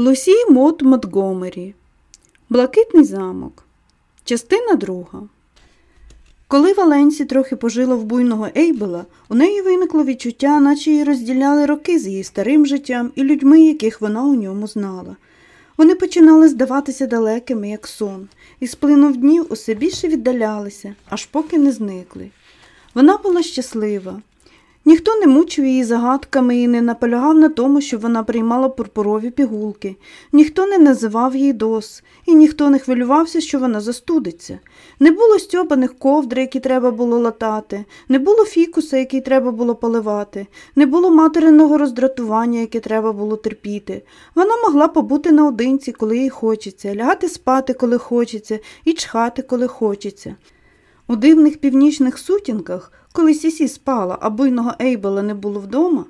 Лусі Мот Монтгомері Блакитний замок. Частина друга. Коли Валенсі трохи пожила в буйного Ейбела, у неї виникло відчуття, наче її розділяли роки з її старим життям і людьми, яких вона у ньому знала. Вони починали здаватися далекими, як сон, і з плином днів усе більше віддалялися, аж поки не зникли. Вона була щаслива. Ніхто не мучив її загадками і не наполягав на тому, щоб вона приймала пурпурові пігулки, ніхто не називав її дос, і ніхто не хвилювався, що вона застудиться. Не було стьобаних ковдр, які треба було латати, не було фікуса, який треба було поливати, не було материного роздратування, яке треба було терпіти. Вона могла побути наодинці, коли їй хочеться, лягати спати, коли хочеться, і чхати, коли хочеться. У дивних північних сутінках, коли Сісі спала, а буйного Ейбела не було вдома,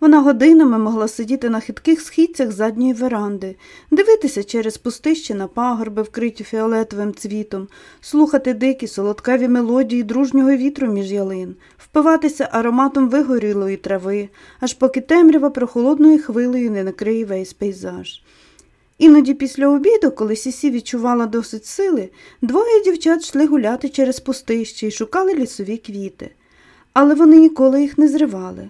вона годинами могла сидіти на хитких східцях задньої веранди, дивитися через пустище на пагорби, вкриті фіолетовим цвітом, слухати дикі солодкаві мелодії дружнього вітру між ялин, впиватися ароматом вигорілої трави, аж поки темрява прохолодною хвилею не накриє весь пейзаж. Іноді після обіду, коли Сісі відчувала досить сили, двоє дівчат йшли гуляти через пустище і шукали лісові квіти. Але вони ніколи їх не зривали.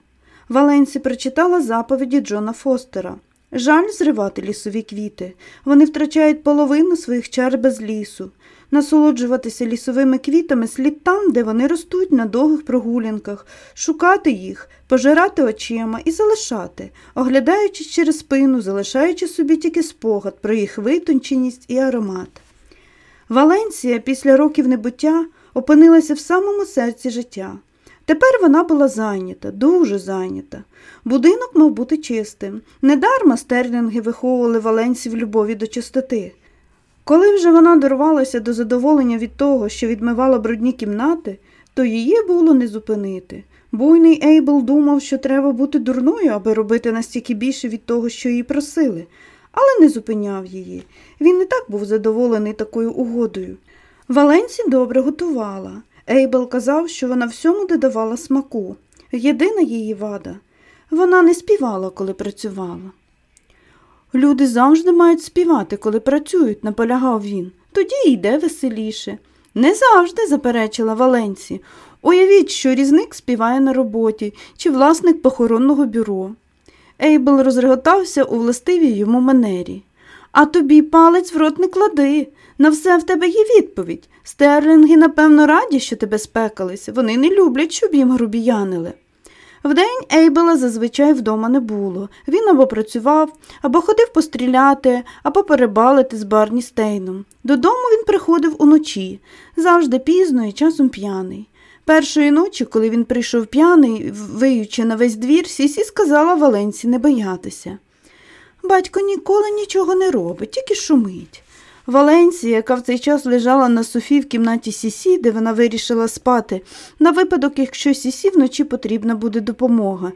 Валенсі прочитала заповіді Джона Фостера. Жаль зривати лісові квіти. Вони втрачають половину своїх чар без лісу. Насолоджуватися лісовими квітами слід там, де вони ростуть на довгих прогулянках, шукати їх, пожирати очима і залишати, оглядаючись через спину, залишаючи собі тільки спогад про їх витонченість і аромат. Валенсія після років небуття опинилася в самому серці життя. Тепер вона була зайнята, дуже зайнята. Будинок мав бути чистим. Недарма стерлінги виховували Валенсі в любові до чистоти. Коли вже вона дорвалася до задоволення від того, що відмивала брудні кімнати, то її було не зупинити. Буйний Ейбл думав, що треба бути дурною, аби робити настільки більше від того, що її просили, але не зупиняв її. Він і так був задоволений такою угодою. Валенсі добре готувала. Ейбл казав, що вона всьому додавала смаку. Єдина її вада вона не співала, коли працювала. Люди завжди мають співати, коли працюють, наполягав він. Тоді йде веселіше. Не завжди, заперечила Валенсі. Уявіть, що різник співає на роботі чи власник похоронного бюро. Ейбл розреготався у властивій йому манері. А тобі палець в рот не клади. На все в тебе є відповідь. Стерлінги, напевно, раді, що тебе спекалися. Вони не люблять, щоб їм грубіянили. Вдень Ейбела зазвичай вдома не було. Він або працював, або ходив постріляти, або перебалити з Барні Стейном. Додому він приходив уночі, завжди пізно і часом п'яний. Першої ночі, коли він прийшов п'яний, виючи на весь двір, Сісі сказала Валенсі не боятися. Батько ніколи нічого не робить, тільки шумить. Валенсія, яка в цей час лежала на Софі в кімнаті Сісі, де вона вирішила спати, на випадок, якщо Сісі вночі потрібна буде допомога.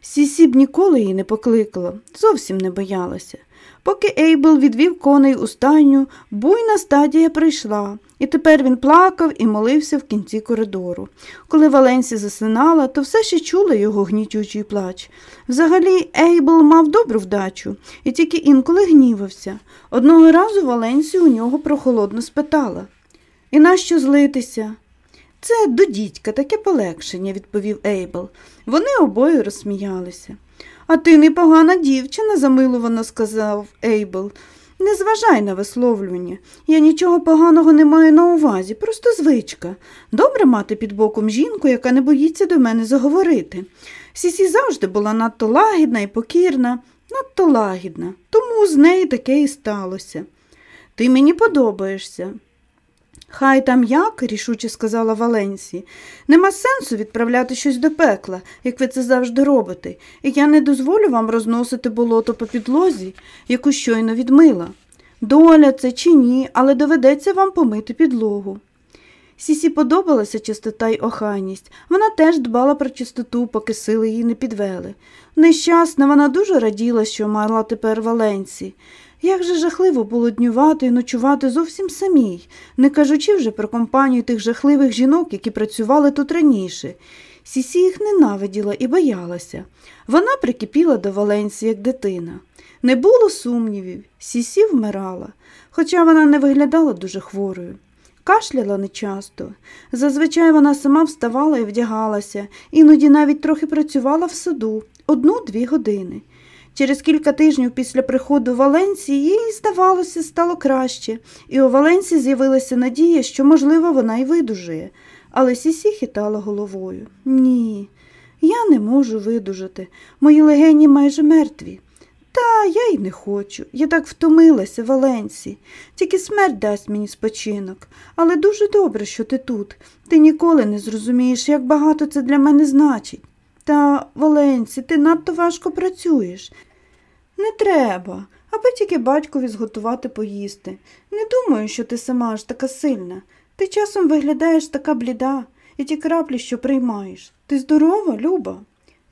Сісі б ніколи її не покликала, зовсім не боялася. Поки Ейбл відвів коней у стайню, буйна стадія прийшла, і тепер він плакав і молився в кінці коридору. Коли Валенсі засинала, то все ще чула його гнітючий плач. Взагалі, Ейбл мав добру вдачу і тільки інколи гнівався. Одного разу Валенсі у нього прохолодно спитала І нащо злитися? Це до дідька таке полегшення, відповів Ейбл. Вони обоє розсміялися. А ти непогана дівчина, замилувано сказав Ейбл. Не зважай на висловлювання. Я нічого поганого не маю на увазі, просто звичка. Добре мати під боком жінку, яка не боїться до мене заговорити. Сісі завжди була надто лагідна і покірна, надто лагідна, тому з нею таке і сталося. Ти мені подобаєшся. Хай там як, рішуче сказала Валенсі, нема сенсу відправляти щось до пекла, як ви це завжди робите, і я не дозволю вам розносити болото по підлозі, яку щойно відмила. Доля це чи ні, але доведеться вам помити підлогу. Сісі подобалася чистота й охайність. Вона теж дбала про чистоту, поки сили її не підвели. Нещасна, вона дуже раділа, що мала тепер Валенсі. Як же жахливо було днювати і ночувати зовсім самій, не кажучи вже про компанію тих жахливих жінок, які працювали тут раніше. Сісі їх ненавиділа і боялася. Вона прикипіла до Валенсії, як дитина. Не було сумнівів, Сісі вмирала, хоча вона не виглядала дуже хворою. Кашляла нечасто. Зазвичай вона сама вставала і вдягалася, іноді навіть трохи працювала в саду одну-дві години. Через кілька тижнів після приходу Валенції їй, здавалося, стало краще, і у Валенції з'явилася надія, що, можливо, вона й видужує. Але Сісі хитала головою. Ні, я не можу видужати. Мої легені майже мертві. Та я й не хочу. Я так втомилася, Валенсі. Тільки смерть дасть мені спочинок. Але дуже добре, що ти тут. Ти ніколи не зрозумієш, як багато це для мене значить. Та, Валенсі, ти надто важко працюєш. Не треба, аби тільки батькові зготувати поїсти. Не думаю, що ти сама аж така сильна. Ти часом виглядаєш така бліда, і ті краплі, що приймаєш. Ти здорова, Люба?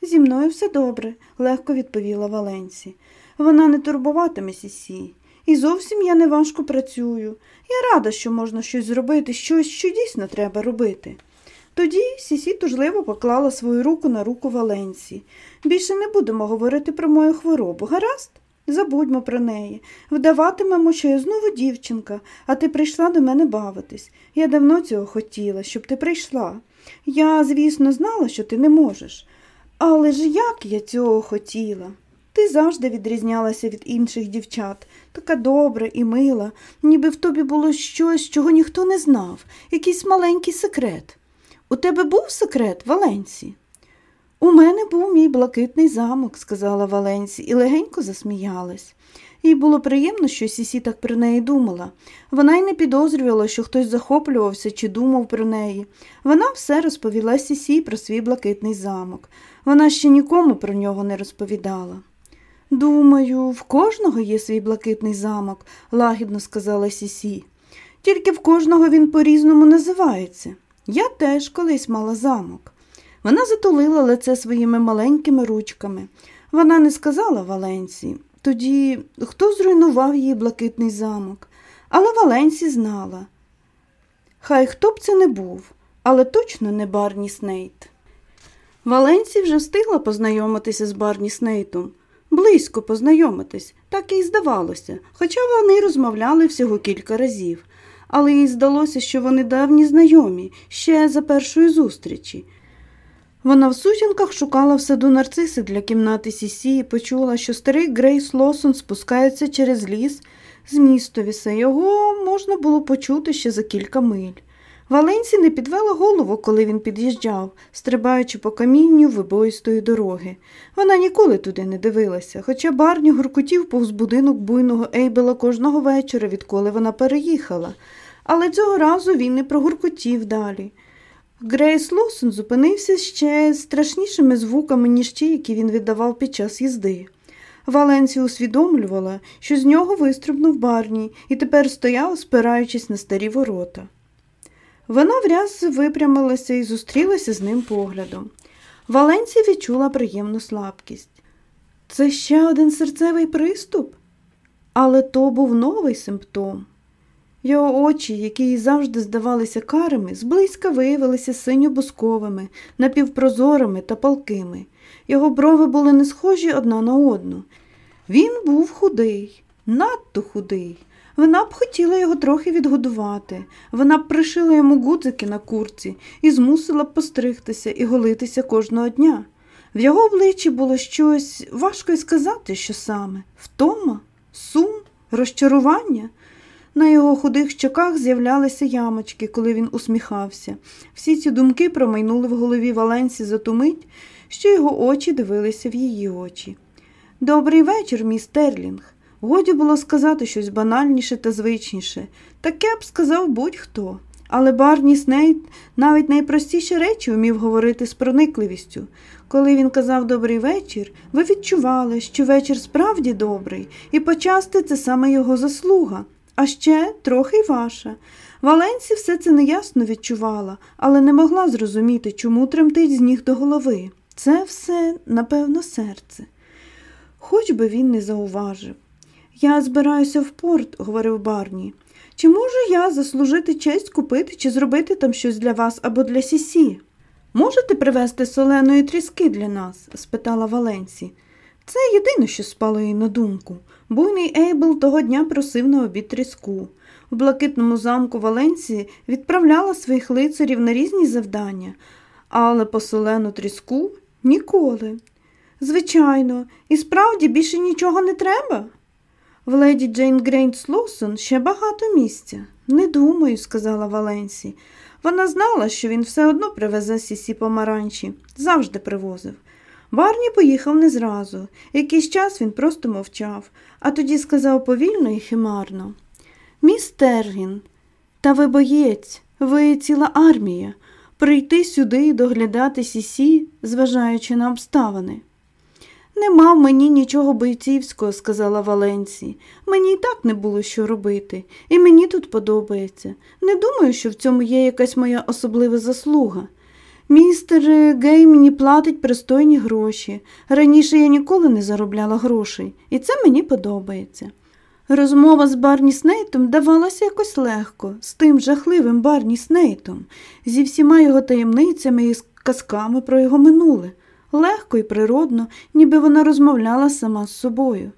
Зі мною все добре, легко відповіла Валенсі. Вона не турбуватиме сісі. І зовсім я не важко працюю. Я рада, що можна щось зробити, щось, що дійсно треба робити. Тоді Сісі тужливо поклала свою руку на руку Валенсі. Більше не будемо говорити про мою хворобу, гаразд? Забудьмо про неї. Вдаватимемо, що я знову дівчинка, а ти прийшла до мене бавитись. Я давно цього хотіла, щоб ти прийшла. Я, звісно, знала, що ти не можеш. Але ж як я цього хотіла? Ти завжди відрізнялася від інших дівчат, така добра і мила, ніби в тобі було щось, чого ніхто не знав, якийсь маленький секрет. У тебе був секрет, Валенсі? У мене був мій блакитний замок, сказала Валенсі, і легенько засміялась. Їй було приємно, що Сісі так про неї думала. Вона й не підозрювала, що хтось захоплювався чи думав про неї. Вона все розповіла Сісі про свій блакитний замок. Вона ще нікому про нього не розповідала. Думаю, в кожного є свій блакитний замок, лагідно сказала Сісі. Тільки в кожного він по-різному називається. Я теж колись мала замок. Вона затулила лице своїми маленькими ручками. Вона не сказала Валенсі. Тоді хто зруйнував її блакитний замок? Але Валенсі знала. Хай хто б це не був, але точно не Барні Снейт. Валенсі вже встигла познайомитися з Барні Снейтом. Близько познайомитись, так їй здавалося, хоча вони розмовляли всього кілька разів. Але їй здалося, що вони давні знайомі, ще за першої зустрічі. Вона в сутінках шукала в саду нарциси для кімнати Сісі і почула, що старий Грейс Лосон спускається через ліс з містовіса. Його можна було почути ще за кілька миль. Валенсі не підвела голову, коли він під'їжджав, стрибаючи по камінню вибоїстої дороги. Вона ніколи туди не дивилася, хоча барні гуркотів повз будинок буйного Ейбела кожного вечора, відколи вона переїхала. Але цього разу він не прогуркотів далі. Грейс Лосон зупинився ще страшнішими звуками, ніж ті, які він віддавав під час їзди. Валенсі усвідомлювала, що з нього вистрибнув барні і тепер стояв, спираючись на старі ворота. Вона вряз випрямилася і зустрілася з ним поглядом. Валенсі відчула приємну слабкість. Це ще один серцевий приступ, але то був новий симптом. Його очі, які їй завжди здавалися карими, зблизька виявилися синьо-бусковими, напівпрозорими та палкими. Його брови були не схожі одна на одну. Він був худий, надто худий. Вона б хотіла його трохи відгодувати, вона б пришила йому гудзики на курці і змусила б постригтися і голитися кожного дня. В його обличчі було щось важко й сказати, що саме втома, сум, розчарування. На його худих щоках з'являлися ямочки, коли він усміхався. Всі ці думки промайнули в голові Валенсі за ту мить, що його очі дивилися в її очі. Добрий вечір, міс Терлінг. Годі було сказати щось банальніше та звичніше. Таке б сказав будь-хто. Але Барні Снейт навіть найпростіші речі вмів говорити з проникливістю. Коли він казав добрий вечір, ви відчували, що вечір справді добрий, і почасти це саме його заслуга, а ще трохи й ваша. Валенсі все це неясно відчувала, але не могла зрозуміти, чому тремтить з ніг до голови. Це все, напевно, серце. Хоч би він не зауважив. Я збираюся в порт, говорив Барні. Чи можу я заслужити честь купити чи зробити там щось для вас або для сісі? Можете привезти соленої тріски для нас? спитала Валенсі. Це єдине, що спало їй на думку. Буйний Ейбл того дня просив на обід тріску. У блакитному замку Валенсі відправляла своїх лицарів на різні завдання, але по солену тріску ніколи. Звичайно, і справді більше нічого не треба. В леді Джейн Грей Слоссон ще багато місця. Не думаю, сказала Валенсі. Вона знала, що він все одно привезе Сісі помаранчі, завжди привозив. Барні поїхав не зразу. Якийсь час він просто мовчав, а тоді сказав повільно і химарно. Міс Тергін, та ви боєць, ви ціла армія. Прийти сюди і доглядати сісі, зважаючи на обставини. Не мав мені нічого бойцівського, сказала Валенсі. Мені і так не було що робити, і мені тут подобається. Не думаю, що в цьому є якась моя особлива заслуга. Містер Гей мені платить пристойні гроші. Раніше я ніколи не заробляла грошей, і це мені подобається. Розмова з Барні Снейтом давалася якось легко, з тим жахливим Барні Снейтом, зі всіма його таємницями і казками про його минуле, легко і природно, ніби вона розмовляла сама з собою.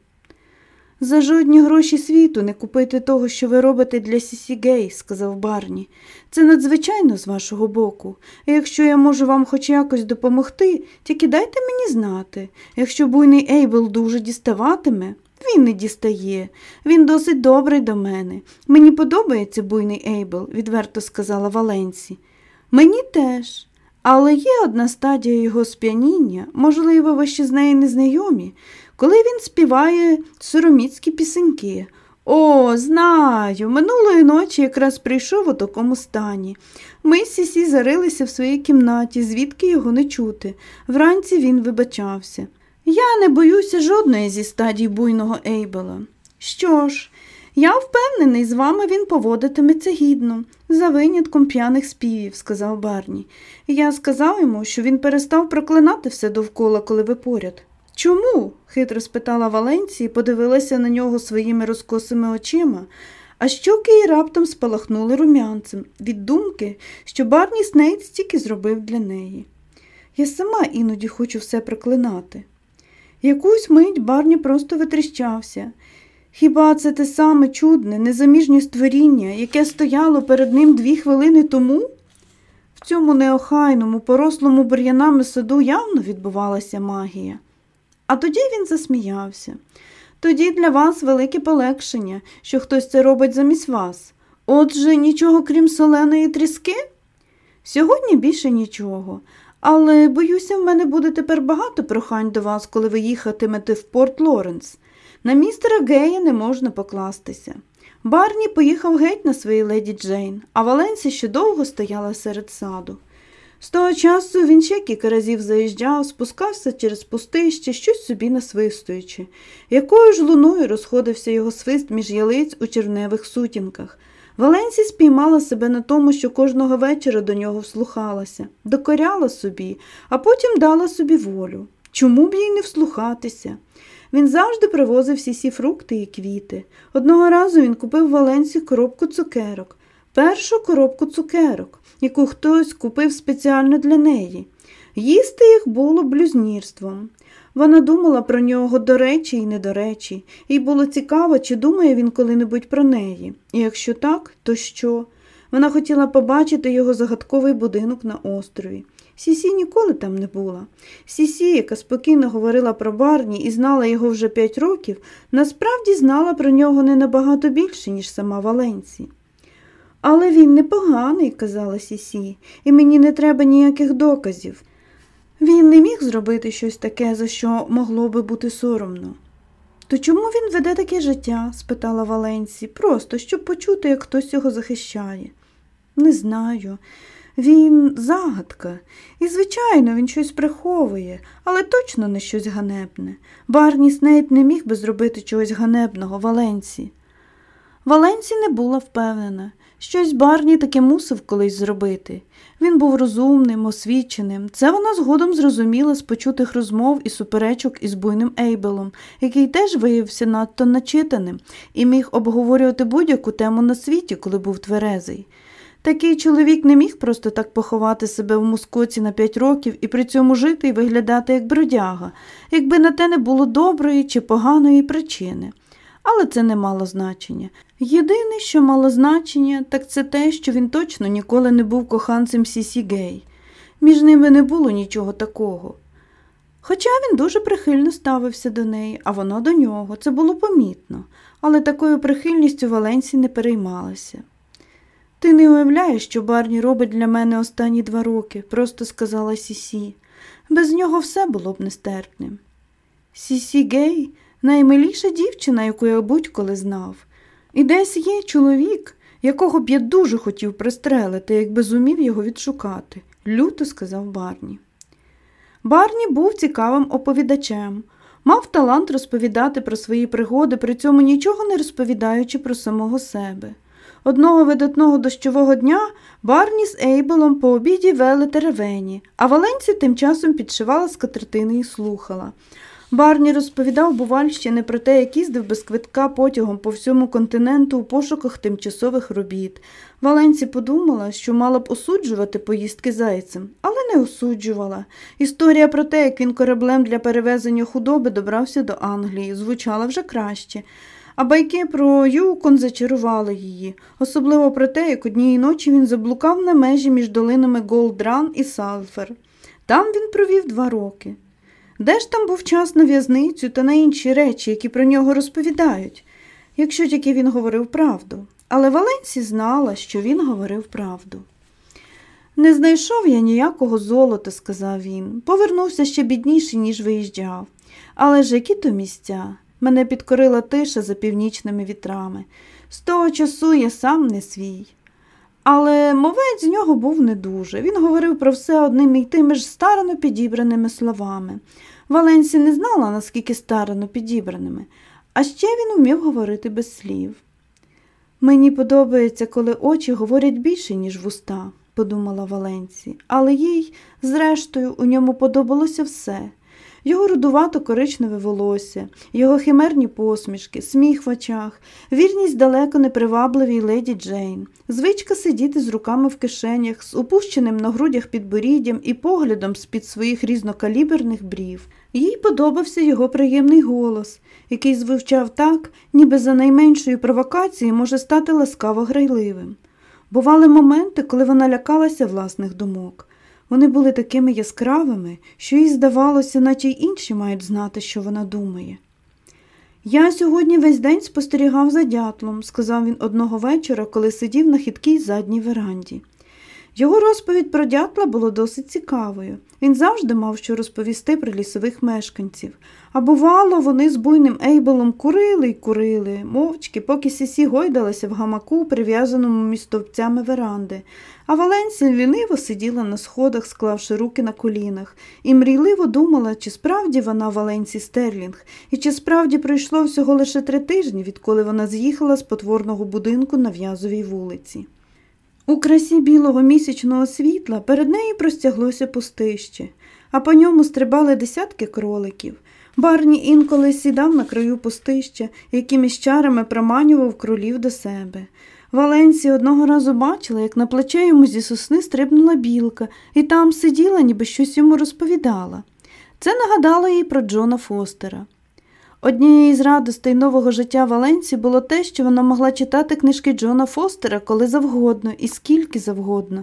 За жодні гроші світу не купити того, що ви робите для Сісі Гей, сказав Барні. Це надзвичайно з вашого боку. Якщо я можу вам хоч якось допомогти, тільки дайте мені знати. Якщо буйний Ейбл дуже діставатиме, він не дістає. Він досить добрий до мене. Мені подобається буйний Ейбл, відверто сказала Валенсі. Мені теж. Але є одна стадія його сп'яніння, можливо, ви ще з нею не знайомі, коли він співає сороміцькі пісеньки. О, знаю, минулої ночі якраз прийшов у такому стані. Ми сісі зарилися в своїй кімнаті, звідки його не чути. Вранці він вибачався. Я не боюся жодної зі стадій буйного Ейбела. Що ж, я впевнений, з вами він поводитиметься гідно, за винятком п'яних співів, сказав Барні. Я сказав йому, що він перестав проклинати все довкола, коли ви поряд. Чому? хитро спитала Валенція і подивилася на нього своїми розкосими очима, а щоки їй раптом спалахнули рум'янцем від думки, що Барні Снейт стільки зробив для неї. Я сама іноді хочу все проклинати. Якусь мить Барні просто витріщався. Хіба це те саме чудне, незаміжнє створіння, яке стояло перед ним дві хвилини тому? В цьому неохайному, порослому бур'янами саду явно відбувалася магія. А тоді він засміявся. Тоді для вас велике полегшення, що хтось це робить замість вас. Отже, нічого крім соленої тріски? Сьогодні більше нічого, але, боюся, в мене буде тепер багато прохань до вас, коли ви їхатимете в Порт Лоренс. На містера Гея не можна покластися. Барні поїхав геть на своїй леді Джейн, а Валенсі ще довго стояла серед саду. З того часу він ще кілька разів заїжджав, спускався через пустище, щось собі насвистуючи, якою ж луною розходився його свист між ялиць у червневих сутінках. Валенсі спіймала себе на тому, що кожного вечора до нього вслухалася, докоряла собі, а потім дала собі волю. Чому б їй не вслухатися? Він завжди привозив сісі фрукти і квіти. Одного разу він купив Валенсі коробку цукерок, першу коробку цукерок, яку хтось купив спеціально для неї. Їсти їх було блюзнірством. Вона думала про нього до речі і не до їй було цікаво, чи думає він коли-небудь про неї. І якщо так, то що? Вона хотіла побачити його загадковий будинок на острові. Сісі ніколи там не була. Сісі, яка спокійно говорила про Барні і знала його вже п'ять років, насправді знала про нього не набагато більше, ніж сама Валенсі. Але він непоганий, казала Сісі, і мені не треба ніяких доказів. Він не міг зробити щось таке, за що могло би бути соромно. То чому він веде таке життя? спитала Валенсі, просто щоб почути, як хтось його захищає. Не знаю. Він загадка, і, звичайно, він щось приховує, але точно не щось ганебне. Барні Снейт не міг би зробити чогось ганебного Валенсі. Валенсі не була впевнена. Щось Барні таки мусив колись зробити. Він був розумним, освіченим. Це вона згодом зрозуміла з почутих розмов і суперечок із буйним Ейбелом, який теж виявився надто начитаним і міг обговорювати будь-яку тему на світі, коли був тверезий. Такий чоловік не міг просто так поховати себе в мускоці на п'ять років і при цьому жити і виглядати як бродяга, якби на те не було доброї чи поганої причини. Але це не мало значення. Єдине, що мало значення, так це те, що він точно ніколи не був коханцем Сісі Гей. Між ними не було нічого такого. Хоча він дуже прихильно ставився до неї, а вона до нього, це було помітно, але такою прихильністю Валенсі не переймалася. Ти не уявляєш, що Барні робить для мене останні два роки, просто сказала Сісі. Без нього все було б нестерпним. Сісі Гей наймиліша дівчина, яку я будь-коли знав. І десь є чоловік, якого б я дуже хотів пристрелити, якби зумів його відшукати, люто сказав Барні. Барні був цікавим оповідачем, мав талант розповідати про свої пригоди, при цьому нічого не розповідаючи про самого себе. Одного видатного дощового дня Барні з Ейбелом по обіді вели теревені, а Валенці тим часом підшивала скатертини і слухала. Барні розповідав Бувальщини про те, як їздив без квитка потягом по всьому континенту у пошуках тимчасових робіт. Валенці подумала, що мала б осуджувати поїздки зайцем, але не осуджувала. Історія про те, як він кораблем для перевезення худоби добрався до Англії, звучала вже краще. А байки про Юкон зачарували її, особливо про те, як однієї ночі він заблукав на межі між долинами Голдран і Салфер. Там він провів два роки. Де ж там був час на в'язницю та на інші речі, які про нього розповідають, якщо тільки він говорив правду. Але Валенсі знала, що він говорив правду. Не знайшов я ніякого золота, сказав він. Повернувся ще бідніший, ніж виїжджав. Але ж які то місця? Мене підкорила тиша за північними вітрами. З того часу я сам не свій. Але мовець з нього був не дуже. Він говорив про все одними й тими ж старано підібраними словами. Валенсі не знала, наскільки старано підібраними, а ще він умів говорити без слів. Мені подобається, коли очі говорять більше, ніж вуста, подумала Валенсі, але їй, зрештою, у ньому подобалося все. Його рудувато коричневе волосся, його химерні посмішки, сміх в очах, вірність далеко непривабливій леді Джейн, звичка сидіти з руками в кишенях, з опущеним на грудях підборіддям і поглядом з-під своїх різнокаліберних брів. Їй подобався його приємний голос, який звучав так, ніби за найменшої провокації може стати ласкаво грайливим. Бували моменти, коли вона лякалася власних думок. Вони були такими яскравими, що їй здавалося, наче й інші мають знати, що вона думає. Я сьогодні весь день спостерігав за дятлом, сказав він одного вечора, коли сидів на хиткій задній веранді. Його розповідь про дятла було досить цікавою. Він завжди мав що розповісти про лісових мешканців. А бувало, вони з буйним Ейбелом курили й курили, мовчки, поки сісі гойдалася в гамаку, прив'язаному між стовпцями веранди, а Валенсія ліниво сиділа на сходах, склавши руки на колінах, і мрійливо думала, чи справді вона Валенсі Стерлінг, і чи справді пройшло всього лише три тижні, відколи вона з'їхала з потворного будинку на в'язовій вулиці. У красі білого місячного світла перед нею простяглося пустище, а по ньому стрибали десятки кроликів. Барні інколи сідав на краю пустища, якимись чарами проманював кролів до себе. Валенсі одного разу бачила, як на плече йому зі сосни стрибнула білка, і там сиділа, ніби щось йому розповідала. Це нагадало їй про Джона Фостера. Однією з радостей нового життя Валенсі було те, що вона могла читати книжки Джона Фостера коли завгодно і скільки завгодно.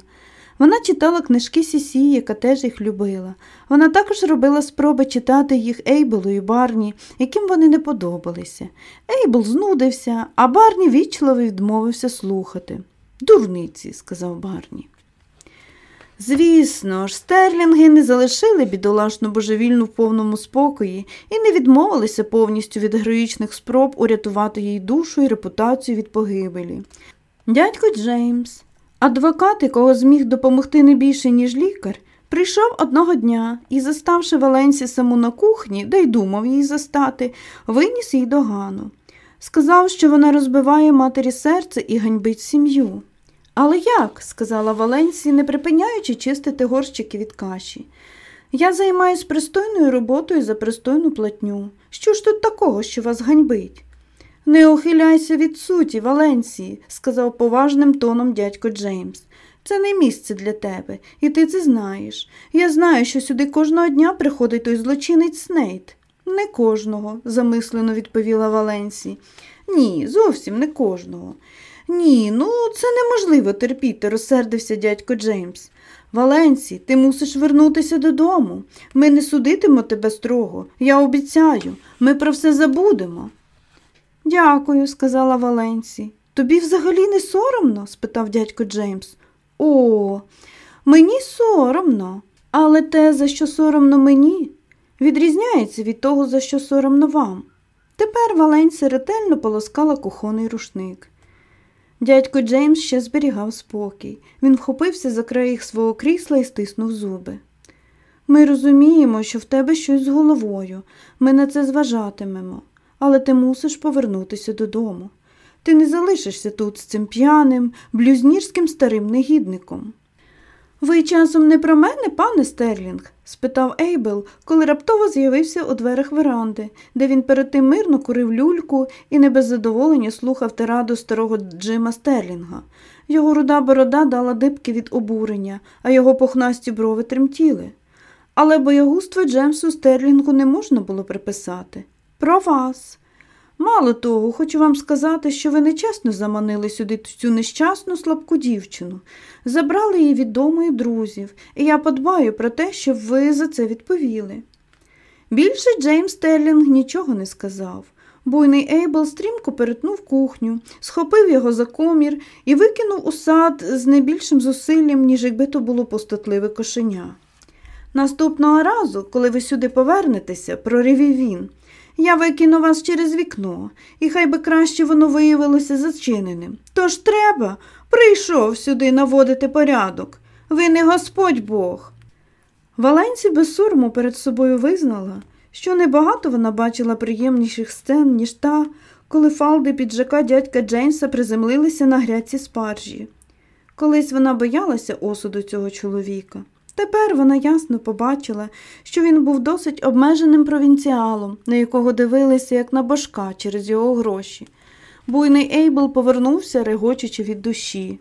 Вона читала книжки Сісі, яка теж їх любила. Вона також робила спроби читати їх Ейбелу і Барні, яким вони не подобалися. Ейбл знудився, а Барні вічливо відмовився слухати. Дурниці, сказав Барні. Звісно ж, стерлінги не залишили бідолашну божевільну в повному спокої і не відмовилися повністю від героїчних спроб урятувати їй душу і репутацію від погибелі. Дядько Джеймс, адвокат, якого зміг допомогти не більше, ніж лікар, прийшов одного дня і, заставши Валенсі саму на кухні, де й думав її застати, виніс їй догану. Сказав, що вона розбиває матері серце і ганьбить сім'ю. Але як? сказала Валенсі, не припиняючи чистити горщики від каші. Я займаюсь пристойною роботою за пристойну платню. Що ж тут такого, що вас ганьбить? Не ухиляйся від суті, Валенсії, сказав поважним тоном дядько Джеймс. Це не місце для тебе, і ти це знаєш. Я знаю, що сюди кожного дня приходить той злочинець Снейт. Не кожного, замислено відповіла Валенсі. Ні, зовсім не кожного. Ні, ну це неможливо терпіти, розсердився дядько Джеймс. Валенсі, ти мусиш вернутися додому. Ми не судитимо тебе строго. Я обіцяю, ми про все забудемо. Дякую, сказала Валенсі. Тобі взагалі не соромно? спитав дядько Джеймс. О, мені соромно, але те, за що соромно мені, відрізняється від того, за що соромно вам. Тепер Валенсі ретельно полоскала кухонний рушник. Дядько Джеймс ще зберігав спокій. Він вхопився за країх свого крісла і стиснув зуби. Ми розуміємо, що в тебе щось з головою, ми на це зважатимемо, але ти мусиш повернутися додому. Ти не залишишся тут з цим п'яним, блюзнірським старим негідником. Ви часом не про мене, пане Стерлінг? спитав Ейбел, коли раптово з'явився у дверях веранди, де він перед тим мирно курив люльку і не без задоволення слухав тираду старого Джима Стерлінга. Його руда борода дала дибки від обурення, а його похнасті брови тремтіли. Але боягузтво Джемсу Стерлінгу не можна було приписати. Про вас. Мало того, хочу вам сказати, що ви нечесно заманили сюди цю нещасну слабку дівчину, забрали її від дому і друзів, і я подбаю про те, щоб ви за це відповіли. Більше Джеймс Стерлінг нічого не сказав. Буйний Ейбл стрімко перетнув кухню, схопив його за комір і викинув у сад з не більшим зусиллям, ніж якби то було пустотливе кошеня. Наступного разу, коли ви сюди повернетеся, проревів він. Я викину вас через вікно, і хай би краще воно виявилося зачиненим. Тож треба, прийшов сюди наводити порядок. Ви не Господь Бог. Валенці без сурму перед собою визнала, що небагато вона бачила приємніших сцен, ніж та, коли фалди піджака дядька Джеймса приземлилися на грядці спаржі. Колись вона боялася осуду цього чоловіка. Тепер вона ясно побачила, що він був досить обмеженим провінціалом, на якого дивилися як на башка через його гроші. Буйний Ейбл повернувся, регочучи від душі.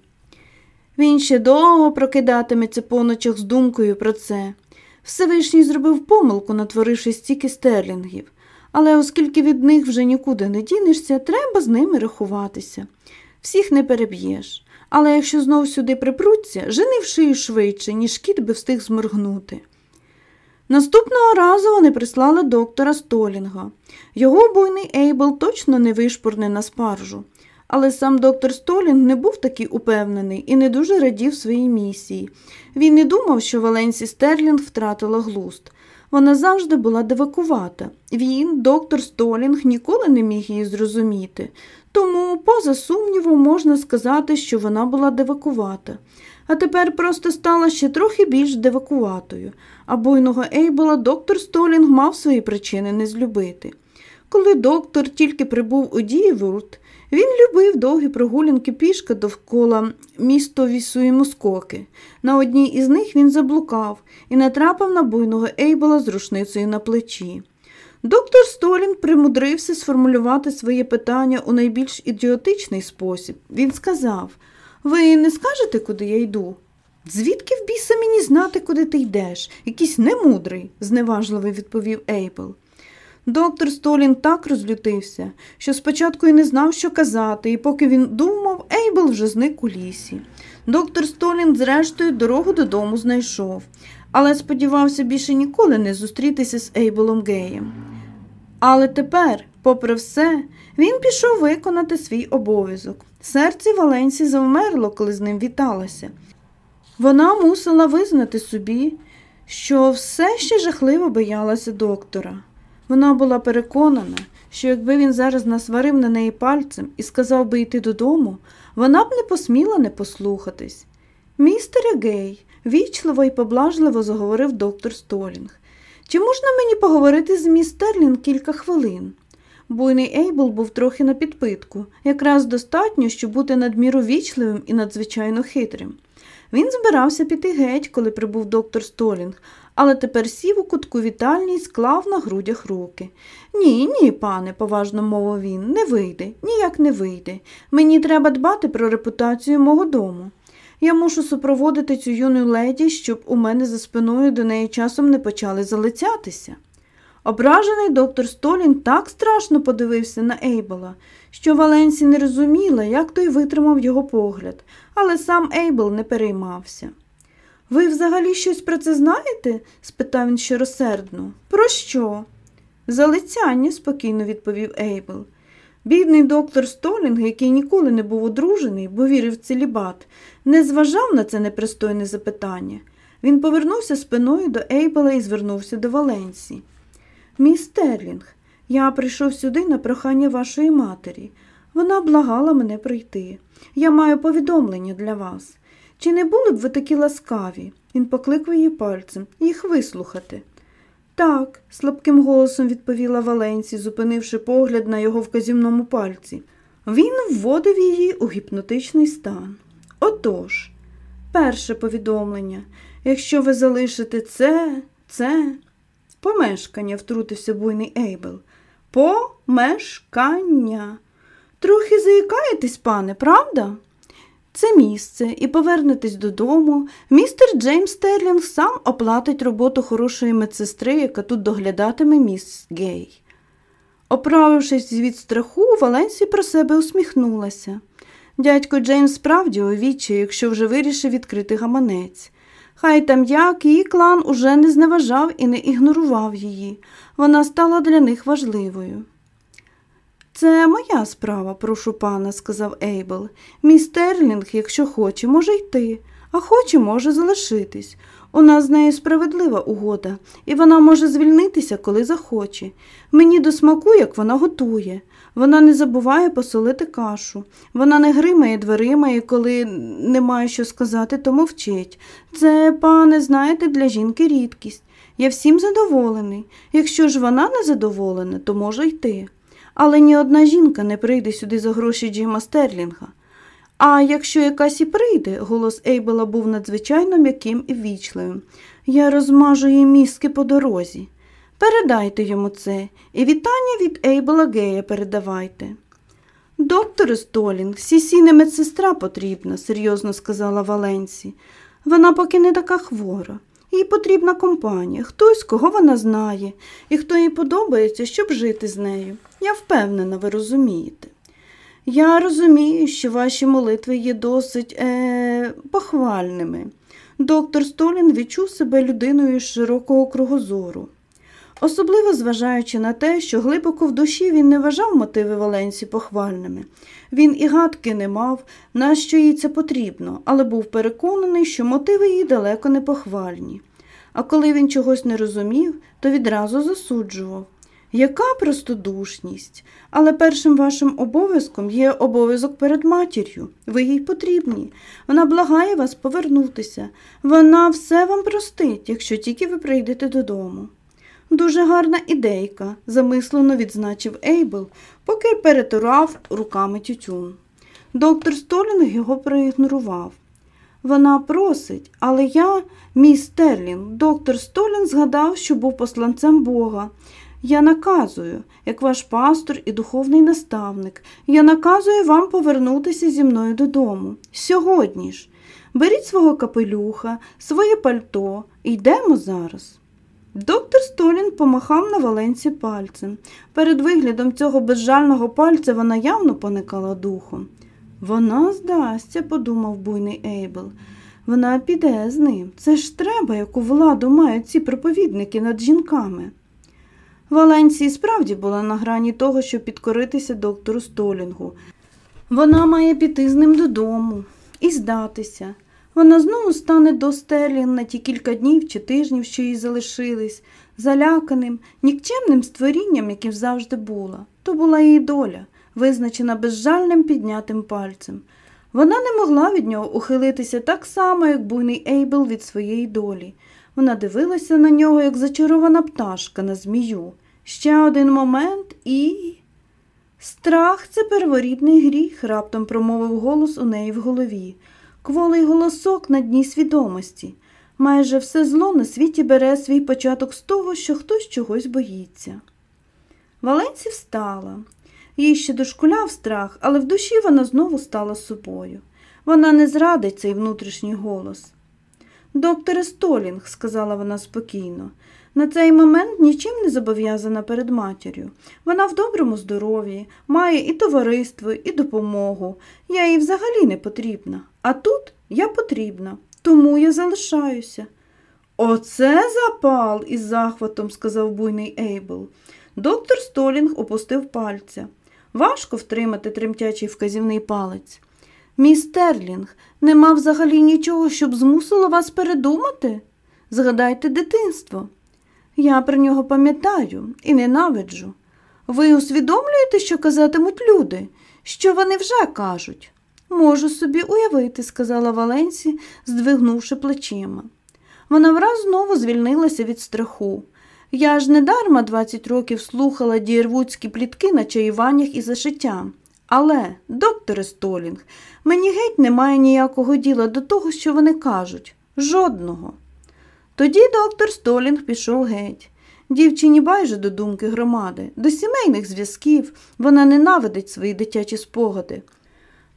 Він ще довго прокидатиметься по ночах з думкою про це. Всевишній зробив помилку, натворивши стільки стерлінгів, але оскільки від них вже нікуди не дінешся, треба з ними рахуватися. Всіх не переб'єш. Але якщо знов сюди припруться, жени в шию швидше, ніж кіт би встиг зморгнути. Наступного разу вони прислали доктора Столінга. Його буйний Ейбл точно не вишпурне на спаржу. Але сам доктор Столінг не був такий упевнений і не дуже радів своїй місії. Він не думав, що Валенсі Стерлінг втратила глуст. Вона завжди була дивакувата. Він, доктор Столінг, ніколи не міг її зрозуміти. Тому, поза сумнівом, можна сказати, що вона була девакувата, а тепер просто стала ще трохи більш девакуватою, а буйного Ейбела доктор Столінг мав свої причини не злюбити. Коли доктор тільки прибув у Дієвурт, він любив довгі прогулянки пішки довкола містовісої Мускоки. На одній із них він заблукав і натрапив на буйного Ейбела з рушницею на плечі. Доктор Столін примудрився сформулювати своє питання у найбільш ідіотичний спосіб. Він сказав Ви не скажете, куди я йду? Звідки в біса мені знати, куди ти йдеш? Якийсь немудрий, зневажливо відповів Ейбл. Доктор Столін так розлютився, що спочатку й не знав, що казати, і поки він думав, Ейбл вже зник у лісі. Доктор Столін, зрештою, дорогу додому знайшов, але сподівався більше ніколи не зустрітися з Ейбелом Геєм. Але тепер, попри все, він пішов виконати свій обов'язок. Серце Валенсі завмерло, коли з ним віталася. Вона мусила визнати собі, що все ще жахливо боялася доктора. Вона була переконана, що якби він зараз насварив на неї пальцем і сказав би йти додому, вона б не посміла не послухатись. Містере Гей, вічливо і поблажливо заговорив доктор Столінг. Чи можна мені поговорити з міс Стерлін кілька хвилин? Буйний Ейбл був трохи на підпитку, якраз достатньо, щоб бути надміру вічливим і надзвичайно хитрим. Він збирався піти геть, коли прибув доктор Столінг, але тепер сів у кутку вітальні і склав на грудях руки. Ні, ні, пане, поважно мовив він, не вийде, ніяк не вийде. Мені треба дбати про репутацію мого дому. Я мушу супроводити цю юну леді, щоб у мене за спиною до неї часом не почали залицятися. Ображений доктор Столін так страшно подивився на Ейбела, що Валенсі не розуміла, як той витримав його погляд, але сам Ейбел не переймався. Ви взагалі щось про це знаєте? спитав він щиросердно. Про що? Залицяння, спокійно відповів Ейбел. Бідний доктор Столінг, який ніколи не був одружений, бо вірив в целібат, не зважав на це непристойне запитання. Він повернувся спиною до Ейбела і звернувся до Валенсі. Міс Стерлінг, я прийшов сюди на прохання вашої матері. Вона благала мене прийти. Я маю повідомлення для вас. Чи не були б ви такі ласкаві? Він покликав її пальцем, їх вислухати. Так, слабким голосом відповіла Валенсі, зупинивши погляд на його вказівному пальці. Він вводив її у гіпнотичний стан. Отож, перше повідомлення. Якщо ви залишите це, це. Помешкання, втрутився буйний Ейбел. Помешкання. Трохи заїкаєтесь, пане, правда? Це місце і повернетесь додому. Містер Джеймс Стерлінг сам оплатить роботу хорошої медсестри, яка тут доглядатиме міс Гей. Оправившись від страху, Валенсі про себе усміхнулася. Дядько Джеймс справді у вічі, якщо вже вирішив відкрити гаманець. Хай там як її клан уже не зневажав і не ігнорував її. Вона стала для них важливою. Це моя справа, прошу пана, сказав Ейбл. Мій Стерлінг, якщо хоче, може йти, а хоче, може залишитись. У нас з нею справедлива угода, і вона може звільнитися, коли захоче. Мені до смаку, як вона готує. Вона не забуває посолити кашу. Вона не гримає дверима і коли не має що сказати, то мовчить. Це, пане, знаєте, для жінки рідкість. Я всім задоволений. Якщо ж вона не задоволена, то може йти. Але ні одна жінка не прийде сюди за гроші Джима Стерлінга. А якщо якась і прийде, голос Ейбела був надзвичайно м'яким і ввічливим. Я розмажу їй мізки по дорозі. Передайте йому це, і вітання від Ейбела Гея передавайте. Докторе Столінг, Сісі не медсестра потрібна, серйозно сказала Валенсі. Вона поки не така хвора. Їй потрібна компанія, хтось, кого вона знає, і хто їй подобається, щоб жити з нею. Я впевнена, ви розумієте. Я розумію, що ваші молитви є досить е, похвальними. Доктор Столін відчув себе людиною з широкого кругозору. Особливо зважаючи на те, що глибоко в душі він не вважав мотиви Валенсі похвальними. Він і гадки не мав, на що їй це потрібно, але був переконаний, що мотиви її далеко не похвальні. А коли він чогось не розумів, то відразу засуджував. Яка простодушність, але першим вашим обов'язком є обов'язок перед матір'ю. Ви їй потрібні. Вона благає вас повернутися. Вона все вам простить, якщо тільки ви прийдете додому. Дуже гарна ідейка, замислено відзначив Ейбл, поки перетурав руками тютюн. Доктор Столінг його проігнорував. Вона просить, але я, мій Стерлін, доктор Столін згадав, що був посланцем Бога. Я наказую, як ваш пастор і духовний наставник, я наказую вам повернутися зі мною додому. Сьогодні ж. Беріть свого капелюха, своє пальто йдемо зараз. Доктор Столін помахав на Валенці пальцем. Перед виглядом цього безжального пальця вона явно поникала духом. Вона здасться, подумав буйний Ейбл. Вона піде з ним. Це ж треба, яку владу мають ці проповідники над жінками. Валенції справді була на грані того, щоб підкоритися доктору Столінгу. Вона має піти з ним додому і здатися. Вона знову стане до Стерлін на ті кілька днів чи тижнів, що їй залишились, заляканим, нікчемним створінням, яким завжди була. То була її доля, визначена безжальним піднятим пальцем. Вона не могла від нього ухилитися так само, як буйний Ейбл від своєї долі. Вона дивилася на нього, як зачарована пташка на змію. Ще один момент і. Страх це перворідний гріх, раптом промовив голос у неї в голові, кволий голосок на дні свідомості. Майже все зло на світі бере свій початок з того, що хтось чогось боїться. Валенсі встала. Їй ще дошкуляв страх, але в душі вона знову стала собою. Вона не зрадить цей внутрішній голос. Докторе Столінг, сказала вона спокійно, на цей момент нічим не зобов'язана перед матір'ю. Вона в доброму здоров'ї, має і товариство, і допомогу. Я їй взагалі не потрібна. А тут я потрібна, тому я залишаюся. Оце запал, із захватом сказав буйний Ейбл. Доктор Столінг опустив пальця. Важко втримати тремтячий вказівний палець. Міс Стерлінг, нема взагалі нічого, щоб змусило вас передумати? Згадайте дитинство. Я про нього пам'ятаю і ненавиджу. Ви усвідомлюєте, що казатимуть люди, що вони вже кажуть? Можу собі уявити, сказала Валенсі, здвигнувши плечима. Вона враз знову звільнилася від страху. Я ж недарма 20 років слухала дієрвудські плітки на чаюваннях і зашиттям. Але, докторе Столінг, мені геть немає ніякого діла до того, що вони кажуть. Жодного. Тоді доктор Столінг пішов геть. Дівчині байже до думки громади, до сімейних зв'язків, вона ненавидить свої дитячі спогади.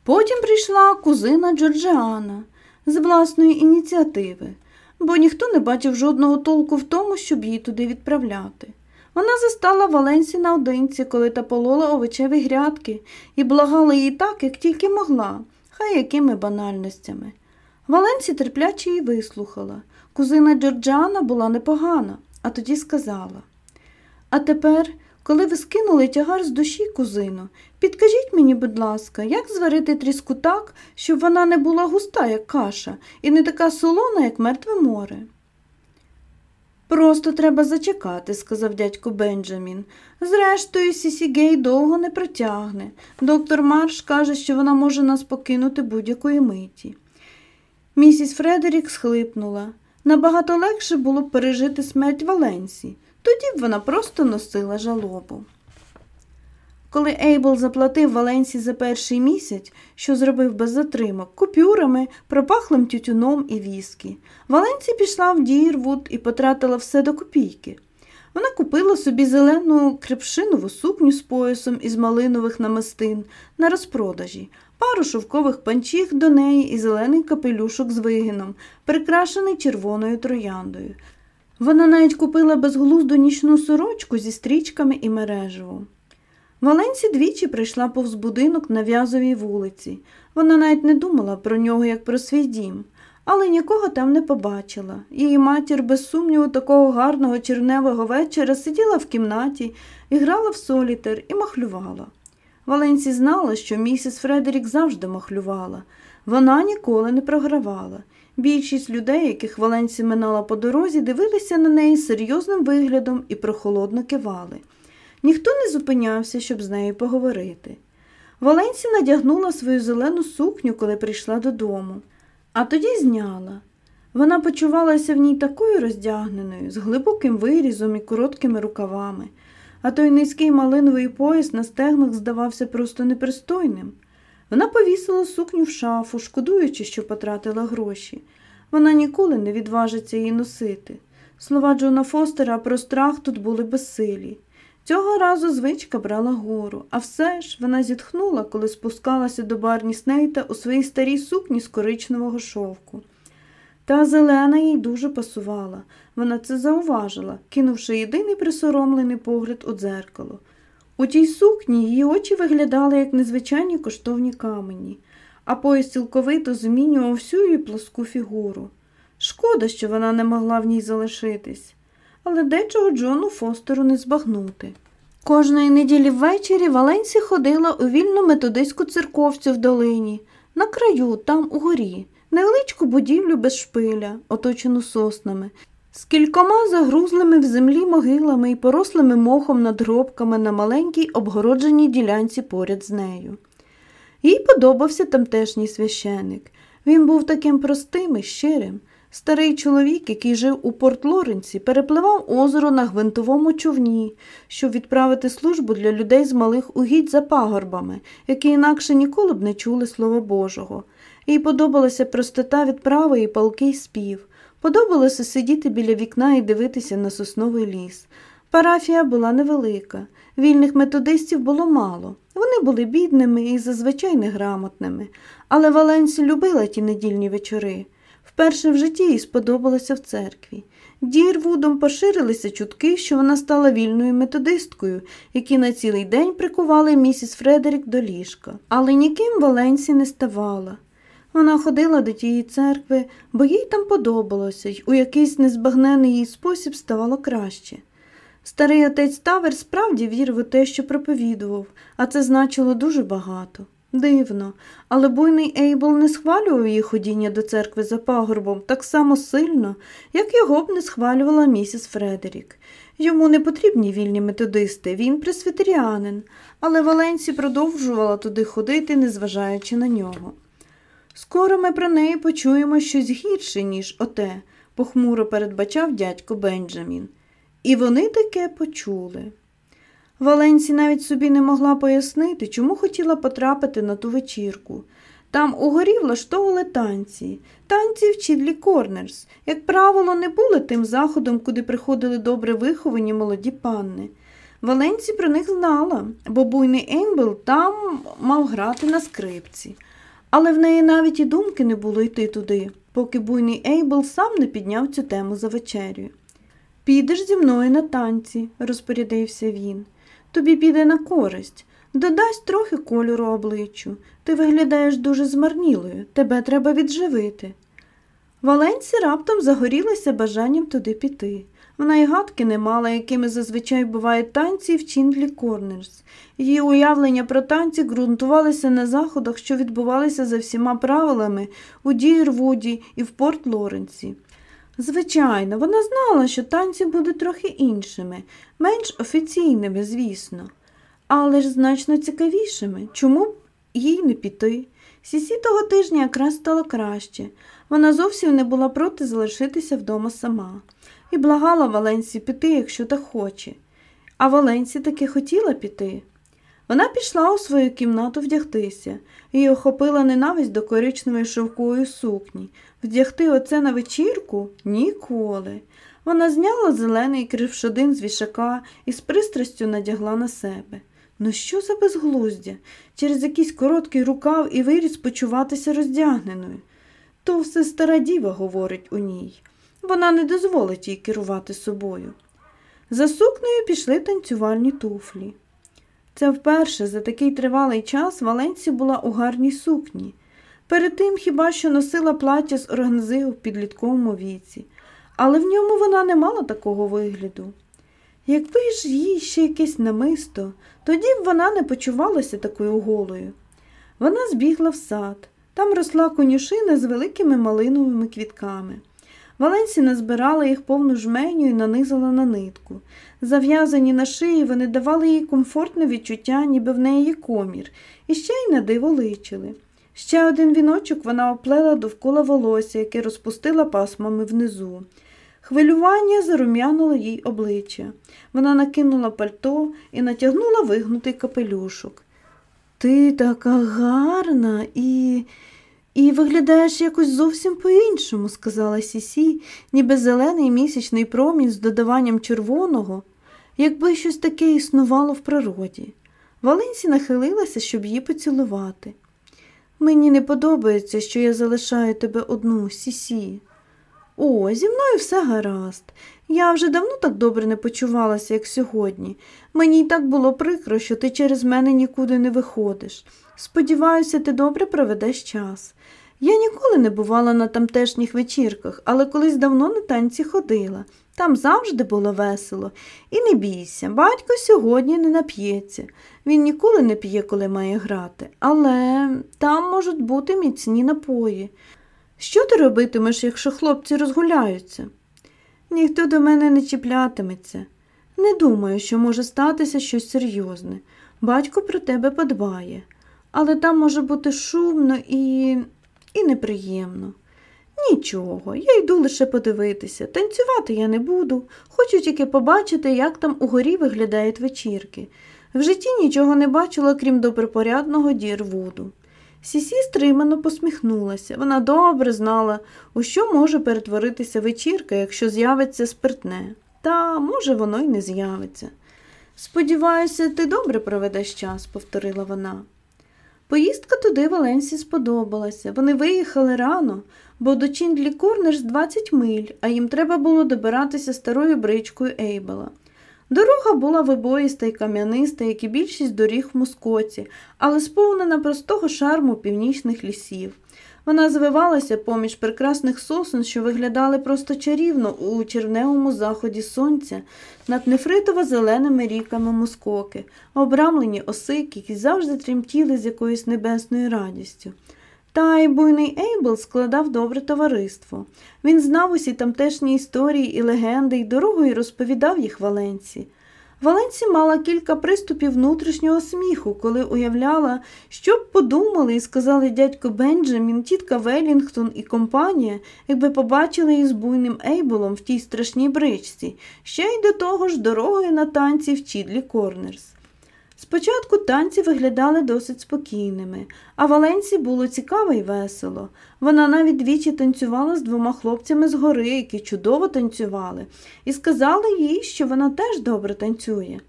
Потім прийшла кузина Джорджіана з власної ініціативи, бо ніхто не бачив жодного толку в тому, щоб її туди відправляти. Вона застала Валенсі наодинці, коли та полола овочеві грядки, і благала її так, як тільки могла, хай якими банальностями. Валенсі терпляче її вислухала. Кузина Джорджана була непогана, а тоді сказала А тепер, коли ви скинули тягар з душі, кузино, підкажіть мені, будь ласка, як зварити тріску так, щоб вона не була густа, як каша, і не така солона, як мертве море. Просто треба зачекати, сказав дядько Бенджамін. Зрештою, Сісі Гей довго не протягне. Доктор Марш каже, що вона може нас покинути будь-якої миті. Місіс Фредерік схлипнула. Набагато легше було б пережити смерть Валенсі, тоді б вона просто носила жалобу. Коли Ейбл заплатив Валенсі за перший місяць, що зробив без затримок, купюрами, пропахлим тютюном і віскі, Валенсі пішла в Дірвуд і потратила все до копійки. Вона купила собі зелену крепшинову сукню з поясом із малинових намистин на розпродажі, пару шовкових панчіх до неї і зелений капелюшок з вигином, прикрашений червоною трояндою. Вона навіть купила безглузду нічну сорочку зі стрічками і мереживом. Валенсі двічі прийшла повз будинок на в'язовій вулиці. Вона навіть не думала про нього, як про свій дім, але нікого там не побачила. Її матір, без сумніву, такого гарного черневого вечора сиділа в кімнаті, і грала в солітер і махлювала. Валенсі знала, що місіс Фредерік завжди махлювала. Вона ніколи не програвала. Більшість людей, яких Валенсі минала по дорозі, дивилися на неї серйозним виглядом і прохолодно кивали. Ніхто не зупинявся, щоб з нею поговорити. Валенсі надягнула свою зелену сукню, коли прийшла додому, а тоді зняла. Вона почувалася в ній такою роздягненою, з глибоким вирізом і короткими рукавами, а той низький малиновий пояс на стегнах здавався просто непристойним. Вона повісила сукню в шафу, шкодуючи, що потратила гроші. Вона ніколи не відважиться її носити. Слова Джона Фостера про страх тут були безсилі. Цього разу звичка брала гору, а все ж вона зітхнула, коли спускалася до барні Снейта у своїй старій сукні з коричневого шовку. Та зелена їй дуже пасувала. Вона це зауважила, кинувши єдиний присоромлений погляд у дзеркало. У тій сукні її очі виглядали як незвичайні коштовні камені, а пояс цілковито змінював всю її плоску фігуру. Шкода, що вона не могла в ній залишитись але дечого Джону Фостеру не збагнути. Кожної неділі ввечері Валенсі ходила у вільну методистську церковцю в долині, на краю, там угорі, невеличку будівлю без шпиля, оточену соснами, з кількома загрузлими в землі могилами і порослими мохом над гробками на маленькій обгородженій ділянці поряд з нею. Їй подобався тамтешній священик. Він був таким простим і щирим. Старий чоловік, який жив у Порт Лоренці, перепливав озеро на гвинтовому човні, щоб відправити службу для людей з малих угідь за пагорбами, які інакше ніколи б не чули Слова Божого. Їй подобалася простота відправи і палкий спів. Подобалося сидіти біля вікна і дивитися на сосновий ліс. Парафія була невелика, вільних методистів було мало. Вони були бідними і зазвичай неграмотними, але Валенсі любила ті недільні вечори. Вперше в житті їй сподобалося в церкві. Дірвудом поширилися чутки, що вона стала вільною методисткою, які на цілий день прикували місіс Фредерік до ліжка. Але ніким Валенсі не ставала. Вона ходила до тієї церкви, бо їй там подобалося, й у якийсь незбагнений їй спосіб ставало краще. Старий отець Тавер справді вірив у те, що проповідував, а це значило дуже багато. Дивно, але буйний Ейбл не схвалював її ходіння до церкви за пагорбом так само сильно, як його б не схвалювала місіс Фредерік. Йому не потрібні вільні методисти, він пресвітеріанин, але Валенсі продовжувала туди ходити, незважаючи на нього. Скоро ми про неї почуємо щось гірше, ніж оте, похмуро передбачав дядько Бенджамін. І вони таке почули. Валенсі навіть собі не могла пояснити, чому хотіла потрапити на ту вечірку. Там угорі влаштовували танці, танці в Чідлі Корнерс, як правило, не були тим заходом, куди приходили добре виховані молоді панни. Валенсі про них знала, бо буйний Ембл там мав грати на скрипці. Але в неї навіть і думки не було йти туди, поки буйний Ейбл сам не підняв цю тему за вечерю. Підеш зі мною на танці, розпорядився він. Тобі піде на користь. Додасть трохи кольору обличчю. Ти виглядаєш дуже змарнілою, тебе треба відживити. Валенсі раптом загорілася бажанням туди піти. Вона й гадки не мала, якими зазвичай бувають танці в Чіндлі Корнерс. Її уявлення про танці ґрунтувалися на заходах, що відбувалися за всіма правилами у Дієрвуді і в Порт Лоренсі. Звичайно, вона знала, що танці будуть трохи іншими, менш офіційними, звісно, але ж значно цікавішими. Чому б їй не піти? Сісі того тижня якраз стало краще. Вона зовсім не була проти залишитися вдома сама і благала Валенсі піти, якщо так хоче. А Валенсі таки хотіла піти. Вона пішла у свою кімнату вдягтися, її охопила ненависть до коричневої шовкової сукні. Вдягти оце на вечірку ніколи. Вона зняла зелений крившодин з вішака і з пристрастю надягла на себе. Ну що за безглуздя? Через якийсь короткий рукав і виріс почуватися роздягненою. То все стара діва говорить у ній. Вона не дозволить їй керувати собою. За сукнею пішли танцювальні туфлі. Це вперше за такий тривалий час Валенсі була у гарній сукні. Перед тим хіба що носила плаття з органзи у підлітковому віці, але в ньому вона не мала такого вигляду. Якби ж їй ще якесь намисто, тоді б вона не почувалася такою голою. Вона збігла в сад. Там росла конюшина з великими малиновими квітками. Валенсі назбирала їх повну жменю і нанизала на нитку. Зав'язані на шиї вони давали їй комфортне відчуття, ніби в неї комір, і ще й на диво личили. Ще один віночок вона оплела довкола волосся, яке розпустила пасмами внизу. Хвилювання зарум'януло їй обличчя. Вона накинула пальто і натягнула вигнутий капелюшок. Ти така гарна і. І виглядаєш якось зовсім по-іншому, сказала Сісі, ніби зелений місячний промінь з додаванням червоного, якби щось таке існувало в природі. Валенсі нахилилася, щоб її поцілувати. Мені не подобається, що я залишаю тебе одну, Сісі. О, зі мною все гаразд. Я вже давно так добре не почувалася, як сьогодні. Мені й так було прикро, що ти через мене нікуди не виходиш. Сподіваюся, ти добре проведеш час. Я ніколи не бувала на тамтешніх вечірках, але колись давно на танці ходила. Там завжди було весело. І не бійся, батько сьогодні не нап'ється. Він ніколи не п'є, коли має грати, але там можуть бути міцні напої. Що ти робитимеш, якщо хлопці розгуляються? Ніхто до мене не чіплятиметься. Не думаю, що може статися щось серйозне. Батько про тебе подбає, але там може бути шумно і і неприємно. Нічого, я йду лише подивитися. Танцювати я не буду, хочу тільки побачити, як там угорі виглядають вечірки. В житті нічого не бачила, крім добропорядного дірвуду. Сісі стримано посміхнулася. Вона добре знала, у що може перетворитися вечірка, якщо з'явиться спиртне. Та, може, воно й не з'явиться. Сподіваюся, ти добре проведеш час, повторила вона. Поїздка туди Валенсі сподобалася. Вони виїхали рано, бо до Чіндлі з 20 миль, а їм треба було добиратися старою бричкою Ейбела. Дорога була вибоїста й кам'яниста, як і більшість доріг в Мускоці, але сповнена простого шарму північних лісів. Вона звивалася поміж прекрасних сосен, що виглядали просто чарівно у червневому заході сонця над нефритово-зеленими ріками мускоки, обрамлені осики, які завжди тремтіли з якоюсь небесною радістю. Та й буйний Ейбл складав добре товариство. Він знав усі тамтешні історії і легенди, і дорогою розповідав їх Валенці. Валенці мала кілька приступів внутрішнього сміху, коли уявляла, що б подумали і сказали дядько Бенджамін, тітка Велінгтон і компанія, якби побачили її з буйним Ейболом в тій страшній бричці, ще й до того ж дорогою на танці в Чідлі Корнерс. Спочатку танці виглядали досить спокійними, а Валенці було цікаво і весело. Вона навіть двічі танцювала з двома хлопцями з гори, які чудово танцювали, і сказали їй, що вона теж добре танцює.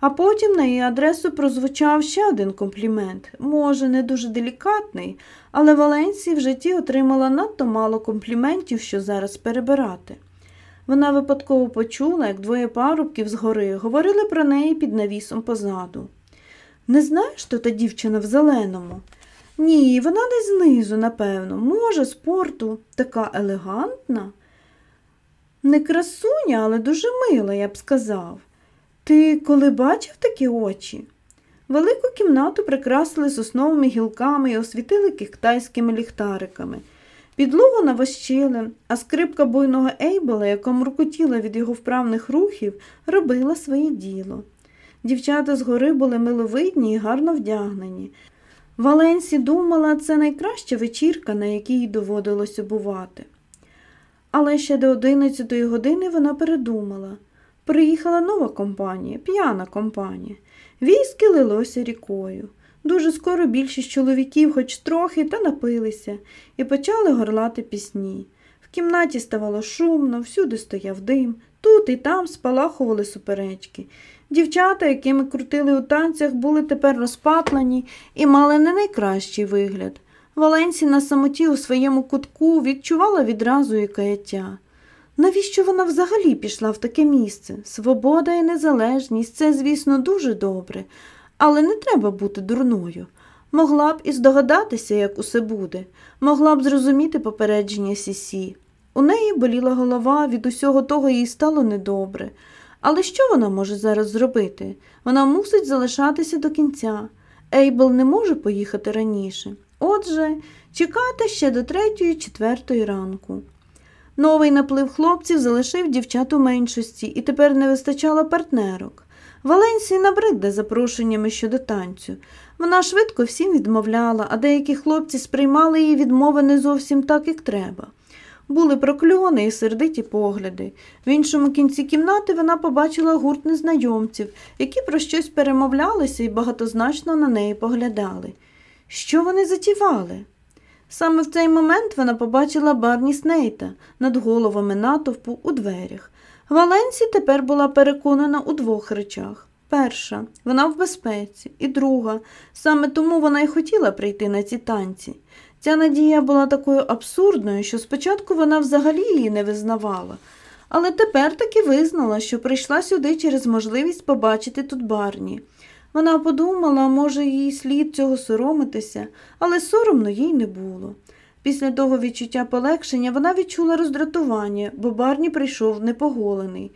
А потім на її адресу прозвучав ще один комплімент, може, не дуже делікатний, але Валенції в житті отримала надто мало компліментів, що зараз перебирати. Вона випадково почула, як двоє парубків згори говорили про неї під навісом позаду. Не знаєш, хто та дівчина в зеленому? Ні, вона десь знизу, напевно, може, спорту, така елегантна. Не красуня, але дуже мила, я б сказав. Ти коли бачив такі очі? Велику кімнату прикрасили сосновими гілками і освітили китайськими ліхтариками. Підлогу навощили, а скрипка буйного Ейбела, яка муркотіла від його вправних рухів, робила своє діло. Дівчата згори були миловидні і гарно вдягнені. Валенсі думала, це найкраща вечірка, на якій доводилося бувати. Але ще до одинадцятої години вона передумала. Приїхала нова компанія, п'яна компанія. Військи лилося рікою. Дуже скоро більшість чоловіків, хоч трохи, та напилися, і почали горлати пісні. В кімнаті ставало шумно, всюди стояв дим, тут і там спалахували суперечки. Дівчата, якими крутили у танцях, були тепер розпатлені і мали не найкращий вигляд. Валенсі на самоті у своєму кутку відчувала відразу і каяття. Навіщо вона взагалі пішла в таке місце? Свобода і незалежність це, звісно, дуже добре, але не треба бути дурною. Могла б і здогадатися, як усе буде, могла б зрозуміти попередження Сісі. У неї боліла голова, від усього того їй стало недобре. Але що вона може зараз зробити? Вона мусить залишатися до кінця. Ейбл не може поїхати раніше. Отже, чекати ще до третьої, четвертої ранку. Новий наплив хлопців залишив дівчат у меншості і тепер не вистачало партнерок. Валенсії набридде запрошеннями щодо танцю. Вона швидко всім відмовляла, а деякі хлопці сприймали її відмови не зовсім так, як треба. Були прокльони і сердиті погляди. В іншому кінці кімнати вона побачила гурт незнайомців, які про щось перемовлялися і багатозначно на неї поглядали. Що вони затівали? Саме в цей момент вона побачила Барні Снейта над головами натовпу у дверях. Валенсі тепер була переконана у двох речах. Перша, вона в безпеці, і друга, саме тому вона й хотіла прийти на ці танці. Ця надія була такою абсурдною, що спочатку вона взагалі її не визнавала, але тепер таки визнала, що прийшла сюди через можливість побачити тут барні. Вона подумала, може, їй слід цього соромитися, але соромно їй не було. Після того відчуття полегшення вона відчула роздратування, бо Барні прийшов непоголений.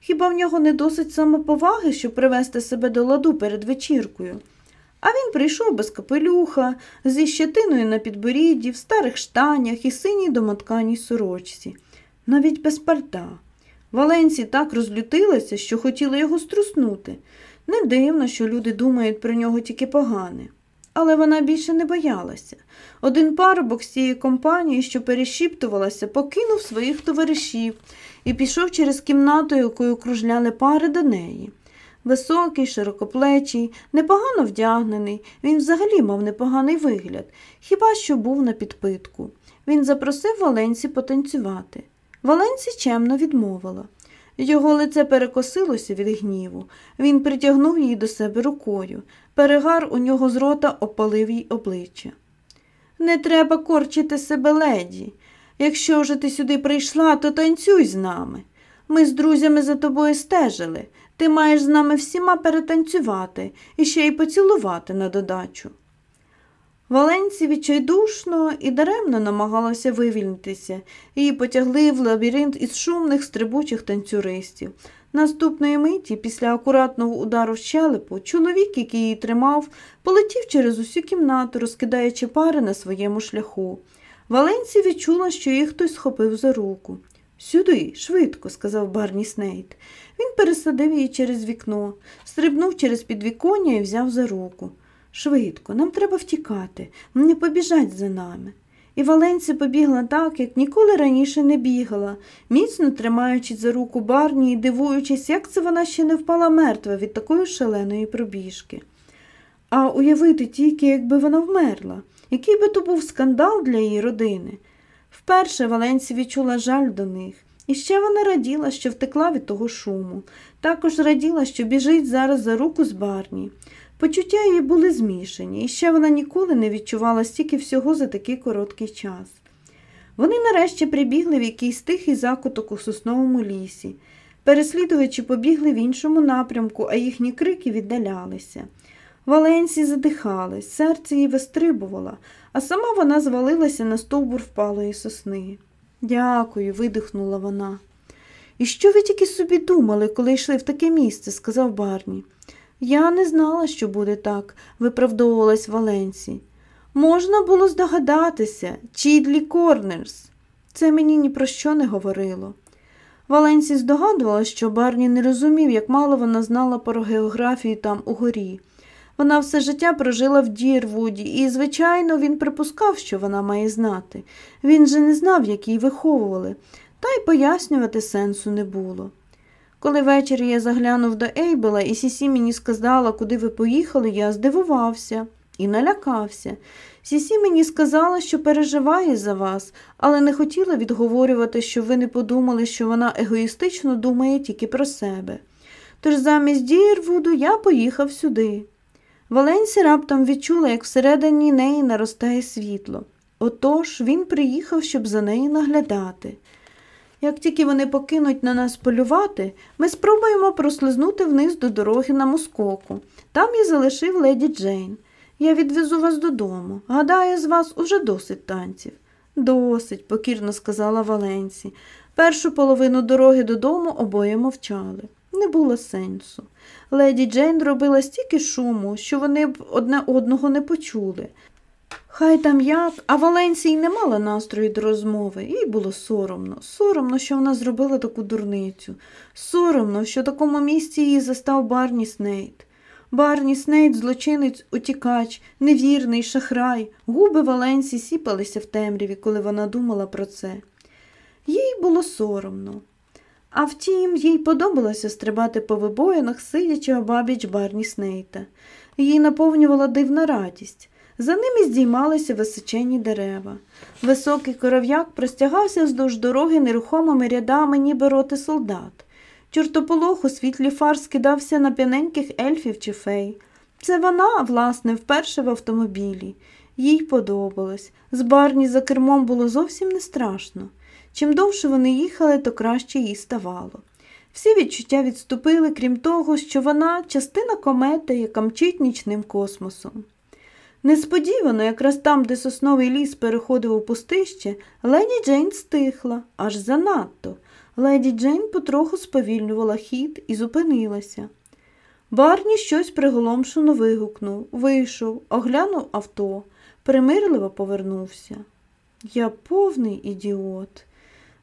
Хіба в нього не досить самоповаги, щоб привести себе до ладу перед вечіркою? А він прийшов без капелюха, зі щетиною на підборідді, в старих штанях і синій домотканій сорочці, навіть без пальта. Валенсі так розлютилася, що хотіла його струснути. Не дивно, що люди думають про нього тільки погане. Але вона більше не боялася. Один парубок з цієї компанії, що перешіптувалася, покинув своїх товаришів і пішов через кімнату, якою кружляли пари до неї. Високий, широкоплечий, непогано вдягнений, він взагалі мав непоганий вигляд, хіба що був на підпитку. Він запросив Валенсі потанцювати. Валенсі чемно відмовила. Його лице перекосилося від гніву. Він притягнув її до себе рукою. Перегар у нього з рота опалив їй обличчя. Не треба корчити себе, леді. Якщо вже ти сюди прийшла, то танцюй з нами. Ми з друзями за тобою стежили. Ти маєш з нами всіма перетанцювати і ще й поцілувати на додачу. Валенці відчайдушно і даремно намагалася вивільнитися, її потягли в лабіринт із шумних стрибучих танцюристів. Наступної миті, після акуратного удару в щелепу, чоловік, який її тримав, полетів через усю кімнату, розкидаючи пари на своєму шляху. Валенці відчула, що її хтось схопив за руку. Сюди, швидко, сказав Барні Снейт. Він пересадив її через вікно, стрибнув через підвіконня і взяв за руку. Швидко, нам треба втікати, не побіжать за нами. І Валенці побігла так, як ніколи раніше не бігала, міцно тримаючись за руку барні і дивуючись, як це вона ще не впала мертва від такої шаленої пробіжки. А уявити тільки, якби вона вмерла, який би то був скандал для її родини. Вперше Валенці відчула жаль до них. І ще вона раділа, що втекла від того шуму. Також раділа, що біжить зараз за руку з барні. Почуття її були змішані, і ще вона ніколи не відчувала стільки всього за такий короткий час. Вони нарешті прибігли в якийсь тихий закуток у сосновому лісі. Переслідувачі побігли в іншому напрямку, а їхні крики віддалялися. Валенсі задихалась, серце її вистрибувало, а сама вона звалилася на стовбур впалої сосни. Дякую, видихнула вона. І що ви тільки собі думали, коли йшли в таке місце? сказав Барні. Я не знала, що буде так, виправдовувалась Валенсі. Можна було здогадатися, Чідлі Корнерс. Це мені ні про що не говорило. Валенсі здогадувала, що Барні не розумів, як мало вона знала про географію там угорі. Вона все життя прожила в Дірвуді, і, звичайно, він припускав, що вона має знати. Він же не знав, як її виховували, та й пояснювати сенсу не було. Коли ввечері я заглянув до Ейбела, і Сісі мені сказала, куди ви поїхали, я здивувався і налякався. Сісі мені сказала, що переживає за вас, але не хотіла відговорювати, що ви не подумали, що вона егоїстично думає тільки про себе. Тож замість Дірвуду я поїхав сюди. Валенсі раптом відчула, як всередині неї наростає світло. Отож він приїхав, щоб за нею наглядати. Як тільки вони покинуть на нас полювати, ми спробуємо прослизнути вниз до дороги на мускоку. Там я залишив леді Джейн. Я відвезу вас додому. Гадаю, з вас уже досить танців. Досить, покірно сказала Валенсі. Першу половину дороги додому обоє мовчали. Не було сенсу. Леді Джейн робила стільки шуму, що вони б одне одного не почули. Хай там як, а Валенсі не мала настрою до розмови, їй було соромно. Соромно, що вона зробила таку дурницю. Соромно, що в такому місці її застав Барні Снейт. Барні Снейт, злочинець, утікач, невірний, шахрай. Губи Валенсі сіпалися в темряві, коли вона думала про це. Їй було соромно. А втім, їй подобалося стрибати по вибоїнах, сидячи обабіч Барні Снейта. Її наповнювала дивна радість. За ними здіймалися височені дерева. Високий коров'як простягався вздовж дороги нерухомими рядами, ніби роти солдат. Чортополох у світлі фар скидався на п'яненьких ельфів чи фей. Це вона, власне, вперше в автомобілі. Їй подобалось. З барні за кермом було зовсім не страшно. Чим довше вони їхали, то краще їй ставало. Всі відчуття відступили, крім того, що вона частина комети, яка мчить нічним космосом. Несподівано, якраз там, де сосновий ліс переходив у пустище, леді Джейн стихла, аж занадто. Леді Джейн потроху сповільнювала хід і зупинилася. Барні щось приголомшено вигукнув, вийшов, оглянув авто, примирливо повернувся. Я повний ідіот.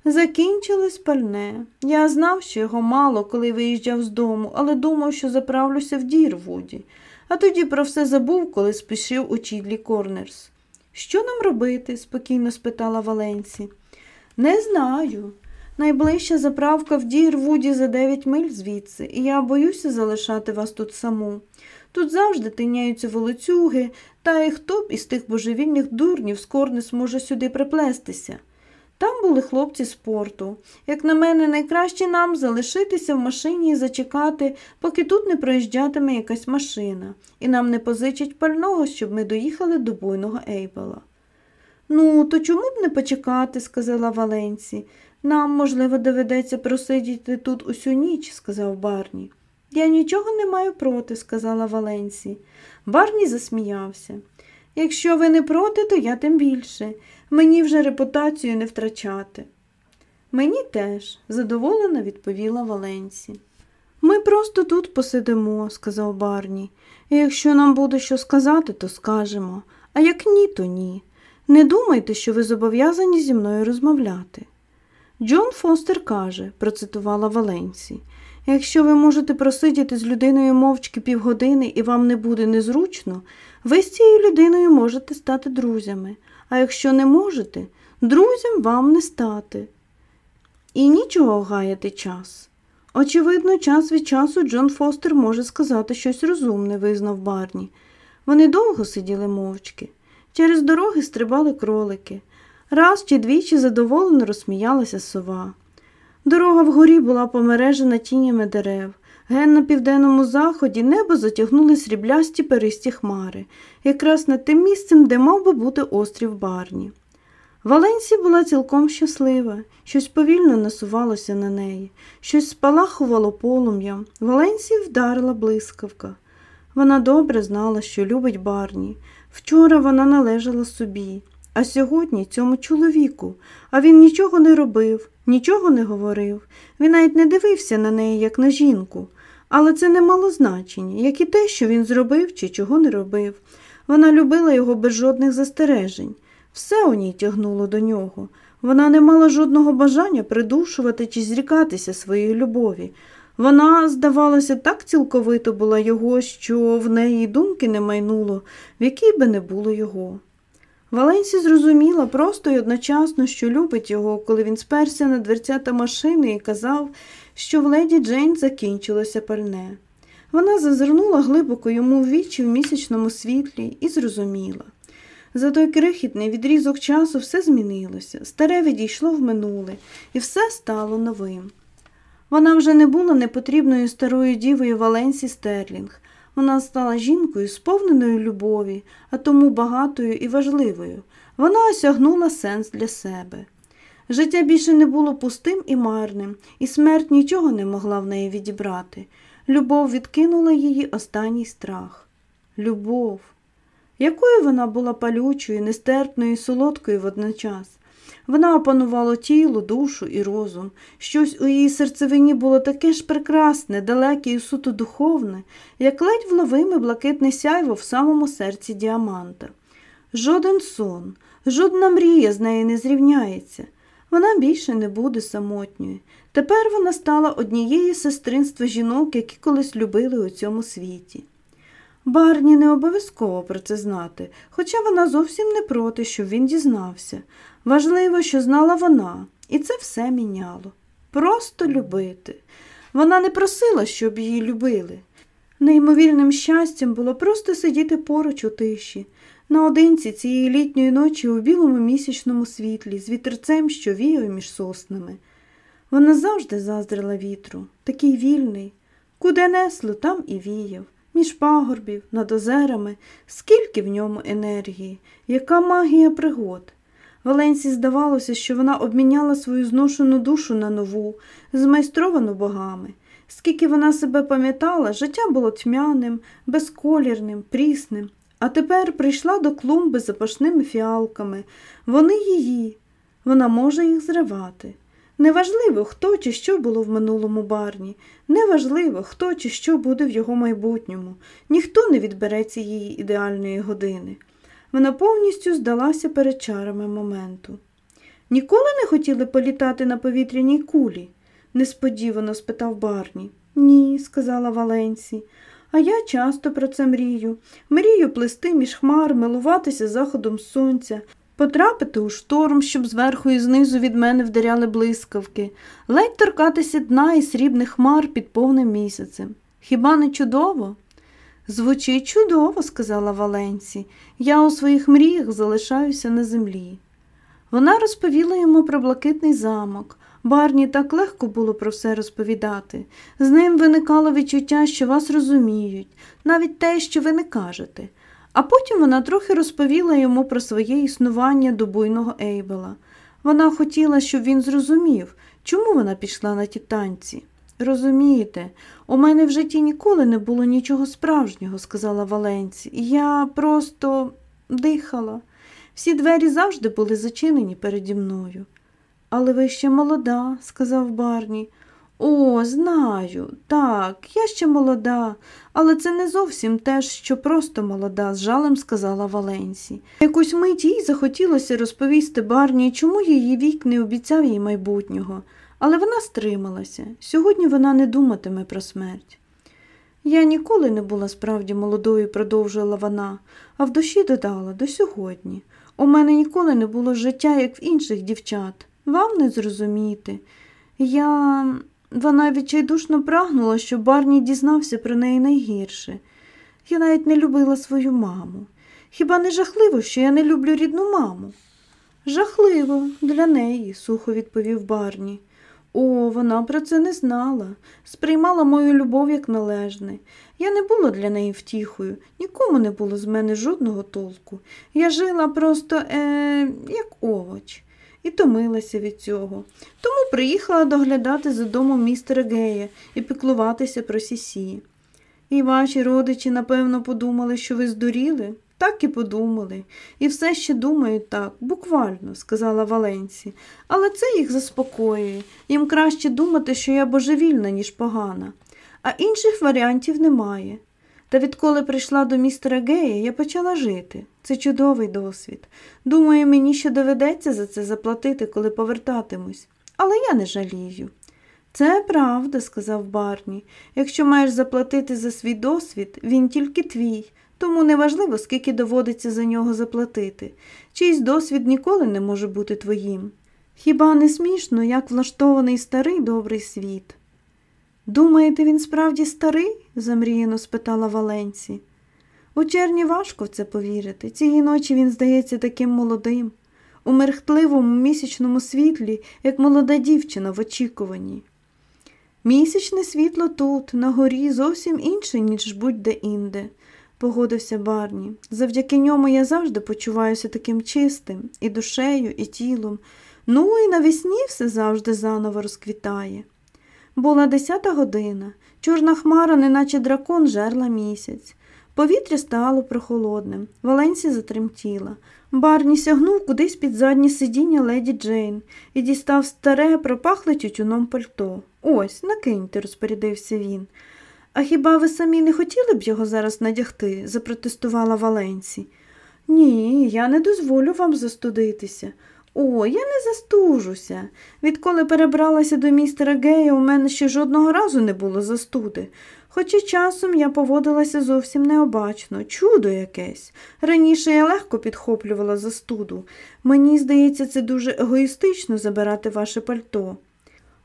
Закінчилось пальне. Я знав, що його мало, коли виїжджав з дому, але думав, що заправлюся в Дірвуді, а тоді про все забув, коли спішив у Чідлі Корнерс. Що нам робити? спокійно спитала Валенсі. Не знаю. Найближча заправка в Дірвуді за 9 миль звідси, і я боюся залишати вас тут саму. Тут завжди тиняються волоцюги, та й хто б із тих божевільних дурнів скоро не зможе сюди приплестися. Там були хлопці з порту. Як на мене, найкраще нам залишитися в машині і зачекати, поки тут не проїжджатиме якась машина, і нам не позичать пального, щоб ми доїхали до буйного Ейбела. Ну, то чому б не почекати, сказала Валенсі. Нам, можливо, доведеться просидіти тут усю ніч, сказав Барні. Я нічого не маю проти, сказала Валенсі. Барні засміявся. Якщо ви не проти, то я тим більше. Мені вже репутацію не втрачати. Мені теж, задоволено відповіла Валенсі. Ми просто тут посидимо, сказав Барні, і якщо нам буде що сказати, то скажемо, а як ні, то ні. Не думайте, що ви зобов'язані зі мною розмовляти. Джон Фостер каже, процитувала Валенсі, якщо ви можете просидіти з людиною мовчки півгодини і вам не буде незручно, ви з цією людиною можете стати друзями, а якщо не можете, друзям вам не стати. І нічого гаяти час. Очевидно, час від часу Джон Фостер може сказати щось розумне, визнав Барні. Вони довго сиділи мовчки. Через дороги стрибали кролики. Раз чи двічі задоволено розсміялася сова. Дорога вгорі була помережена тінями дерев. Ген на південному заході небо затягнули сріблясті перисті хмари, якраз над тим місцем, де мав би бути острів Барні. Валенсі була цілком щаслива, щось повільно насувалося на неї, щось спалахувало полум'ям. Валенсі вдарила блискавка. Вона добре знала, що любить Барні. Вчора вона належала собі, а сьогодні цьому чоловіку, а він нічого не робив, нічого не говорив. Він навіть не дивився на неї, як на жінку. Але це не мало значення, як і те, що він зробив чи чого не робив. Вона любила його без жодних застережень. Все у ній тягнуло до нього. Вона не мала жодного бажання придушувати чи зрікатися своєї любові. Вона, здавалося, так цілковито була його, що в неї думки не майнуло, в якій би не було його. Валенсі зрозуміла просто й одночасно, що любить його, коли він сперся на дверцята машини і казав, що в леді Джейн закінчилося пальне. Вона зазирнула глибоко йому в вічі в місячному світлі і зрозуміла. За той крихітний відрізок часу все змінилося, старе відійшло в минуле, і все стало новим. Вона вже не була непотрібною старою дівою Валенсі Стерлінг. Вона стала жінкою, сповненою любові, а тому багатою і важливою. Вона осягнула сенс для себе. Життя більше не було пустим і марним, і смерть нічого не могла в неї відібрати. Любов відкинула її останній страх. Любов. Якою вона була палючою, нестерпною і солодкою водночас. Вона опанувала тіло, душу і розум. Щось у її серцевині було таке ж прекрасне, далеке і суто духовне, як ледь вловиме блакитне сяйво в самому серці діаманта. Жоден сон, жодна мрія з неї не зрівняється. Вона більше не буде самотньою. Тепер вона стала однією сестринства жінок, які колись любили у цьому світі. Барні не обов'язково про це знати, хоча вона зовсім не проти, щоб він дізнався. Важливо, що знала вона, і це все міняло. Просто любити. Вона не просила, щоб її любили. Неймовірним щастям було просто сидіти поруч у тиші, наодинці цієї літньої ночі у білому місячному світлі, з вітерцем, що віяв між соснами. Вона завжди заздрила вітру, такий вільний, куди несло, там і віяв, між пагорбів, над озерами, скільки в ньому енергії, яка магія пригод. Валенсі здавалося, що вона обміняла свою зношену душу на нову, змайстровану богами. Скільки вона себе пам'ятала, життя було тьмяним, безколірним, прісним, а тепер прийшла до клумби з запашними фіалками. Вони її, вона може їх зривати. Неважливо, хто чи що було в минулому барні, неважливо, хто чи що буде в його майбутньому, ніхто не відбере цієї ідеальної години. Вона повністю здалася перед чарами моменту. Ніколи не хотіли політати на повітряній кулі? несподівано спитав Барні. Ні, сказала Валенсі. А я часто про це мрію. Мрію плести між хмар, милуватися заходом сонця, потрапити у шторм, щоб зверху і знизу від мене вдаряли блискавки, ледь торкатися дна і срібних хмар під повним місяцем. Хіба не чудово? Звучить чудово, сказала Валенсі. Я у своїх мріях залишаюся на землі. Вона розповіла йому про блакитний замок. Барні так легко було про все розповідати. З ним виникало відчуття, що вас розуміють, навіть те, що ви не кажете. А потім вона трохи розповіла йому про своє існування до буйного Ейбела. Вона хотіла, щоб він зрозумів, чому вона пішла на ті танці. Розумієте, у мене в житті ніколи не було нічого справжнього, сказала Валенці. Я просто дихала. Всі двері завжди були зачинені переді мною. Але ви ще молода, сказав Барні. О, знаю, так, я ще молода, але це не зовсім те, що просто молода, з жалем сказала Валенсі. Якусь мить їй захотілося розповісти Барні, чому її вік не обіцяв їй майбутнього, але вона стрималася. Сьогодні вона не думатиме про смерть. Я ніколи не була справді молодою, продовжила вона, а в душі додала до сьогодні. У мене ніколи не було життя, як в інших дівчат. Вам не зрозуміти. Я. Вона відчайдушно прагнула, щоб Барні дізнався про неї найгірше. Я навіть не любила свою маму. Хіба не жахливо, що я не люблю рідну маму? Жахливо, для неї, сухо відповів Барні. О, вона про це не знала, сприймала мою любов як належне. Я не була для неї втіхою, нікому не було з мене жодного толку. Я жила просто, е, як овоч і томилася від цього. Тому приїхала доглядати за домом містера Гея і піклуватися про сісі. І ваші родичі, напевно, подумали, що ви здуріли? Так і подумали. І все ще думають так, буквально, сказала Валенсі. Але це їх заспокоює. Їм краще думати, що я божевільна, ніж погана. А інших варіантів немає. Та відколи прийшла до містера Гея, я почала жити. Це чудовий досвід. Думаю, мені ще доведеться за це заплатити, коли повертатимусь. Але я не жалію. Це правда, сказав Барні. Якщо маєш заплатити за свій досвід, він тільки твій, тому неважливо, скільки доводиться за нього заплатити. Чийсь досвід ніколи не може бути твоїм. Хіба не смішно, як влаштований старий добрий світ? Думаєте, він справді старий? Замріяно спитала Валенці. У черні важко в це повірити. Цієї ночі він здається таким молодим, у мерхтливому місячному світлі, як молода дівчина в очікуванні. Місячне світло тут, на горі, зовсім інше, ніж будь-де інде, погодився Барні. Завдяки ньому я завжди почуваюся таким чистим, і душею, і тілом. Ну і навесні все завжди заново розквітає. Була десята година. Чорна хмара, неначе дракон, жерла місяць. Повітря стало прохолодним. Валенсі затремтіла. Барні сягнув кудись під заднє сидіння леді Джейн і дістав старе, пропахле тютюном пальто. Ось, накиньте, розпорядився він. А хіба ви самі не хотіли б його зараз надягти? запротестувала Валенсі. Ні, я не дозволю вам застудитися. О, я не застужуся. Відколи перебралася до містера Гея, у мене ще жодного разу не було застуди. Хоча часом я поводилася зовсім необачно, чудо якесь. Раніше я легко підхоплювала застуду. Мені здається, це дуже егоїстично забирати ваше пальто.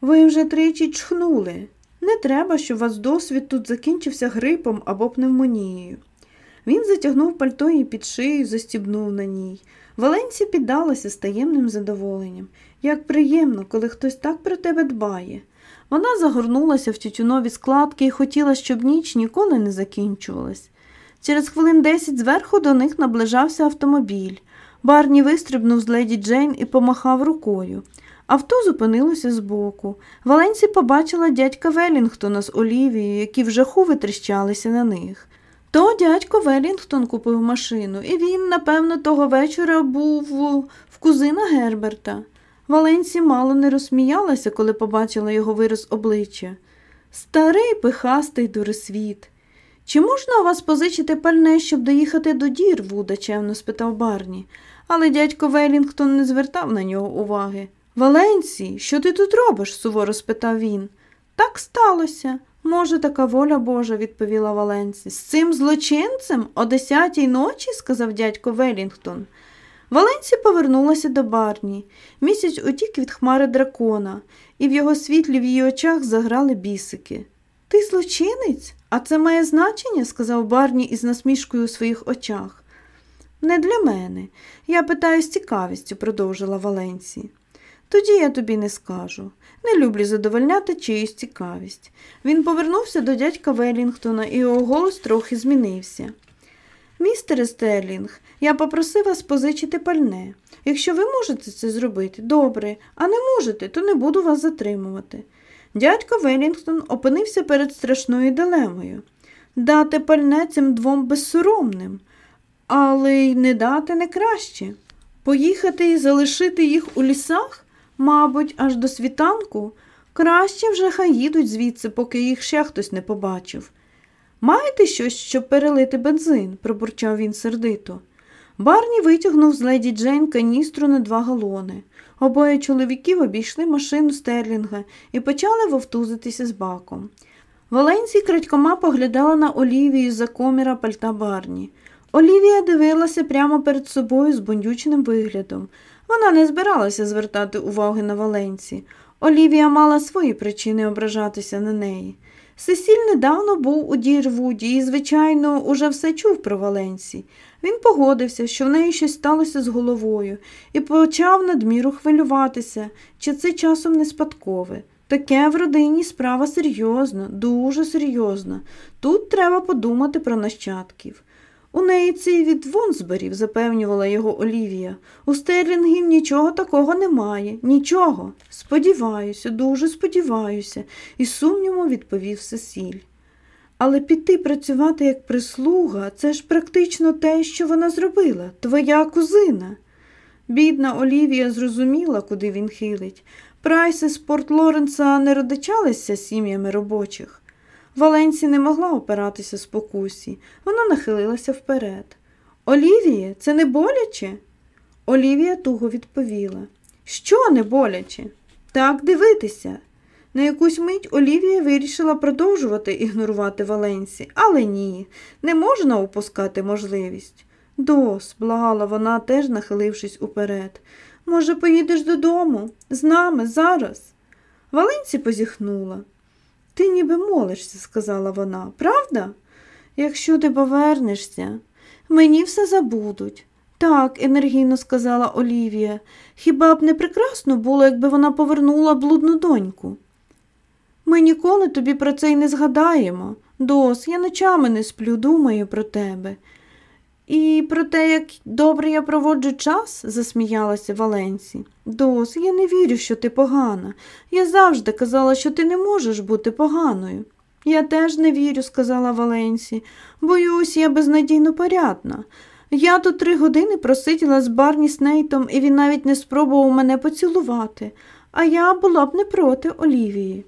Ви вже тричі чхнули. Не треба, щоб вас досвід тут закінчився грипом або пневмонією. Він затягнув пальто і під шию, застібнув на ній. Валенсі піддалася з таємним задоволенням. Як приємно, коли хтось так про тебе дбає. Вона загорнулася в тютюнові складки і хотіла, щоб ніч ніколи не закінчувалась. Через хвилин десять зверху до них наближався автомобіль. Барні вистрибнув з леді Джейн і помахав рукою. Авто зупинилося збоку. Валенсі побачила дядька Велінгтона з Олівією, які в жаху витріщалися на них. То дядько Велінгтон купив машину, і він, напевно, того вечора був в кузина Герберта. Валенсі мало не розсміялася, коли побачила його вираз обличчя. Старий пихастий дурисвіт. Чи можна у вас позичити пальне, щоб доїхати до Дірвуда? чемно спитав Барні, але дядько Велінгтон не звертав на нього уваги. Валенсі, що ти тут робиш? суворо спитав він. Так сталося. Може, така воля Божа, відповіла Валенсі. З цим злочинцем о десятій ночі, сказав дядько Велінгтон. Валенсі повернулася до барні. Місяць утік від хмари дракона, і в його світлі в її очах заграли бісики. Ти злочинець? А це має значення? сказав Барні із насмішкою у своїх очах. Не для мене. Я питаю з цікавістю, продовжила Валенсі. Тоді я тобі не скажу. Не люблю задовольняти чиюсь цікавість. Він повернувся до дядька Велінгтона, і його голос трохи змінився. Містере Стерлінг, я попросив вас позичити пальне. Якщо ви можете це зробити, добре, а не можете, то не буду вас затримувати. Дядько Велінгтон опинився перед страшною дилемою дати пальне цим двом безсоромним, але й не дати не краще. Поїхати і залишити їх у лісах, мабуть, аж до світанку, краще вже хай їдуть звідси, поки їх ще хтось не побачив. Маєте щось, щоб перелити бензин? пробурчав він сердито. Барні витягнув з леді Джейн каністру на два галони. Обоє чоловіків обійшли машину стерлінга і почали вовтузитися з баком. Валенсій крадькома поглядала на Олівію за коміра пальта Барні. Олівія дивилася прямо перед собою з бундючним виглядом. Вона не збиралася звертати уваги на Валенсі. Олівія мала свої причини ображатися на неї. Сесіль недавно був у Дірвуді і, звичайно, уже все чув про Валенсі. Він погодився, що в неї щось сталося з головою, і почав надміру хвилюватися, чи це часом не спадкове. Таке в родині справа серйозна, дуже серйозна. Тут треба подумати про нащадків. У неї цей від Вонсберів, запевнювала його Олівія. У стерлінгів нічого такого немає, нічого. Сподіваюся, дуже сподіваюся, і сумнівом відповів Сесіль. Але піти працювати як прислуга це ж практично те, що вона зробила, твоя кузина. Бідна Олівія зрозуміла, куди він хилить. Прайси з Порт Лоренса не родичалися сім'ями робочих. Валенсі не могла опиратися спокусі. Вона нахилилася вперед. Олівіє, це не боляче? Олівія туго відповіла. Що не боляче? Так дивитися. На якусь мить Олівія вирішила продовжувати ігнорувати Валенсі, але ні, не можна упускати можливість. Дос, благала вона, теж нахилившись уперед. Може, поїдеш додому? З нами зараз. Валенсі позіхнула. Ти ніби молишся, сказала вона, правда? Якщо ти повернешся, мені все забудуть. Так, енергійно сказала Олівія. Хіба б не прекрасно було, якби вона повернула блудну доньку? Ми ніколи тобі про це й не згадаємо. Дос, я ночами не сплю, думаю про тебе. І про те, як добре я проводжу час, засміялася Валенсі. Дос, я не вірю, що ти погана. Я завжди казала, що ти не можеш бути поганою. Я теж не вірю, сказала Валенсі. Боюсь, я безнадійно порядна. Я тут три години просиділа з Барні Снейтом, і він навіть не спробував мене поцілувати, а я була б не проти Олівії.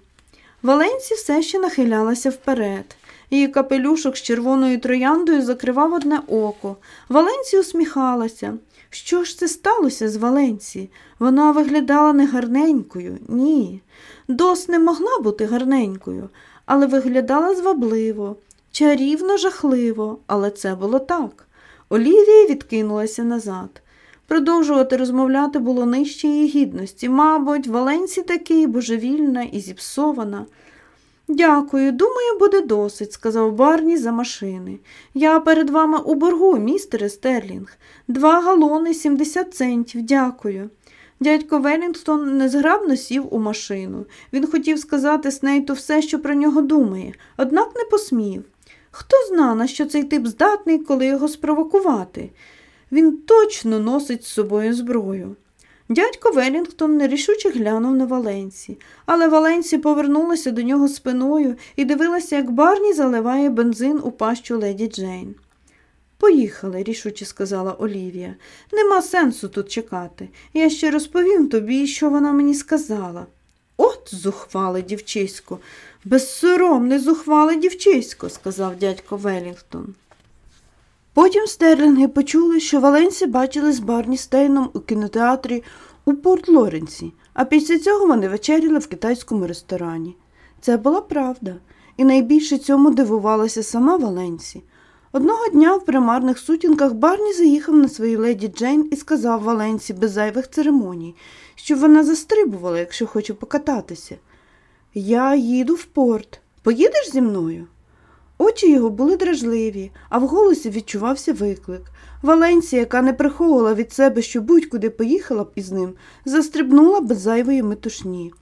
Валенсі все ще нахилялася вперед. Її капелюшок з червоною трояндою закривав одне око. Валенсі усміхалася. Що ж це сталося з Валенсі? Вона виглядала не гарненькою, ні. Дос не могла бути гарненькою, але виглядала звабливо, чарівно жахливо, але це було так. Олівія відкинулася назад. Продовжувати розмовляти було нижче її гідності. Мабуть, Валенсі такий божевільна і зіпсована. Дякую, думаю, буде досить, сказав Барні за машини. Я перед вами у боргу, містере Стерлінг. Два галони, 70 центів, дякую. Дядько Велінгтон незграбно сів у машину. Він хотів сказати Снейту все, що про нього думає, однак не посмів. Хто зна, на що цей тип здатний, коли його спровокувати? Він точно носить з собою зброю. Дядько Велінгтон нерішуче глянув на Валенсі, але Валенсі повернулася до нього спиною і дивилася, як Барні заливає бензин у пащу леді Джейн. Поїхали, рішуче сказала Олівія. Нема сенсу тут чекати. Я ще розповім тобі, що вона мені сказала. От зухвале дівчисько, безсоромне зухвале дівчисько, сказав дядько Велінгтон. Потім стерлінги почули, що Валенсі бачили з Барні Стейном у кінотеатрі у Порт Лоренсі, а після цього вони вечеряли в китайському ресторані. Це була правда, і найбільше цьому дивувалася сама Валенсі. Одного дня в примарних сутінках Барні заїхав на своїй леді Джейн і сказав Валенсі без зайвих церемоній, щоб вона застрибувала, якщо хоче покататися. Я їду в порт. Поїдеш зі мною? Очі його були дражливі, а в голосі відчувався виклик. Валенсія, яка не приховувала від себе, що будь-куди поїхала б із ним, застрибнула без зайвої метушні.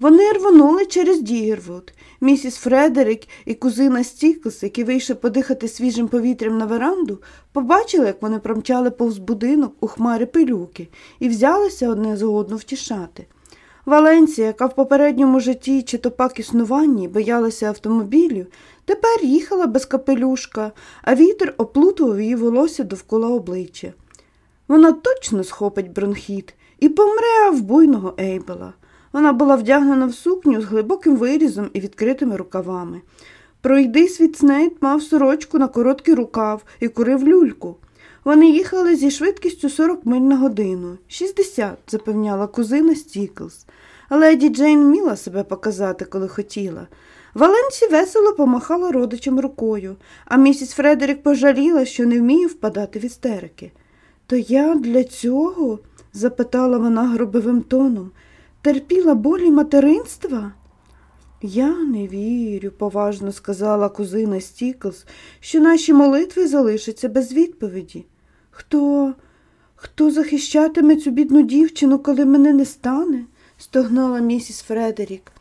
Вони рвонули через Дірвуд. Місіс Фредерик і кузина Стіклс, які вийшли подихати свіжим повітрям на веранду, побачили, як вони промчали повз будинок у хмарі пилюки і взялися одне за одну втішати. Валенсі, яка в попередньому житті чи то пак існуванні боялася автомобілів, тепер їхала без капелюшка, а вітер оплутував її волосся довкола обличчя. Вона точно схопить бронхіт і помре в буйного Ейбела. Вона була вдягнена в сукню з глибоким вирізом і відкритими рукавами. Пройдисвіт Снейт мав сорочку на короткий рукав і курив люльку. Вони їхали зі швидкістю 40 миль на годину, 60, запевняла кузина Стіклс. Леді Джейн вміла себе показати, коли хотіла. Валенсі весело помахала родичам рукою, а місіс Фредерік пожаліла, що не вміє впадати в істерики. То я для цього? запитала вона гробовим тоном, терпіла болі материнства? Я не вірю, поважно сказала кузина Стіклс, що наші молитви залишаться без відповіді. Хто, хто захищатиме цю бідну дівчину, коли мене не стане? стогнала місіс Фредерік.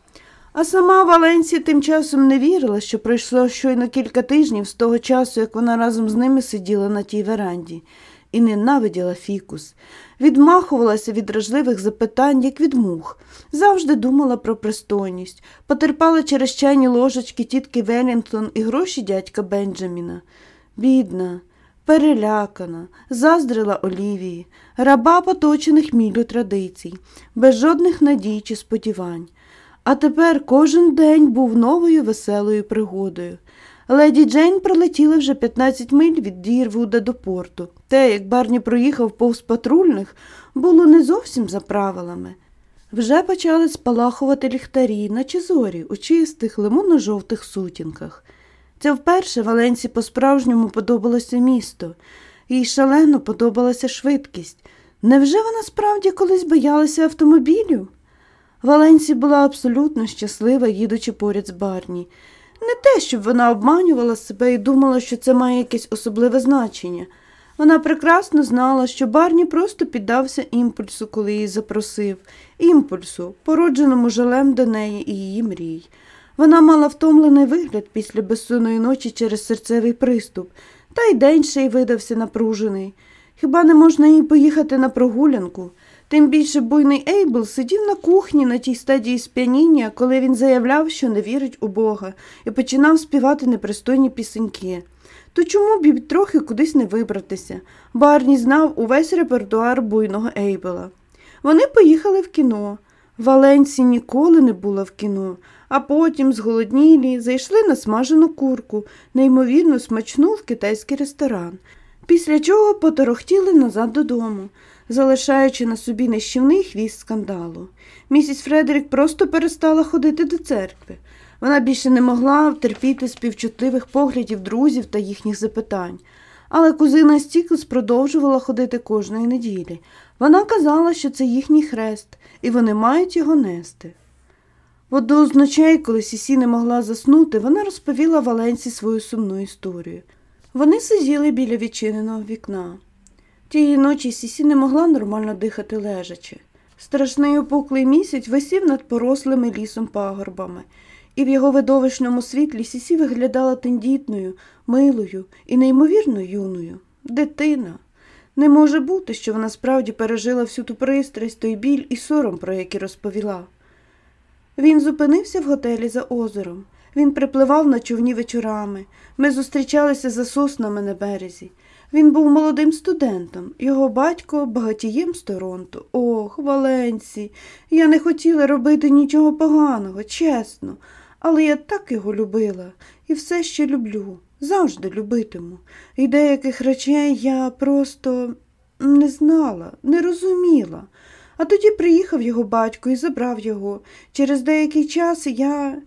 А сама Валенсія тим часом не вірила, що пройшло щойно кілька тижнів з того часу, як вона разом з ними сиділа на тій веранді, і ненавиділа фікус, відмахувалася від дражливих запитань, як від мух, завжди думала про пристойність, потерпала через чайні ложечки тітки Велінгтон і гроші дядька Бенджаміна. Бідна, перелякана, заздрила Олівії, раба поточених мілю традицій, без жодних надій чи сподівань. А тепер кожен день був новою веселою пригодою. Леді Джейн пролетіла вже 15 миль від Дірвуда до порту. Те, як Барні проїхав повз патрульних, було не зовсім за правилами. Вже почали спалахувати ліхтарі, наче зорі, у чистих лимонно-жовтих сутінках. Це вперше Валенсі по-справжньому подобалося місто, їй шалено подобалася швидкість. Невже вона справді колись боялася автомобілів? Валенсі була абсолютно щаслива, їдучи поряд з Барні. Не те, щоб вона обманювала себе і думала, що це має якесь особливе значення. Вона прекрасно знала, що Барні просто піддався імпульсу, коли її запросив, імпульсу, породженому жалем до неї і її мрій. Вона мала втомлений вигляд після безсонної ночі через серцевий приступ, та й день ще й видався напружений. Хіба не можна їй поїхати на прогулянку? Тим більше буйний Ейбл сидів на кухні на тій стадії сп'яніння, коли він заявляв, що не вірить у Бога, і починав співати непристойні пісеньки. То чому б трохи кудись не вибратися? Барні знав увесь репертуар буйного Ейбела. Вони поїхали в кіно. Валенсі ніколи не була в кіно, а потім, зголоднілі, зайшли на смажену курку, неймовірно смачну в китайський ресторан, після чого поторохтіли назад додому залишаючи на собі нищівний хвіст скандалу. Місіс Фредерік просто перестала ходити до церкви. Вона більше не могла терпіти співчутливих поглядів друзів та їхніх запитань. Але кузина Стіклс продовжувала ходити кожної неділі. Вона казала, що це їхній хрест, і вони мають його нести. В одну з ночей, коли Сісі не могла заснути, вона розповіла Валенсі свою сумну історію. Вони сиділи біля відчиненого вікна. Тієї ночі Сісі не могла нормально дихати лежачи. Страшний опуклий місяць висів над порослими лісом пагорбами, і в його видовищному світлі Сісі виглядала тендітною, милою і неймовірно юною. Дитина. Не може бути, що вона справді пережила всю ту пристрасть, той біль і сором, про які розповіла. Він зупинився в готелі за озером. Він припливав на човні вечорами. Ми зустрічалися за соснами на березі. Він був молодим студентом, його батько багатієм з Торонто. Ох, Валенсі, я не хотіла робити нічого поганого, чесно, але я так його любила і все ще люблю, завжди любитиму. І деяких речей я просто не знала, не розуміла. А тоді приїхав його батько і забрав його. Через деякий час я.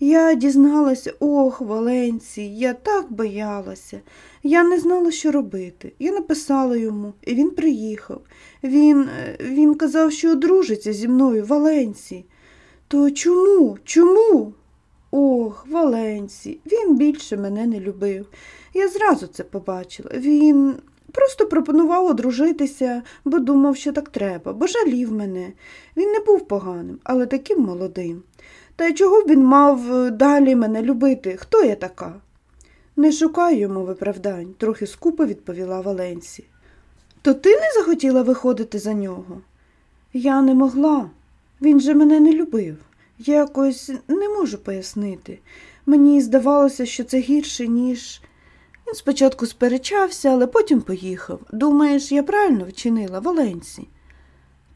Я дізналася, ох, Валенцій, я так боялася. Я не знала, що робити. Я написала йому, і він приїхав. Він, е, він казав, що одружиться зі мною, Валенцій. То чому? Чому? Ох, Валенсі, він більше мене не любив. Я зразу це побачила. Він просто пропонував одружитися, бо думав, що так треба, бо жалів мене. Він не був поганим, але таким молодим. Та й чого б він мав е, далі мене любити? Хто я така? Не шукай йому виправдань, трохи скупо відповіла Валенсі. То ти не захотіла виходити за нього? Я не могла. Він же мене не любив. Я якось не можу пояснити. Мені здавалося, що це гірше, ніж. Він спочатку сперечався, але потім поїхав. Думаєш, я правильно вчинила Валенсі?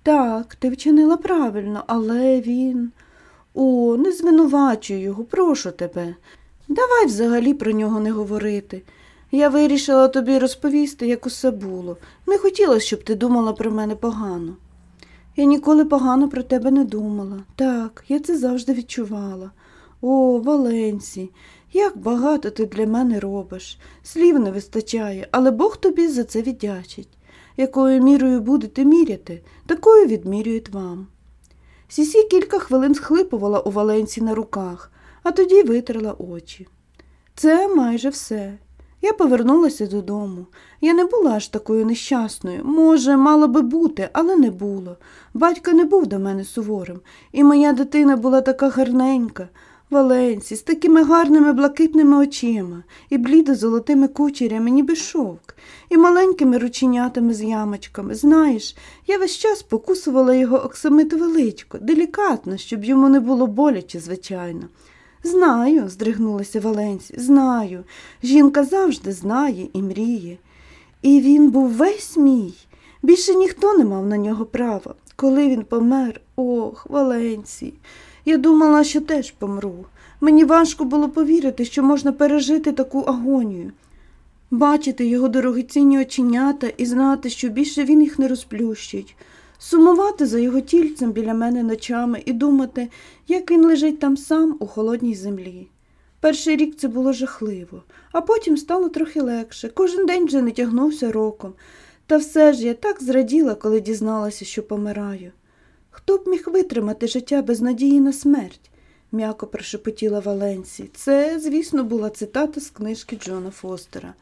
Так, ти вчинила правильно, але він. О, не звинувачуй його, прошу тебе. Давай взагалі про нього не говорити. Я вирішила тобі розповісти, як усе було. Не хотіла, щоб ти думала про мене погано. Я ніколи погано про тебе не думала. Так, я це завжди відчувала. О, Валенсі, як багато ти для мене робиш. Слів не вистачає, але Бог тобі за це віддячить. Якою мірою будете міряти, такою відмірюють вам. Сісі кілька хвилин схлипувала у Валенсі на руках, а тоді витерла очі. Це майже все. Я повернулася додому. Я не була аж такою нещасною. Може, мала би бути, але не було. Батько не був до мене суворим, і моя дитина була така гарненька. Валенсі, з такими гарними блакитними очима, і блідо золотими кучерями, ніби шовк, і маленькими рученятами з ямочками. Знаєш, я весь час покусувала його оксамит величко, делікатно, щоб йому не було боляче, звичайно. Знаю, здригнулася Валенсі, знаю. Жінка завжди знає і мріє. І він був весь мій. Більше ніхто не мав на нього права. Коли він помер, ох, Валенсі, я думала, що теж помру. Мені важко було повірити, що можна пережити таку агонію. Бачити його дорогоцінні оченята і знати, що більше він їх не розплющить, сумувати за його тільцем біля мене ночами і думати, як він лежить там сам у холодній землі. Перший рік це було жахливо, а потім стало трохи легше. Кожен день вже не тягнувся роком. Та все ж я так зраділа, коли дізналася, що помираю. Хто б міг витримати життя без надії на смерть? м'яко прошепотіла Валенсі. Це, звісно, була цитата з книжки Джона Фостера.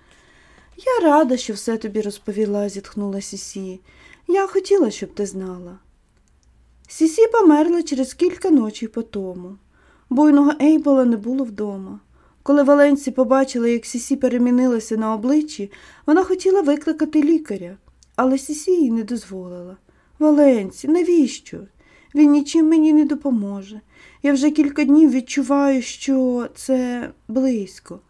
Я рада, що все тобі розповіла, зітхнула Сісі. Я хотіла, щоб ти знала. Сісі померла через кілька ночей по тому. Буйного Ейбола не було вдома. Коли Валенсі побачила, як Сісі перемінилася на обличчі, вона хотіла викликати лікаря, але Сісі їй не дозволила. Валенсі, навіщо? Він нічим мені не допоможе. Я вже кілька днів відчуваю, що це близько.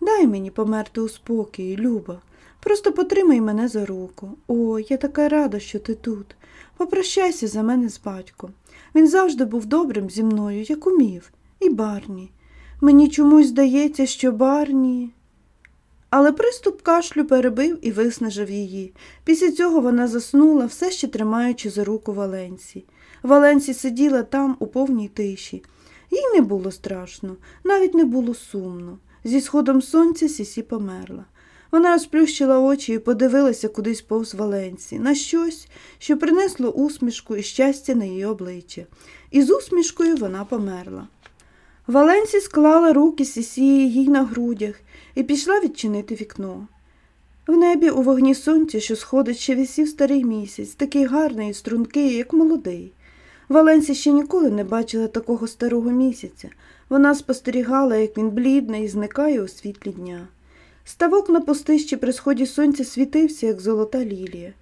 Дай мені померти у спокої, Люба. Просто потримай мене за руку. О, я така рада, що ти тут. Попрощайся за мене з батьком. Він завжди був добрим зі мною, як умів, і Барні. Мені чомусь здається, що Барні. Але приступ кашлю перебив і виснажив її. Після цього вона заснула, все ще тримаючи за руку Валенсі. Валенсі сиділа там у повній тиші. Їй не було страшно, навіть не було сумно. Зі сходом сонця Сісі померла. Вона розплющила очі і подивилася кудись повз Валенсі, на щось, що принесло усмішку і щастя на її обличчя. І з усмішкою вона померла. Валенсі склала руки Сісії їй на грудях і пішла відчинити вікно. В небі у вогні сонця, що сходить, ще висів старий місяць, такий гарний і стрункий, як молодий. Валенсі ще ніколи не бачила такого старого місяця. Вона спостерігала, як він блідний і зникає у світлі дня. Ставок на пустищі при сході сонця світився, як золота лілія.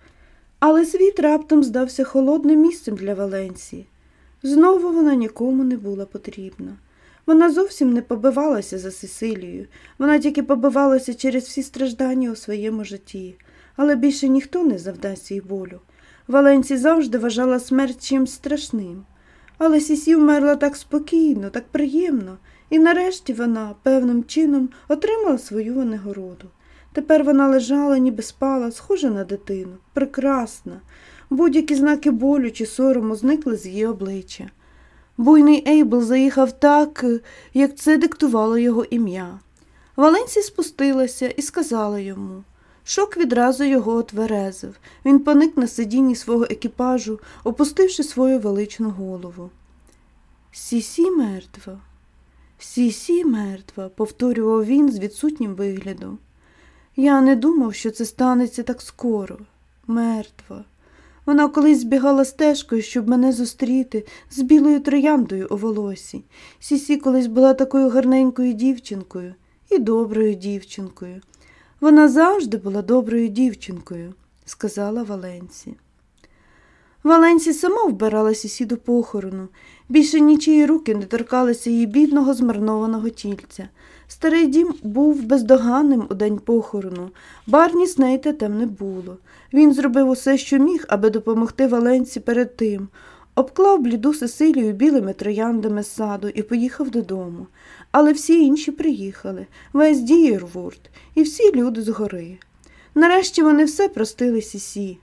Але світ раптом здався холодним місцем для Валенсії. Знову вона нікому не була потрібна. Вона зовсім не побивалася за Сесилією, вона тільки побивалася через всі страждання у своєму житті, але більше ніхто не завдасть їй болю. Валенсі завжди вважала смерть чимсь страшним. Але Сісі вмерла так спокійно, так приємно, і нарешті вона, певним чином, отримала свою винагороду. Тепер вона лежала, ніби спала, схожа на дитину, прекрасна. Будь-які знаки болю чи сорому зникли з її обличчя. Буйний Ейбл заїхав так, як це диктувало його ім'я. Валенсі спустилася і сказала йому. Шок відразу його отверезив. Він поник на сидінні свого екіпажу, опустивши свою величну голову. Сісі мертва. Сісі мертва, повторював він з відсутнім виглядом. Я не думав, що це станеться так скоро. Мертва. Вона колись збігала стежкою, щоб мене зустріти з білою трояндою у волосі. Сісі колись була такою гарненькою дівчинкою і доброю дівчинкою. Вона завжди була доброю дівчинкою, сказала Валенсі. Валенсі сама вбирала сісі до похорону. Більше нічиї руки не торкалися її бідного змарнованого тільця. Старий дім був бездоганним у день похорону. Барні Снейта там не було. Він зробив усе, що міг, аби допомогти Валенсі перед тим. Обклав бліду Сесилію білими трояндами з саду і поїхав додому. Але всі інші приїхали, весь Дієрвурд і всі люди згори. Нарешті вони все простили сісі.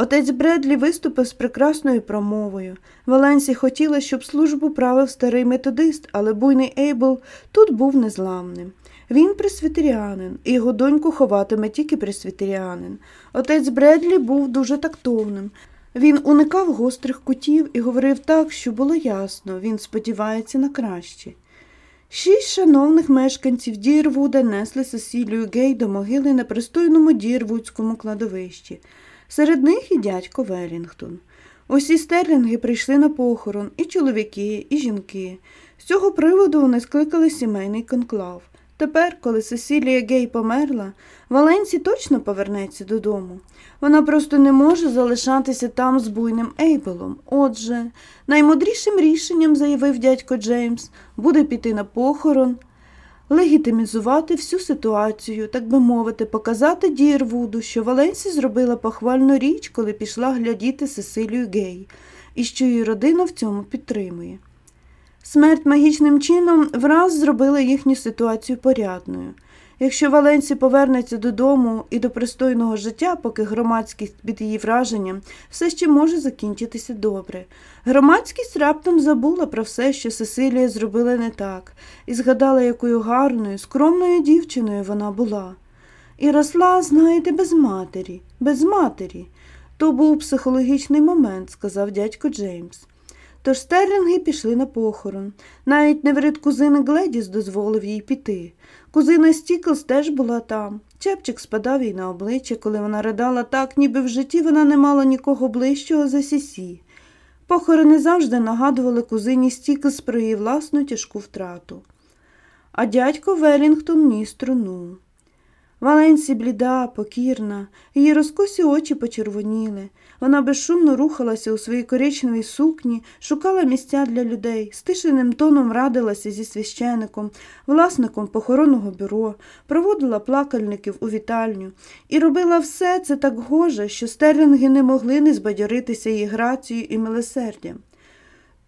Отець Бредлі виступив з прекрасною промовою. Валенсі хотіла, щоб службу правив старий методист, але буйний Ейбл тут був незламним. Він пресвітеріанин, і його доньку ховатиме тільки пресвітеріанин. Отець Бредлі був дуже тактовним. Він уникав гострих кутів і говорив так, що було ясно, він сподівається на краще. Шість шановних мешканців Дірвуда несли Сесілію Гей до могили на пристойному Дірвудському кладовищі. Серед них і дядько Велінгтон. Усі стерлінги прийшли на похорон, і чоловіки, і жінки. З цього приводу вони скликали сімейний конклав. Тепер, коли Сесілія Гей померла, Валенсі точно повернеться додому. Вона просто не може залишатися там з буйним Ейбелом. Отже, наймудрішим рішенням, заявив дядько Джеймс, буде піти на похорон, легітимізувати всю ситуацію, так би мовити, показати Дірвуду, що Валенсі зробила похвальну річ, коли пішла глядіти Сесилію Гей, і що її родина в цьому підтримує. Смерть магічним чином враз зробила їхню ситуацію порядною. Якщо Валенсі повернеться додому і до пристойного життя, поки громадськість під її враженням все ще може закінчитися добре. Громадськість раптом забула про все, що Сесилія зробила не так, і згадала, якою гарною, скромною дівчиною вона була. І росла, знаєте, без матері, без матері. То був психологічний момент, сказав дядько Джеймс. Тож Стірлінги пішли на похорон. Навіть неврит кузини Гледіс дозволив їй піти. Кузина Стіклс теж була там. Чепчик спадав їй на обличчя, коли вона ридала так, ніби в житті вона не мала нікого ближчого за Сісі. Похорони завжди нагадували кузині Стіклс про її власну тяжку втрату. А дядько Велінгтон ніс труну. Валенсі бліда, покірна, її розкосі очі почервоніли. Вона безшумно рухалася у своїй коричневій сукні, шукала місця для людей, стишеним тоном радилася зі священиком, власником похоронного бюро, проводила плакальників у вітальню і робила все це так гоже, що стерлінги не могли не збадьоритися її грацією і милосердям.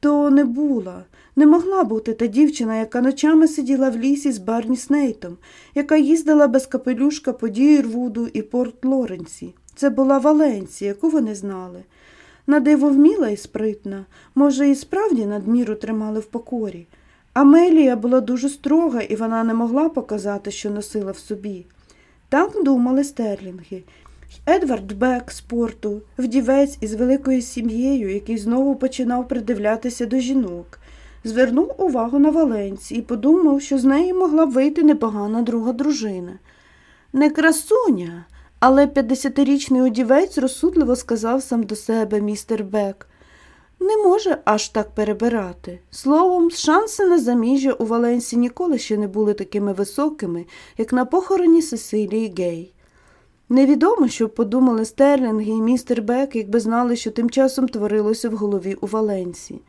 То не була, не могла бути та дівчина, яка ночами сиділа в лісі з Барні Снейтом, яка їздила без капелюшка по Дієрвуду і Порт Лоренсі. Це була Валенсія, яку вони знали. На диво вміла і спритна, може, і справді надміру тримали в покорі. Амелія була дуже строга, і вона не могла показати, що носила в собі. Так думали стерлінги. Едвард Бек з порту, вдівець із великою сім'єю, який знову починав придивлятися до жінок, звернув увагу на Валенці і подумав, що з неї могла б вийти непогана друга дружина. Не красуня, але 50-річний одівець розсудливо сказав сам до себе містер Бек. Не може аж так перебирати. Словом, шанси на заміжжя у Валенсі ніколи ще не були такими високими, як на похороні Сесилії Гей. Невідомо, що подумали Стерлінги і містер Бек, якби знали, що тим часом творилося в голові у Валенсі.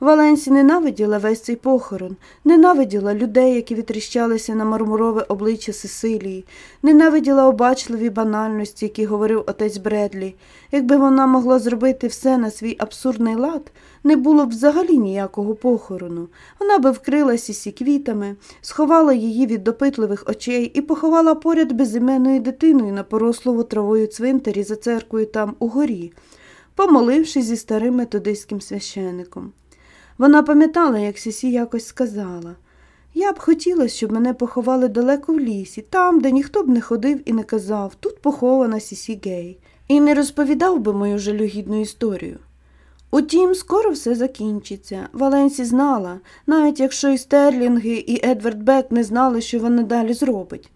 Валенсі ненавиділа весь цей похорон, ненавиділа людей, які відтріщалися на мармурове обличчя Сесилії, ненавиділа обачливі банальності, які говорив отець Бредлі. Якби вона могла зробити все на свій абсурдний лад, не було б взагалі ніякого похорону. Вона би вкрила сісі квітами, сховала її від допитливих очей і поховала поряд безіменною дитиною на порослову травою цвинтарі за церквою там угорі, помолившись зі старим методистським священиком. Вона пам'ятала, як Сісі якось сказала. Я б хотіла, щоб мене поховали далеко в лісі, там, де ніхто б не ходив і не казав, тут похована Сісі Гей, і не розповідав би мою жалюгідну історію. Утім, скоро все закінчиться. Валенсі знала, навіть якщо і Стерлінги, і Едвард Бек не знали, що вона далі зробить.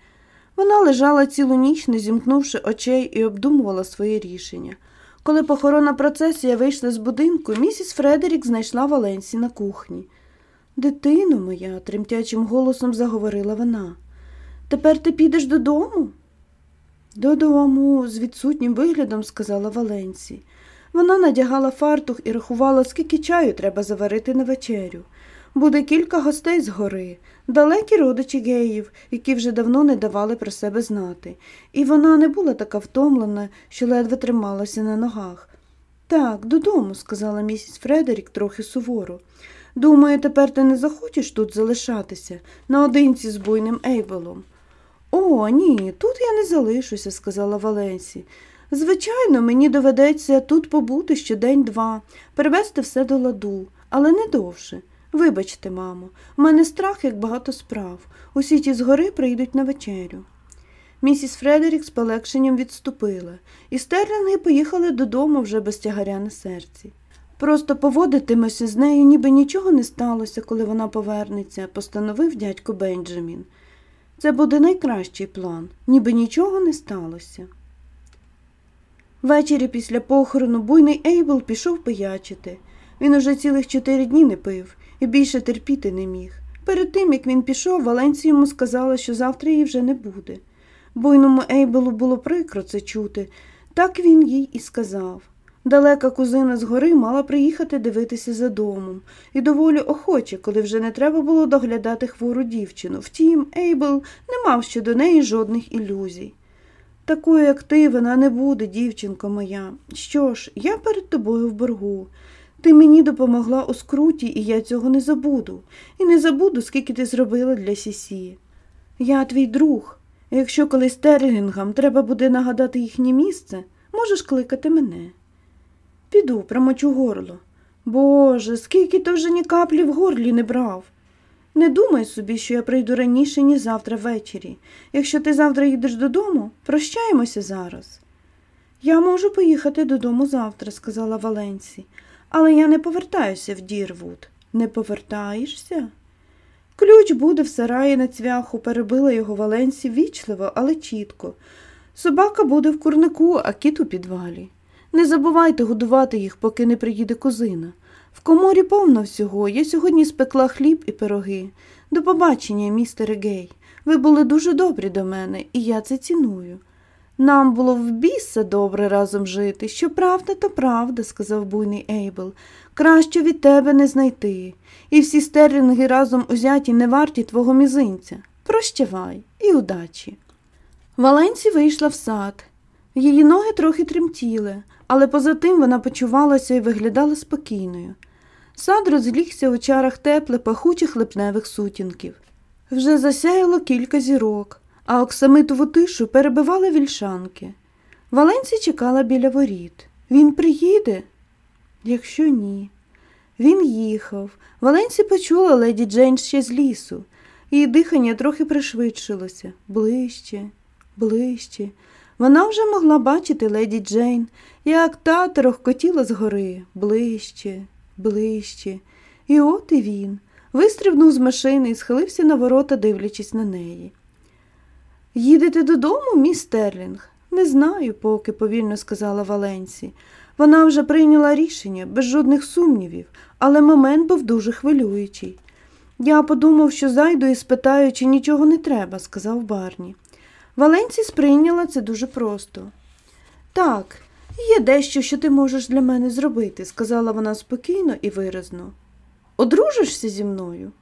Вона лежала цілу ніч, не зімкнувши очей, і обдумувала своє рішення. Коли похоронна процесія вийшла з будинку, місіс Фредерік знайшла Валенсі на кухні. Дитино моя, тремтячим голосом заговорила вона. Тепер ти підеш додому? Додому, з відсутнім виглядом, сказала Валенсі. Вона надягала фартух і рахувала, скільки чаю треба заварити на вечерю. Буде кілька гостей згори, далекі родичі геїв, які вже давно не давали про себе знати, і вона не була така втомлена, що ледве трималася на ногах. Так, додому, сказала місіс Фредерік трохи суворо. Думаю, тепер ти не захочеш тут залишатися, наодинці з буйним Ейбелом. О, ні, тут я не залишуся, сказала Валенсі. Звичайно, мені доведеться тут побути ще день-два, перевести все до ладу, але не довше. Вибачте, мамо, в мене страх, як багато справ. Усі ті згори прийдуть на вечерю. Місіс Фредерік з полегшенням відступила, і стерлінги поїхали додому вже без тягаря на серці. Просто поводитимося з нею, ніби нічого не сталося, коли вона повернеться, постановив дядько Бенджамін. Це буде найкращий план, ніби нічого не сталося. Ввечері після похорону буйний Ейбл пішов пиячити. Він уже цілих чотири дні не пив і більше терпіти не міг. Перед тим, як він пішов, Валенці йому сказала, що завтра її вже не буде. Буйному Ейбелу було прикро це чути, так він їй і сказав. Далека кузина з гори мала приїхати дивитися за домом, і доволі охоче, коли вже не треба було доглядати хвору дівчину. Втім, Ейбл не мав ще до неї жодних ілюзій. Такою, як ти, вона не буде, дівчинко моя. Що ж, я перед тобою в боргу. Ти мені допомогла у скруті, і я цього не забуду, і не забуду, скільки ти зробила для Сісі. Я твій друг, якщо колись Терлінгам треба буде нагадати їхнє місце, можеш кликати мене. Піду, промочу горло. Боже, скільки то вже ні каплі в горлі не брав. Не думай собі, що я прийду раніше, ніж завтра ввечері. Якщо ти завтра їдеш додому, прощаємося зараз. Я можу поїхати додому завтра, сказала Валенсі, але я не повертаюся в Дірвуд. Не повертаєшся? Ключ буде в сараї на цвяху, перебила його Валенсі вічливо, але чітко. Собака буде в курнику, а кіт у підвалі. Не забувайте годувати їх, поки не приїде кузина. В коморі повно всього. Я сьогодні спекла хліб і пироги. До побачення, містере Гей. Ви були дуже добрі до мене, і я це ціную. Нам було в біса добре разом жити. Що правда, то правда, сказав буйний Ейбл. Краще від тебе не знайти. І всі стерлінги разом узяті не варті твого мізинця. Прощавай і удачі. Валенсі вийшла в сад. Її ноги трохи тремтіли, але поза тим вона почувалася і виглядала спокійною. Сад розлігся у чарах теплих, пахучих липневих сутінків. Вже засяяло кілька зірок, а оксамитову тишу перебивали вільшанки. Валенсі чекала біля воріт. Він приїде? Якщо ні. Він їхав. Валенсі почула леді Джейн ще з лісу. Її дихання трохи пришвидшилося ближче, ближче. Вона вже могла бачити леді Джейн, як та торохкотіла згори ближче, ближче. І от і він вистрибнув з машини і схилився на ворота, дивлячись на неї. Їдете додому, міс Стерлінг? Не знаю, поки, повільно сказала Валенсі. Вона вже прийняла рішення, без жодних сумнівів, але момент був дуже хвилюючий. Я подумав, що зайду і спитаю, чи нічого не треба, сказав Барні. Валенсі сприйняла це дуже просто. Так, є дещо, що ти можеш для мене зробити, сказала вона спокійно і виразно. Одружишся зі мною?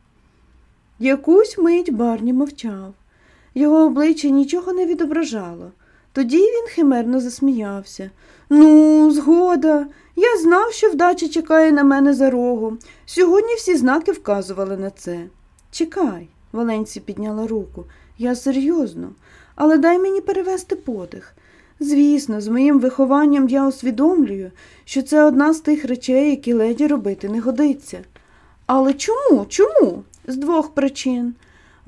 Якусь мить Барні мовчав. Його обличчя нічого не відображало. Тоді він химерно засміявся. Ну, згода. Я знав, що вдача чекає на мене за рогом. Сьогодні всі знаки вказували на це. Чекай, Валенсі підняла руку. Я серйозно, але дай мені перевести подих. Звісно, з моїм вихованням я усвідомлюю, що це одна з тих речей, які леді робити не годиться. Але чому? Чому? З двох причин.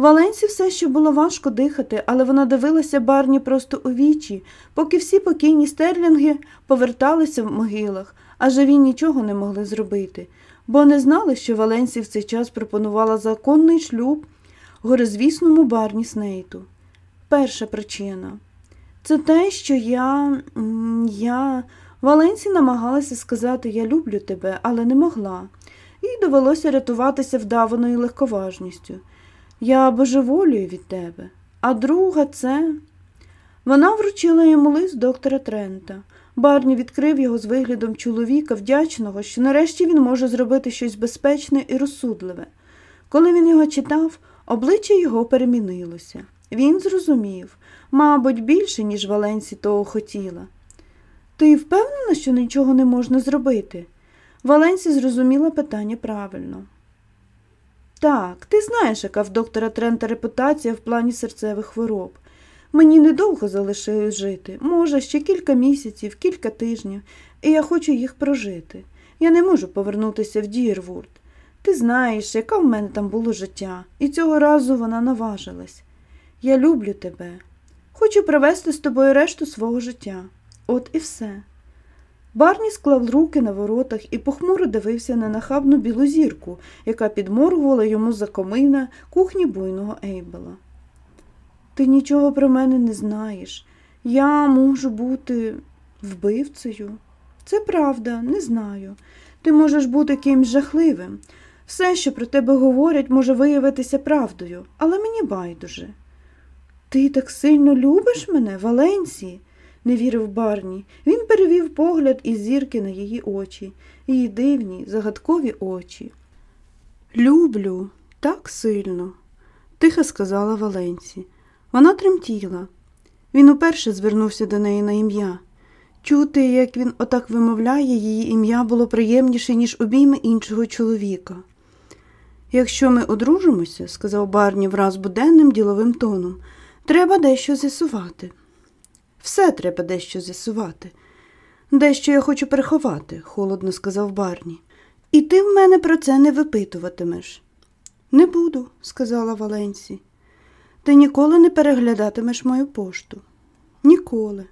Валенсі все ще було важко дихати, але вона дивилася барні просто у вічі, поки всі покійні стерлінги поверталися в могилах, а живі нічого не могли зробити, бо не знали, що Валенсі в цей час пропонувала законний шлюб горизвісному барні Снейту. Перша причина це те, що я. я. Валенсі намагалася сказати Я люблю тебе, але не могла, їй довелося рятуватися вдаваною легковажністю. Я божеволюю від тебе. А друга це. Вона вручила йому лист доктора Трента. Барні відкрив його з виглядом чоловіка, вдячного, що нарешті він може зробити щось безпечне і розсудливе. Коли він його читав, обличчя його перемінилося. Він зрозумів, мабуть, більше, ніж Валенсі того хотіла. Ти впевнена, що нічого не можна зробити? Валенсі зрозуміла питання правильно. Так, ти знаєш, яка в доктора Трента репутація в плані серцевих хвороб. Мені недовго залишилось жити, може, ще кілька місяців, кілька тижнів, і я хочу їх прожити. Я не можу повернутися в Дірвурд. Ти знаєш, яка в мене там було життя, і цього разу вона наважилась. Я люблю тебе. Хочу провести з тобою решту свого життя. От і все. Барні склав руки на воротах і похмуро дивився на нахабну білу зірку, яка підморгувала йому за комина кухні буйного Ейбела. Ти нічого про мене не знаєш. Я можу бути вбивцею. Це правда, не знаю. Ти можеш бути кимсь жахливим. Все, що про тебе говорять, може виявитися правдою, але мені байдуже. Ти так сильно любиш мене, Валенсії? Не вірив Барні. Він перевів погляд із зірки на її очі, її дивні, загадкові очі. Люблю так сильно, тихо сказала Валенсі. Вона тремтіла. Він уперше звернувся до неї на ім'я. Чути, як він отак вимовляє, її ім'я було приємніше, ніж обійми іншого чоловіка. Якщо ми одружимося, сказав Барні враз буденним діловим тоном, треба дещо з'ясувати. Все треба дещо з'ясувати. Дещо я хочу приховати, холодно сказав Барні. І ти в мене про це не випитуватимеш. Не буду, сказала Валенсі. Ти ніколи не переглядатимеш мою пошту. Ніколи.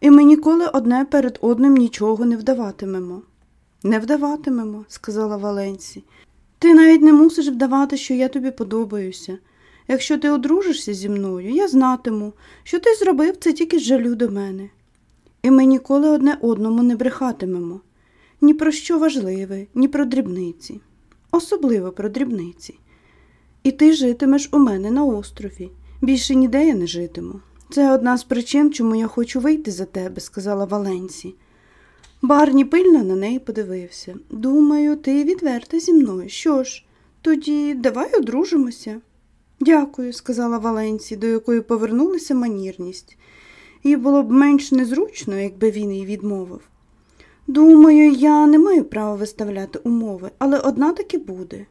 І ми ніколи одне перед одним нічого не вдаватимемо. Не вдаватимемо, сказала Валенсі. Ти навіть не мусиш вдавати, що я тобі подобаюся. Якщо ти одружишся зі мною, я знатиму, що ти зробив це тільки з жалю до мене. І ми ніколи одне одному не брехатимемо ні про що важливе, ні про дрібниці, особливо про дрібниці. І ти житимеш у мене на острові. Більше ніде я не житиму. Це одна з причин, чому я хочу вийти за тебе, сказала Валенсі. Барні пильно на неї подивився. Думаю, ти відверта зі мною. Що ж, тоді давай одружимося. Дякую, сказала Валенсі, до якої повернулася манірність. Їй було б менш незручно, якби він їй відмовив. Думаю, я не маю права виставляти умови, але одна таки буде.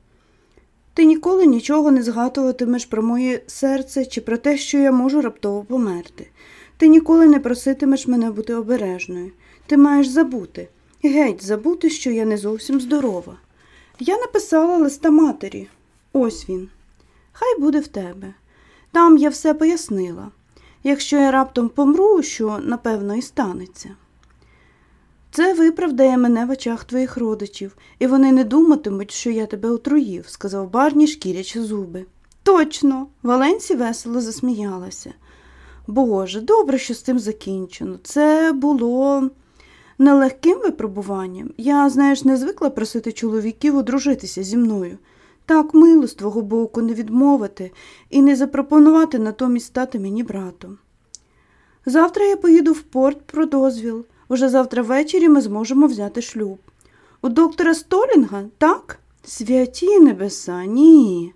Ти ніколи нічого не згадуватимеш про моє серце чи про те, що я можу раптово померти. Ти ніколи не проситимеш мене бути обережною. Ти маєш забути, геть забути, що я не зовсім здорова. Я написала листа матері. Ось він. Хай буде в тебе. Там я все пояснила. Якщо я раптом помру, що, напевно, і станеться. Це виправдає мене в очах твоїх родичів, і вони не думатимуть, що я тебе отруїв, сказав Барні, шкірячи зуби. Точно, Валенсі весело засміялася. Боже, добре, що з цим закінчено. Це було нелегким випробуванням. Я, знаєш, не звикла просити чоловіків одружитися зі мною. Так мило з твого боку не відмовити і не запропонувати натомість стати мені братом. Завтра я поїду в порт про дозвіл. Уже завтра ввечері ми зможемо взяти шлюб. У доктора Столінга, так? Святі небеса, ні.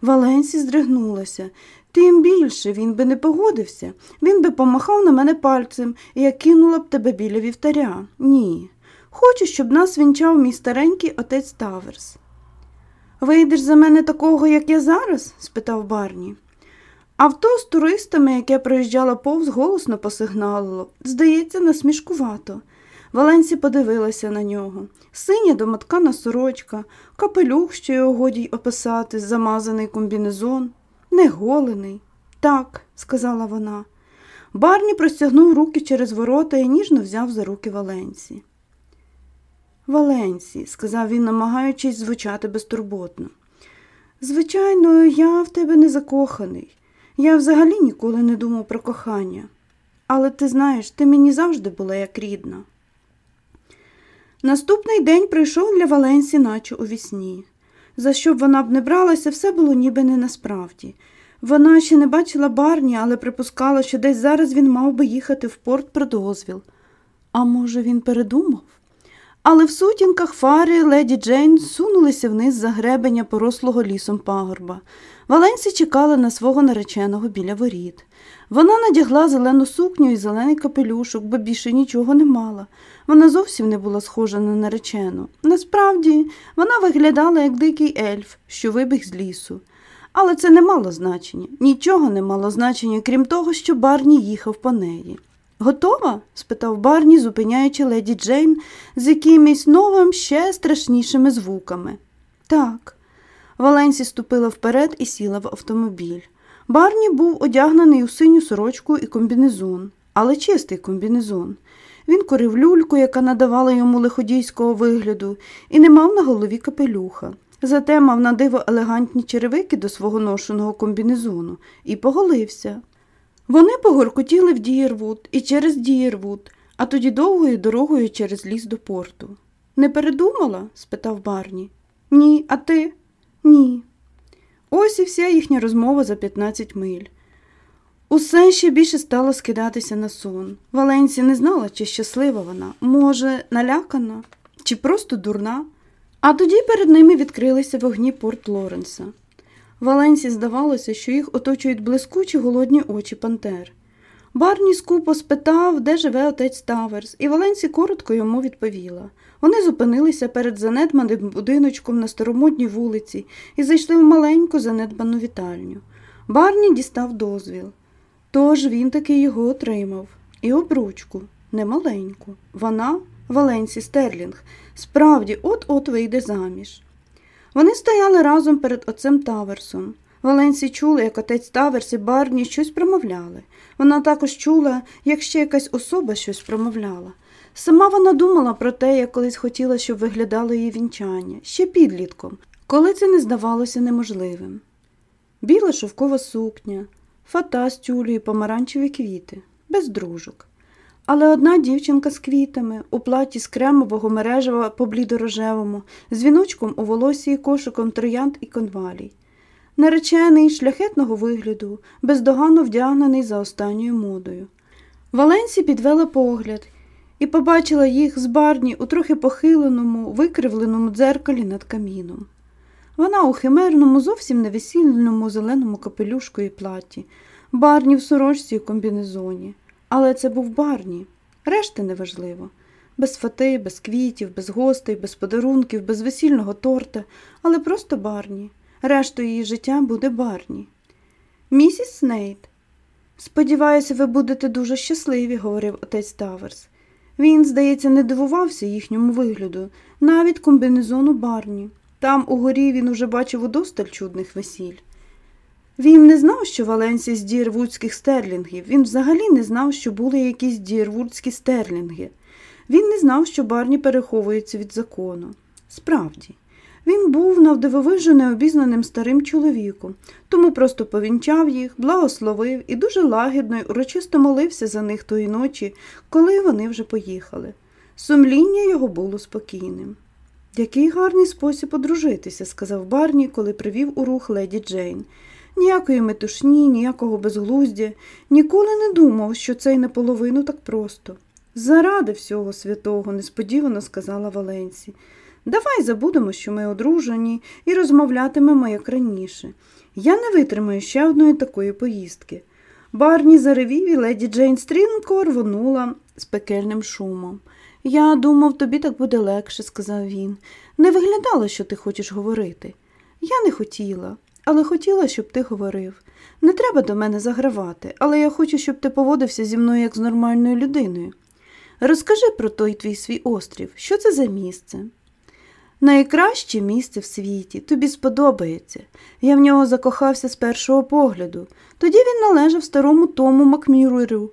Валенсі здригнулася. Тим більше він би не погодився. Він би помахав на мене пальцем, і я кинула б тебе біля вівтаря. Ні. Хочу, щоб нас вінчав мій старенький отець Таверс. Вийдеш за мене такого, як я зараз? спитав Барні. Авто з туристами, яке проїжджало повз, голосно посигналило. Здається, насмішкувато. Валенсі подивилася на нього. Синя домоткана сорочка, капелюх, що його годі й описати, замазаний комбінезон, неголений. Так, сказала вона. Барні простягнув руки через ворота і ніжно взяв за руки Валенсі. Валенсі, сказав він, намагаючись звучати безтурботно. Звичайно, я в тебе не закоханий. Я взагалі ніколи не думав про кохання. Але ти знаєш, ти мені завжди була як рідна. Наступний день прийшов для Валенсі, наче у вісні. За що б вона б не бралася, все було ніби не насправді. Вона ще не бачила барні, але припускала, що десь зараз він мав би їхати в порт про дозвіл. А може, він передумав? Але в сутінках фари леді Джейн сунулися вниз за гребеня порослого лісом пагорба. Валенсі чекала на свого нареченого біля воріт. Вона надягла зелену сукню і зелений капелюшок, бо більше нічого не мала. Вона зовсім не була схожа на наречену. Насправді, вона виглядала як дикий ельф, що вибіг з лісу. Але це не мало значення, нічого не мало значення, крім того, що Барні їхав по неї. Готова? спитав Барні, зупиняючи леді Джейн з якимись новим, ще страшнішими звуками. Так. Валенсі ступила вперед і сіла в автомобіль. Барні був одягнений у синю сорочку і комбінезон, але чистий комбінезон. Він курив люльку, яка надавала йому лиходійського вигляду, і не мав на голові капелюха. Зате мав на диво елегантні черевики до свого ношеного комбінезону і поголився. Вони погоркотіли в Дієрвуд і через Дієрвуд, а тоді довгою дорогою через ліс до порту. Не передумала? спитав Барні. Ні, а ти? Ні. Ось і вся їхня розмова за 15 миль. Усе ще більше стало скидатися на сон. Валенсі не знала, чи щаслива вона, може, налякана, чи просто дурна. А тоді перед ними відкрилися вогні Порт Лоренса. Валенсі здавалося, що їх оточують блискучі голодні очі Пантер. Барні скупо спитав, де живе отець Таверс, і Валенсі коротко йому відповіла. Вони зупинилися перед занедбаним будиночком на старомодній вулиці і зайшли в маленьку занедбану вітальню. Барні дістав дозвіл. Тож він таки його отримав. І обручку, немаленьку. Вона, Валенсі Стерлінг, справді от-от вийде заміж. Вони стояли разом перед отцем Таверсом. Валенсі чула, як отець Таверс і Барні щось промовляли. Вона також чула, як ще якась особа щось промовляла. Сама вона думала про те, як колись хотіла, щоб виглядало її вінчання, ще підлітком, коли це не здавалося неможливим. Біла шовкова сукня, фата з тюлю і помаранчеві квіти, без дружок. Але одна дівчинка з квітами, у платі з кремового мережева по блідорожевому, з віночком у волосі і кошиком троянд і конвалій. Наречений шляхетного вигляду, бездоганно вдягнений за останньою модою. Валенсі підвела погляд і побачила їх з барні у трохи похиленому, викривленому дзеркалі над каміном. Вона у химерному, зовсім невесільному зеленому капелюшку і платі, барні в сорочці і комбінезоні. Але це був барні. Решти неважливо. Без фати, без квітів, без гостей, без подарунків, без весільного торта, але просто барні. Решту її життя буде барні. Місіс Снейт. Сподіваюся, ви будете дуже щасливі, говорив отець Таверс. Він, здається, не дивувався їхньому вигляду, навіть комбінезону барні. Там угорі він уже бачив удосталь чудних весіль. Він не знав, що Валенсія з дієрвудських стерлінгів. Він взагалі не знав, що були якісь дієрвудські стерлінги. Він не знав, що барні переховуються від закону. Справді, він був навдивовижу необізнаним старим чоловіком, тому просто повінчав їх, благословив і дуже лагідно й урочисто молився за них тої ночі, коли вони вже поїхали. Сумління його було спокійним. Який гарний спосіб одружитися, сказав Барні, коли привів у рух леді Джейн. Ніякої метушні, ніякого безглуздя, ніколи не думав, що це й наполовину так просто. Заради всього святого, несподівано сказала Валенсі. Давай забудемо, що ми одружені, і розмовлятимемо як раніше. Я не витримаю ще одної такої поїздки. Барні заревів і леді Джейн стрінко рвонула з пекельним шумом. Я думав, тобі так буде легше, сказав він. Не виглядало, що ти хочеш говорити. Я не хотіла, але хотіла, щоб ти говорив. Не треба до мене загравати, але я хочу, щоб ти поводився зі мною як з нормальною людиною. Розкажи про той твій свій острів. Що це за місце? Найкраще місце в світі, тобі сподобається. Я в нього закохався з першого погляду. Тоді він належав старому тому Макміруру.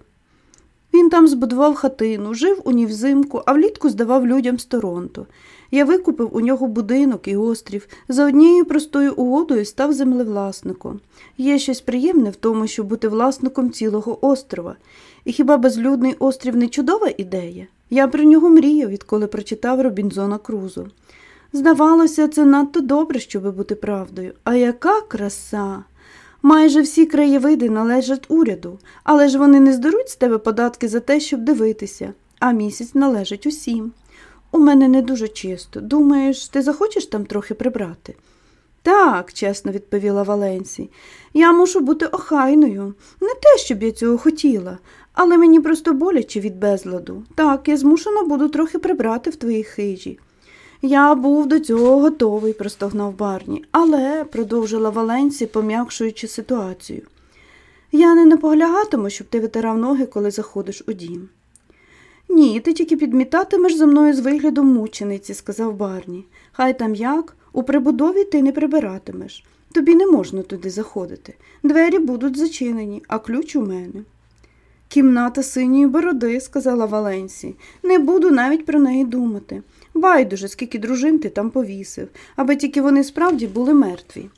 Він там збудував хатину, жив у ній взимку, а влітку здавав людям з Торонто. Я викупив у нього будинок і острів, за однією простою угодою став землевласником. Є щось приємне в тому, щоб бути власником цілого острова. І хіба безлюдний острів не чудова ідея? Я про нього мріяв, відколи прочитав Робінзона Крузо. Здавалося, це надто добре, щоб бути правдою. А яка краса! Майже всі краєвиди належать уряду, але ж вони не здеруть з тебе податки за те, щоб дивитися, а місяць належить усім. У мене не дуже чисто. Думаєш, ти захочеш там трохи прибрати? Так, чесно відповіла Валенсі. Я мушу бути охайною. Не те, щоб я цього хотіла, але мені просто боляче від безладу. Так, я змушена буду трохи прибрати в твоїй хижі. Я був до цього готовий, простогнав Барні, але, продовжила Валенсі, пом'якшуючи ситуацію. Я не наполягатиму, щоб ти витирав ноги, коли заходиш у дім. Ні, ти тільки підмітатимеш за мною з виглядом мучениці, сказав Барні. Хай там як, у прибудові ти не прибиратимеш. Тобі не можна туди заходити. Двері будуть зачинені, а ключ у мене. Кімната синьої бороди, сказала Валенсі. Не буду навіть про неї думати. Байдуже, скільки дружин ти там повісив, аби тільки вони справді були мертві.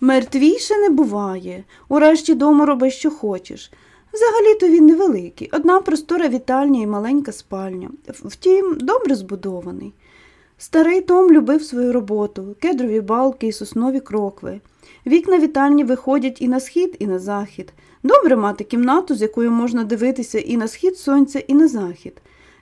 Мертвіше не буває. Урешті дому роби, що хочеш. Взагалі-то він невеликий, одна простора вітальня і маленька спальня. Втім, добре збудований. Старий Том любив свою роботу, кедрові балки і соснові крокви. Вікна вітальні виходять і на схід, і на захід. Добре мати кімнату, з якою можна дивитися і на схід сонця, і на захід.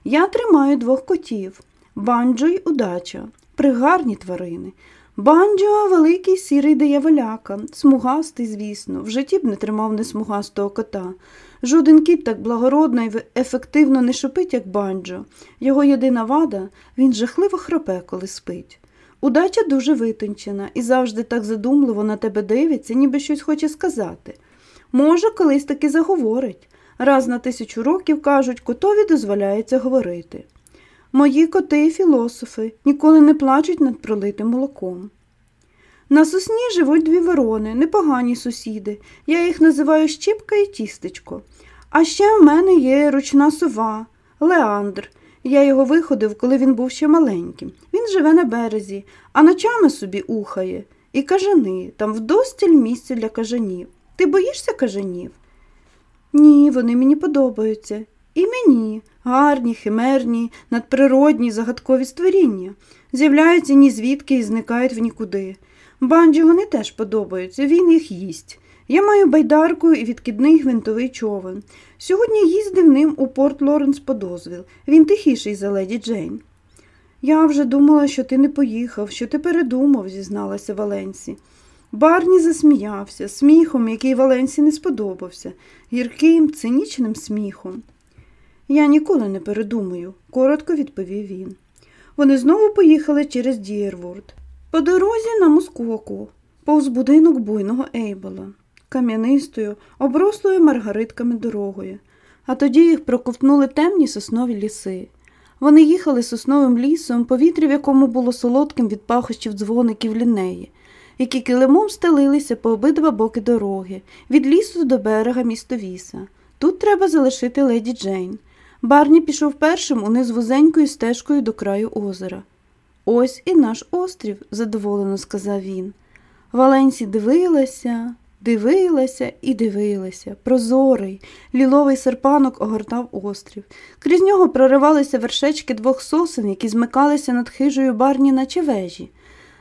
Я тримаю двох котів банджо й удача, пригарні тварини. Банджо великий сірий дияволяка, смугастий, звісно, в житті б не тримав несмугастого кота. Жоден кіт так благородно і ефективно не шипить, як банджо. Його єдина вада він жахливо храпе, коли спить. Удача дуже витончена і завжди так задумливо на тебе дивиться, ніби щось хоче сказати. Може, колись таки заговорить. Раз на тисячу років, кажуть, котові дозволяється говорити. Мої коти і філософи ніколи не плачуть над пролитим молоком. На сосні живуть дві ворони, непогані сусіди. Я їх називаю щіпка і тістечко. А ще в мене є ручна сова, Леандр. Я його виходив, коли він був ще маленьким. Він живе на березі, а ночами собі ухає. І кажани, там вдостіль місця для кажанів. Ти боїшся кажанів? Ні, вони мені подобаються. І мені гарні, химерні, надприродні, загадкові створіння. З'являються нізвідки і зникають в нікуди. Банджі вони теж подобаються, він їх їсть. Я маю байдарку і відкидний гвинтовий човен. Сьогодні їздив ним у Порт Лоренс по дозвіл. Він тихіший за леді Джейн. Я вже думала, що ти не поїхав, що ти передумав, зізналася Валенсі. Барні засміявся, сміхом, який Валенсі не сподобався, гірким, цинічним сміхом. Я ніколи не передумаю, коротко відповів він. Вони знову поїхали через Дієрворд. По дорозі на Мускоку, повз будинок буйного Ейбола, кам'янистою, оброслою маргаритками дорогою, а тоді їх проковтнули темні соснові ліси. Вони їхали сосновим лісом, повітря, в якому було солодким від пахощів дзвоників лінеї, які килимом стелилися по обидва боки дороги, від лісу до берега містовіса. Тут треба залишити леді Джейн. Барні пішов першим униз вузенькою стежкою до краю озера. Ось і наш острів, задоволено сказав він. Валенсі дивилася, дивилася і дивилася. Прозорий, ліловий серпанок огортав острів. Крізь нього проривалися вершечки двох сосен, які змикалися над хижою барні, наче вежі.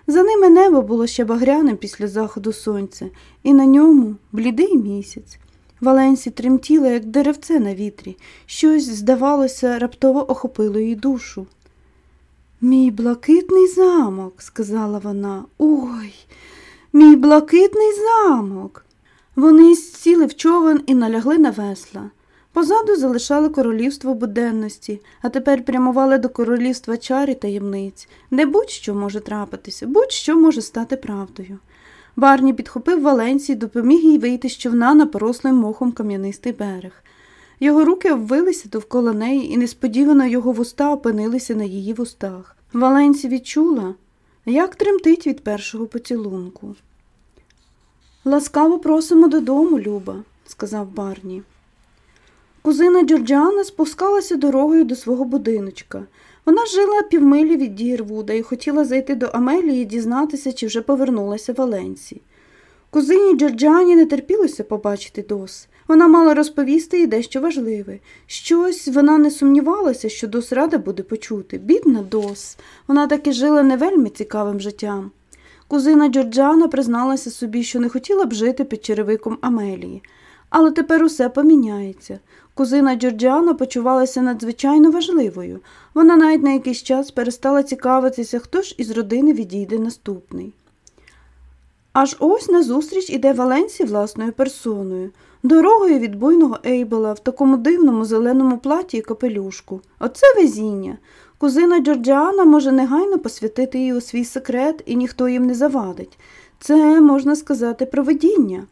За ними небо було ще багряним після заходу сонця, і на ньому блідий місяць. Валенсі тремтіла, як деревце на вітрі, щось, здавалося, раптово охопило її душу. Мій блакитний замок, сказала вона. Ой, мій блакитний замок. Вони сіли в човен і налягли на весла. Позаду залишали королівство буденності, а тепер прямували до королівства чарі таємниць, де будь-що може трапитися, будь-що може стати правдою. Барні підхопив Валенсії, допоміг їй вийти з човна на порослий мохом кам'янистий берег. Його руки обвилися довкола неї, і несподівано його вуста опинилися на її вустах. Валенсі відчула, як тремтить від першого поцілунку. Ласкаво просимо додому, Люба, сказав Барні. Кузина Джорджіана спускалася дорогою до свого будиночка. Вона жила півмилі від Дірвуда і хотіла зайти до Амелії і дізнатися, чи вже повернулася Валенсі. Кузині Джорджані не терпілося побачити Дос. Вона мала розповісти їй дещо важливе. Щось вона не сумнівалася, що Дос рада буде почути. Бідна Дос. Вона таки жила не вельми цікавим життям. Кузина Джорджана призналася собі, що не хотіла б жити під черевиком Амелії. Але тепер усе поміняється. Кузина Джорджіана почувалася надзвичайно важливою. Вона навіть на якийсь час перестала цікавитися, хто ж із родини відійде наступний. Аж ось назустріч іде Валенсі власною персоною, дорогою від буйного Ейбела в такому дивному зеленому платі і капелюшку. Оце везіння. Кузина Джорджіана може негайно посвятити її у свій секрет, і ніхто їм не завадить. Це, можна сказати, проведіння.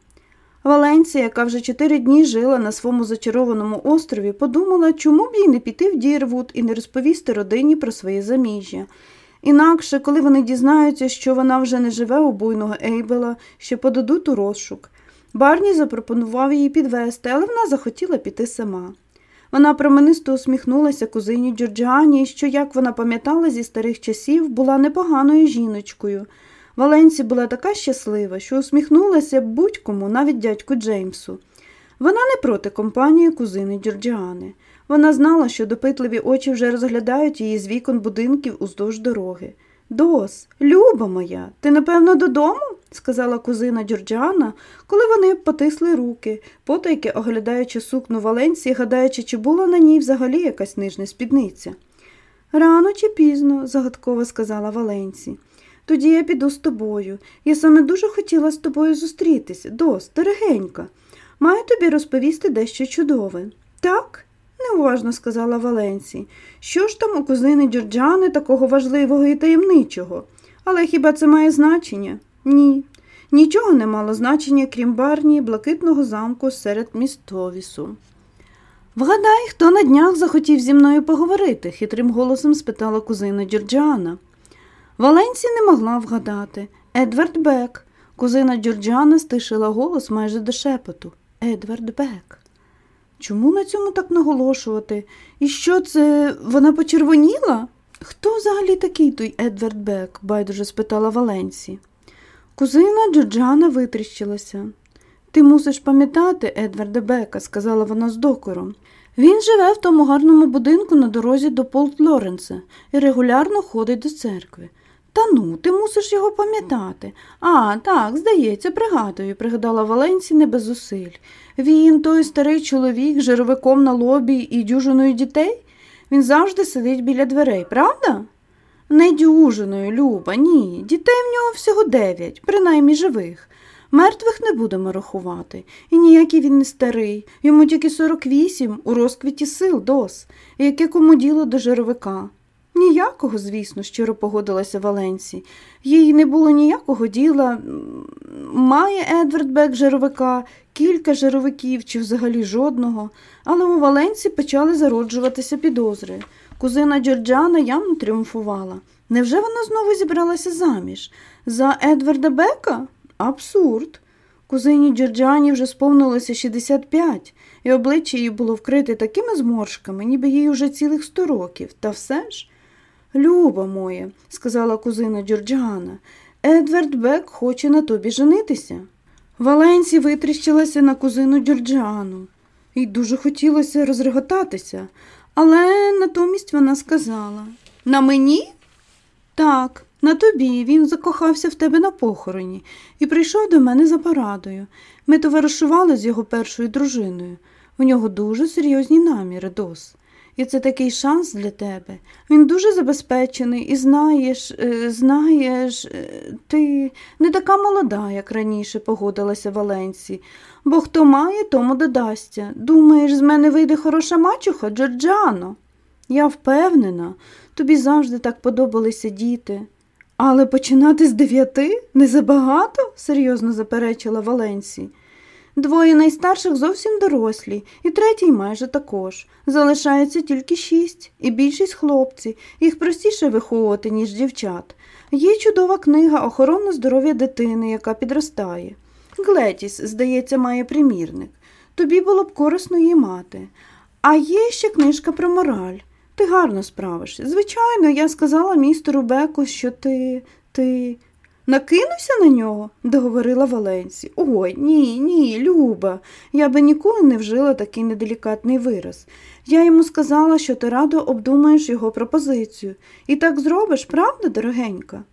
Валенція, яка вже чотири дні жила на своєму зачарованому острові, подумала, чому б їй не піти в Дірвуд і не розповісти родині про своє заміжжя. Інакше, коли вони дізнаються, що вона вже не живе у буйного Ейбела, ще подадуть у розшук. Барні запропонував її підвести, але вона захотіла піти сама. Вона променисто усміхнулася кузині Джорджіані, що, як вона пам'ятала зі старих часів, була непоганою жіночкою. Валенсі була така щаслива, що усміхнулася будь-кому, навіть дядьку Джеймсу. Вона не проти компанії кузини Джорджіани. Вона знала, що допитливі очі вже розглядають її з вікон будинків уздовж дороги. Дос, люба моя, ти, напевно, додому? сказала кузина Джорджіана, коли вони потисли руки, потайки оглядаючи сукну Валенсії, гадаючи, чи була на ній взагалі якась нижня спідниця. Рано чи пізно, загадково сказала Валенсі. Тоді я піду з тобою. Я саме дуже хотіла з тобою зустрітися. Дос, дорогенька. Маю тобі розповісти дещо чудове. Так? Неуважно сказала Валенсі. Що ж там у кузини Джорджани такого важливого і таємничого? Але хіба це має значення? Ні. Нічого не мало значення, крім барні блакитного замку серед містовісу. Вгадай, хто на днях захотів зі мною поговорити? хитрим голосом спитала кузина Джорджіана. Валенсі не могла вгадати. Едвард Бек. Кузина Джорджіана стишила голос майже до шепоту. Едвард Бек. Чому на цьому так наголошувати? І що це вона почервоніла? Хто взагалі такий той Едвард Бек? байдуже спитала Валенсі. Кузина Джорджана витріщилася. Ти мусиш пам'ятати Едварда Бека, сказала вона з докором. Він живе в тому гарному будинку на дорозі до Полт Лоренса і регулярно ходить до церкви. Та ну, ти мусиш його пам'ятати. А, так, здається, пригадую, пригадала Валенсі не без зусиль. Він, той старий чоловік, з жировиком на лобі і дюжиною дітей. Він завжди сидить біля дверей, правда? Не дюжиною, Люба, ні. Дітей в нього всього дев'ять, принаймні живих. Мертвих не будемо рахувати. І ніякий він не старий. Йому тільки сорок вісім, у розквіті сил дос. Яке кому діло до жировика. Ніякого, звісно, щиро погодилася Валенсі. Їй не було ніякого діла. Має Едвард Бек жировика, кілька жировиків чи взагалі жодного, але у Валенсі почали зароджуватися підозри. Кузина Джорджана явно тріумфувала. Невже вона знову зібралася заміж? За Едварда Бека? Абсурд. Кузині Джорджані вже сповнилося 65, і обличчя її було вкрите такими зморшками, ніби їй уже цілих сто років. Та все ж. Люба моя, сказала кузина Джорджіана, Едвард Бек хоче на тобі женитися. Валенсі витріщилася на кузину Джорджіану. Їй дуже хотілося розреготатися, але натомість вона сказала На мені? Так, на тобі він закохався в тебе на похороні і прийшов до мене за порадою. Ми товаришували з його першою дружиною. У нього дуже серйозні наміри, Дос. І це такий шанс для тебе. Він дуже забезпечений і знаєш, е, знаєш, е, ти не така молода, як раніше, погодилася Валенсі, бо хто має, тому додасться. Думаєш, з мене вийде хороша мачуха, Джорджано? Я впевнена, тобі завжди так подобалися діти. Але починати з дев'яти не забагато? серйозно заперечила Валенсі. Двоє найстарших зовсім дорослі, і третій майже також. Залишається тільки шість, і більшість хлопці. Їх простіше виховувати, ніж дівчат. Є чудова книга Охорона здоров'я дитини, яка підростає. Глетіс, здається, має примірник. Тобі було б корисно її мати. А є ще книжка про мораль. Ти гарно справишся. Звичайно, я сказала містеру Беку, що ти. ти. Накинувся на нього, договорила Валенсі. Ой, ні, ні, Люба. Я би ніколи не вжила такий неделікатний вираз. Я йому сказала, що ти радо обдумаєш його пропозицію. І так зробиш, правда, дорогенька?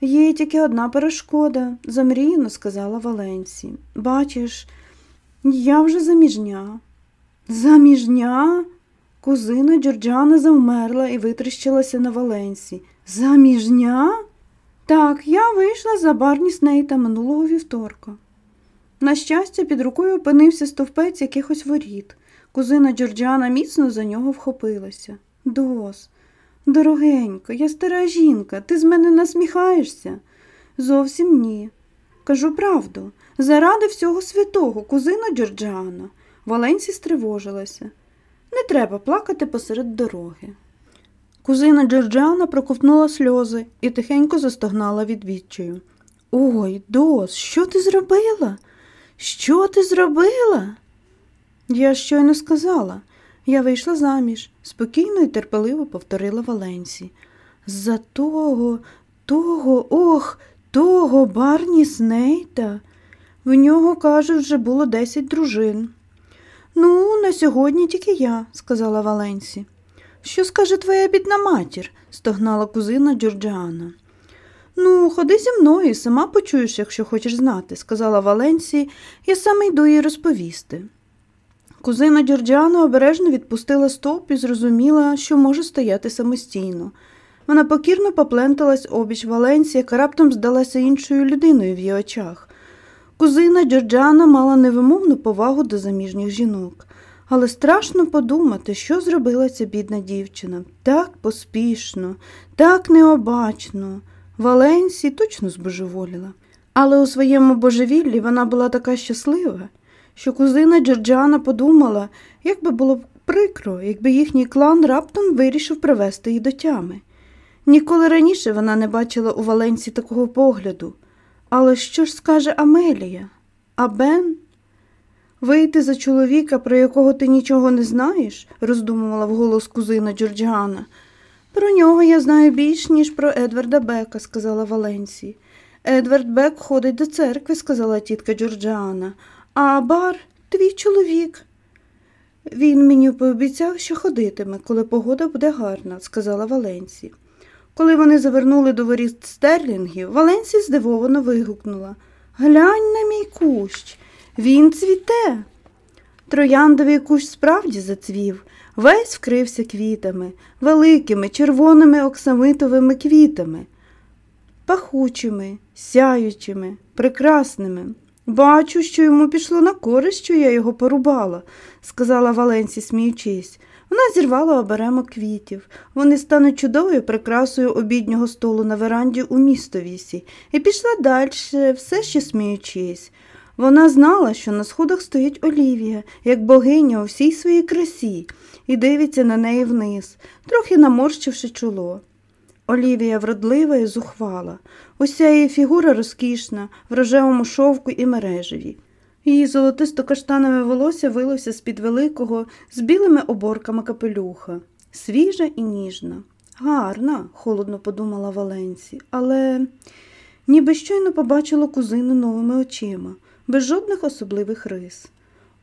Є тільки одна перешкода, замріяно сказала Валенсі. Бачиш, я вже заміжня. Заміжня? Кузина Джорджана завмерла і витріщилася на Валенсі. Заміжня? Так, я вийшла за Барні Снейта минулого вівторка. На щастя, під рукою опинився стовпець якихось воріт. Кузина Джорджана міцно за нього вхопилася. Дос, дорогенько, я стара жінка, ти з мене насміхаєшся? Зовсім ні. Кажу правду, заради всього святого, кузина Джорджана. Валенсі стривожилася. Не треба плакати посеред дороги. Кузина Джорджана проковтнула сльози і тихенько застогнала від відчаю. Ой, Дос, що ти зробила? Що ти зробила? Я щойно сказала. Я вийшла заміж, спокійно і терпеливо повторила Валенсі. За того, того, ох, того Барні Снейта. В нього, кажуть, вже було десять дружин. Ну, на сьогодні тільки я, сказала Валенсі. Що скаже твоя бідна матір? стогнала кузина Джорджіана. Ну, ходи зі мною, сама почуєш, якщо хочеш знати, сказала Валенсі, я саме йду їй розповісти. Кузина Джорджіана обережно відпустила стовп і зрозуміла, що може стояти самостійно. Вона покірно попленталась обіч Валенсі, яка раптом здалася іншою людиною в її очах. Кузина Джорджана мала невимовну повагу до заміжніх жінок. Але страшно подумати, що зробила ця бідна дівчина. Так поспішно, так необачно. Валенсі точно збожеволіла. Але у своєму божевіллі вона була така щаслива, що кузина Джорджана подумала, як би було прикро, якби їхній клан раптом вирішив привести її до тями. Ніколи раніше вона не бачила у Валенсі такого погляду. Але що ж скаже Амелія? А Бен? Вийти за чоловіка, про якого ти нічого не знаєш, роздумувала вголос кузина Джорджіана. Про нього я знаю більш, ніж про Едварда Бека, сказала Валенсі. Едвард Бек ходить до церкви, сказала тітка Джорджіана. А бар твій чоловік. Він мені пообіцяв, що ходитиме, коли погода буде гарна, сказала Валенсі. Коли вони завернули до воріт стерлінгів, Валенсі здивовано вигукнула Глянь на мій кущ. Він цвіте. Трояндовий кущ справді зацвів, весь вкрився квітами, великими червоними оксамитовими квітами, пахучими, сяючими, прекрасними. Бачу, що йому пішло на користь, що я його порубала, сказала Валенсі, сміючись. Вона зірвала оберемок квітів. Вони стануть чудовою прикрасою обіднього столу на веранді у містовісі, і пішла далі, все ще сміючись. Вона знала, що на сходах стоїть Олівія, як богиня у всій своїй красі, і дивиться на неї вниз, трохи наморщивши чоло. Олівія вродлива і зухвала, уся її фігура розкішна, в рожевому шовку і мережеві. Її золотисто каштанове волосся вилося з-під великого, з білими оборками капелюха, свіжа і ніжна. Гарна, холодно подумала Валенсі, але ніби щойно побачила кузину новими очима без жодних особливих рис.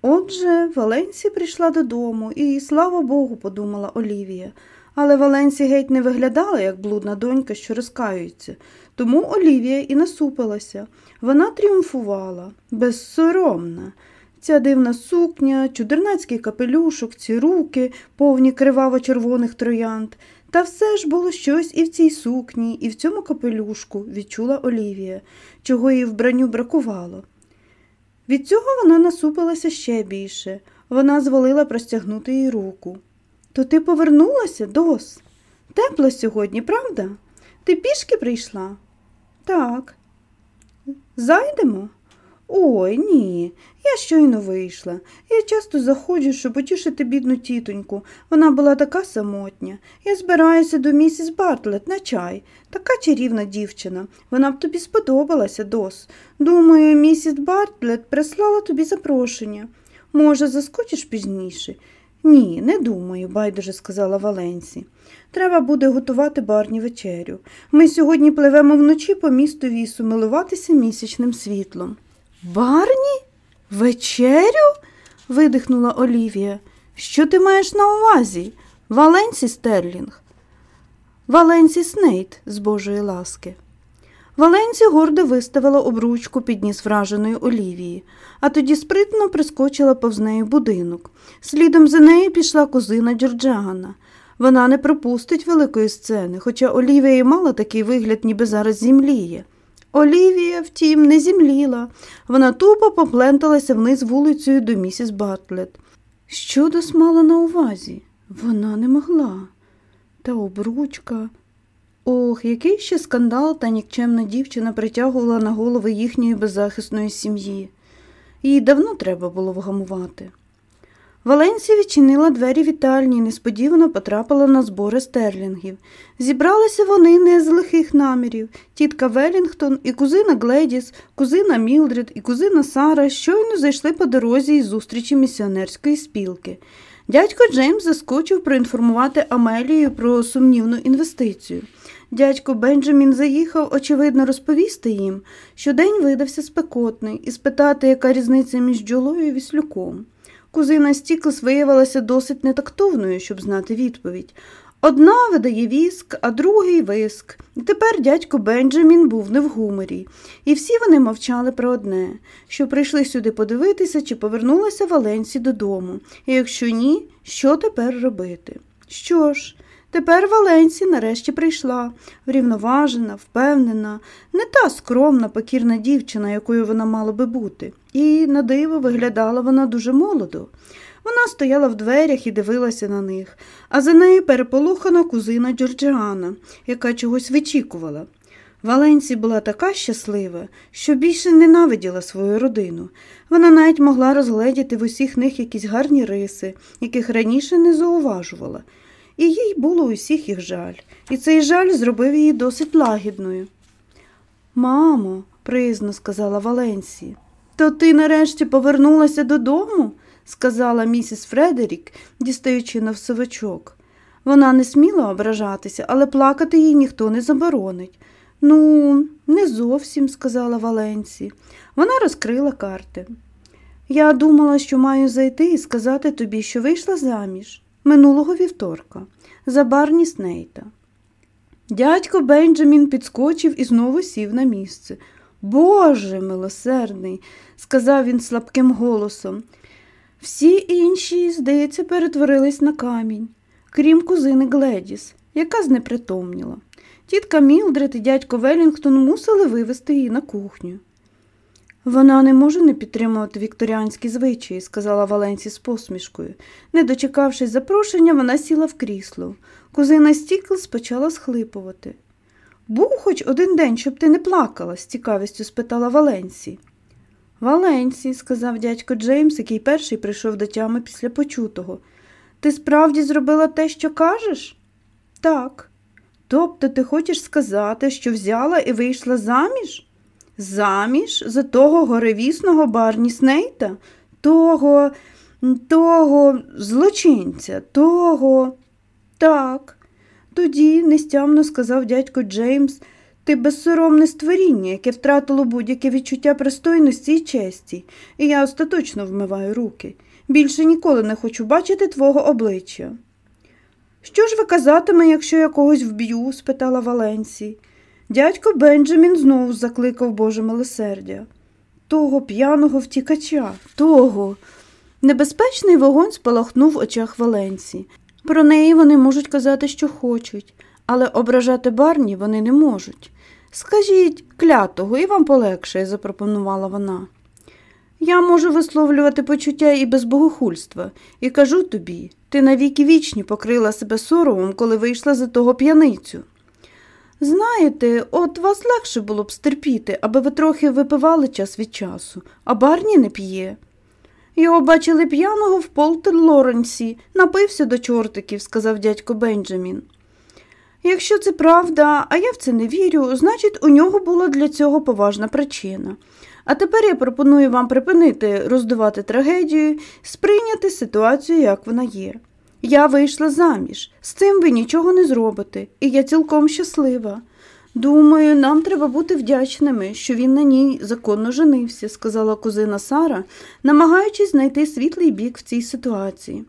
Отже, Валенсі прийшла додому і, слава Богу, подумала Олівія. Але Валенсі геть не виглядала, як блудна донька, що розкаюється, тому Олівія і насупилася. Вона тріумфувала, безсоромна. Ця дивна сукня, чудернацький капелюшок, ці руки, повні криваво червоних троянд. Та все ж було щось і в цій сукні, і в цьому капелюшку, відчула Олівія, чого їй вбранню бракувало. Від цього вона насупилася ще більше. Вона зволила простягнути їй руку. То ти повернулася, Дос? Тепло сьогодні, правда? Ти пішки прийшла? Так. Зайдемо? Ой, ні, я щойно вийшла. Я часто заходжу, щоб потішити бідну тітоньку. Вона була така самотня. Я збираюся до місіс Бартлет на чай. Така чарівна дівчина. Вона б тобі сподобалася, Дос. Думаю, місіс Бартлет прислала тобі запрошення. Може, заскочиш пізніше? Ні, не думаю, байдуже сказала Валенсі. Треба буде готувати барні вечерю. Ми сьогодні пливемо вночі по місту вісу милуватися місячним світлом. Барні? Вечерю? видихнула Олівія. Що ти маєш на увазі? Валенсі Стерлінг. Валенсі Снейт з Божої ласки. Валенсі гордо виставила обручку під ніс враженої Олівії, а тоді спритно прискочила повз неї будинок. Слідом за нею пішла кузина Джорджана. Вона не пропустить великої сцени, хоча Олівія й мала такий вигляд, ніби зараз зімліє. Олівія, втім, не зімліла. Вона тупо попленталася вниз вулицею до місіс Бартлет. Що Дос мала на увазі? Вона не могла. Та обручка. Ох, який ще скандал та нікчемна дівчина притягувала на голови їхньої беззахисної сім'ї. Їй давно треба було вгамувати. Валенсія відчинила двері вітальні і несподівано потрапила на збори стерлінгів. Зібралися вони не з лихих намірів. Тітка Велінгтон і кузина Гледіс, кузина Мілдред і кузина Сара щойно зайшли по дорозі із зустрічі місіонерської спілки. Дядько Джеймс заскочив проінформувати Амелію про сумнівну інвестицію. Дядько Бенджамін заїхав, очевидно, розповісти їм, що день видався спекотний, і спитати, яка різниця між бджолою і віслюком. Кузина Стіклс виявилася досить нетактовною, щоб знати відповідь. Одна видає віск, а другий виск. І тепер дядько Бенджамін був не в гуморі, і всі вони мовчали про одне, що прийшли сюди подивитися, чи повернулася Валенсі додому, і якщо ні, що тепер робити? Що ж, Тепер Валенсі нарешті прийшла, врівноважена, впевнена, не та скромна, покірна дівчина, якою вона мала би бути, і на диво виглядала вона дуже молодо. Вона стояла в дверях і дивилася на них, а за нею переполохана кузина Джорджіана, яка чогось вичікувала. Валенсі була така щаслива, що більше ненавиділа свою родину. Вона навіть могла розгледіти в усіх них якісь гарні риси, яких раніше не зауважувала і їй було усіх їх жаль, і цей жаль зробив її досить лагідною. Мамо, приязно сказала Валенсі, то ти нарешті повернулася додому? сказала місіс Фредерік, дістаючи навсовичок. Вона не сміла ображатися, але плакати їй ніхто не заборонить. Ну, не зовсім, сказала Валенсі. Вона розкрила карти. Я думала, що маю зайти і сказати тобі, що вийшла заміж минулого вівторка за Барні Снейта. Дядько Бенджамін підскочив і знову сів на місце. Боже милосердний, сказав він слабким голосом. Всі інші, здається, перетворились на камінь, крім кузини Гледіс, яка знепритомніла. Тітка Мілдред і дядько Велінгтон мусили вивезти її на кухню. Вона не може не підтримувати вікторіанські звичаї, сказала Валенсі з посмішкою. Не дочекавшись запрошення, вона сіла в крісло. Кузина Стіклс почала схлипувати. Був хоч один день, щоб ти не плакала? з цікавістю спитала Валенсі. Валенсі, сказав дядько Джеймс, який перший прийшов до тями після почутого. Ти справді зробила те, що кажеш? Так. Тобто ти хочеш сказати, що взяла і вийшла заміж? Заміж за того горевісного Барні Снейта, того, того злочинця, того. Так. Тоді, нестямно сказав дядько Джеймс, ти безсоромне створіння, яке втратило будь-яке відчуття пристойності і честі, і я остаточно вмиваю руки. Більше ніколи не хочу бачити твого обличчя. Що ж ви казатиме, якщо я когось вб'ю? спитала Валенсі. Дядько Бенджамін знову закликав Боже милосердя. Того п'яного втікача, того. Небезпечний вогонь спалахнув в очах Валенсі. Про неї вони можуть казати, що хочуть, але ображати барні вони не можуть. Скажіть клятого, і вам полегшає, запропонувала вона. Я можу висловлювати почуття і без богохульства, і кажу тобі, ти навіки вічні покрила себе соромом, коли вийшла за того п'яницю. Знаєте, от вас легше було б стерпіти, аби ви трохи випивали час від часу, а Барні не п'є. Його бачили п'яного в Полтер Лоренсі, напився до чортиків, сказав дядько Бенджамін. Якщо це правда, а я в це не вірю, значить, у нього була для цього поважна причина. А тепер я пропоную вам припинити роздувати трагедію, сприйняти ситуацію, як вона є. Я вийшла заміж, з цим ви нічого не зробите, і я цілком щаслива. Думаю, нам треба бути вдячними, що він на ній законно женився, сказала кузина Сара, намагаючись знайти світлий бік в цій ситуації.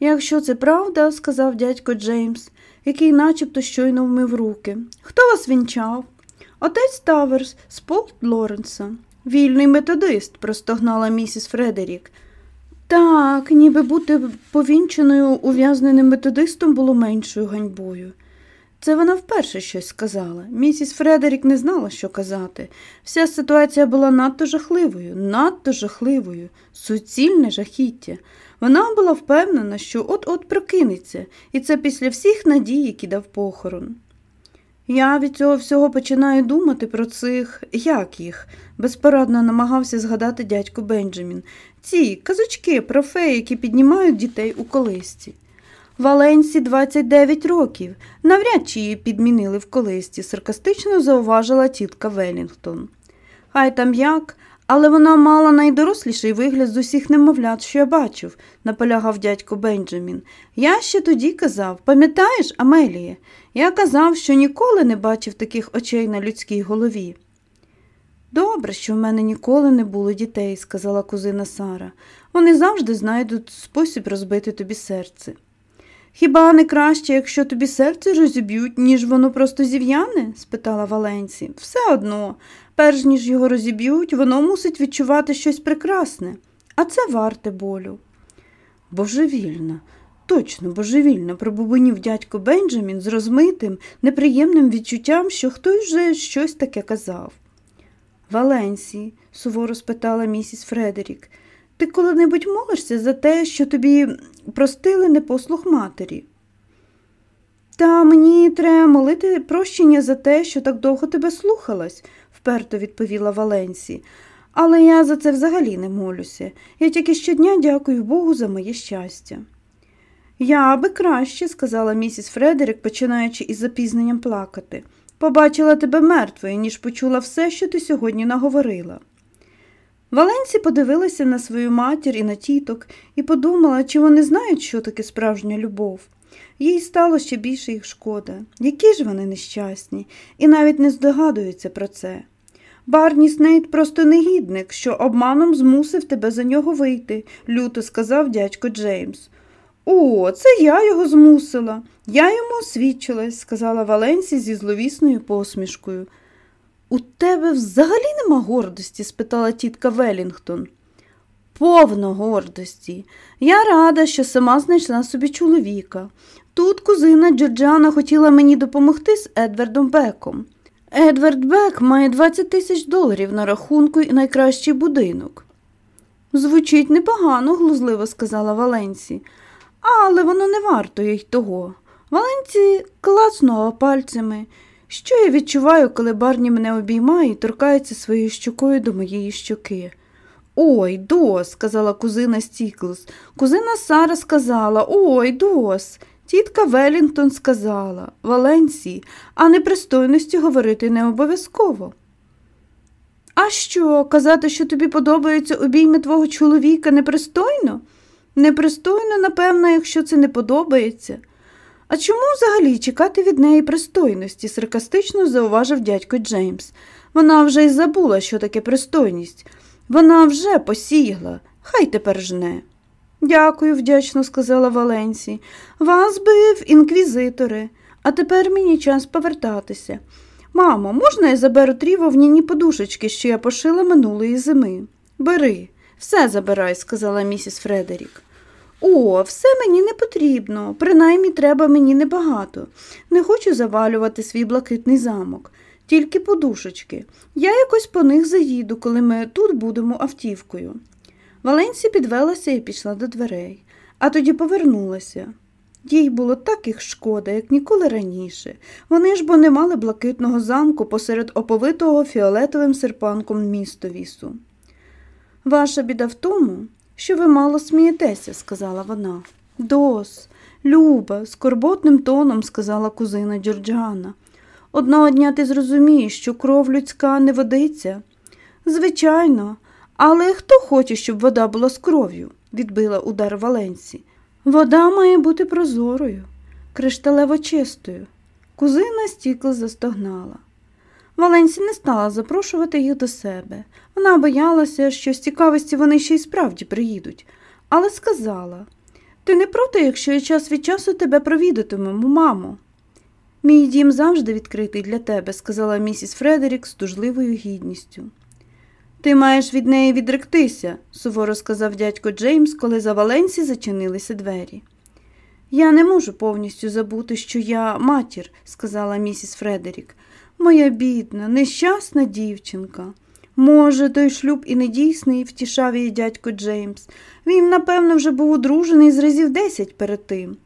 Якщо це правда, сказав дядько Джеймс, який начебто щойно вмив руки. Хто вас вінчав? Отець Таверс з Полт Лоренса. Вільний методист, простогнала місіс Фредерік. Так, ніби бути повінченою ув'язненим методистом було меншою ганьбою. Це вона вперше щось сказала. Місіс Фредерік не знала, що казати. Вся ситуація була надто жахливою, надто жахливою, суцільне жахіття. Вона була впевнена, що от-от прокинеться, і це після всіх надій, які дав похорон. Я від цього всього починаю думати про цих, як їх, безпорадно намагався згадати дядько Бенджамін. Ці казочки про феї, які піднімають дітей у колисці. Валенсі 29 років, навряд чи її підмінили в колисці, саркастично зауважила тітка Велінгтон. Хай там як, але вона мала найдоросліший вигляд з усіх немовлят, що я бачив, наполягав дядько Бенджамін. Я ще тоді казав, пам'ятаєш, Амеліє? Я казав, що ніколи не бачив таких очей на людській голові. Добре, що в мене ніколи не було дітей, сказала кузина Сара. Вони завжди знайдуть спосіб розбити тобі серце. Хіба не краще, якщо тобі серце розіб'ють, ніж воно просто зів'яне? спитала Валенсі. Все одно, перш ніж його розіб'ють, воно мусить відчувати щось прекрасне, а це варте болю. Божевільна, точно божевільна, пробубонів дядько Бенджамін з розмитим, неприємним відчуттям, що хтось вже щось таке казав. Валенсі, суворо спитала місіс Фредерік, ти коли-небудь молишся за те, що тобі простили непослух матері? Та мені треба молити прощення за те, що так довго тебе слухалась, вперто відповіла Валенсі. Але я за це взагалі не молюся. Я тільки щодня дякую Богу за моє щастя. Я би краще, сказала місіс Фредерик, починаючи із запізненням плакати. Побачила тебе мертвою, ніж почула все, що ти сьогодні наговорила. Валенсі подивилася на свою матір і на тіток і подумала, чи вони знають, що таке справжня любов. Їй стало ще більше їх шкода. Які ж вони нещасні, і навіть не здогадуються про це. Барні Снейт просто негідник, що обманом змусив тебе за нього вийти, люто сказав дядько Джеймс. О, це я його змусила. Я йому освідчилась, сказала Валенсі зі зловісною посмішкою. У тебе взагалі нема гордості? спитала тітка Велінгтон. Повно гордості. Я рада, що сама знайшла собі чоловіка. Тут кузина Джорджана хотіла мені допомогти з Едвардом Беком. Едвард Бек має 20 тисяч доларів на рахунку і найкращий будинок. Звучить непогано, глузливо сказала Валенсі, але воно не варто й того. Валенсі клацнула пальцями. Що я відчуваю, коли Барні мене обіймає і торкається своєю щокою до моєї щоки? Ой, дос, сказала кузина Стіклс. Кузина Сара сказала Ой, дос. Тітка Велінгтон сказала Валенсії, а непристойності говорити не обов'язково. А що, казати, що тобі подобаються обійми твого чоловіка, непристойно? Непристойно, напевно, якщо це не подобається. А чому взагалі чекати від неї пристойності? саркастично зауважив дядько Джеймс. Вона вже й забула, що таке пристойність. Вона вже посігла, хай тепер жне. Дякую, вдячно сказала Валенсі. Вас бив інквізитори, а тепер мені час повертатися. Мамо, можна я заберу трі вовняні подушечки, що я пошила минулої зими? Бери, все забирай, сказала місіс Фредерік. О, все мені не потрібно, принаймні треба мені небагато. Не хочу завалювати свій блакитний замок, тільки подушечки. Я якось по них заїду, коли ми тут будемо автівкою. Валенсі підвелася і пішла до дверей, а тоді повернулася. Їй було так їх шкода, як ніколи раніше. Вони ж бо не мали блакитного замку посеред оповитого фіолетовим серпанком містовісу. Ваша біда в тому, що ви мало смієтеся, сказала вона. Дос, Люба, скорботним тоном сказала кузина Джорджана. Одного дня ти зрозумієш, що кров людська не водиться. Звичайно, але хто хоче, щоб вода була з кров'ю, відбила удар Валенсі. Вода має бути прозорою, кришталево чистою. Кузина стікл застогнала. Валенсі не стала запрошувати їх до себе. Вона боялася, що з цікавості вони ще й справді приїдуть, але сказала ти не проти, якщо я час від часу тебе провідатимемо, мамо. Мій дім завжди відкритий для тебе, сказала місіс Фредерік з тужливою гідністю. Ти маєш від неї відректися, суворо сказав дядько Джеймс, коли за Валенсі зачинилися двері. Я не можу повністю забути, що я матір, сказала місіс Фредерік. Моя бідна, нещасна дівчинка. Може, той шлюб і недійсний, втішав її дядько Джеймс. Він, напевно, вже був одружений з разів десять перед тим.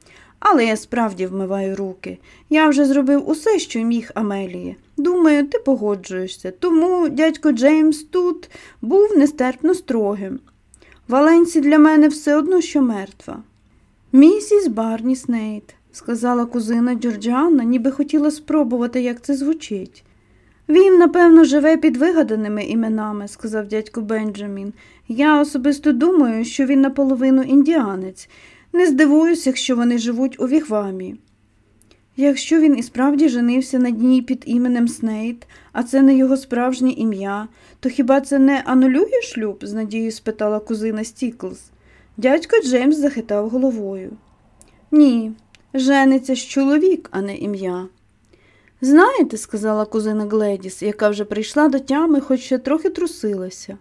Але я справді вмиваю руки. Я вже зробив усе, що міг Амелії. Думаю, ти погоджуєшся. Тому дядько Джеймс тут був нестерпно строгим. Валенсі для мене все одно, що мертва. Місіс Барні Снейт, сказала кузина Джорджіанна, ніби хотіла спробувати, як це звучить. Він, напевно, живе під вигаданими іменами, сказав дядько Бенджамін. Я особисто думаю, що він наполовину індіанець. Не здивуюся, якщо вони живуть у вігвамі. Якщо він і справді женився на дні під іменем Снейт, а це не його справжнє ім'я, то хіба це не анулює шлюб? з надією спитала кузина Стіклз. Дядько Джеймс захитав головою. Ні, жениться ж чоловік, а не ім'я. Знаєте, сказала кузина Гледіс, яка вже прийшла до тями, хоч ще трохи трусилася.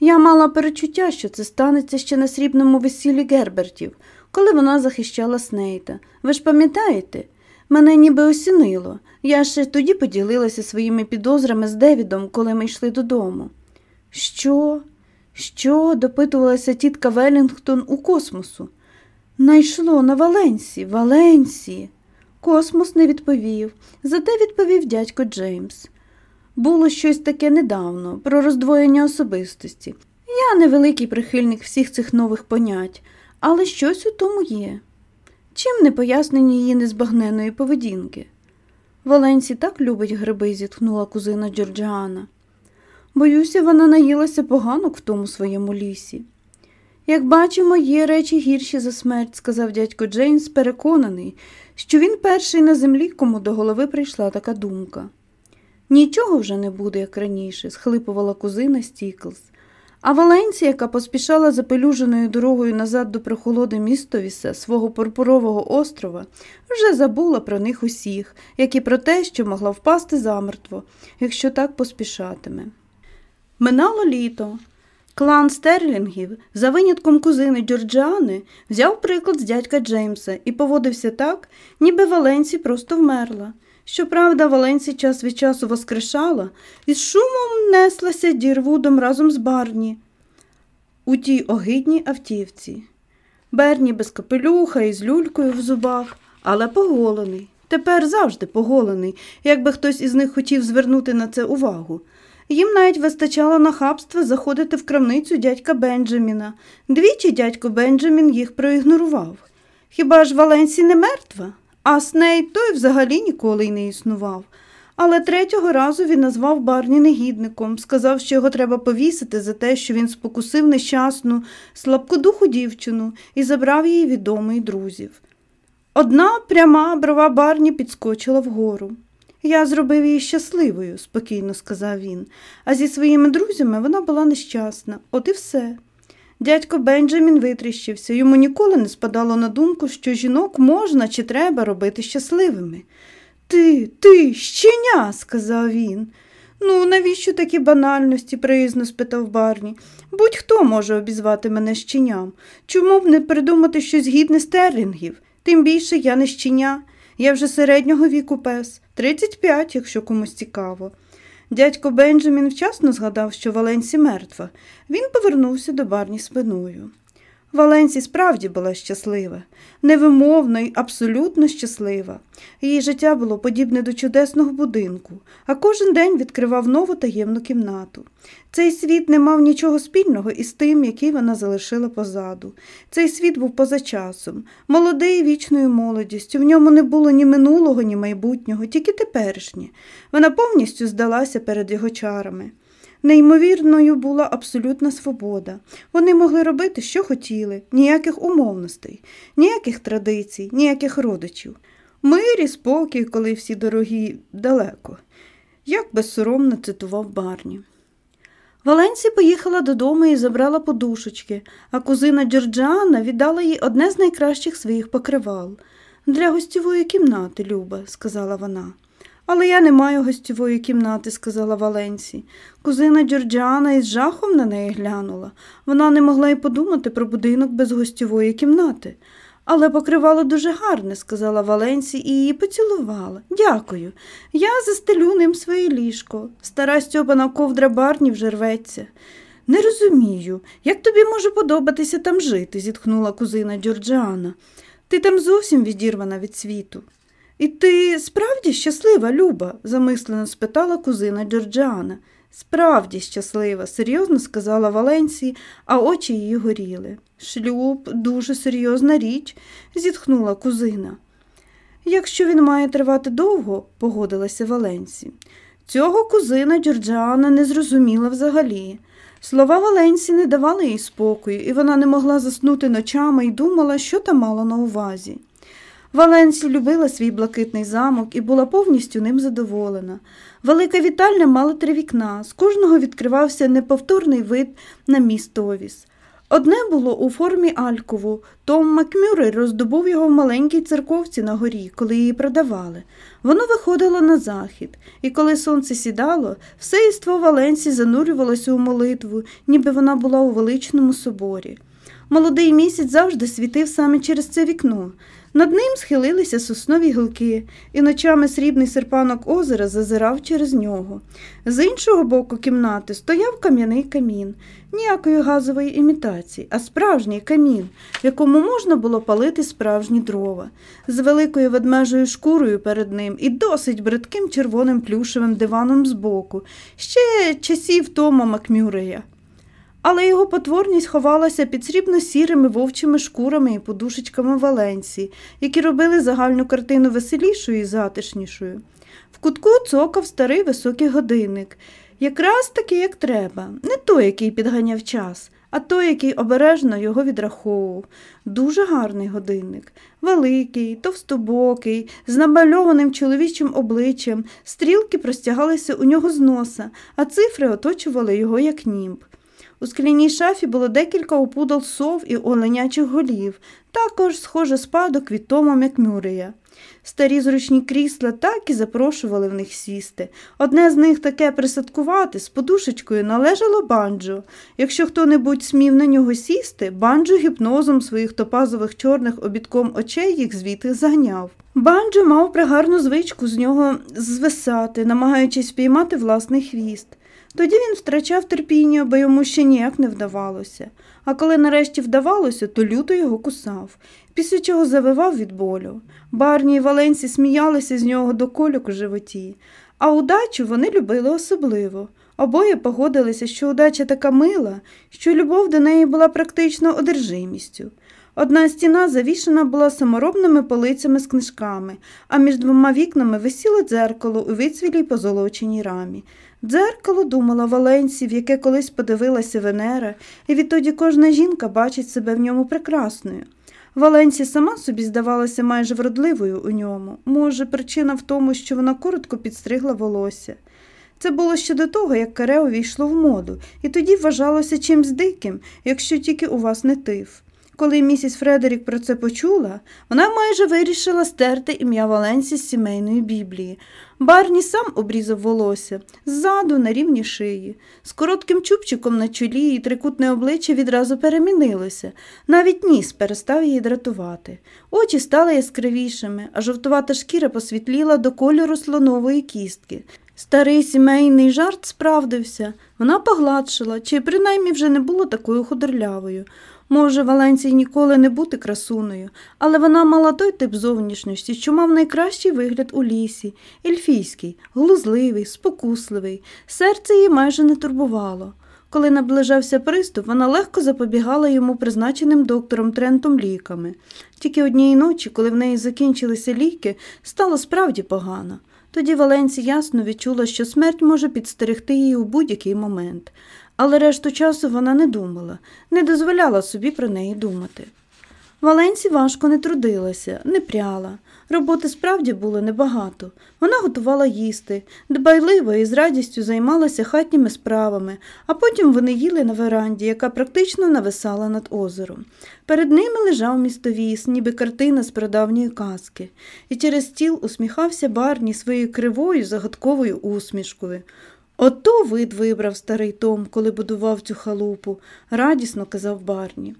Я мала перечуття, що це станеться ще на срібному весіллі Гербертів, коли вона захищала Снейта. Ви ж пам'ятаєте? Мене ніби осінило. Я ще тоді поділилася своїми підозрами з Девідом, коли ми йшли додому. Що? Що? допитувалася тітка Велінгтон у космосу. Найшло на Валенсі, Валенсі. Космос не відповів, зате відповів дядько Джеймс. Було щось таке недавно, про роздвоєння особистості. Я невеликий прихильник всіх цих нових понять, але щось у тому є. Чим не пояснення її незбагненої поведінки? Валенсі так любить гриби, зітхнула кузина Джорджіана. Боюся, вона наїлася поганок в тому своєму лісі. Як бачимо, є речі гірші за смерть, сказав дядько Джеймс, переконаний, що він перший на землі, кому до голови прийшла така думка. Нічого вже не буде, як раніше, схлипувала кузина Стіклс. А Валенція, яка поспішала запелюженою дорогою назад до прохолоди містовіса свого пурпурового острова, вже забула про них усіх, як і про те, що могла впасти замертво, якщо так поспішатиме. Минало літо. Клан Стерлінгів, за винятком кузини Джорджіани, взяв приклад з дядька Джеймса і поводився так, ніби Валенсі просто вмерла. Щоправда, Валенсі час від часу воскрешала і з шумом неслася Дірвудом разом з Барні у тій огидній автівці. Берні без капелюха і з люлькою в зубах, але поголений. Тепер завжди поголений, якби хтось із них хотів звернути на це увагу. Їм навіть вистачало нахабства заходити в крамницю дядька Бенджаміна. Двічі дядько Бенджамін їх проігнорував. Хіба ж Валенсі не мертва? А Сней той взагалі ніколи й не існував. Але третього разу він назвав Барні негідником, сказав, що його треба повісити за те, що він спокусив нещасну, слабкодуху дівчину і забрав її відомий друзів. Одна пряма брова Барні підскочила вгору. Я зробив її щасливою, спокійно сказав він, а зі своїми друзями вона була нещасна, от і все. Дядько Бенджамін витріщився, йому ніколи не спадало на думку, що жінок можна чи треба робити щасливими. Ти, ти, щеня, сказав він. Ну, навіщо такі банальності? приязно спитав Барні. Будь-хто може обізвати мене щеням. Чому б не придумати щось гідне стерлінгів? Тим більше я не щеня. Я вже середнього віку пес, 35, якщо комусь цікаво. Дядько Бенджамін вчасно згадав, що Валенсі мертва. Він повернувся до барні спиною. Валенсі справді була щаслива, невимовно й абсолютно щаслива. Її життя було подібне до чудесного будинку, а кожен день відкривав нову таємну кімнату. Цей світ не мав нічого спільного із тим, який вона залишила позаду. Цей світ був поза часом, молодий вічною молодістю. В ньому не було ні минулого, ні майбутнього, тільки теперішнє. Вона повністю здалася перед його чарами. Неймовірною була абсолютна свобода. Вони могли робити, що хотіли, ніяких умовностей, ніяких традицій, ніяких родичів. Мир і спокій, коли всі дорогі далеко, як безсоромно цитував Барні. Валенсі поїхала додому і забрала подушечки, а кузина Джорджіана віддала їй одне з найкращих своїх покривал. Для гостєвої кімнати, Люба, сказала вона. Але я не маю гостьової кімнати, сказала Валенсі. Кузина Джорджіана із жахом на неї глянула. Вона не могла й подумати про будинок без гостьової кімнати. Але покривало дуже гарне, сказала Валенсі і її поцілувала. Дякую. Я застелю ним своє ліжко. Стара стьобана ковдра барні вже рветься. Не розумію, як тобі може подобатися там жити, зітхнула кузина Джорджіана. Ти там зовсім відірвана від світу. І ти справді щаслива, Люба? замислено спитала кузина Джорджіана. Справді щаслива, серйозно сказала Валенсії, а очі її горіли. Шлюб дуже серйозна річ, зітхнула кузина. Якщо він має тривати довго, погодилася Валенсі. Цього кузина Джорджіана не зрозуміла взагалі. Слова Валенсі не давали їй спокою, і вона не могла заснути ночами і думала, що там мала на увазі. Валенсі любила свій блакитний замок і була повністю ним задоволена. Велика вітальня мала три вікна, з кожного відкривався неповторний вид на міст Овіс. Одне було у формі Алькову. Том Макмюррей роздобув його в маленькій церковці на горі, коли її продавали. Воно виходило на захід, і коли сонце сідало, все іство Валенсі занурювалося у молитву, ніби вона була у величному соборі. Молодий місяць завжди світив саме через це вікно. Над ним схилилися соснові гілки, і ночами срібний серпанок озера зазирав через нього. З іншого боку кімнати стояв кам'яний камін, ніякої газової імітації, а справжній камін, в якому можна було палити справжні дрова, з великою ведмежою шкурою перед ним і досить бридким червоним плюшевим диваном збоку, ще часів Тома Макмюрея. Але його потворність ховалася під срібно-сірими вовчими шкурами і подушечками Валенції, які робили загальну картину веселішою і затишнішою. В кутку цокав старий високий годинник, якраз такий, як треба, не той, який підганяв час, а той, який обережно його відраховував. Дуже гарний годинник, великий, товстобокий, з намальованим чоловічим обличчям, стрілки простягалися у нього з носа, а цифри оточували його, як німб. У скляній шафі було декілька опудал сов і оленячих голів, також схоже спадок від Тома Макмюрея. Старі зручні крісла так і запрошували в них сісти. Одне з них таке присадкувати з подушечкою належало банджо. Якщо хто-небудь смів на нього сісти, банджо гіпнозом своїх топазових чорних обідком очей їх звідти заганяв. Банджо мав пригарну звичку з нього звисати, намагаючись впіймати власний хвіст. Тоді він втрачав терпіння, бо йому ще ніяк не вдавалося. А коли нарешті вдавалося, то люто його кусав, після чого завивав від болю. Барні і Валенсі сміялися з нього до кольок у животі, а удачу вони любили особливо. Обоє погодилися, що удача така мила, що любов до неї була практично одержимістю. Одна стіна завішена була саморобними полицями з книжками, а між двома вікнами висіло дзеркало у вицвілій позолоченій рамі. Дзеркало думала Валенсі, в яке колись подивилася Венера, і відтоді кожна жінка бачить себе в ньому прекрасною. Валенсі сама собі здавалася майже вродливою у ньому. Може, причина в тому, що вона коротко підстригла волосся. Це було ще до того, як каре увійшло в моду, і тоді вважалося чимсь диким, якщо тільки у вас не тиф. Коли місіс Фредерік про це почула, вона майже вирішила стерти ім'я Валенсі з сімейної біблії. Барні сам обрізав волосся ззаду на рівні шиї. З коротким чубчиком на чолі і трикутне обличчя відразу перемінилося. Навіть ніс перестав її дратувати. Очі стали яскравішими, а жовтувата шкіра посвітліла до кольору слонової кістки. Старий сімейний жарт справдився. Вона погладшила, чи принаймні вже не було такою худорлявою. Може, Валенції ніколи не бути красуною, але вона мала той тип зовнішності, що мав найкращий вигляд у лісі, ельфійський, глузливий, спокусливий, серце її майже не турбувало. Коли наближався приступ, вона легко запобігала йому призначеним доктором Трентом ліками. Тільки однієї ночі, коли в неї закінчилися ліки, стало справді погано. Тоді Валенці ясно відчула, що смерть може підстерегти її у будь-який момент, але решту часу вона не думала, не дозволяла собі про неї думати. Валенці важко не трудилася, не пряла. Роботи справді було небагато. Вона готувала їсти, дбайливо і з радістю займалася хатніми справами, а потім вони їли на веранді, яка практично нависала над озером. Перед ними лежав містовіс, ніби картина з прадавньої казки, і через стіл усміхався Барні своєю кривою загадковою усмішкою. Ото вид вибрав старий Том, коли будував цю халупу, радісно казав Барні.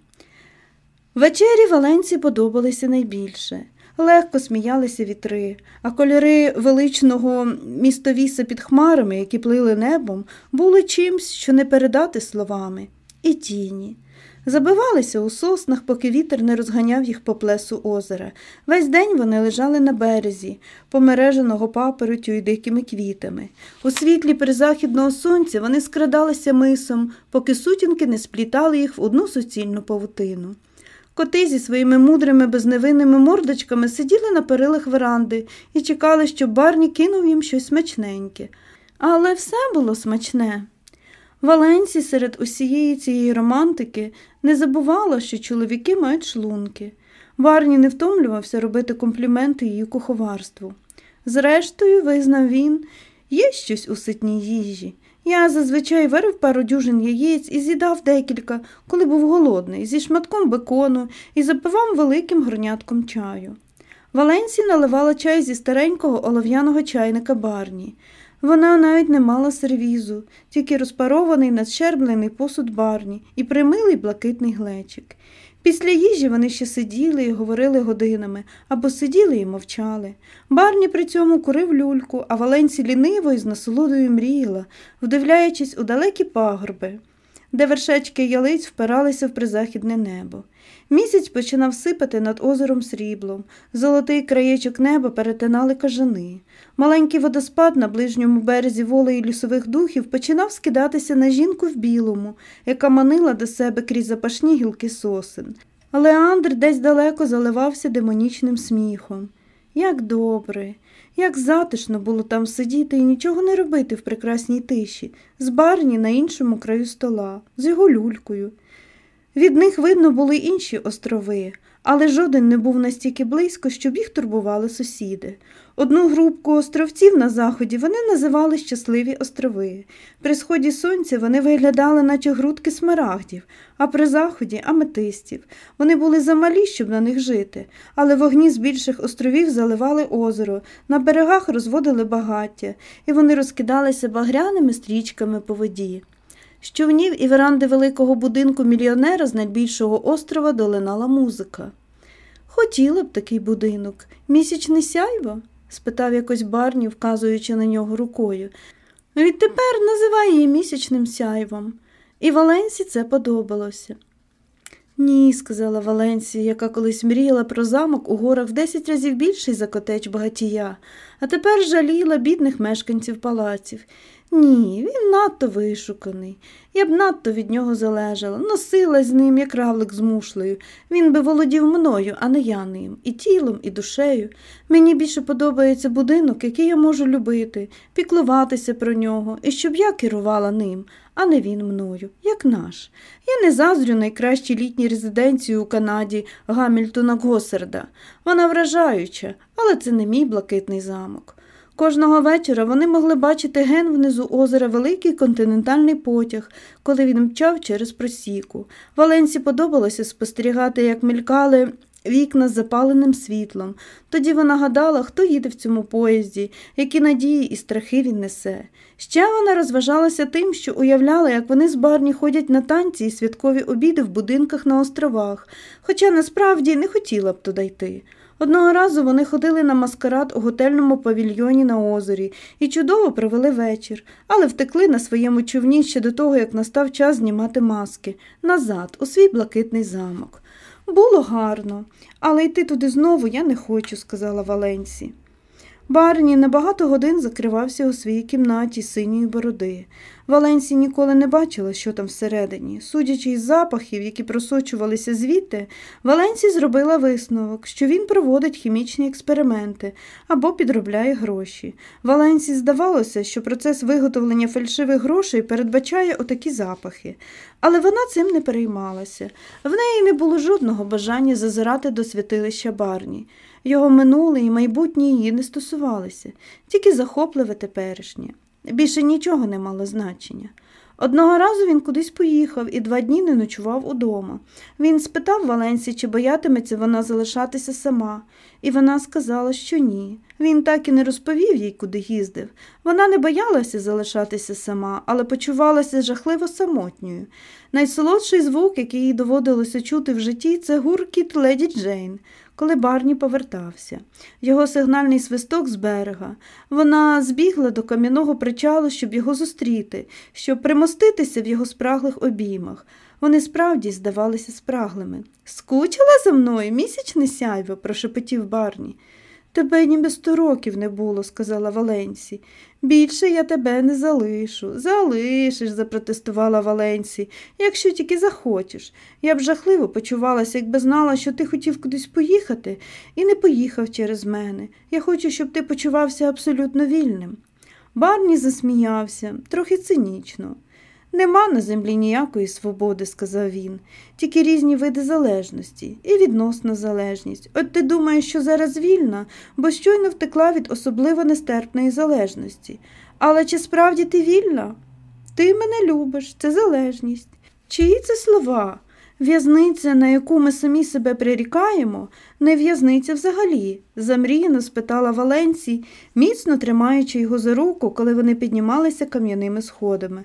Вечері Валенці подобалися найбільше. Легко сміялися вітри, а кольори величного містовіса під хмарами, які плили небом, були чимсь, що не передати словами, і тіні. Забивалися у соснах, поки вітер не розганяв їх по плесу озера. Весь день вони лежали на березі, помереженого папоротю і дикими квітами. У світлі призахідного сонця вони скрадалися мисом, поки сутінки не сплітали їх в одну суцільну павутину. Коти зі своїми мудрими безневинними мордочками сиділи на перилах веранди і чекали, щоб Барні кинув їм щось смачненьке. Але все було смачне. Валенсі серед усієї цієї романтики не забувала, що чоловіки мають шлунки. Барні не втомлювався робити компліменти її куховарству. Зрештою, визнав він, є щось у ситній їжі. Я зазвичай варив пару дюжин яєць і з'їдав декілька, коли був голодний, зі шматком бекону і запивав великим горнятком чаю. Валенсі наливала чай зі старенького олов'яного чайника барні. Вона навіть не мала сервізу, тільки розпарований надщерблений посуд барні і примилий блакитний глечик. Після їжі вони ще сиділи і говорили годинами або сиділи і мовчали. Барні при цьому курив люльку, а Валенці ліниво і з насолодою мріяла, вдивляючись у далекі пагорби, де вершечки ялиць впиралися в призахідне небо. Місяць починав сипати над озером сріблом, золотий краєчок неба перетинали кажани. Маленький водоспад на ближньому березі волеї лісових духів починав скидатися на жінку в білому, яка манила до себе крізь запашні гілки сосен. Але Андр десь далеко заливався демонічним сміхом. Як добре, як затишно було там сидіти і нічого не робити в прекрасній тиші, з барні на іншому краю стола, з його люлькою. Від них видно були інші острови, але жоден не був настільки близько, щоб їх турбували сусіди. Одну групку островців на заході вони називали Щасливі острови. При сході сонця вони виглядали, наче грудки смарагдів, а при заході аметистів. Вони були замалі, щоб на них жити, але вогні з більших островів заливали озеро, на берегах розводили багаття, і вони розкидалися багряними стрічками по воді. З човнів і веранди великого будинку мільйонера з найбільшого острова долинала музика. Хотіла б такий будинок, місячне сяйво? спитав якось Барні, вказуючи на нього рукою. Відтепер називай її місячним сяйвом. І Валенсі це подобалося. Ні, сказала Валенсія, яка колись мріяла про замок у горах в десять разів більший за котеч багатія, а тепер жаліла бідних мешканців палаців. Ні, він надто вишуканий. Я б надто від нього залежала, носилась з ним, як равлик з мушлею. Він би володів мною, а не я ним, і тілом, і душею. Мені більше подобається будинок, який я можу любити, піклуватися про нього, і щоб я керувала ним, а не він мною, як наш. Я не заздрю найкращій літній резиденції у Канаді Гамільтона Госерда. Вона вражаюча, але це не мій блакитний замок. Кожного вечора вони могли бачити ген внизу озера великий континентальний потяг, коли він мчав через просіку. Валенсі подобалося спостерігати, як мелькали вікна з запаленим світлом. Тоді вона гадала, хто їде в цьому поїзді, які надії і страхи він несе. Ще вона розважалася тим, що уявляла, як вони з барні ходять на танці і святкові обіди в будинках на островах, хоча насправді не хотіла б туди йти. Одного разу вони ходили на маскарад у готельному павільйоні на озері і чудово провели вечір, але втекли на своєму човні ще до того, як настав час знімати маски назад, у свій блакитний замок. Було гарно, але йти туди знову я не хочу, сказала Валенсі. Барні на багато годин закривався у своїй кімнаті синьої бороди. Валенсі ніколи не бачила, що там всередині. Судячи із запахів, які просочувалися звідти, Валенсі зробила висновок, що він проводить хімічні експерименти або підробляє гроші. Валенсі здавалося, що процес виготовлення фальшивих грошей передбачає отакі запахи, але вона цим не переймалася. В неї не було жодного бажання зазирати до святилища Барні. Його минуле і майбутнє її не стосувалися, тільки захопливе теперішнє. Більше нічого не мало значення. Одного разу він кудись поїхав і два дні не ночував удома. Він спитав Валенсі, чи боятиметься вона залишатися сама, і вона сказала, що ні. Він так і не розповів їй, куди їздив. Вона не боялася залишатися сама, але почувалася жахливо самотньою. Найсолодший звук, який їй доводилося чути в житті, це гуркіт леді Джейн коли Барні повертався. Його сигнальний свисток з берега. Вона збігла до кам'яного причалу, щоб його зустріти, щоб примоститися в його спраглих обіймах. Вони справді здавалися спраглими. Скучила за мною місячне сяйво, прошепотів Барні. Тебе ніби сто років не було, сказала Валенсі. Більше я тебе не залишу. Залишиш, запротестувала Валенсі, якщо тільки захочеш. Я б жахливо почувалася, якби знала, що ти хотів кудись поїхати, і не поїхав через мене. Я хочу, щоб ти почувався абсолютно вільним. Барні засміявся, трохи цинічно. Нема на землі ніякої свободи, сказав він, тільки різні види залежності і відносна залежність. От ти думаєш, що зараз вільна, бо щойно втекла від особливо нестерпної залежності. Але чи справді ти вільна? Ти мене любиш, це залежність. Чиї це слова? В'язниця, на яку ми самі себе прирікаємо, не в'язниця взагалі, замріяно спитала Валенсій, міцно тримаючи його за руку, коли вони піднімалися кам'яними сходами.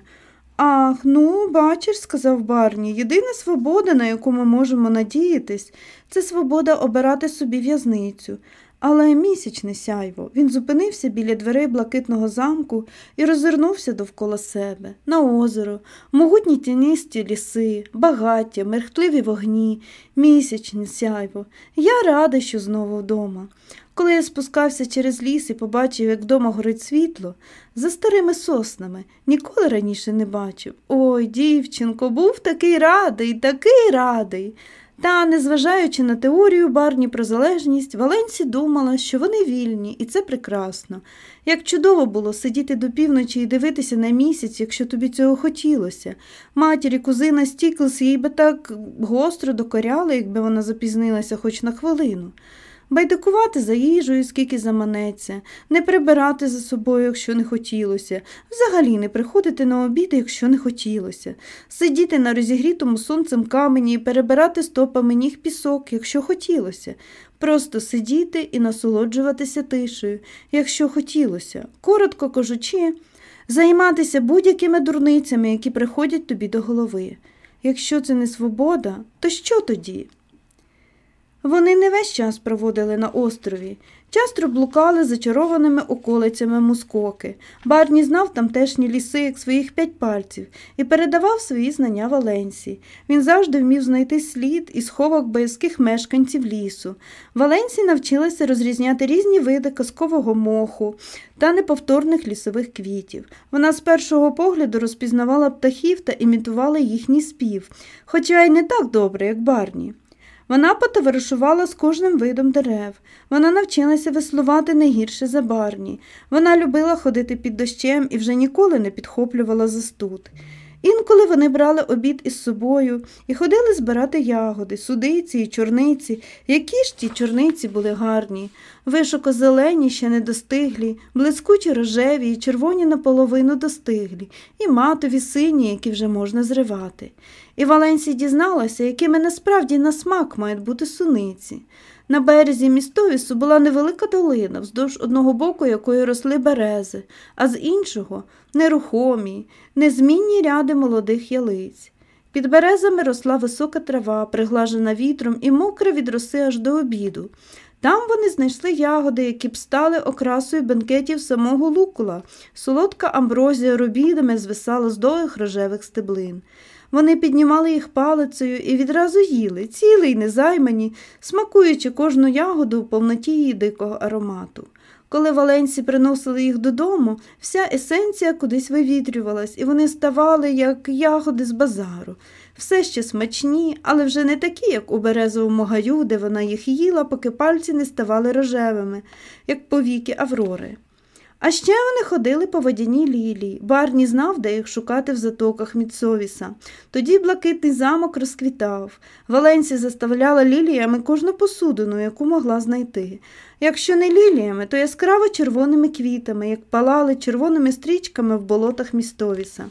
Ах, ну, бачиш, сказав Барні, єдина свобода, на яку ми можемо надіятись, це свобода обирати собі в'язницю. Але місячне сяйво. Він зупинився біля дверей блакитного замку і розвернувся довкола себе, на озеро, могутні тінисті ліси, багаття, мерхтливі вогні, місячне сяйво. Я радий, що знову вдома. Коли я спускався через ліс і побачив, як вдома горить світло, за старими соснами ніколи раніше не бачив. Ой, дівчинко, був такий радий, такий радий. Та, незважаючи на теорію барні про залежність, Валенсі думала, що вони вільні, і це прекрасно. Як чудово було сидіти до півночі і дивитися на місяць, якщо тобі цього хотілося. Матір кузина Стіклс їй би так гостро докоряли, якби вона запізнилася хоч на хвилину байдикувати за їжею, скільки заманеться, не прибирати за собою, якщо не хотілося, взагалі не приходити на обіди, якщо не хотілося, сидіти на розігрітому сонцем камені і перебирати стопами ніг пісок, якщо хотілося, просто сидіти і насолоджуватися тишею, якщо хотілося, коротко кажучи, займатися будь-якими дурницями, які приходять тобі до голови. Якщо це не свобода, то що тоді? Вони не весь час проводили на острові. Часто блукали зачарованими околицями мускоки. Барні знав тамтешні ліси, як своїх п'ять пальців, і передавав свої знання Валенсі. Він завжди вмів знайти слід і сховок боязких мешканців лісу. Валенсі навчилася розрізняти різні види казкового моху та неповторних лісових квітів. Вона з першого погляду розпізнавала птахів та імітувала їхній спів, хоча й не так добре, як барні. Вона потоваришувала з кожним видом дерев. Вона навчилася веслувати не гірше за барні. Вона любила ходити під дощем і вже ніколи не підхоплювала застуд. Інколи вони брали обід із собою і ходили збирати ягоди, судиці і чорниці. Які ж ті чорниці були гарні, вишуко зелені, ще не достиглі, блискучі рожеві і червоні наполовину достиглі, і матові сині, які вже можна зривати. І Валенсі дізналася, якими насправді на смак мають бути суниці. На березі містовісу була невелика долина, вздовж одного боку якої росли берези, а з іншого нерухомі, незмінні ряди молодих ялиць. Під березами росла висока трава, приглажена вітром і мокра від роси аж до обіду. Там вони знайшли ягоди, які б стали окрасою бенкетів самого лукула. Солодка амброзія робідами звисала з довгих рожевих стеблин. Вони піднімали їх палицею і відразу їли, цілий, незаймані, смакуючи кожну ягоду в повноті її дикого аромату. Коли валенці приносили їх додому, вся есенція кудись вивітрювалась, і вони ставали, як ягоди з базару, все ще смачні, але вже не такі, як у березовому гаю, де вона їх їла, поки пальці не ставали рожевими, як повіки Аврори. А ще вони ходили по водяній лілії. Барні знав, де їх шукати в затоках Міцовіса. Тоді блакитний замок розквітав. Валенсі заставляла ліліями кожну посудину, яку могла знайти. Якщо не ліліями, то яскраво червоними квітами, як палали червоними стрічками в болотах містовіса.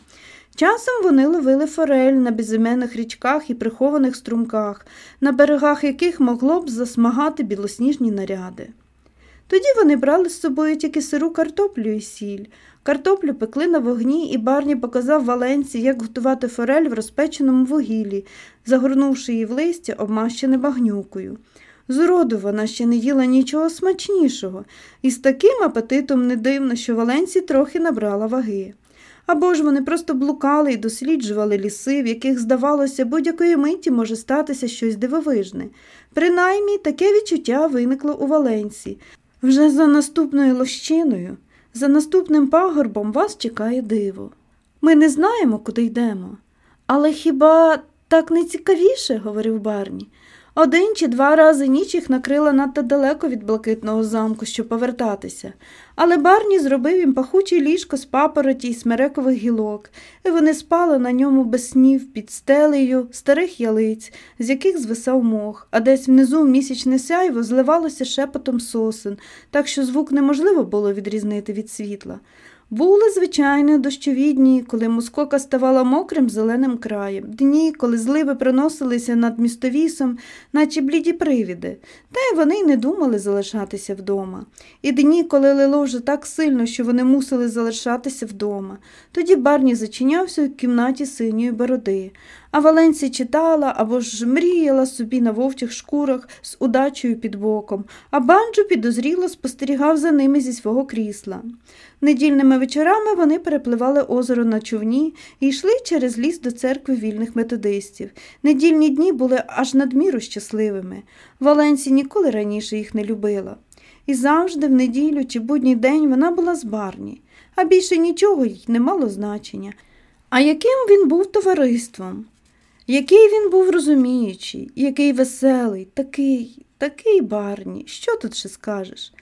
Часом вони ловили форель на безіменних річках і прихованих струмках, на берегах яких могло б засмагати білосніжні наряди. Тоді вони брали з собою тільки сиру картоплю і сіль. Картоплю пекли на вогні, і Барні показав Валенці, як готувати форель в розпеченому вугіллі, загорнувши її в листя, обмащене багнюкою. Зроду вона ще не їла нічого смачнішого, і з таким апетитом не дивно, що Валенці трохи набрала ваги. Або ж вони просто блукали і досліджували ліси, в яких, здавалося, будь-якої миті може статися щось дивовижне. Принаймні таке відчуття виникло у Валенсі. Вже за наступною лощиною, за наступним пагорбом вас чекає диво. Ми не знаємо, куди йдемо. Але хіба так не цікавіше, говорив Барні. Один чи два рази ніч їх накрила надто далеко від блакитного замку, щоб повертатися, але Барні зробив їм пахуче ліжко з папороті й смерекових гілок, і вони спали на ньому без снів під стелею старих ялиць, з яких звисав мох, а десь внизу місячне сяйво зливалося шепотом сосен, так що звук неможливо було відрізнити від світла. Були, звичайно, дощові дні, коли мускока ставала мокрим зеленим краєм, дні, коли зливи проносилися над містовісом, наче бліді привіди, та й вони й не думали залишатися вдома. І дні, коли лило вже так сильно, що вони мусили залишатися вдома. Тоді Барні зачинявся у кімнаті синьої бороди. А Валенсі читала або ж мріяла собі на вовчих шкурах з удачею під боком, а банджо підозріло спостерігав за ними зі свого крісла. Недільними вечорами вони перепливали озеро на човні і йшли через ліс до церкви вільних методистів. Недільні дні були аж надміру щасливими. Валенсі ніколи раніше їх не любила. І завжди, в неділю чи будній день вона була з барні, а більше нічого їй не мало значення. А яким він був товариством? Який він був розуміючий, який веселий, такий, такий барні, що тут ще скажеш?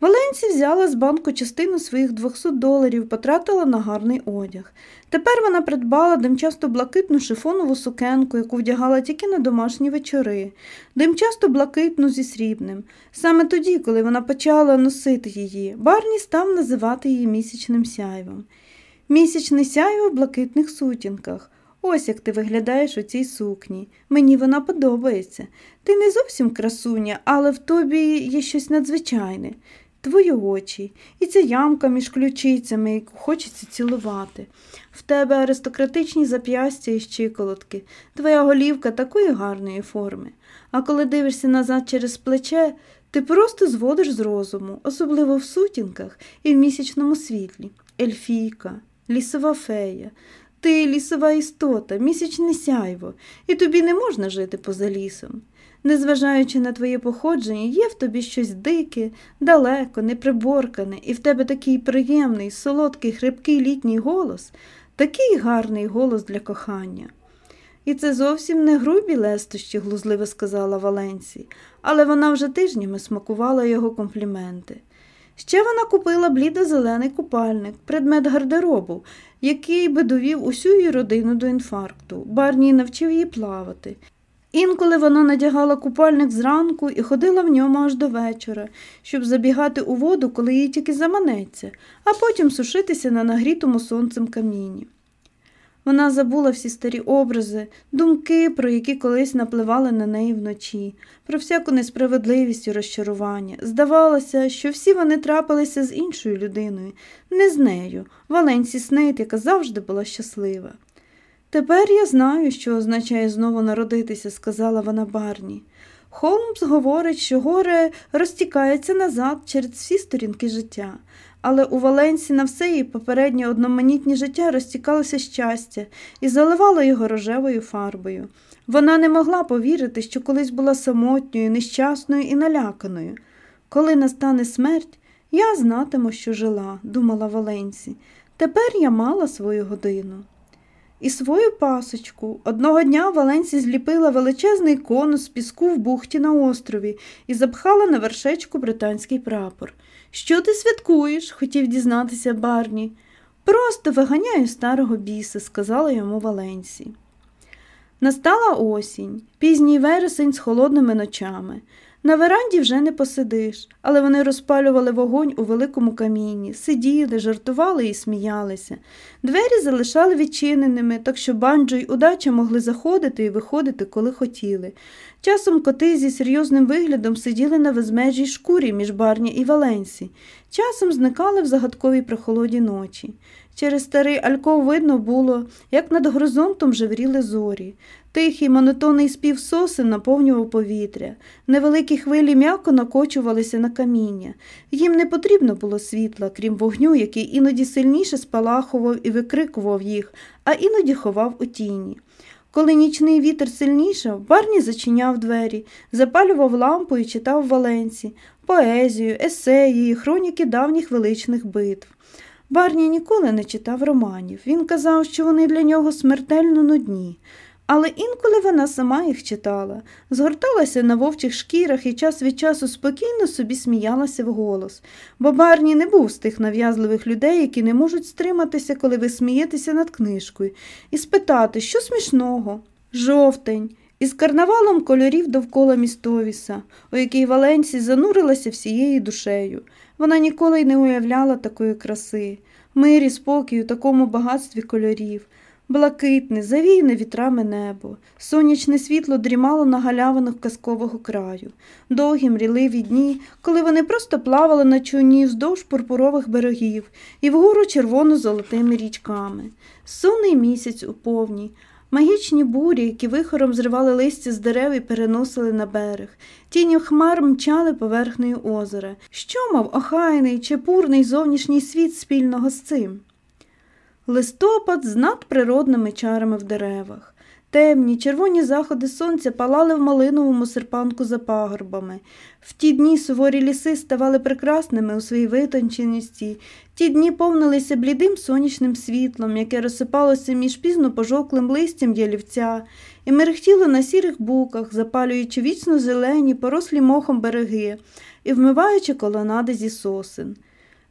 Валенсі взяла з банку частину своїх 200 доларів, потратила на гарний одяг. Тепер вона придбала димчасто блакитну шифонову сукенку, яку вдягала тільки на домашні вечори, димчасто блакитну зі срібним. Саме тоді, коли вона почала носити її, Барні став називати її місячним сяйвом. Місячне сяйво в блакитних сутінках. Ось як ти виглядаєш у цій сукні. Мені вона подобається. Ти не зовсім красуня, але в тобі є щось надзвичайне. Твої очі, і ця ямка між ключицями, яку хочеться цілувати. В тебе аристократичні зап'ястя і щиколотки, твоя голівка такої гарної форми. А коли дивишся назад через плече, ти просто зводиш з розуму, особливо в сутінках і в місячному світлі. Ельфійка, лісова фея. Ти лісова істота, місячне сяйво, і тобі не можна жити поза лісом. Незважаючи на твоє походження, є в тобі щось дике, далеко, неприборкане, і в тебе такий приємний, солодкий, хрипкий літній голос, такий гарний голос для кохання. І це зовсім не грубі лестощі, глузливо сказала Валенсі, але вона вже тижнями смакувала його компліменти. Ще вона купила блідо-зелений купальник, предмет гардеробу, який би довів усю її родину до інфаркту. Барній навчив її плавати. Інколи вона надягала купальник зранку і ходила в ньому аж до вечора, щоб забігати у воду, коли їй тільки заманеться, а потім сушитися на нагрітому сонцем каміні. Вона забула всі старі образи, думки, про які колись напливали на неї вночі, про всяку несправедливість і розчарування. Здавалося, що всі вони трапилися з іншою людиною, не з нею, Валенсі Снейт, яка завжди була щаслива. Тепер я знаю, що означає знову народитися, сказала вона барні. Холмс говорить, що горе розтікається назад через всі сторінки життя. Але у Валенсі на все її попереднє одноманітнє життя розтікалося щастя і заливало його рожевою фарбою. Вона не могла повірити, що колись була самотньою, нещасною і наляканою. Коли настане смерть, я знатиму, що жила, думала Валенсі. Тепер я мала свою годину. І свою пасочку. Одного дня Валенсі зліпила величезний конус з піску в бухті на острові і запхала на вершечку британський прапор. Що ти святкуєш? хотів дізнатися Барні. Просто виганяю старого біса, сказала йому Валенсі. Настала осінь, пізній вересень з холодними ночами. На веранді вже не посидиш, але вони розпалювали вогонь у великому каміні, сиділи, жартували і сміялися. Двері залишали відчиненими, так що банджо й удача могли заходити і виходити, коли хотіли. Часом коти зі серйозним виглядом сиділи на везмежій шкурі між Барні і Валенсі, часом зникали в загадковій прохолоді ночі. Через старий альков видно було, як над горизонтом жевріли зорі. Тихий монотонний спів сосен наповнював повітря. Невеликі хвилі м'яко накочувалися на каміння. Їм не потрібно було світла, крім вогню, який іноді сильніше спалахував і викрикував їх, а іноді ховав у тіні. Коли нічний вітер сильнішав, Барні зачиняв двері, запалював лампу і читав Валенці, поезію, есеї, хроніки давніх величних битв. Барні ніколи не читав романів. Він казав, що вони для нього смертельно нудні. Але інколи вона сама їх читала, згорталася на вовчих шкірах і час від часу спокійно собі сміялася вголос, бо Барні не був з тих нав'язливих людей, які не можуть стриматися, коли ви смієтеся над книжкою, і спитати, що смішного? Жовтень, із карнавалом кольорів довкола містовіса, у якій Валенсі занурилася всією душею. Вона ніколи й не уявляла такої краси, мирі, спокій у такому багатстві кольорів. Блакитне, завійне вітрами небо, сонячне світло дрімало на галявинах казкового краю, довгі мріливі дні, коли вони просто плавали на човні вздовж пурпурових берегів і вгору червоно-золотими річками, сонний місяць у повній, магічні бурі, які вихором зривали листя з дерев і переносили на берег, тіні хмар мчали поверхнею озера. Що мав охайний, чепурний зовнішній світ спільного з цим? Листопад з надприродними чарами в деревах. Темні, червоні заходи сонця палали в малиновому серпанку за пагорбами. В ті дні суворі ліси ставали прекрасними у своїй витонченості, ті дні повнилися блідим сонячним світлом, яке розсипалося між пізно пожовклим листям ялівця, і мерехтіло на сірих буках, запалюючи вічно зелені, порослі мохом береги і вмиваючи колонади зі сосен.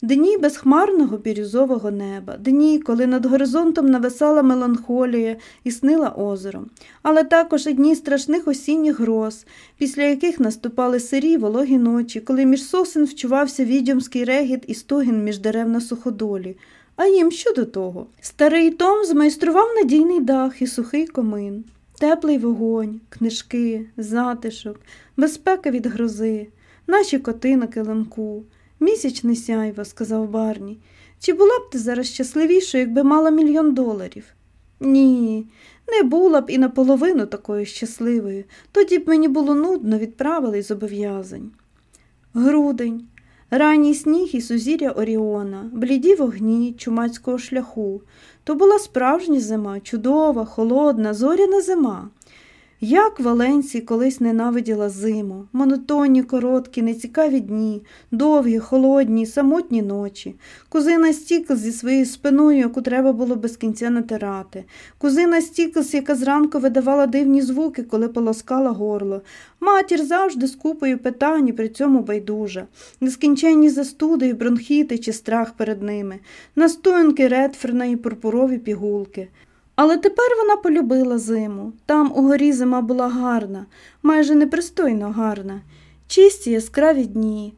Дні безхмарного бірюзового неба, дні, коли над горизонтом нависала меланхолія і снила озеро, але також і дні страшних осінніх гроз, після яких наступали сирі вологі ночі, коли між сосен вчувався відьомський регіт і стогін між дерев на суходолі. А їм що до того? Старий Том змайстрував надійний дах і сухий комин, теплий вогонь, книжки, затишок, безпека від грози, наші коти на килимку. Місячне сяйво, сказав Барні. Чи була б ти зараз щасливішою, якби мала мільйон доларів? Ні, не була б і наполовину такою щасливою. Тоді б мені було нудно відправили зобов'язань. Грудень, ранній сніг і сузір'я Оріона, бліді вогні чумацького шляху. То була справжня зима, чудова, холодна, зоряна зима. Як Валенсі колись ненавиділа зиму, монотонні, короткі, нецікаві дні, довгі, холодні, самотні ночі, кузина Стіклс зі своєю спиною, яку треба було без кінця натирати, кузина Стіклс, яка зранку видавала дивні звуки, коли полоскала горло, матір завжди з купою питань, при цьому байдужа, нескінченні застуди і бронхіти чи страх перед ними, настоянки Редферна і пурпурові пігулки. Але тепер вона полюбила зиму. Там угорі зима була гарна, майже непристойно гарна, чисті яскраві дні,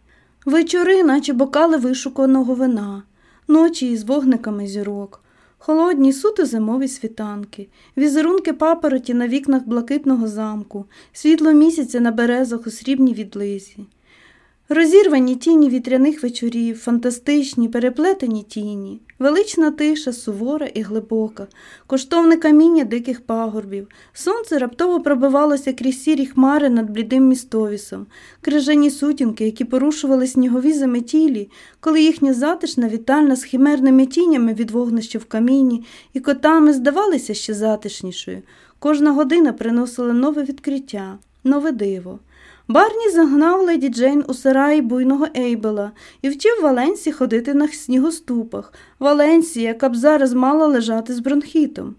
вечори, наче бокали вишуканого вина, ночі із вогниками зірок, холодні суто зимові світанки, візерунки папороті на вікнах блакитного замку, світло місяця на березах у срібній відлизі. Розірвані тіні вітряних вечорів, фантастичні, переплетені тіні, велична тиша, сувора і глибока, коштовне каміння диких пагорбів. Сонце раптово пробивалося крізь сірі хмари над блідим містовісом, крижані сутінки, які порушували снігові заметілі, коли їхня затишна вітальна з химерними тінями від вогнища в каміні і котами здавалися ще затишнішою. Кожна година приносила нове відкриття, нове диво. Барні загнав леді Джейн у сараї буйного Ейбела і вчив Валенсі ходити на снігоступах, Валенсі, яка б зараз мала лежати з бронхітом.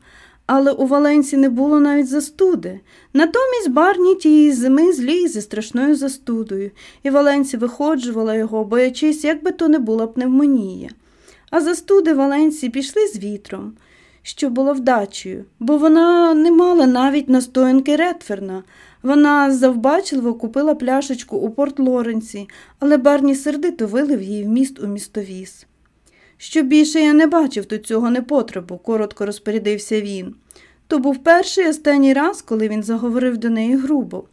Але у Валенсі не було навіть застуди. Натомість Барні тієї зими зліг зі страшною застудою, і Валенсі виходжувала його, боячись, як би то не була пневмонія. А застуди Валенсі пішли з вітром, що було вдачею, бо вона не мала навіть настоянки Ретферна. Вона завбачливо купила пляшечку у Порт Лоренсі, але Барні сердито вилив її в міст у містовіз. Що більше я не бачив тут цього непотребу, коротко розпорядився він. То був перший і останній раз, коли він заговорив до неї грубо.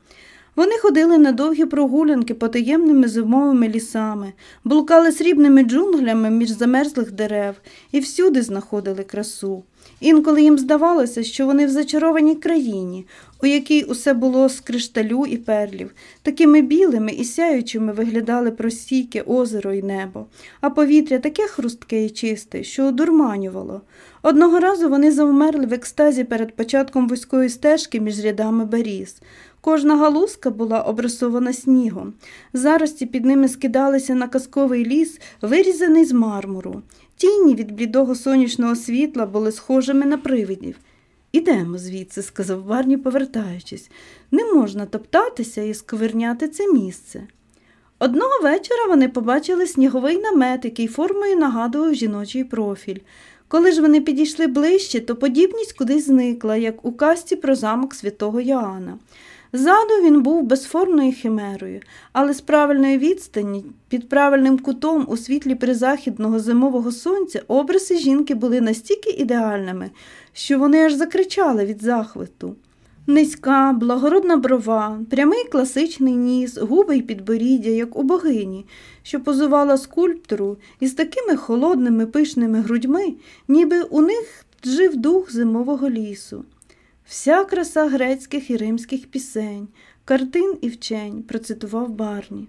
Вони ходили на довгі прогулянки потаємними зимовими лісами, блукали срібними джунглями між замерзлих дерев і всюди знаходили красу. Інколи їм здавалося, що вони в зачарованій країні, у якій усе було з кришталю і перлів, такими білими і сяючими виглядали простійке озеро і небо, а повітря таке хрустке і чисте, що одурманювало. Одного разу вони завмерли в екстазі перед початком вузької стежки між рядами беріз. Кожна галузка була обрисована снігом. Зарості під ними скидалися на казковий ліс, вирізаний з мармуру. Тіні від блідого сонячного світла були схожими на привидів. Ідемо звідси, сказав Барні, повертаючись. Не можна топтатися і сковерняти це місце. Одного вечора вони побачили сніговий намет, який формою нагадував жіночий профіль. Коли ж вони підійшли ближче, то подібність кудись зникла, як у касті про замок святого Йоанна. Ззаду він був безформною химерою, але з правильної відстані, під правильним кутом у світлі призахідного зимового сонця обриси жінки були настільки ідеальними, що вони аж закричали від захвату. Низька, благородна брова, прямий класичний ніс, губи й підборіддя, як у богині, що позувала скульптору із такими холодними пишними грудьми, ніби у них жив дух зимового лісу. Вся краса грецьких і римських пісень, картин і вчень, процитував Барні.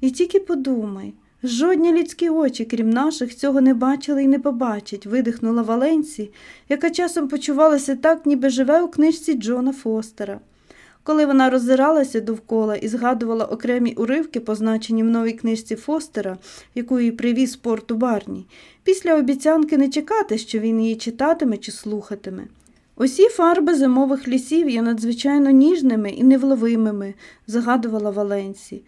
І тільки подумай, жодні людські очі, крім наших, цього не бачили і не побачать, видихнула Валенсі, яка часом почувалася так, ніби живе у книжці Джона Фостера. Коли вона роззиралася довкола і згадувала окремі уривки, позначені в новій книжці Фостера, яку їй привіз порту Барні, після обіцянки не чекати, що він її читатиме чи слухатиме. Усі фарби зимових лісів є надзвичайно ніжними і невловимими, згадувала Валенсі.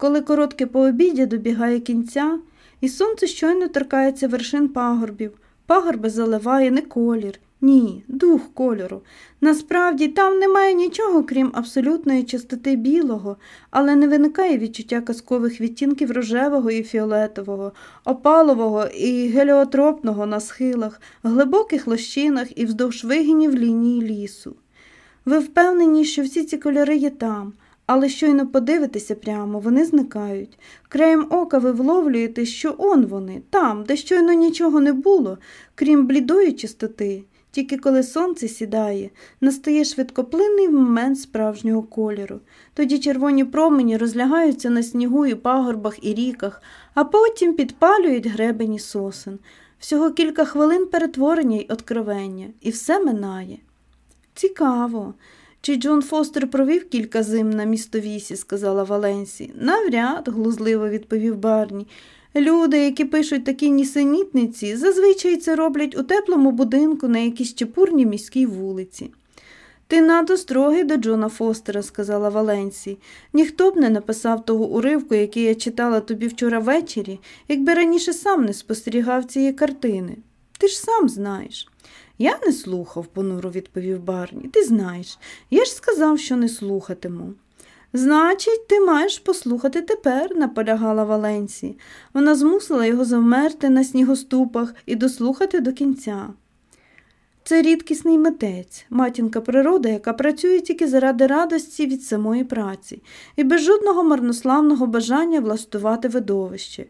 Коли коротке пообіддя добігає кінця, і сонце щойно торкається вершин пагорбів, пагорби заливає не колір, ні, дух кольору. Насправді там немає нічого, крім абсолютної чистоти білого, але не виникає відчуття казкових відтінків рожевого і фіолетового, опалового і геліотропного на схилах, глибоких лощинах і вздовж вигинів лінії лісу. Ви впевнені, що всі ці кольори є там, але щойно подивитися прямо, вони зникають. Краєм ока ви вловлюєте, що он вони, там, де щойно нічого не було, крім блідої чистоти. Тільки коли сонце сідає, настає швидкоплинний момент справжнього кольору. Тоді червоні промені розлягаються на снігу і пагорбах і ріках, а потім підпалюють гребені сосен. Всього кілька хвилин перетворення й откровення, і все минає. Цікаво. Чи Джон Фостер провів кілька зим на містовісі, сказала Валенсі. Навряд, глузливо відповів Барні. Люди, які пишуть такі нісенітниці, зазвичай це роблять у теплому будинку на якійсь чепурній міській вулиці. Ти надто строгий до Джона Фостера, сказала Валенсі. Ніхто б не написав того уривку, який я читала тобі вчора ввечері, якби раніше сам не спостерігав цієї картини. Ти ж сам знаєш. Я не слухав, понуро відповів Барні. Ти знаєш, я ж сказав, що не слухатиму. Значить, ти маєш послухати тепер, наполягала Валенсі. Вона змусила його завмерти на снігоступах і дослухати до кінця. Це рідкісний митець, матінка природа, яка працює тільки заради радості від самої праці і без жодного марнославного бажання влаштувати видовище.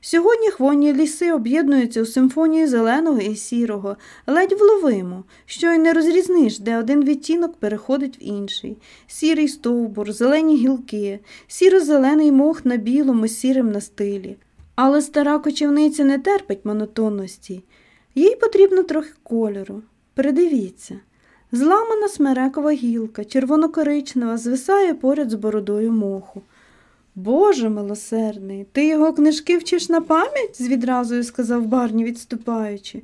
Сьогодні хвойні ліси об'єднуються у симфонії зеленого і сірого, ледь вловимо, що й не розрізниш, де один відтінок переходить в інший. Сірий стовбур, зелені гілки, сіро-зелений мох на білому, сірим на стилі. Але стара кочівниця не терпить монотонності. Їй потрібно трохи кольору. Передивіться. Зламана смерекова гілка, червоно-коричнева, звисає поряд з бородою моху. Боже милосердний, ти його книжки вчиш на пам'ять? з відразою сказав Барні, відступаючи.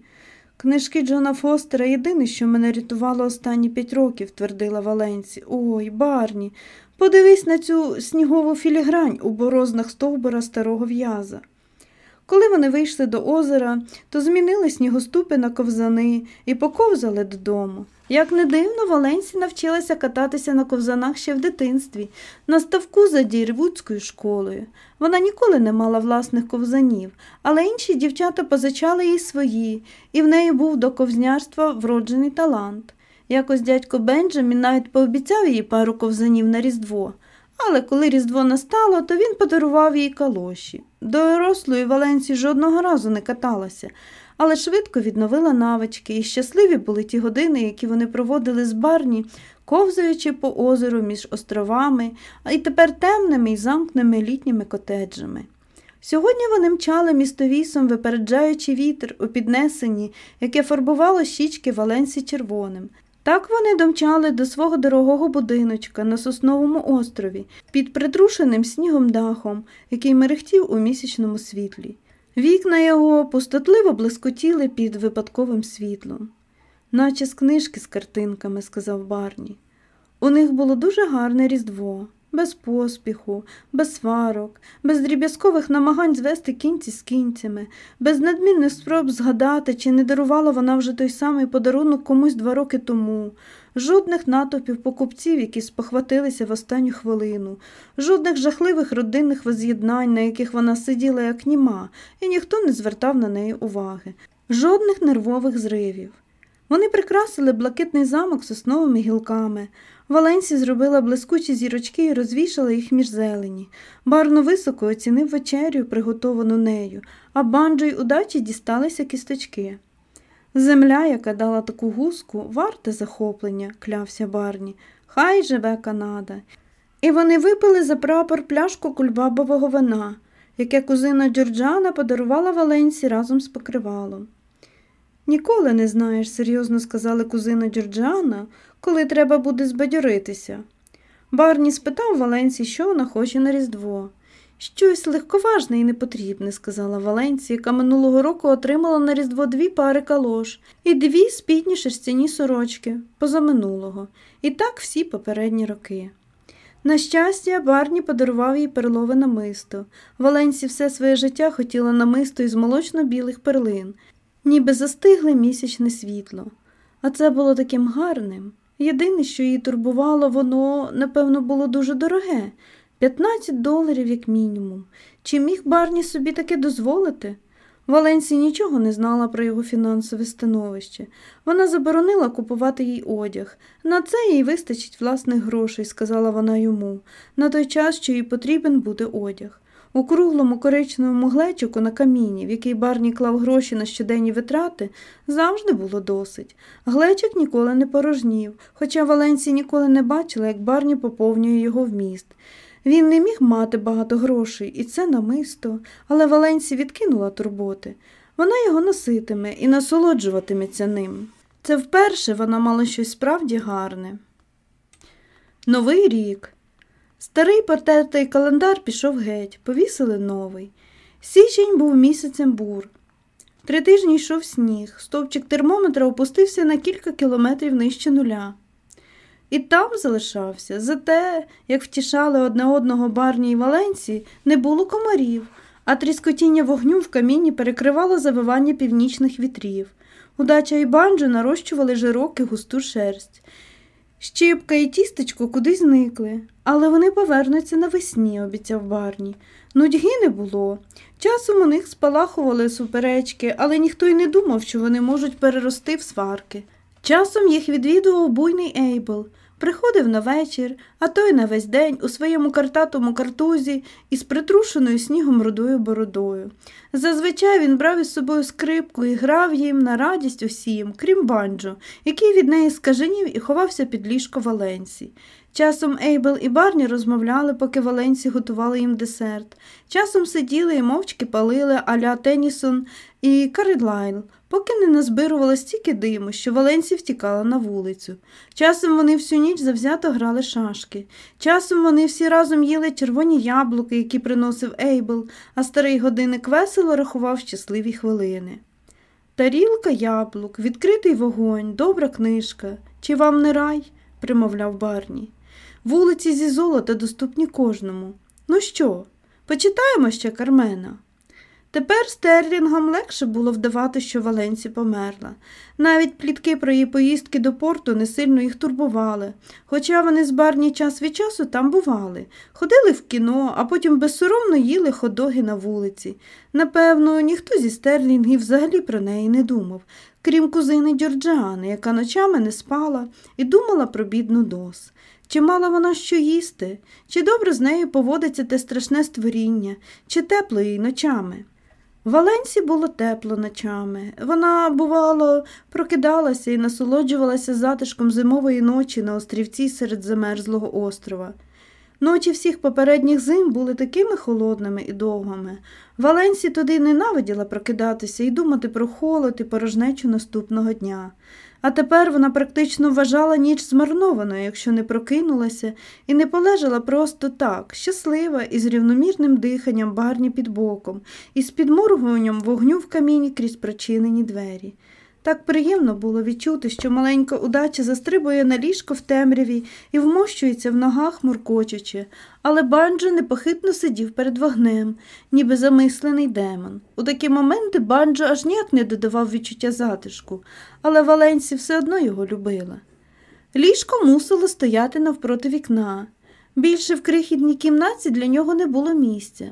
Книжки Джона Фостера єдине, що мене рятувало останні п'ять років, твердила Валенці. Ой, Барні, подивись на цю снігову філігрань у борознах стовбура старого в'яза. Коли вони вийшли до озера, то змінили снігоступи на ковзани і поковзали додому. Як не дивно, Валенсі навчилася кататися на ковзанах ще в дитинстві, на ставку за дірвудською школою. Вона ніколи не мала власних ковзанів, але інші дівчата позичали їй свої, і в неї був до ковзнярства вроджений талант. Якось дядько Бенджамін навіть пообіцяв їй пару ковзанів на Різдво. Але коли Різдво настало, то він подарував їй калоші. Дорослої Валенсі жодного разу не каталася, але швидко відновила навички, і щасливі були ті години, які вони проводили з барні, ковзаючи по озеру між островами, а й тепер темними й замкними літніми котеджами. Сьогодні вони мчали містовісом, випереджаючи вітер у піднесенні, яке фарбувало щічки Валенсі червоним. Так вони домчали до свого дорогого будиночка на сосновому острові під притрушеним снігом дахом, який мерехтів у місячному світлі. Вікна його пустотливо блискотіли під випадковим світлом, наче з книжки з картинками, сказав Барні. У них було дуже гарне різдво, без поспіху, без сварок, без дріб'язкових намагань звести кінці з кінцями, без надмірних спроб згадати, чи не дарувала вона вже той самий подарунок комусь два роки тому, жодних натовпів покупців, які спохватилися в останню хвилину, жодних жахливих родинних воз'єднань, на яких вона сиділа як німа, і ніхто не звертав на неї уваги, жодних нервових зривів. Вони прикрасили блакитний замок сосновими гілками. Валенсі зробила блискучі зірочки і розвішала їх між зелені. Барно високо оцінив вечерю, приготовану нею, а банджо й удачі дісталися кісточки. Земля, яка дала таку гуску, варте захоплення, клявся Барні. Хай живе Канада. І вони випили за прапор пляшку кульбабового вина, яке кузина Джорджана подарувала Валенсі разом з покривалом. Ніколи не знаєш, серйозно сказала кузина Джорджана, коли треба буде збадьоритися. Барні спитав Валенсі, що вона хоче на Різдво. Щось легковажне і непотрібне, сказала Валенсі, яка минулого року отримала на Різдво дві пари калош і дві спідні шерстяні сорочки позаминулого, і так всі попередні роки. На щастя, Барні подарував їй перлове намисто. Валенсі все своє життя хотіла намисто із молочно-білих перлин, ніби застигле місячне світло. А це було таким гарним. Єдине, що її турбувало, воно, напевно, було дуже дороге 15 доларів, як мінімум. Чи міг Барні собі таке дозволити? Валенсі нічого не знала про його фінансове становище. Вона заборонила купувати їй одяг. На це їй вистачить власних грошей, сказала вона йому, на той час, що їй потрібен буде одяг. У круглому коричневому глечику на каміні, в який Барні клав гроші на щоденні витрати, завжди було досить. Глечик ніколи не порожнів, хоча Валенсі ніколи не бачила, як Барні поповнює його вміст. Він не міг мати багато грошей, і це намисто, але Валенсі відкинула турботи. Вона його носитиме і насолоджуватиметься ним. Це вперше вона мала щось справді гарне. Новий рік. Старий портретний календар пішов геть, повісили новий. Січень був місяцем бур. Три тижні йшов сніг, стовпчик термометра опустився на кілька кілометрів нижче нуля. І там залишався. Зате, як втішали одне одного барні й Валенції, не було комарів, а тріскотіння вогню в каміні перекривало завивання північних вітрів. Удача і банджо нарощували жироки густу шерсть. Щіпка і тістечко кудись зникли, але вони повернуться навесні, обіцяв Барні. Нудьги не було. Часом у них спалахували суперечки, але ніхто й не думав, що вони можуть перерости в сварки. Часом їх відвідував буйний Ейбл, приходив на вечір, а той на весь день у своєму картатому картузі із притрушеною снігом рудою бородою. Зазвичай він брав із собою скрипку і грав їм на радість усім, крім банджо, який від неї скаженів і ховався під ліжко Валенсі. Часом Ейбл і Барні розмовляли, поки Валенсі готували їм десерт. Часом сиділи і мовчки палили аля Тенісон і Карідлайл, поки не назбирувало стільки диму, що Валенсі втікала на вулицю. Часом вони всю ніч завзято грали шашки. Часом вони всі разом їли червоні яблуки, які приносив Ейбл, а старий годинник весело рахував щасливі хвилини. Тарілка яблук, відкритий вогонь, добра книжка. Чи вам не рай? примовляв Барні. Вулиці зі золота доступні кожному. Ну що, почитаємо ще Кармена. Тепер Стерлінгам легше було вдавати, що Валенсі померла. Навіть плітки про її поїздки до порту не сильно їх турбували, хоча вони з барні час від часу там бували, ходили в кіно, а потім безсоромно їли ходоги на вулиці. Напевно, ніхто зі стерлінгів взагалі про неї не думав, крім кузини Джорджіани, яка ночами не спала і думала про бідну дос. Чи мала вона що їсти, чи добре з нею поводиться те страшне створіння, чи тепло їй ночами? Валенсі було тепло ночами. Вона, бувало, прокидалася і насолоджувалася затишком зимової ночі на острівці серед замерзлого острова. Ночі всіх попередніх зим були такими холодними і довгими. Валенсі туди ненавиділа прокидатися і думати про холод і порожнечу наступного дня. А тепер вона практично вважала ніч змарнованою, якщо не прокинулася, і не полежала просто так, щаслива і з рівномірним диханням барні під боком, і з підморгуванням вогню в каміні крізь прочинені двері. Так приємно було відчути, що маленька удача застрибує на ліжко в темряві і вмощується в ногах муркочучи, але банджо непохитно сидів перед вогнем, ніби замислений демон. У такі моменти банджо аж ніяк не додавав відчуття затишку, але Валенсі все одно його любила. Ліжко мусило стояти навпроти вікна. Більше в крихітній кімнаті для нього не було місця.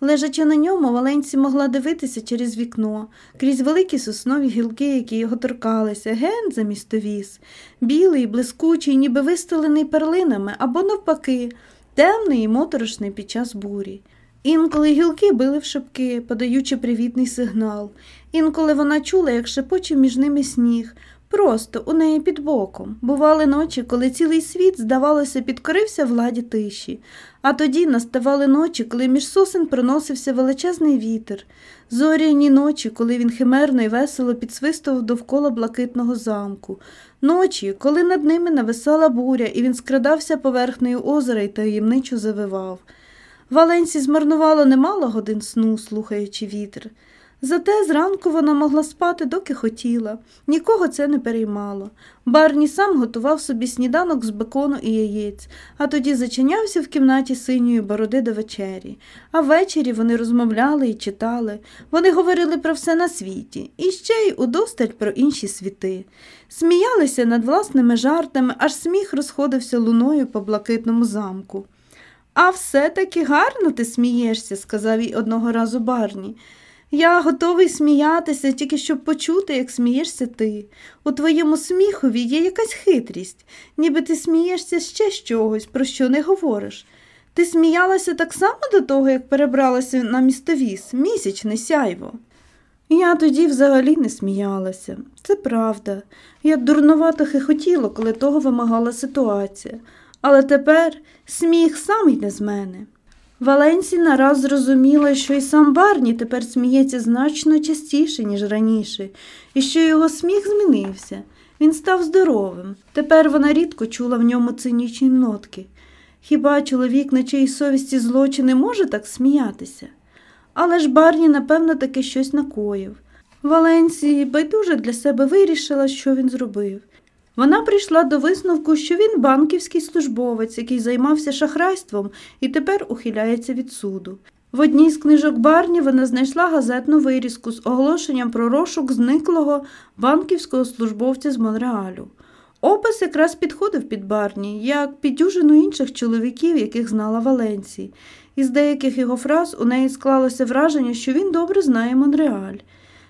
Лежачи на ньому, Валенці могла дивитися через вікно, крізь великі соснові гілки, які його торкалися, ген за містовіз, білий, блискучий, ніби вистелений перлинами або, навпаки, темний і моторошний під час бурі. Інколи гілки били в шибки, подаючи привітний сигнал. Інколи вона чула, як шепоче між ними сніг, просто у неї під боком. Бували ночі, коли цілий світ, здавалося, підкорився владі тиші, а тоді наставали ночі, коли між сосен проносився величезний вітер, зоряні ночі, коли він химерно і весело підсвистував довкола блакитного замку, ночі, коли над ними нависала буря, і він скрадався поверхнею озера і таємничо завивав. Валенсі змарнувало немало годин сну, слухаючи вітер. Зате зранку вона могла спати, доки хотіла, нікого це не переймало. Барні сам готував собі сніданок з бекону і яєць, а тоді зачинявся в кімнаті синьої бороди до вечері. А ввечері вони розмовляли і читали, вони говорили про все на світі, і ще й удосталь про інші світи. Сміялися над власними жартами, аж сміх розходився луною по блакитному замку. А все таки гарно ти смієшся, сказав їй одного разу Барні. Я готовий сміятися, тільки щоб почути, як смієшся ти. У твоєму сміхові є якась хитрість, ніби ти смієшся ще з чогось, про що не говориш. Ти сміялася так само до того, як перебралася на містовіс, місячне сяйво. Я тоді взагалі не сміялася. Це правда. Я дурнувато хихотіла, коли того вимагала ситуація. Але тепер сміх сам йде з мене. Валенсі нараз зрозуміла, що і сам Барні тепер сміється значно частіше, ніж раніше, і що його сміх змінився. Він став здоровим. Тепер вона рідко чула в ньому цинічні нотки. Хіба чоловік на чиїй совісті злочини може так сміятися? Але ж Барні, напевно, таки щось накоїв. Валенсі байдуже для себе вирішила, що він зробив. Вона прийшла до висновку, що він банківський службовець, який займався шахрайством і тепер ухиляється від суду. В одній з книжок Барні вона знайшла газетну вирізку з оголошенням про розшук зниклого банківського службовця з Монреалю. Опис якраз підходив під Барні, як під дюжину інших чоловіків, яких знала Валенсі. Із деяких його фраз у неї склалося враження, що він добре знає Монреаль.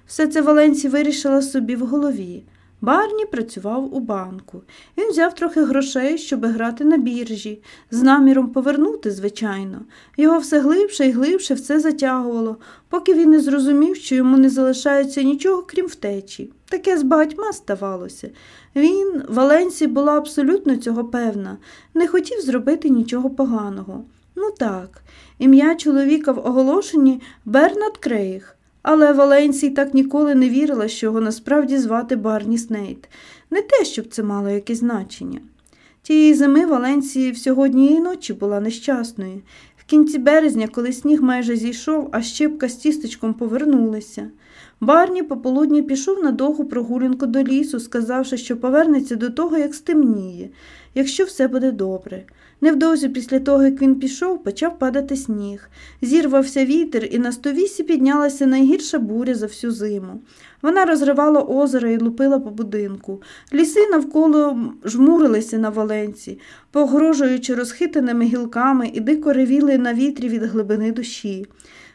Все це Валенсі вирішила собі в голові. Барні працював у банку. Він взяв трохи грошей, щоб грати на біржі, з наміром повернути, звичайно. Його все глибше і глибше все затягувало, поки він не зрозумів, що йому не залишається нічого, крім втечі. Таке з багатьма ставалося. Він, Валенсі, була абсолютно цього певна, не хотів зробити нічого поганого. Ну так, ім'я чоловіка в оголошенні Бернард Крейг. Але Валенсій так ніколи не вірила, що його насправді звати Барні Снейт. Не те, щоб це мало якесь значення. Тієї зими Валенсії всього однієї ночі була нещасною. В кінці березня, коли сніг майже зійшов, а щепка з тістечком повернулися. Барні пополудні пішов на довгу прогулянку до лісу, сказавши, що повернеться до того, як стемніє, якщо все буде добре. Невдовзі після того, як він пішов, почав падати сніг. Зірвався вітер, і на стовісі піднялася найгірша буря за всю зиму. Вона розривала озеро і лупила по будинку. Ліси навколо жмурилися на валенці, погрожуючи розхитаними гілками і дико ревіли на вітрі від глибини душі.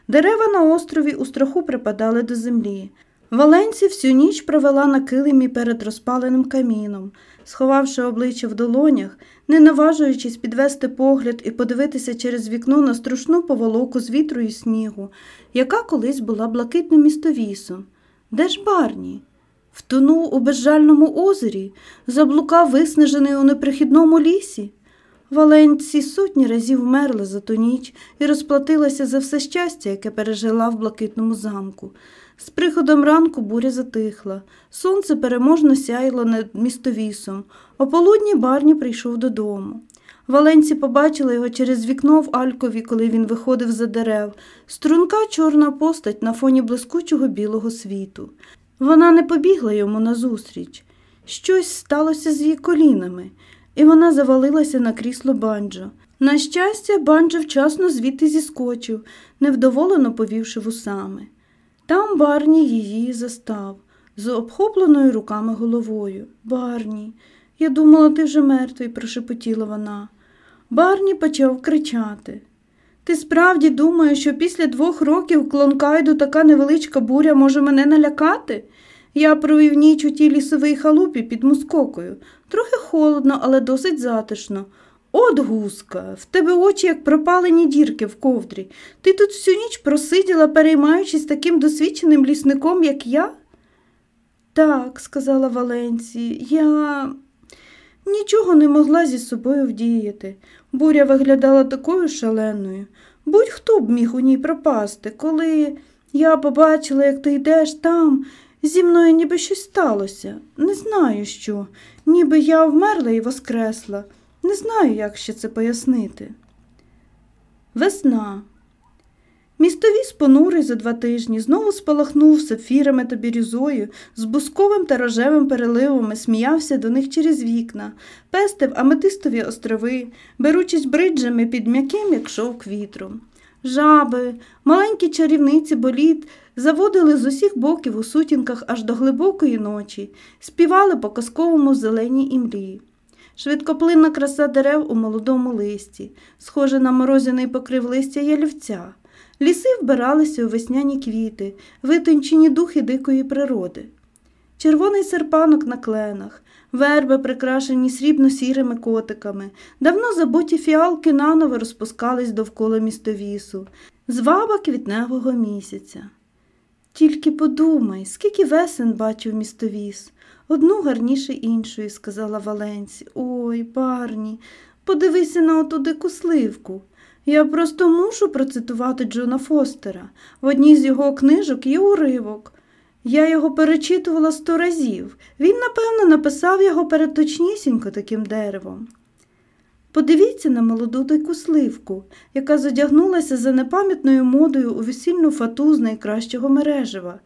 Дерева на острові у страху припадали до землі. Валенці всю ніч провела на килимі перед розпаленим каміном, сховавши обличчя в долонях, не наважуючись підвести погляд і подивитися через вікно на струшну поволоку з вітру і снігу, яка колись була блакитним містовісом. Де ж Барні? Втонув у безжальному озері, заблукав виснажений у неприхідному лісі. Валенці сотні разів вмерла за ту ніч і розплатилася за все щастя, яке пережила в блакитному замку. З приходом ранку буря затихла, сонце переможно сяйло над містовісом. О полудні Барні прийшов додому. Валенці побачила його через вікно в Алькові, коли він виходив за дерев, струнка чорна постать на фоні блискучого білого світу. Вона не побігла йому назустріч. Щось сталося з її колінами, і вона завалилася на крісло банджо. На щастя, банджо вчасно звідти зіскочив, невдоволено повівши вусами. Там Барні її застав, з обхопленою руками головою. Барні, я думала, ти вже мертвий, прошепотіла вона. Барні почав кричати. Ти справді думаєш, що після двох років клонкайду така невеличка буря може мене налякати? Я провів ніч у тій лісовій халупі під мускокою. Трохи холодно, але досить затишно. От гуска, в тебе очі, як пропалені дірки в ковдрі. Ти тут всю ніч просиділа, переймаючись таким досвідченим лісником, як я? Так, сказала Валенці, я нічого не могла зі собою вдіяти. Буря виглядала такою шаленою. Будь-хто б міг у ній пропасти, коли я побачила, як ти йдеш там, зі мною ніби щось сталося. Не знаю що, ніби я вмерла і воскресла. Не знаю, як ще це пояснити. Весна. Містовіс понурий за два тижні знову спалахнув сапфірами та бірюзою, з бусковим та рожевим переливами сміявся до них через вікна, пестив аметистові острови, беручись бриджами під м'яким, як шовк вітром. Жаби, маленькі чарівниці боліт заводили з усіх боків у сутінках аж до глибокої ночі, співали по казковому зеленій імлі. Швидкоплинна краса дерев у молодому листі, схоже на морозяний покрив листя ялівця. Ліси вбиралися у весняні квіти, витончені духи дикої природи. Червоний серпанок на кленах, верби, прикрашені срібно-сірими котиками, давно забуті фіалки наново розпускались довкола містовісу, зваба квітневого місяця. Тільки подумай, скільки весен бачив містовіс. Одну гарніше іншої, сказала Валенці. Ой, парні, подивися на оту дику сливку. Я просто мушу процитувати Джона Фостера. В одній з його книжок є уривок. Я його перечитувала сто разів. Він, напевно, написав його перед точнісінько таким деревом. Подивіться на молоду дику сливку, яка задягнулася за непам'ятною модою у весільну фату з найкращого мережева.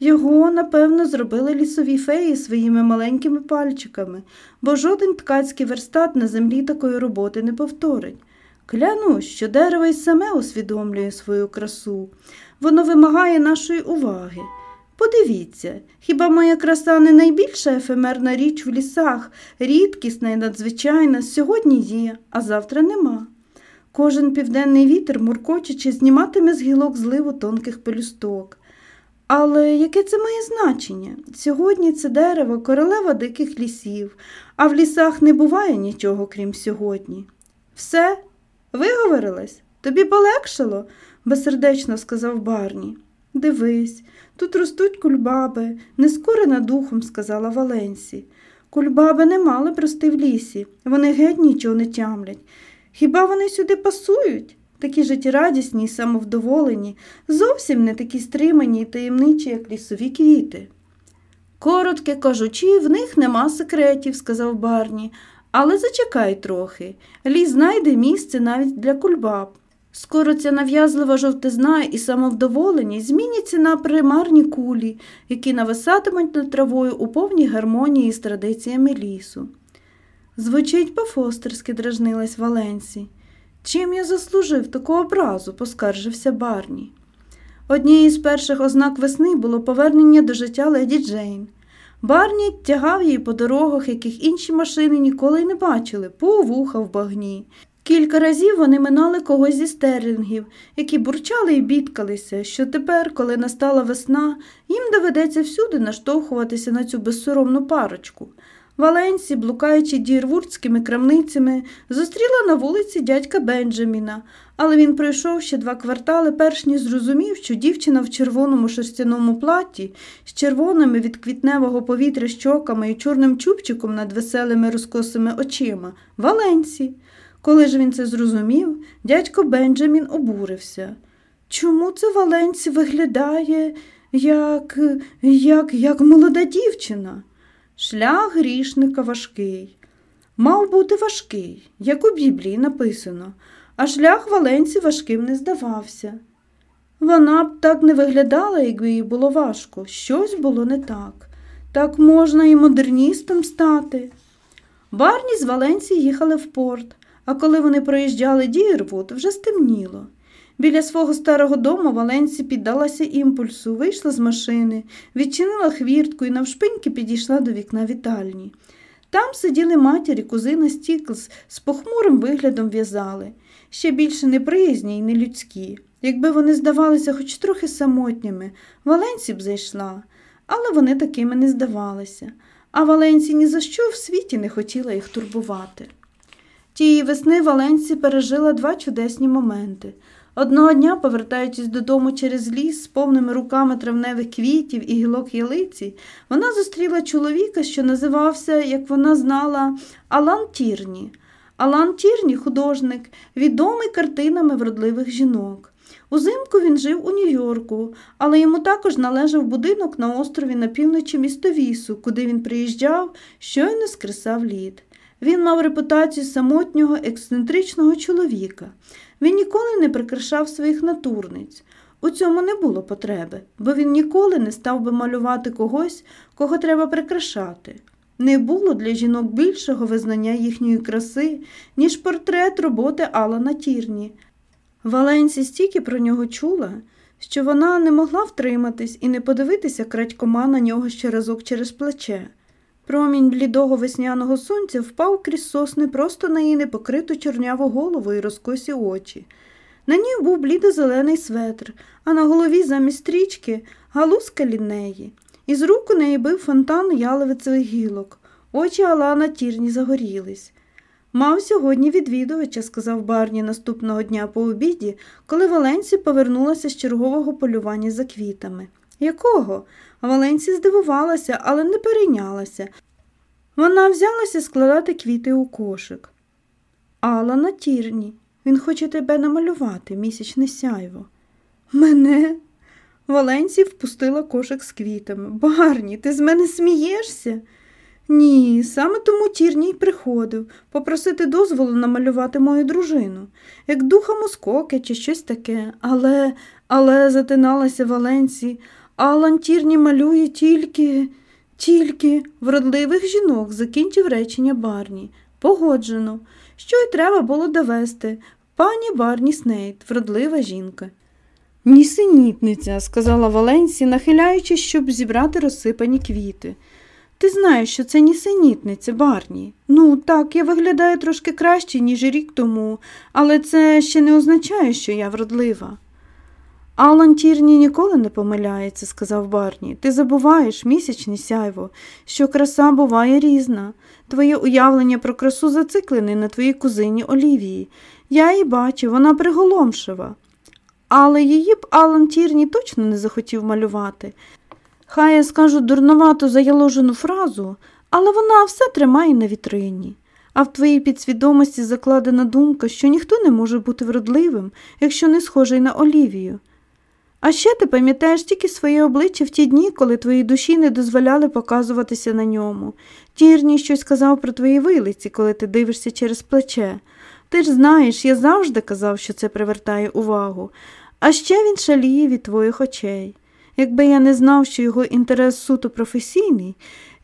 Його, напевно, зробили лісові феї своїми маленькими пальчиками, бо жоден ткацький верстат на землі такої роботи не повторить. Клянусь, що дерево й саме усвідомлює свою красу, воно вимагає нашої уваги. Подивіться, хіба моя краса не найбільша ефемерна річ в лісах, рідкісна і надзвичайна, сьогодні є, а завтра нема. Кожен південний вітер, муркочучи, зніматиме з гілок зливу тонких пелюсток. Але яке це має значення? Сьогодні це дерево королева диких лісів, а в лісах не буває нічого, крім сьогодні. Все, виговорилась? Тобі полегшало? безсердечно сказав Барні. Дивись, тут ростуть кульбаби, не скорена духом, сказала Валенсі. Кульбаби не мали б рости в лісі, вони геть нічого не тямлять. Хіба вони сюди пасують? Такі життєрадісні й самовдоволені, зовсім не такі стримані й таємничі, як лісові квіти. Коротке кажучи, в них нема секретів, сказав Барні, але зачекай трохи. Ліс знайде місце навіть для кульбаб. Скоро ця нав'язлива жовтизна і самовдоволеність зміняться на примарні кулі, які нависатимуть над травою у повній гармонії з традиціями лісу. Звучить по-фостерськи дражнилась Валенсі. Чим я заслужив таку образу, поскаржився Барні. Однією з перших ознак весни було повернення до життя леді Джейн. Барні тягав її по дорогах, яких інші машини ніколи й не бачили, по вуха в багні. Кілька разів вони минали когось зі стерлінгів, які бурчали і бідкалися, що тепер, коли настала весна, їм доведеться всюди наштовхуватися на цю безсоромну парочку. Валенсі, блукаючи дірвурдськими крамницями, зустріла на вулиці дядька Бенджаміна, але він пройшов ще два квартали, перш ніж зрозумів, що дівчина в червоному шерстяному платі з червоними від квітневого повітря щоками і чорним чубчиком над веселими розкосими очима Валенсі. Коли ж він це зрозумів, дядько Бенджамін обурився. Чому це Валенсі виглядає як, як, як молода дівчина? Шлях грішника важкий. Мав бути важкий, як у Біблії написано, а шлях Валенці важким не здавався. Вона б так не виглядала, якби їй було важко. Щось було не так. Так можна і модерністом стати. Барні з Валенці їхали в порт, а коли вони проїжджали Дірвуд, вже стемніло. Біля свого старого дому Валенсі піддалася імпульсу, вийшла з машини, відчинила хвіртку і навшпиньки підійшла до вікна вітальні. Там сиділи матір і кузина Стіклс з похмурим виглядом в'язали, ще більше неприязні й нелюдські. Якби вони здавалися хоч трохи самотніми, Валенсі б зайшла, але вони такими не здавалися, а Валенсі ні за що в світі не хотіла їх турбувати. Тієї весни Валенсі пережила два чудесні моменти. Одного дня, повертаючись додому через ліс з повними руками травневих квітів і гілок ялиці, вона зустріла чоловіка, що називався, як вона знала, Алан Тірні. Алан Тірні художник, відомий картинами вродливих жінок. Узимку він жив у Нью-Йорку, але йому також належав будинок на острові на півночі містовісу, куди він приїжджав, щойно скресав лід. Він мав репутацію самотнього, ексцентричного чоловіка. Він ніколи не прикрашав своїх натурниць. У цьому не було потреби, бо він ніколи не став би малювати когось, кого треба прикрашати. Не було для жінок більшого визнання їхньої краси, ніж портрет роботи Алана Тірні. Валенсі стільки про нього чула, що вона не могла втриматись і не подивитися крадькома на нього ще разок через плече. Промінь блідого весняного сонця впав крізь сосни просто на її непокриту чорняву голову і розкосі очі. На ній був блідо-зелений светр, а на голові замість стрічки галузка лінеї. Із рук у неї бив фонтан яловицевих гілок. Очі Алана тірні загорілись. Мав сьогодні відвідувача, сказав Барні наступного дня по обіді, коли Валенсі повернулася з чергового полювання за квітами. Якого? Валенсі здивувалася, але не перейнялася. Вона взялася складати квіти у кошик. Алла на тірні. Він хоче тебе намалювати, місячне сяйво. Мене? Валенсі впустила кошик з квітами. Барні, ти з мене смієшся? Ні, саме тому тірній приходив попросити дозволу намалювати мою дружину, як духа москоки чи щось таке, але, але затиналася Валенсі, Алан Тірні малює тільки, тільки вродливих жінок, закінчив речення Барні. Погоджено, що й треба було довести. Пані Барні Снейт, вродлива жінка. Нісенітниця, сказала Валенсі, нахиляючись, щоб зібрати розсипані квіти. Ти знаєш, що це нісенітниця, Барні. Ну, так, я виглядаю трошки краще, ніж рік тому, але це ще не означає, що я вродлива. Алан Тірні ніколи не помиляється, сказав Барні. Ти забуваєш, місячне сяйво, що краса буває різна. Твоє уявлення про красу зациклене на твоїй кузині Олівії. Я її бачу, вона приголомшива. Але її б Алан Тірні точно не захотів малювати. Хай я скажу дурновато заяложену фразу, але вона все тримає на вітрині. А в твоїй підсвідомості закладена думка, що ніхто не може бути вродливим, якщо не схожий на Олівію. А ще ти пам'ятаєш тільки своє обличчя в ті дні, коли твої душі не дозволяли показуватися на ньому. Тірні щось казав про твої вилиці, коли ти дивишся через плече. Ти ж знаєш, я завжди казав, що це привертає увагу. А ще він шаліє від твоїх очей. Якби я не знав, що його інтерес суто професійний,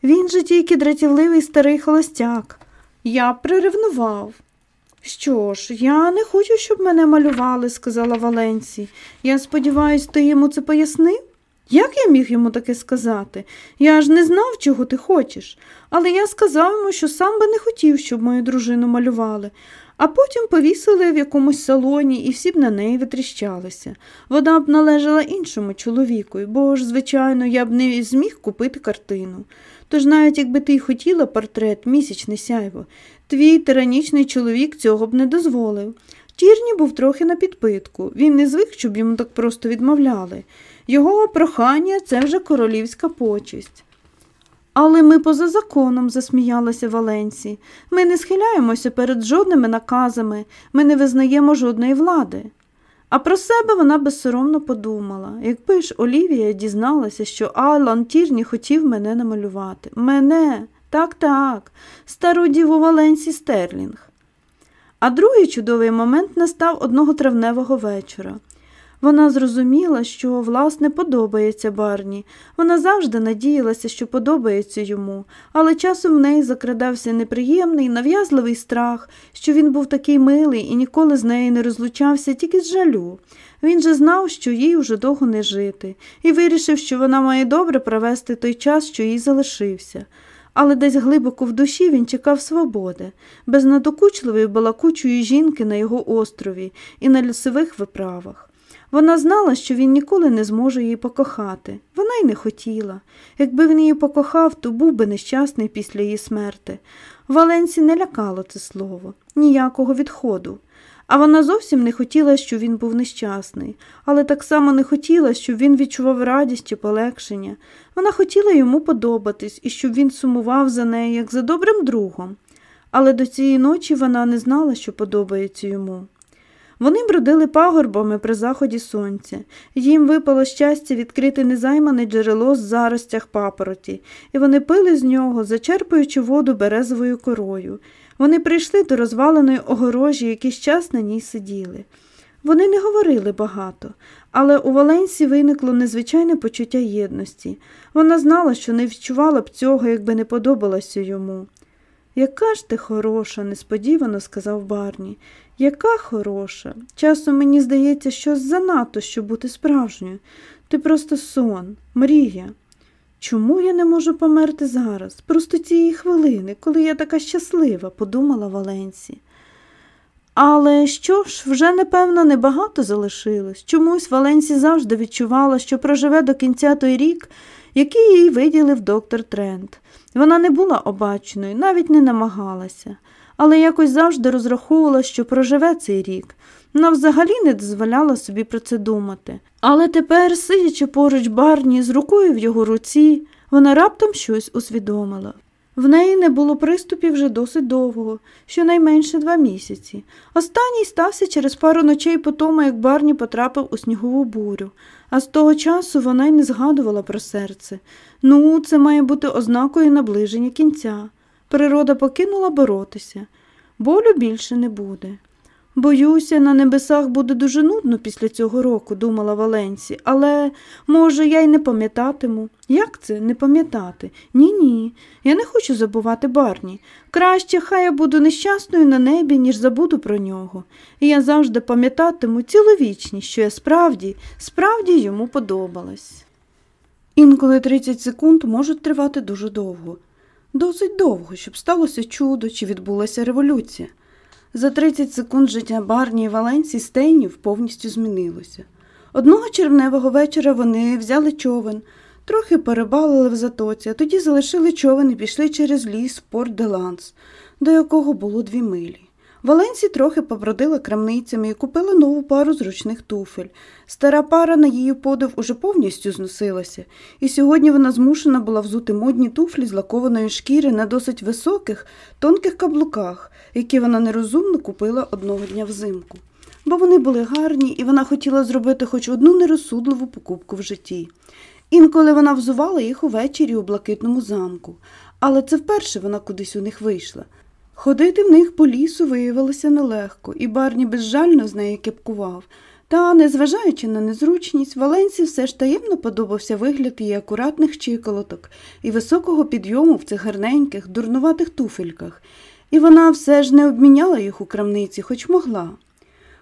він же тільки дратівливий старий холостяк. Я б приревнував. Що ж, я не хочу, щоб мене малювали, сказала Валенсі. Я сподіваюсь, ти йому це пояснив? Як я міг йому таке сказати? Я ж не знав, чого ти хочеш, але я сказав йому, що сам би не хотів, щоб мою дружину малювали, а потім повісили в якомусь салоні і всі б на неї витріщалися. Вона б належала іншому чоловіку, бо ж, звичайно, я б не зміг купити картину. Тож навіть якби ти й хотіла портрет місячне сяйво, твій тиранічний чоловік цього б не дозволив. Тірні був трохи на підпитку, він не звик, щоб йому так просто відмовляли. Його прохання це вже королівська почесть. Але ми поза законом, засміялася Валенсі. Ми не схиляємося перед жодними наказами, ми не визнаємо жодної влади. А про себе вона безсоромно подумала, якби ж Олівія дізналася, що Алан Тірні хотів мене намалювати. Мене, так, так, стару діву Валенсі Стерлінг. А другий чудовий момент настав одного травневого вечора. Вона зрозуміла, що, власне, подобається Барні. Вона завжди надіялася, що подобається йому, але часом в неї закрадався неприємний, нав'язливий страх, що він був такий милий і ніколи з нею не розлучався, тільки з жалю. Він же знав, що їй уже довго не жити, і вирішив, що вона має добре провести той час, що їй залишився. Але десь глибоко в душі він чекав свободи, без надокучливої балакучої жінки на його острові і на лісових виправах. Вона знала, що він ніколи не зможе її покохати. Вона й не хотіла. Якби він її покохав, то був би нещасний після її смерти. Валенсі не лякало це слово, ніякого відходу. А вона зовсім не хотіла, щоб він був нещасний, але так само не хотіла, щоб він відчував радість чи полегшення. Вона хотіла йому подобатись і щоб він сумував за нею, як за добрим другом. Але до цієї ночі вона не знала, що подобається йому. Вони бродили пагорбами при заході сонця. Їм випало щастя відкрити незаймане джерело з заростях папороті, і вони пили з нього, зачерпуючи воду березовою корою. Вони прийшли до розваленої огорожі, якийсь час на ній сиділи. Вони не говорили багато, але у Валенсі виникло незвичайне почуття єдності. Вона знала, що не відчувала б цього, якби не подобалося йому. Яка ж ти хороша, несподівано сказав Барні. Яка хороша. Часом мені здається, що занадто, щоб бути справжньою. Ти просто сон, мрія. Чому я не можу померти зараз? Просто цієї хвилини, коли я така щаслива, подумала Валенсі. Але що ж, вже, напевно, небагато залишилось. Чомусь Валенсі завжди відчувала, що проживе до кінця той рік, який їй виділив доктор Трент. Вона не була обачною, навіть не намагалася, але якось завжди розраховувала, що проживе цей рік. Вона взагалі не дозволяла собі про це думати. Але тепер, сидячи поруч барні з рукою в його руці, вона раптом щось усвідомила. В неї не було приступів вже досить довго, щонайменше два місяці. Останній стався через пару ночей по тому, як Барні потрапив у снігову бурю, а з того часу вона й не згадувала про серце. Ну, це має бути ознакою наближення кінця. Природа покинула боротися. Болю більше не буде. Боюся, на небесах буде дуже нудно після цього року, думала Валенсі, але, може, я й не пам'ятатиму. Як це не пам'ятати? Ні, ні. Я не хочу забувати Барні. Краще хай я буду нещасною на небі, ніж забуду про нього. І я завжди пам'ятатиму цілу вічність, що я справді, справді йому подобалась. Інколи 30 секунд можуть тривати дуже довго. Досить довго, щоб сталося чудо чи відбулася революція. За 30 секунд життя Барні і Валенсі Стейнів повністю змінилося. Одного червневого вечора вони взяли човен, трохи перебалили в затоці, а тоді залишили човен і пішли через ліс в порт де Ланс, до якого було дві милі. Валенсі трохи побродила крамницями і купила нову пару зручних туфель. Стара пара на її подив уже повністю зносилася, і сьогодні вона змушена була взути модні туфлі з лакованої шкіри на досить високих, тонких каблуках, які вона нерозумно купила одного дня взимку. Бо вони були гарні, і вона хотіла зробити хоч одну нерозсудливу покупку в житті. Інколи вона взувала їх увечері у блакитному замку, але це вперше вона кудись у них вийшла. Ходити в них по лісу виявилося нелегко, і Барні безжально з неї кепкував. Та, незважаючи на незручність, Валенсі все ж таємно подобався вигляд її акуратних чиколоток і високого підйому в цих гарненьких, дурнуватих туфельках, і вона все ж не обміняла їх у крамниці, хоч могла.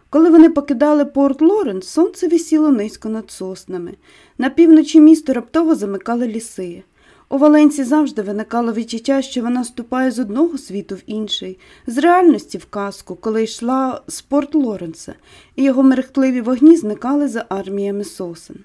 Коли вони покидали Порт Лоренс, сонце висіло низько над соснами. На півночі місто раптово замикали ліси. У Валенці завжди виникало відчуття, що вона ступає з одного світу в інший, з реальності в казку, коли йшла з Порт Лоренса, і його мерехтливі вогні зникали за арміями сосен.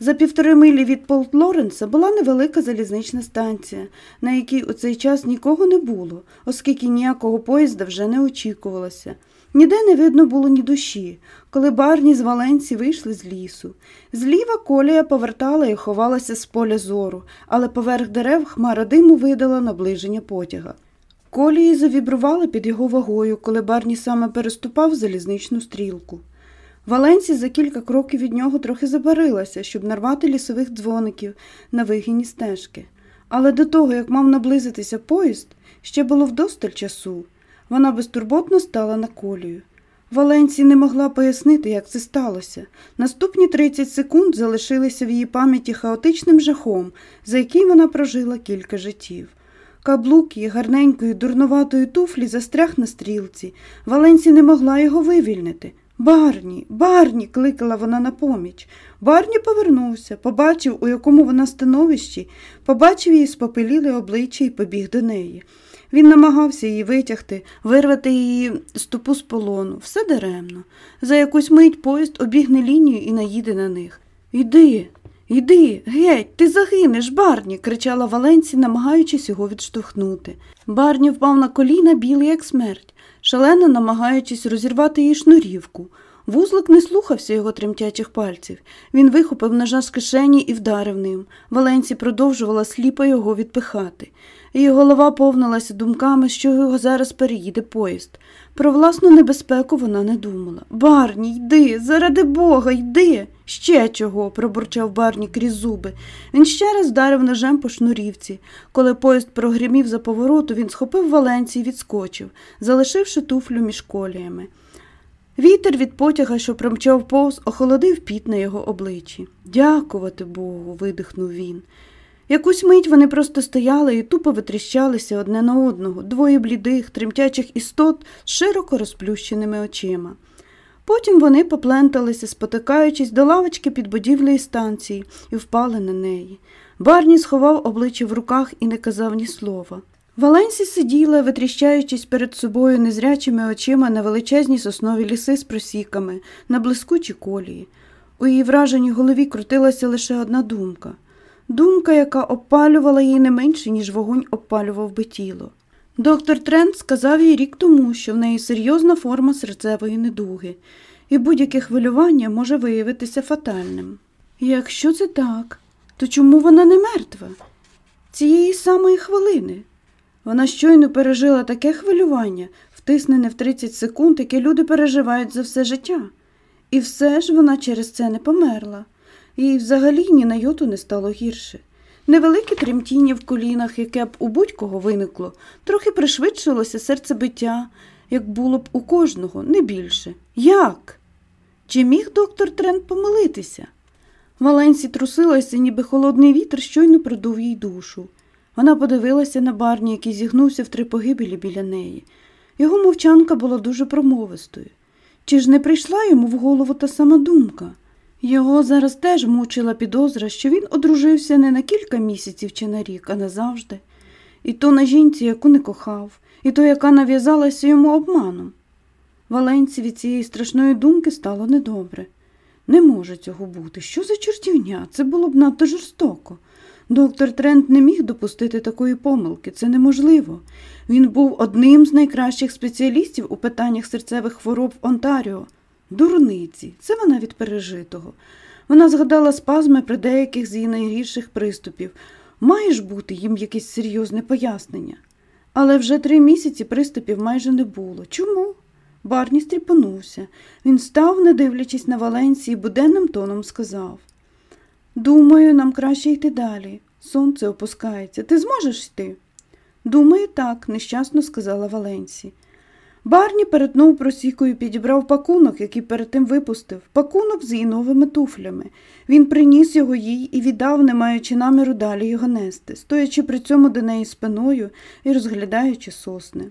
За півтори милі від Полт Лоренса була невелика залізнична станція, на якій у цей час нікого не було, оскільки ніякого поїзда вже не очікувалося. Ніде не видно було ні душі, коли барні з Валенці вийшли з лісу. Зліва колія повертала і ховалася з поля зору, але поверх дерев хмара диму видала наближення потяга. Колії завібрували під його вагою, коли барні саме переступав залізничну стрілку. Валенці за кілька кроків від нього трохи забарилася, щоб нарвати лісових дзвоників на вигині стежки. Але до того, як мав наблизитися поїзд, ще було вдосталь часу. Вона безтурботно стала на колію. Валенці не могла пояснити, як це сталося. Наступні 30 секунд залишилися в її пам'яті хаотичним жахом, за який вона прожила кілька життів. Каблук її гарненької, дурнуватої туфлі застряг на стрілці. Валенці не могла його вивільнити. Барні, барні, кликала вона на поміч. Барні повернувся, побачив, у якому вона становищі, побачив її спопеліле обличчя і побіг до неї. Він намагався її витягти, вирвати її стопу з полону. Все даремно. За якусь мить поїзд обігне лінію і наїде на них. Йди, йди, геть, ти загинеш, Барні, кричала Валенці, намагаючись його відштовхнути. Барні впав на коліна, білий, як смерть, шалено намагаючись розірвати її шнурівку. Вузлик не слухався його тремтячих пальців. Він вихопив ножа з кишені і вдарив ним. Валенці продовжувала сліпо його відпихати. Її голова повнилася думками, що його зараз переїде поїзд. Про власну небезпеку вона не думала. Барні, йди, заради бога, йди. Ще чого, пробурчав Барні крізь зуби. Він ще раз вдарив ножем по шнурівці. Коли поїзд прогримів за повороту, він схопив Валенці і відскочив, залишивши туфлю між коліями. Вітер від потяга, що промчав повз, охолодив піт на його обличчі. Дякувати Богу, видихнув він. Якусь мить вони просто стояли і тупо витріщалися одне на одного, двоє блідих, тремтячих істот з широко розплющеними очима. Потім вони попленталися, спотикаючись до лавочки під будівлею станції, і впали на неї. Барні сховав обличчя в руках і не казав ні слова. Валенсі сиділа, витріщаючись перед собою незрячими очима на величезні соснові ліси з просіками, на блискучі колії. У її враженій голові крутилася лише одна думка думка, яка опалювала її не менше, ніж вогонь опалював би тіло. Доктор Трент сказав їй рік тому, що в неї серйозна форма серцевої недуги, і будь-яке хвилювання може виявитися фатальним. Якщо це так, то чому вона не мертва? Цієї самої хвилини. Вона щойно пережила таке хвилювання, втиснене в 30 секунд, яке люди переживають за все життя. І все ж вона через це не померла. Їй взагалі ні на йоту не стало гірше. Невелике тремтіння в колінах, яке б у будь-кого виникло, трохи пришвидшилося серцебиття, як було б у кожного, не більше. Як? Чи міг доктор Трент помилитися? Валенсі трусилася, ніби холодний вітер щойно продув їй душу. Вона подивилася на барні, який зігнувся в три погибелі біля неї. Його мовчанка була дуже промовистою. Чи ж не прийшла йому в голову та сама думка? Його зараз теж мучила підозра, що він одружився не на кілька місяців чи на рік, а назавжди. І то на жінці, яку не кохав, і то, яка нав'язалася йому обманом. Валенці від цієї страшної думки стало недобре. Не може цього бути. Що за чортівня? Це було б надто жорстоко. Доктор Трент не міг допустити такої помилки, це неможливо. Він був одним з найкращих спеціалістів у питаннях серцевих хвороб в Онтаріо. Дурниці, це вона від пережитого. Вона згадала спазми при деяких з її найгірших приступів. Має ж бути їм якесь серйозне пояснення. Але вже три місяці приступів майже не було. Чому? Барні стріпонувся. Він став, не дивлячись на Валенції, буденним тоном сказав Думаю, нам краще йти далі. Сонце опускається. Ти зможеш йти? Думаю, так, нещасно сказала Валенсі. Барні перетнув просікою, підібрав пакунок, який перед тим випустив, пакунок з її новими туфлями. Він приніс його їй і віддав, не маючи наміру далі його нести, стоячи при цьому до неї спиною і розглядаючи сосни.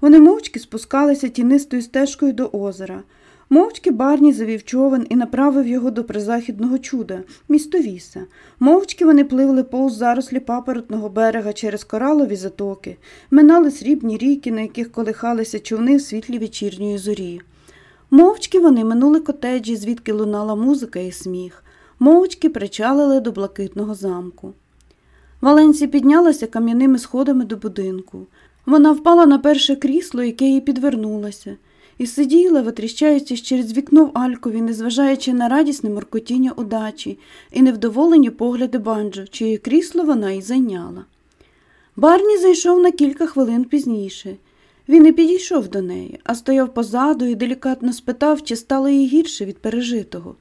Вони мовчки спускалися тінистою стежкою до озера. Мовчки Барні завів човен і направив його до призахідного чуда, містовіса. Мовчки вони пливли повз зарослі папоротного берега через коралові затоки, минали срібні ріки, на яких колихалися човни в світлі вечірньої зорі. Мовчки вони минули котеджі, звідки лунала музика і сміх, мовчки причалили до блакитного замку. Валенсі піднялася кам'яними сходами до будинку. Вона впала на перше крісло, яке їй підвернулося і сиділа, витріщаючись через вікно в Алькові, незважаючи на радісне моркотіння удачі і невдоволені погляди банджо, чиє крісло вона й зайняла. Барні зайшов на кілька хвилин пізніше. Він не підійшов до неї, а стояв позаду і делікатно спитав, чи стало їй гірше від пережитого.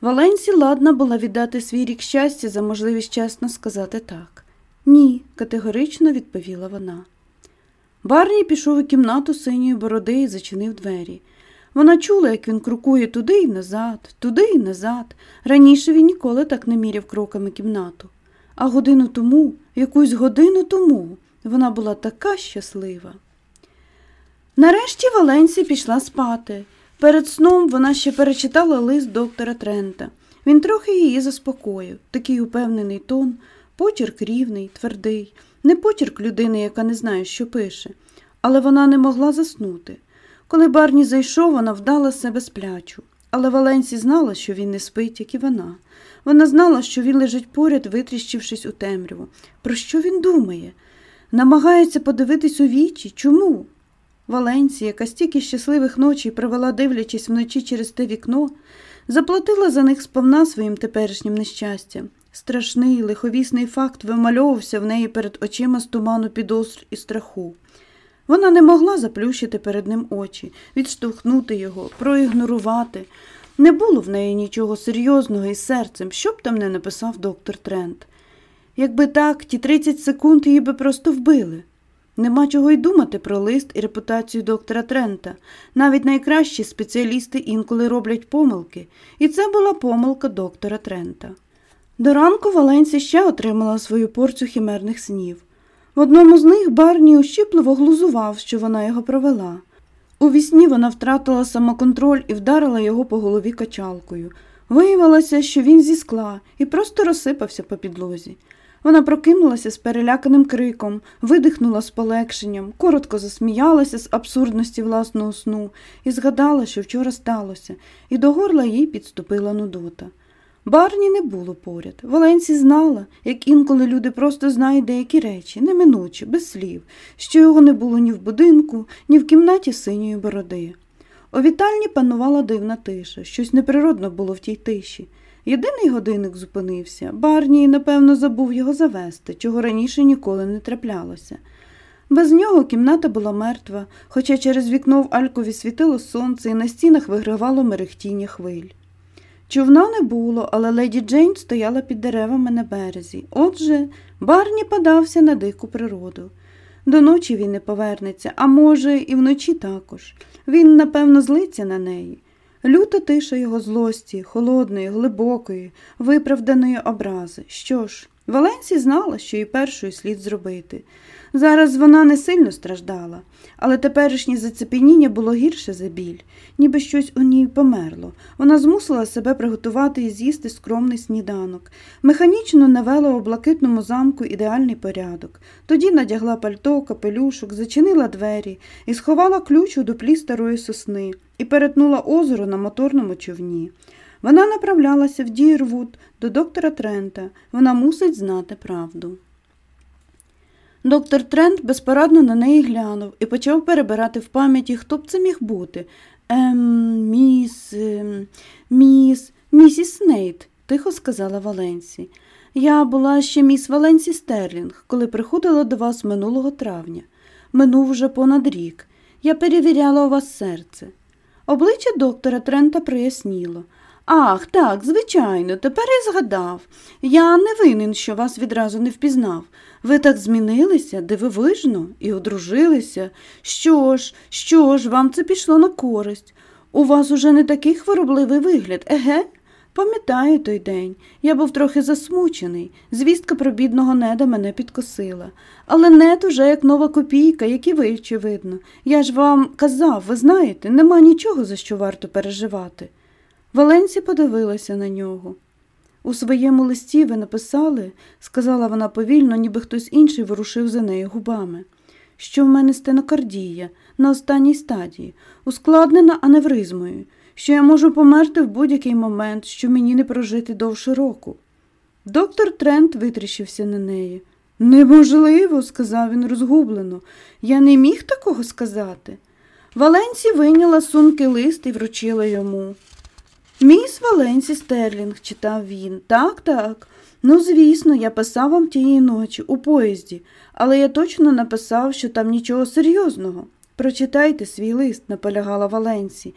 Валенсі ладна була віддати свій рік щастя за можливість чесно сказати так. Ні, категорично відповіла вона. Барні пішов у кімнату синьої бороди і зачинив двері. Вона чула, як він крокує туди й назад, туди й назад. Раніше він ніколи так не міряв кроками кімнату. А годину тому, якусь годину тому, вона була така щаслива. Нарешті Валенсі пішла спати. Перед сном вона ще перечитала лист доктора Трента. Він трохи її заспокоїв, такий упевнений тон, почерк рівний, твердий не почерк людини, яка не знає, що пише, але вона не могла заснути. Коли Барні зайшов, вона вдала себе сплячу. Але Валенсі знала, що він не спить, як і вона. Вона знала, що він лежить поряд, витріщившись у темряву. Про що він думає? Намагається подивитись у вічі. Чому? Валенсі, яка стільки щасливих ночей провела, дивлячись вночі через те вікно, заплатила за них сповна своїм теперішнім нещастям. Страшний, лиховісний факт вимальовувався в неї перед очима з туману підозр і страху. Вона не могла заплющити перед ним очі, відштовхнути його, проігнорувати. Не було в неї нічого серйозного із серцем, що б там не написав доктор Трент. Якби так, ті 30 секунд її би просто вбили. Нема чого й думати про лист і репутацію доктора Трента. Навіть найкращі спеціалісти інколи роблять помилки, і це була помилка доктора Трента. До ранку Валенсі ще отримала свою порцію хімерних снів. В одному з них Барні ущіпливо глузував, що вона його провела. У вісні вона втратила самоконтроль і вдарила його по голові качалкою. Виявилося, що він зі скла і просто розсипався по підлозі. Вона прокинулася з переляканим криком, видихнула з полегшенням, коротко засміялася з абсурдності власного сну і згадала, що вчора сталося, і до горла їй підступила нудота. Барні не було поряд. Валенсі знала, як інколи люди просто знають деякі речі, неминучі, без слів, що його не було ні в будинку, ні в кімнаті синьої бороди. У вітальні панувала дивна тиша, щось неприродно було в тій тиші. Єдиний годинник зупинився. Барні, напевно, забув його завести, чого раніше ніколи не траплялося. Без нього кімната була мертва, хоча через вікно в Алькові світило сонце і на стінах вигравало мерехтіння хвиль. Човна не було, але леді Джейн стояла під деревами на березі. Отже, Барні подався на дику природу. До ночі він не повернеться, а може, і вночі також. Він, напевно, злиться на неї. Люта тиша його злості, холодної, глибокої, виправданої образи. Що ж, Валенсі знала, що їй першою слід зробити. Зараз вона не сильно страждала, але теперішнє зацепеніння було гірше за біль, ніби щось у ній померло. Вона змусила себе приготувати і з'їсти скромний сніданок, механічно навела у блакитному замку ідеальний порядок. Тоді надягла пальто, капелюшок, зачинила двері і сховала ключ у дуплі старої сосни і перетнула озеро на моторному човні. Вона направлялася в Дірвуд до доктора Трента. Вона мусить знати правду. Доктор Трент безпорадно на неї глянув і почав перебирати в пам'яті, хто б це міг бути. Ем, міс, ем, міс, місіс Снейт, тихо сказала Валенсі. Я була ще міс Валенсі Стерлінг, коли приходила до вас минулого травня. Минув уже понад рік. Я перевіряла у вас серце. Обличчя доктора Трента проясніло. Ах, так, звичайно, тепер я згадав. Я не винен, що вас відразу не впізнав. Ви так змінилися, дивовижно, і одружилися. Що ж, що ж, вам це пішло на користь. У вас уже не такий хворобливий вигляд, еге? Пам'ятаю той день. Я був трохи засмучений. Звістка про бідного неда мене підкосила. Але нед уже як нова копійка, як і ви, очевидно. Я ж вам казав, ви знаєте, нема нічого, за що варто переживати. Валенсі подивилася на нього. У своєму листі ви написали, сказала вона повільно, ніби хтось інший ворушив за нею губами, що в мене стенокардія на останній стадії, ускладнена аневризмою, що я можу померти в будь-який момент, що мені не прожити довше року. Доктор Трент витріщився на неї. Неможливо, сказав він розгублено. Я не міг такого сказати. Валенсі вийняла сумки лист і вручила йому. Міс Валенсі Стерлінг, читав він. Так, так. Ну, звісно, я писав вам тієї ночі у поїзді, але я точно написав, що там нічого серйозного. Прочитайте свій лист, наполягала Валенсі.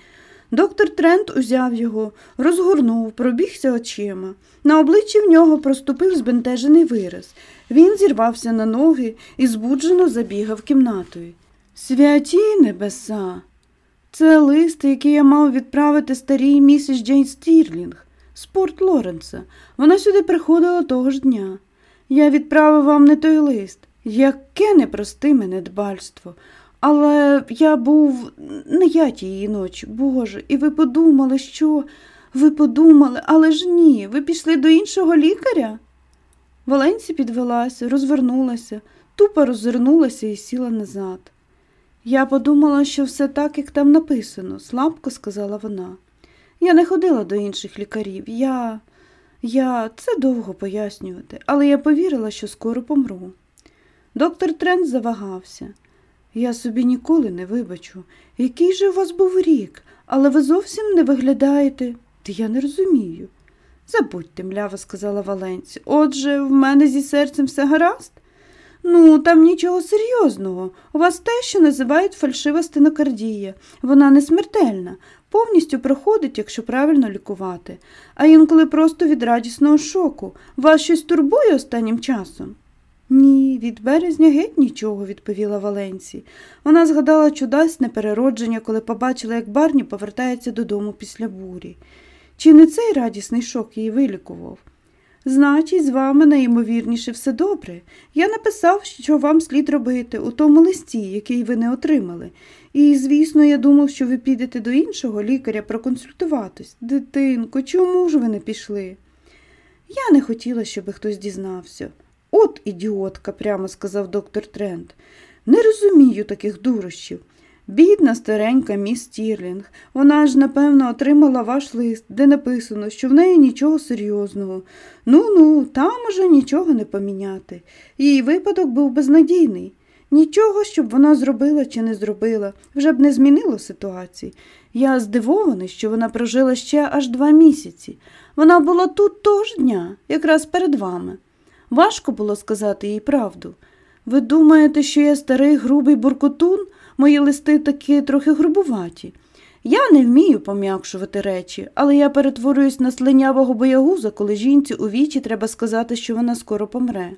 Доктор Трент узяв його, розгорнув, пробігся очима. На обличчі в нього проступив збентежений вираз. Він зірвався на ноги і збуджено забігав кімнатою. Святі небеса. Це лист, який я мав відправити старій місіс Джейн Стірлінг з Порт Лоренса. Вона сюди приходила того ж дня. Я відправив вам не той лист. Яке непростиме недбальство. Але я був не я тієї ночі, Боже, і ви подумали, що? Ви подумали, але ж ні, ви пішли до іншого лікаря? Валенсі підвелася, розвернулася, тупо розвернулася і сіла назад. Я подумала, що все так, як там написано, слабко сказала вона. Я не ходила до інших лікарів. Я. Я це довго пояснювати, але я повірила, що скоро помру. Доктор Трент завагався. Я собі ніколи не вибачу. Який же у вас був рік, але ви зовсім не виглядаєте. Та я не розумію. Забудьте, мляво сказала Валенці. Отже, в мене зі серцем все гаразд? Ну, там нічого серйозного. У вас те, що називають фальшива стенокардія. Вона не смертельна, повністю проходить, якщо правильно лікувати. А інколи просто від радісного шоку. Вас щось турбує останнім часом? Ні, від березня геть нічого, відповіла Валенсі. Вона згадала чудасне переродження, коли побачила, як Барні повертається додому після бурі. Чи не цей радісний шок її вилікував? Значить, з вами найімовірніше все добре. Я написав, що вам слід робити у тому листі, який ви не отримали. І, звісно, я думав, що ви підете до іншого лікаря проконсультуватись. Дитинко, чому ж ви не пішли? Я не хотіла, щоб хтось дізнався. От ідіотка, прямо сказав доктор Трент. Не розумію таких дурощів. Бідна старенька міс Стірлінг. Вона ж, напевно, отримала ваш лист, де написано, що в неї нічого серйозного. Ну ну, там уже нічого не поміняти. Її випадок був безнадійний. Нічого, щоб вона зробила чи не зробила, вже б не змінило ситуації. Я здивований, що вона прожила ще аж два місяці. Вона була тут того ж дня, якраз перед вами. Важко було сказати їй правду. Ви думаєте, що я старий грубий буркотун? Мої листи такі трохи грубуваті. Я не вмію пом'якшувати речі, але я перетворююсь на слинявого боягуза, коли жінці у вічі треба сказати, що вона скоро помре.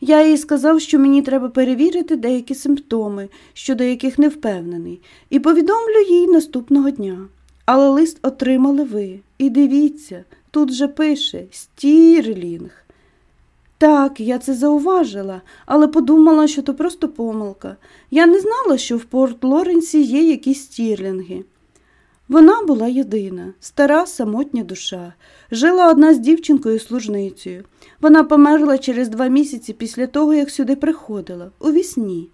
Я їй сказав, що мені треба перевірити деякі симптоми, щодо яких не впевнений, і повідомлю їй наступного дня. Але лист отримали ви. І дивіться, тут же пише Стірлінг. Так, я це зауважила, але подумала, що то просто помилка. Я не знала, що в Порт Лоренсі є якісь стірлінги. Вона була єдина, стара самотня душа. Жила одна з дівчинкою служницею. Вона померла через два місяці після того, як сюди приходила, у вісні.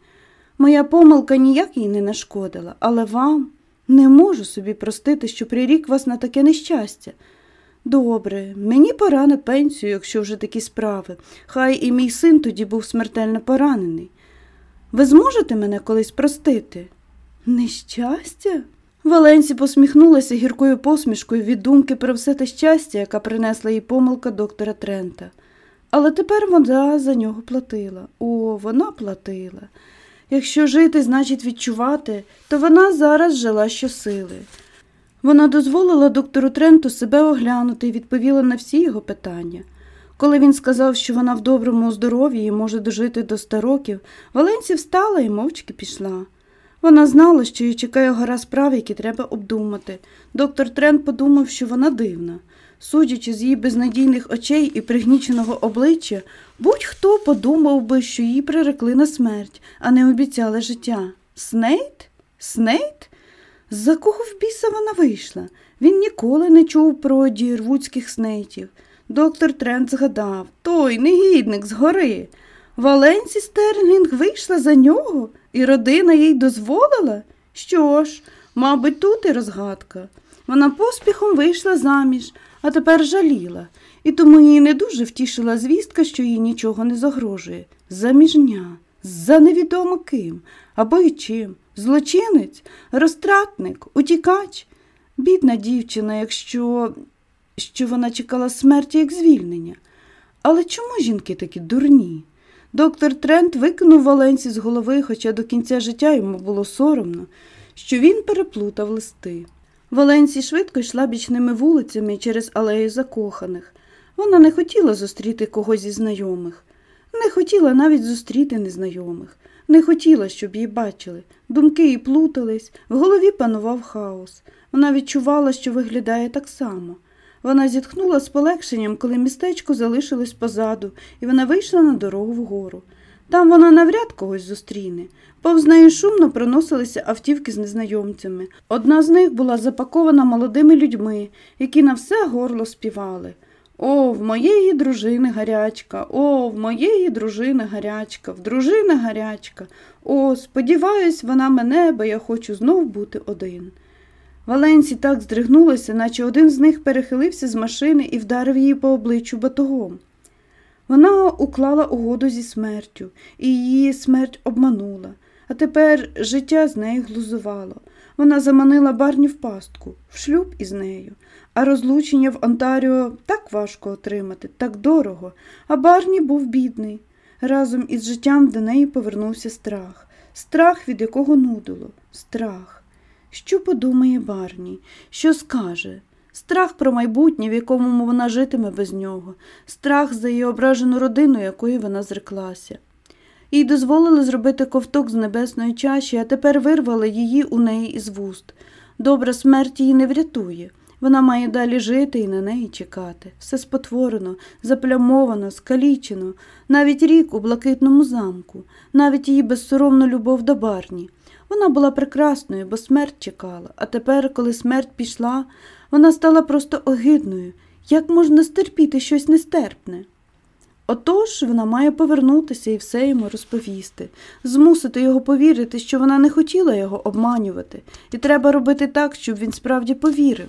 Моя помилка ніяк їй не нашкодила, але вам не можу собі простити, що прирік вас на таке нещастя. Добре, мені пора на пенсію, якщо вже такі справи. Хай і мій син тоді був смертельно поранений. Ви зможете мене колись простити? Нещастя? Валенсі посміхнулася гіркою посмішкою від думки про все те щастя, яка принесла їй помилка доктора Трента. Але тепер вона за нього платила. О, вона платила. Якщо жити, значить відчувати, то вона зараз жила щосили. Вона дозволила доктору Тренту себе оглянути і відповіла на всі його питання. Коли він сказав, що вона в доброму здоров'ї і може дожити до ста років, Валенсі встала і мовчки пішла. Вона знала, що її чекає гора справ, які треба обдумати. Доктор Трент подумав, що вона дивна. Судячи з її безнадійних очей і пригніченого обличчя, будь-хто подумав би, що її прирекли на смерть, а не обіцяли життя. Снейт? Снейт? За кого в біса вона вийшла? Він ніколи не чув про Дірвудських Снейтів. Доктор Трент згадав той негідник з гори. Валенсі Стерлінг вийшла за нього, і родина їй дозволила? Що ж, мабуть, тут і розгадка. Вона поспіхом вийшла заміж, а тепер жаліла, і тому її не дуже втішила звістка, що їй нічого не загрожує. Заміжня, за невідомо ким або й чим. Злочинець, розтратник, утікач. Бідна дівчина, якщо що вона чекала смерті як звільнення. Але чому жінки такі дурні? Доктор Трент викинув Валенсі з голови, хоча до кінця життя йому було соромно, що він переплутав листи. Валенсі швидко йшла бічними вулицями через алею закоханих. Вона не хотіла зустріти когось зі знайомих, не хотіла навіть зустріти незнайомих, не хотіла, щоб її бачили. Думки їй плутались, в голові панував хаос. Вона відчувала, що виглядає так само. Вона зітхнула з полегшенням, коли містечко залишилось позаду, і вона вийшла на дорогу вгору. Там вона навряд когось зустріне. Повз неї шумно проносилися автівки з незнайомцями. Одна з них була запакована молодими людьми, які на все горло співали. О, в моєї дружини гарячка, о, в моєї дружини гарячка, в дружини гарячка. О, сподіваюсь, вона мене, бо я хочу знов бути один. Валенсі так здригнулася, наче один з них перехилився з машини і вдарив її по обличчю батогом. Вона уклала угоду зі смертю, і її смерть обманула, а тепер життя з нею глузувало. Вона заманила барні в пастку, в шлюб із нею, а розлучення в Онтаріо так важко отримати, так дорого, а барні був бідний. Разом із життям до неї повернувся страх, страх, від якого нудило, страх. Що подумає Барні, що скаже? Страх про майбутнє, в якому вона житиме без нього, страх за її ображену родину, якої вона зреклася. Їй дозволили зробити ковток з небесної чаші, а тепер вирвали її у неї із вуст. Добра смерть її не врятує. Вона має далі жити і на неї чекати. Все спотворено, заплямовано, скалічено, навіть рік у блакитному замку, навіть її безсоромну любов до барні. Вона була прекрасною, бо смерть чекала, а тепер, коли смерть пішла, вона стала просто огидною. Як можна стерпіти щось нестерпне? Отож вона має повернутися і все йому розповісти, змусити його повірити, що вона не хотіла його обманювати, і треба робити так, щоб він справді повірив.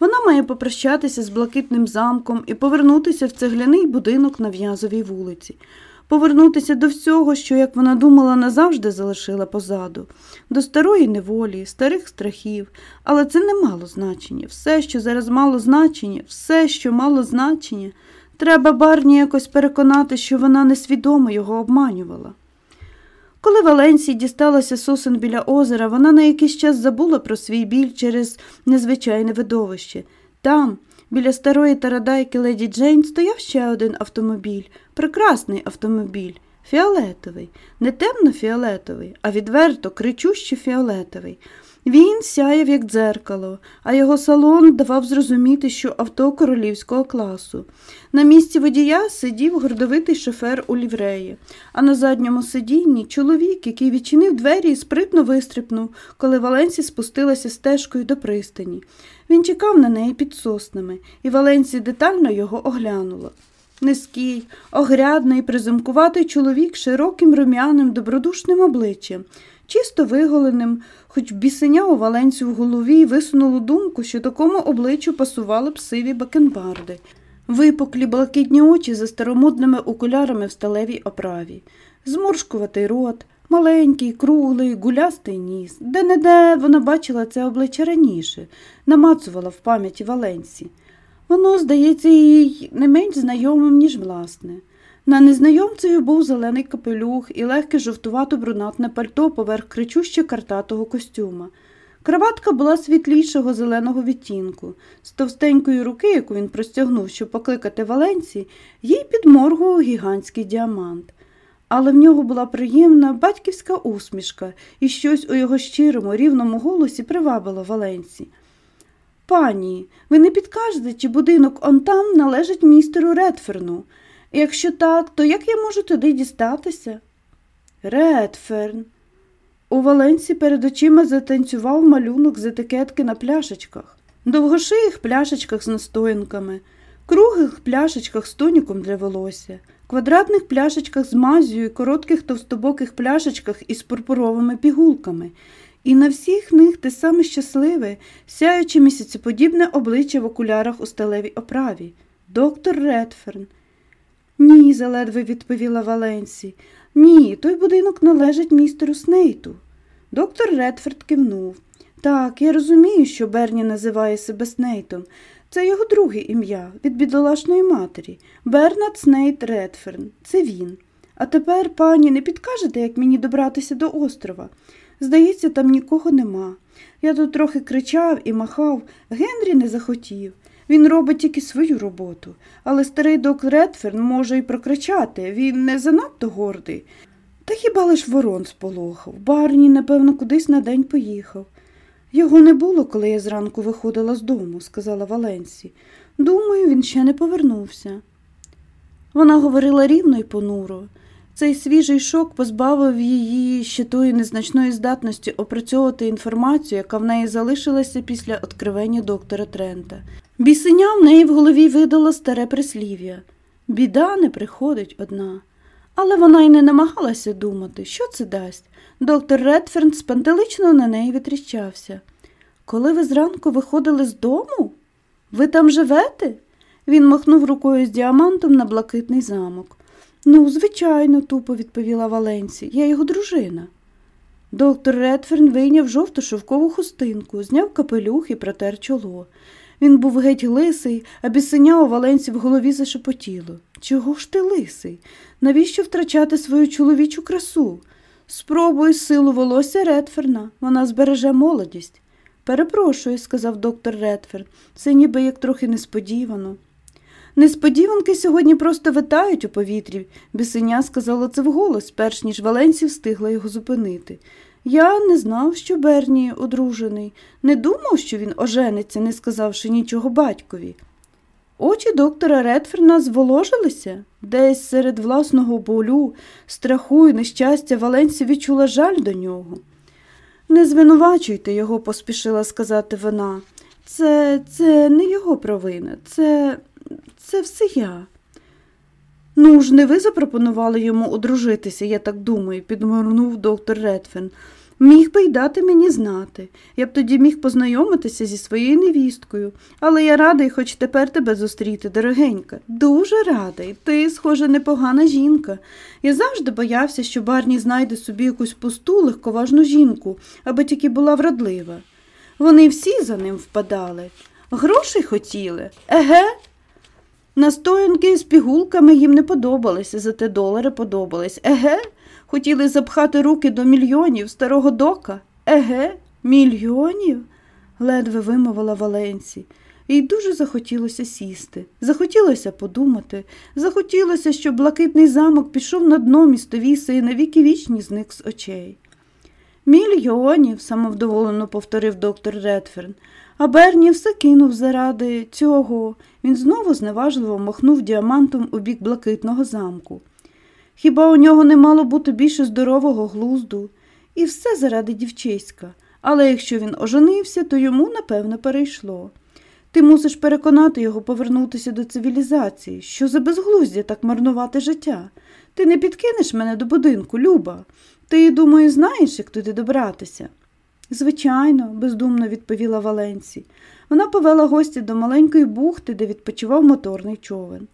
Вона має попрощатися з блакитним замком і повернутися в цегляний будинок на в'язовій вулиці повернутися до всього, що, як вона думала, назавжди залишила позаду, до старої неволі, старих страхів, але це не мало значення. Все, що зараз мало значення, все, що мало значення, треба барні якось переконати, що вона несвідомо його обманювала. Коли Валенсій дісталася сосен біля озера, вона на якийсь час забула про свій біль через незвичайне видовище. Там, Біля старої тарадайки леді Джейн стояв ще один автомобіль, прекрасний автомобіль, фіолетовий, не темно-фіолетовий, а відверто кричуще фіолетовий. Він сяяв, як дзеркало, а його салон давав зрозуміти, що авто королівського класу. На місці водія сидів гордовитий шофер у лівреї, а на задньому сидінні чоловік, який відчинив двері і спритно вистрипнув, коли Валенсі спустилася стежкою до пристані. Він чекав на неї під соснами, і Валенсі детально його оглянула. Низький, огрядний, приземкуватий чоловік широким рум'яним, добродушним обличчям, чисто виголеним, хоч бісеня у Валенці в голові висунуло думку, що такому обличчю пасували б сиві бакенбарди, випуклі блакитні очі за старомодними окулярами в сталевій оправі, зморшкуватий рот, маленький, круглий, гулястий ніс, де не де вона бачила це обличчя раніше, намацувала в пам'яті Валенці. Воно, здається, їй не менш знайомим, ніж власне. На незнайомцеві був зелений капелюх і легке жовтувато брунатне пальто поверх кричуще картатого костюма. Краватка була світлішого зеленого відтінку. З товстенької руки, яку він простягнув, щоб покликати Валенці, їй підморгував гігантський діамант. Але в нього була приємна батьківська усмішка, і щось у його щирому, рівному голосі привабило Валенці. Пані, ви не підкажете, чи будинок он там належить містеру Редферну? Якщо так, то як я можу туди дістатися? Редферн. У Валенці перед очима затанцював малюнок з етикетки на пляшечках, довгошиїх пляшечках з настоянками, круглих пляшечках з тоніком для волосся, квадратних пляшечках з мазю і коротких товстобоких пляшечках із пурпуровими пігулками. І на всіх них те саме щасливе, сяюче місяцеподібне обличчя в окулярах у сталевій оправі. Доктор Редферн. Ні, заледве відповіла Валенсі. Ні, той будинок належить містеру Снейту. Доктор Редферн кивнув. Так, я розумію, що Берні називає себе Снейтом. Це його друге ім'я від бідолашної матері. Бернард Снейт Редферн. Це він. А тепер, пані, не підкажете, як мені добратися до острова? Здається, там нікого нема. Я тут трохи кричав і махав, Генрі не захотів. Він робить тільки свою роботу, але старий док Редферн може й прокричати, він не занадто гордий. Та хіба лиш ворон сполохав? Барні, напевно, кудись на день поїхав. Його не було, коли я зранку виходила з дому, сказала Валенсі. Думаю, він ще не повернувся. Вона говорила рівно й понуро. Цей свіжий шок позбавив її ще тої незначної здатності опрацьовувати інформацію, яка в неї залишилася після відкривання доктора Трента. Бісеня в неї в голові видала старе прислів'я біда не приходить одна. Але вона й не намагалася думати, що це дасть. Доктор Редферн спантелично на неї витріщався. Коли ви зранку виходили з дому? Ви там живете? Він махнув рукою з діамантом на блакитний замок. Ну, звичайно, тупо відповіла Валенсі. Я його дружина. Доктор Редферн вийняв жовту шовкову хустинку, зняв капелюх і протер чоло. Він був геть лисий, а бісеня у Валенці в голові зашепотіло. Чого ж ти лисий? Навіщо втрачати свою чоловічу красу? Спробуй силу волосся Редферна, вона збереже молодість. Перепрошую, сказав доктор Редферн, це ніби як трохи несподівано. Несподіванки сьогодні просто витають у повітрі, бісеня сказала це вголос, перш ніж Валенсі встигла його зупинити. Я не знав, що Берні одружений, не думав, що він ожениться, не сказавши нічого батькові. Очі доктора Редферна зволожилися, десь серед власного болю, страху і нещастя Валенсі відчула жаль до нього. Не звинувачуйте його, поспішила сказати вона. Це це не його провина, це це все я. Ну ж, не ви запропонували йому одружитися, я так думаю, підморгнув доктор Редфен. Міг би й дати мені знати. Я б тоді міг познайомитися зі своєю невісткою, але я радий, хоч тепер тебе зустріти, дорогенька. Дуже радий. Ти, схоже, непогана жінка. Я завжди боявся, що Барні знайде собі якусь пусту, легковажну жінку, аби тільки була вродлива. Вони всі за ним впадали. Грошей хотіли, еге? Настоянки з пігулками їм не подобалися, зате долари подобались. Еге? Хотіли запхати руки до мільйонів старого дока? Еге, мільйонів? ледве вимовила Валенсі. Їй дуже захотілося сісти, захотілося подумати, захотілося, щоб блакитний замок пішов на дно містовіса і навіки вічні зник з очей. Мільйонів, самовдоволено повторив доктор Редферн, а Берні все кинув заради цього. Він знову зневажливо махнув діамантом у бік блакитного замку. Хіба у нього не мало бути більше здорового глузду? І все заради дівчиська. Але якщо він оженився, то йому, напевно, перейшло. Ти мусиш переконати його повернутися до цивілізації, що за безглуздя так марнувати життя. Ти не підкинеш мене до будинку, Люба. Ти, думаю, знаєш, як туди добратися? Звичайно, бездумно відповіла Валенсі. Вона повела гостя до маленької бухти, де відпочивав моторний човен.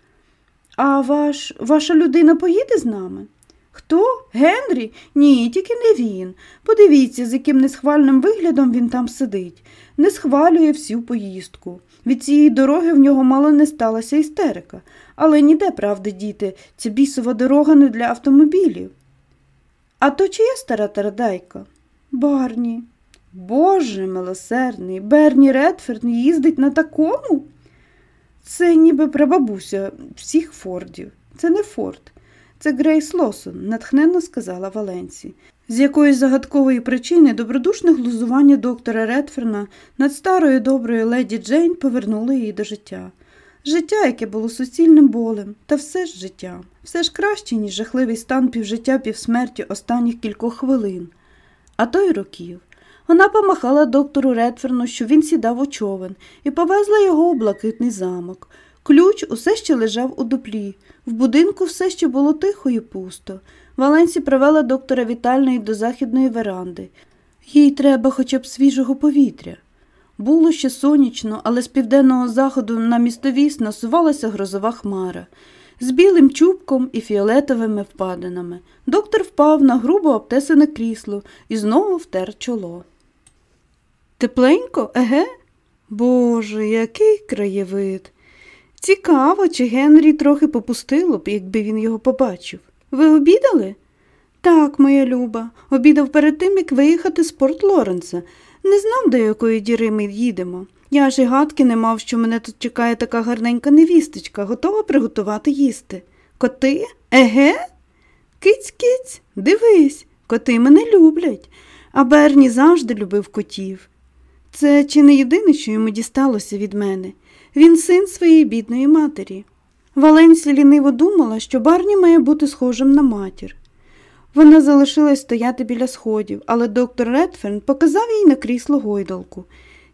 А ваш, ваша людина поїде з нами? Хто? Генрі? Ні, тільки не він. Подивіться, з яким несхвальним виглядом він там сидить, не схвалює всю поїздку. Від цієї дороги в нього мало не сталася істерика, але ніде, правди, діти, ця бісова дорога не для автомобілів. А то чия стара тарадайка? Барні. Боже милосердний, Берні Редферд їздить на такому? Це ніби прабабуся всіх Фордів. Це не Форд. Це Грейс Лосон, натхненно сказала Валенсі. З якоїсь загадкової причини добродушне глузування доктора Редферна над старою доброю леді Джейн повернуло її до життя. Життя, яке було суцільним болем, та все ж життя, все ж краще, ніж жахливий стан півжиття півсмерті останніх кількох хвилин, а то й років. Вона помахала доктору Редферну, що він сідав у човен, і повезла його у блакитний замок. Ключ усе ще лежав у дуплі. В будинку все ще було тихо і пусто. Валенсі привела доктора вітальної до західної веранди. Їй треба хоча б свіжого повітря. Було ще сонячно, але з південного заходу на містовіс насувалася грозова хмара з білим чубком і фіолетовими впадинами. Доктор впав на грубо обтесане крісло і знову втер чоло. Тепленько, еге? Боже, який краєвид. Цікаво, чи Генрі трохи попустило б, якби він його побачив. Ви обідали? Так, моя люба, обідав перед тим, як виїхати з Порт Лоренса. Не знав, до якої діри ми їдемо. Я ж і гадки не мав, що мене тут чекає така гарненька невісточка, готова приготувати їсти. Коти? Еге? Киць киць, дивись, коти мене люблять, а Берні завжди любив котів. Це чи не єдине, що йому дісталося від мене. Він син своєї бідної матері. Валенсі ліниво думала, що Барні має бути схожим на матір. Вона залишилась стояти біля сходів, але доктор Редферн показав їй на крісло гойдалку.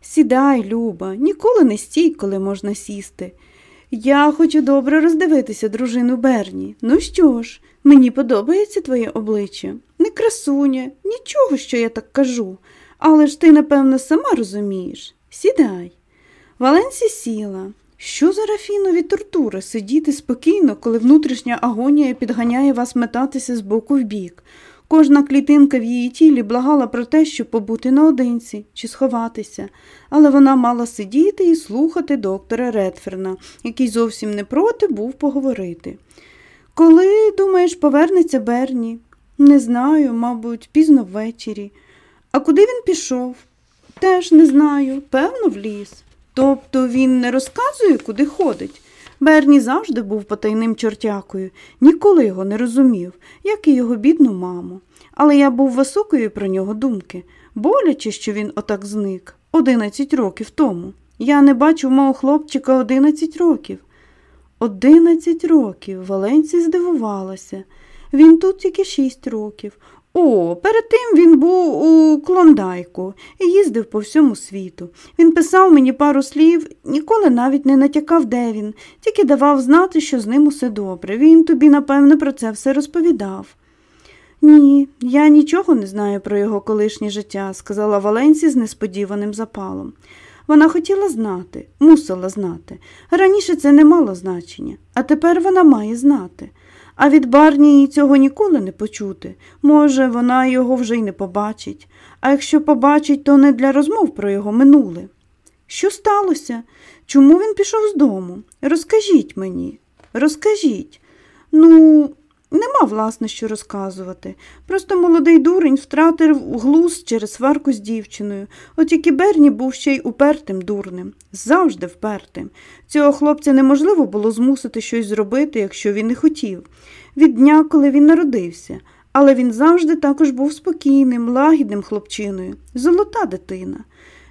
Сідай, Люба, ніколи не стій, коли можна сісти. Я хочу добре роздивитися дружину Берні. Ну що ж, мені подобається твоє обличчя. Не красуня, нічого, що я так кажу. Але ж ти, напевно, сама розумієш. Сідай. Валенсі сіла. Що за рафінові тортури сидіти спокійно, коли внутрішня агонія підганяє вас метатися з боку в бік. Кожна клітинка в її тілі благала про те, щоб побути наодинці чи сховатися, але вона мала сидіти і слухати доктора Редферна, який зовсім не проти був поговорити. Коли, думаєш, повернеться Берні? Не знаю, мабуть, пізно ввечері. А куди він пішов? Теж не знаю, певно, в ліс. Тобто він не розказує, куди ходить. Берні завжди був потайним чортякою, ніколи його не розумів, як і його бідну маму. Але я був високої про нього думки, боляче, що він отак зник одинадцять років тому. Я не бачив мого хлопчика одинадцять років. Одинадцять років Валенці здивувалася. Він тут тільки шість років. О, перед тим він був у Клондайку і їздив по всьому світу. Він писав мені пару слів, ніколи навіть не натякав, де він, тільки давав знати, що з ним усе добре. Він тобі, напевне, про це все розповідав. Ні, я нічого не знаю про його колишнє життя, сказала Валенсі з несподіваним запалом. Вона хотіла знати, мусила знати. Раніше це не мало значення, а тепер вона має знати. А від Барні їй цього ніколи не почути. Може, вона його вже й не побачить, а якщо побачить, то не для розмов про його минуле. Що сталося? Чому він пішов з дому? Розкажіть мені, розкажіть. Ну, нема, власне, що розказувати. Просто молодий дурень втратив глуз через сварку з дівчиною. От тільки Берні був ще й упертим дурним, завжди впертим. Цього хлопця неможливо було змусити щось зробити, якщо він не хотів. Від дня, коли він народився, але він завжди також був спокійним, лагідним хлопчиною, золота дитина.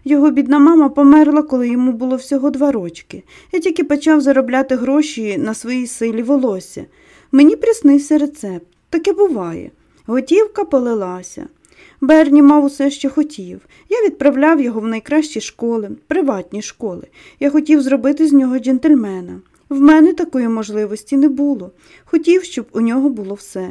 Його бідна мама померла, коли йому було всього два рочки. Я тільки почав заробляти гроші на своїй силі волосся. Мені приснився рецепт. Таке буває. Готівка полилася. Берні мав усе, що хотів. Я відправляв його в найкращі школи, приватні школи. Я хотів зробити з нього джентльмена. В мене такої можливості не було. Хотів, щоб у нього було все.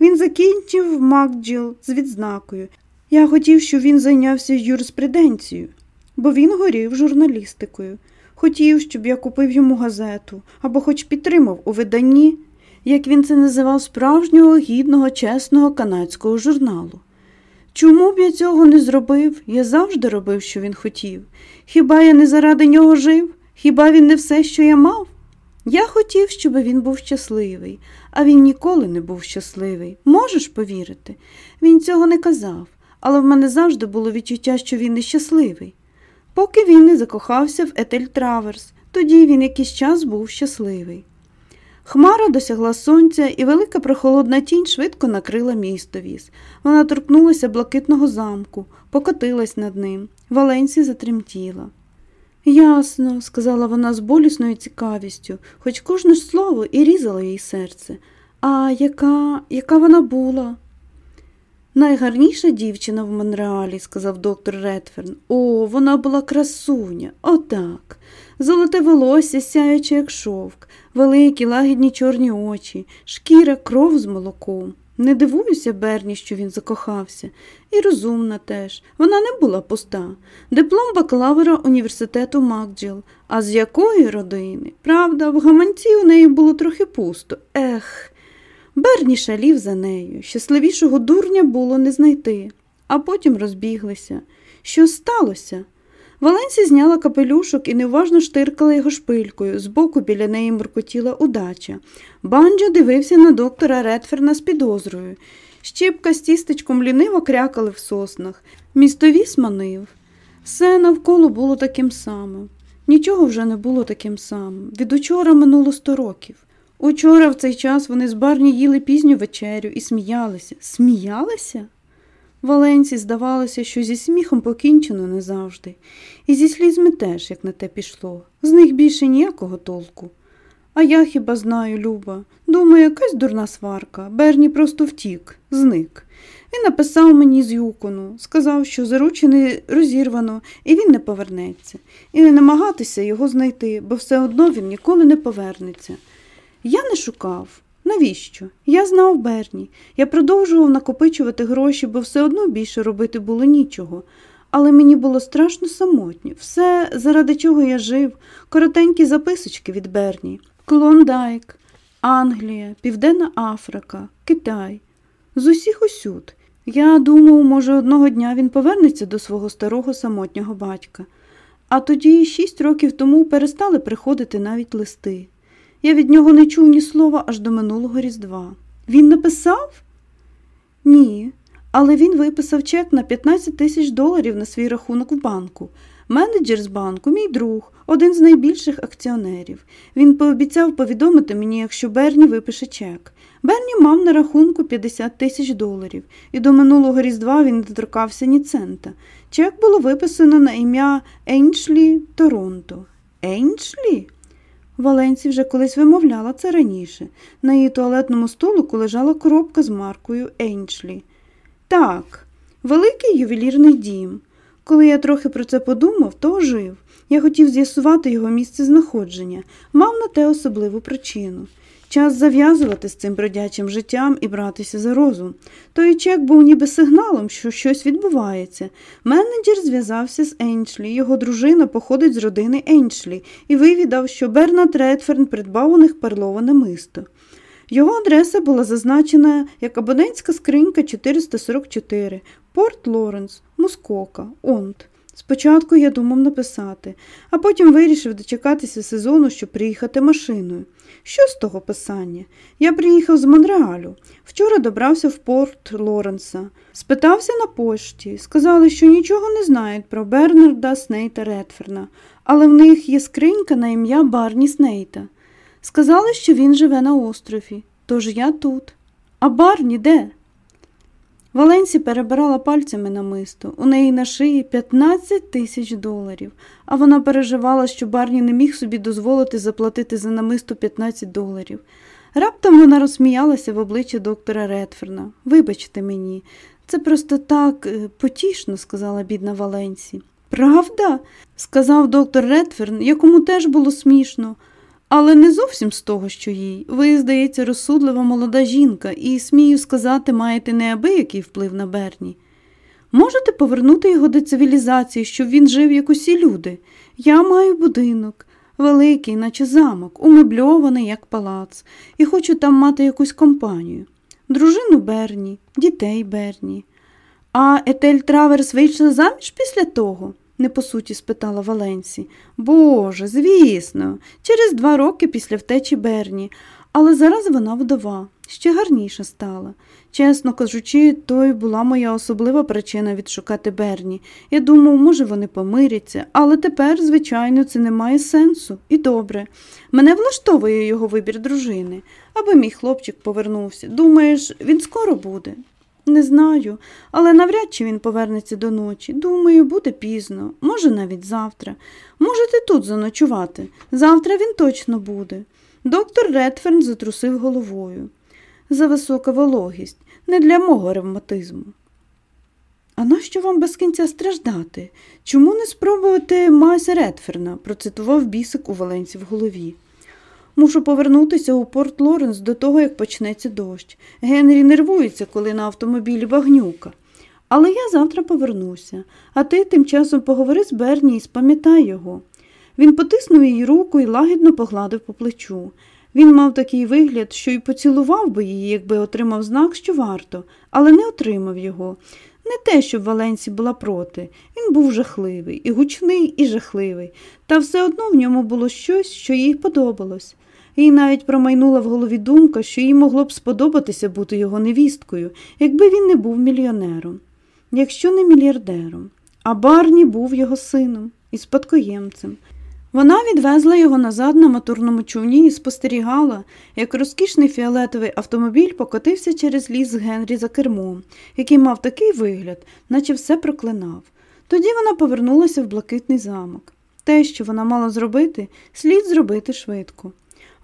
Він закінчив МакДжіл з відзнакою. Я хотів, щоб він зайнявся юриспруденцією, бо він горів журналістикою. Хотів, щоб я купив йому газету або хоч підтримав у виданні, як він це називав справжнього гідного, чесного канадського журналу. Чому б я цього не зробив? Я завжди робив, що він хотів. Хіба я не заради нього жив? Хіба він не все, що я мав? Я хотів, щоб він був щасливий, а він ніколи не був щасливий. Можеш повірити? Він цього не казав, але в мене завжди було відчуття, що він нещасливий. Поки він не закохався в Етель Траверс, тоді він якийсь час був щасливий. Хмара досягла сонця, і велика прохолодна тінь швидко накрила містовіз. Вона торкнулася блакитного замку, покотилась над ним. Валенсі затремтіла. Ясно, сказала вона з болісною цікавістю, хоч кожне ж слово і різало їй серце. А яка, яка вона була? Найгарніша дівчина в Монреалі, сказав доктор Редферн. О, вона була красуня, отак. Золоте волосся, сяюче, як шовк, великі, лагідні чорні очі, шкіра, кров з молоком. Не дивуюся Берні, що він закохався, і розумна теж. Вона не була пуста. Диплом бакалавра університету Макджіл. А з якої родини? Правда, в гаманці у неї було трохи пусто. Ех. Берні шалів за нею. Щасливішого дурня було не знайти, а потім розбіглися. Що сталося? Валенсі зняла капелюшок і неуважно штиркала його шпилькою. Збоку біля неї муркотіла удача. Банджо дивився на доктора Редферна з підозрою. Щіпка з тістечком ліниво крякали в соснах. Містовіс манив. Все навколо було таким самим. Нічого вже не було таким самим. Від учора минуло сто років. Учора в цей час вони з барні їли пізню вечерю і сміялися. Сміялися? Валенці здавалося, що зі сміхом покінчено не завжди, і зі слізьми теж, як на те пішло. З них більше ніякого толку. А я хіба знаю, Люба. Думаю, якась дурна сварка. Берні просто втік, зник. Він написав мені з Юкону, сказав, що заручений розірвано, і він не повернеться, і не намагатися його знайти, бо все одно він ніколи не повернеться. Я не шукав. Навіщо? Я знав Берні. Я продовжував накопичувати гроші, бо все одно більше робити було нічого. Але мені було страшно самотньо. Все, заради чого я жив, коротенькі записочки від Берні. Клондайк, Англія, Південна Африка, Китай. З усіх усюд. Я думав, може, одного дня він повернеться до свого старого самотнього батька. А тоді, шість років тому, перестали приходити навіть листи. Я від нього не чув ні слова аж до минулого Різдва. Він написав? Ні, але він виписав чек на 15 тисяч доларів на свій рахунок в банку. Менеджер з банку, мій друг, один з найбільших акціонерів. Він пообіцяв повідомити мені, якщо Берні випише чек. Берні мав на рахунку 50 тисяч доларів, і до минулого Різдва він не доторкався ні цента. Чек було виписано на ім'я Ейншлі Торонто. Ейншлі? Валенці вже колись вимовляла це раніше. На її туалетному столику лежала коробка з маркою Енчлі. Так, великий ювелірний дім. Коли я трохи про це подумав, то ожив. Я хотів з'ясувати його місце знаходження, мав на те особливу причину. Час зав'язувати з цим бродячим життям і братися за розум. Той чек був ніби сигналом, що щось відбувається. Менеджер зв'язався з Еншлі, його дружина походить з родини Еншлі, і вивідав, що Бернат Редферн придбав у них перловане мисто. Його адреса була зазначена як абонентська скринька 444, Порт Лоренс, Мускока, Онт. Спочатку я думав написати, а потім вирішив дочекатися сезону, щоб приїхати машиною. Що з того писання? Я приїхав з Монреалю. Вчора добрався в порт Лоренса. Спитався на пошті. Сказали, що нічого не знають про Бернарда Снейта Редферна, але в них є скринька на ім'я Барні Снейта. Сказали, що він живе на острові, тож я тут. А Барні де? Валенсі перебирала пальцями на мисто. У неї на шиї 15 тисяч доларів, а вона переживала, що Барні не міг собі дозволити заплатити за намисто 15 доларів. Раптом вона розсміялася в обличчя доктора Редферна. Вибачте мені, це просто так е, потішно, сказала бідна Валенсі. Правда? сказав доктор Редферн, якому теж було смішно. Але не зовсім з того, що їй. Ви, здається, розсудлива молода жінка, і, смію сказати, маєте неабиякий вплив на Берні. Можете повернути його до цивілізації, щоб він жив, як усі люди. Я маю будинок, великий, наче замок, умебльований, як палац, і хочу там мати якусь компанію. Дружину Берні, дітей Берні. А Етель Траверс вийшла заміж після того? Не по суті спитала Валенсі. Боже, звісно, через два роки після втечі Берні, але зараз вона вдова, ще гарніша стала. Чесно кажучи, то й була моя особлива причина відшукати Берні. Я думав, може, вони помиряться, але тепер, звичайно, це не має сенсу. І добре. Мене влаштовує його вибір дружини, аби мій хлопчик повернувся. Думаєш, він скоро буде? Не знаю, але навряд чи він повернеться до ночі. Думаю, буде пізно, може, навіть завтра. Можете тут заночувати. Завтра він точно буде. Доктор Редферн затрусив головою. За висока вологість, не для мого ревматизму. А нащо вам без кінця страждати? Чому не спробувати Майса Редферна? процитував бісик у Валенці в голові. Мушу повернутися у Порт Лоренс до того, як почнеться дощ. Генрі нервується, коли на автомобілі багнюка. Але я завтра повернуся, а ти тим часом поговори з Берні і спам'ятай його. Він потиснув її руку і лагідно погладив по плечу. Він мав такий вигляд, що й поцілував би її, якби отримав знак, що варто, але не отримав його. Не те, щоб Валенсі була проти. Він був жахливий, і гучний, і жахливий, та все одно в ньому було щось, що їй подобалось. Їй навіть промайнула в голові думка, що їй могло б сподобатися бути його невісткою, якби він не був мільйонером, якщо не мільярдером. А Барні був його сином і спадкоємцем. Вона відвезла його назад на моторному човні і спостерігала, як розкішний фіолетовий автомобіль покотився через ліс Генрі за кермом, який мав такий вигляд, наче все проклинав. Тоді вона повернулася в блакитний замок. Те, що вона мала зробити, слід зробити швидко.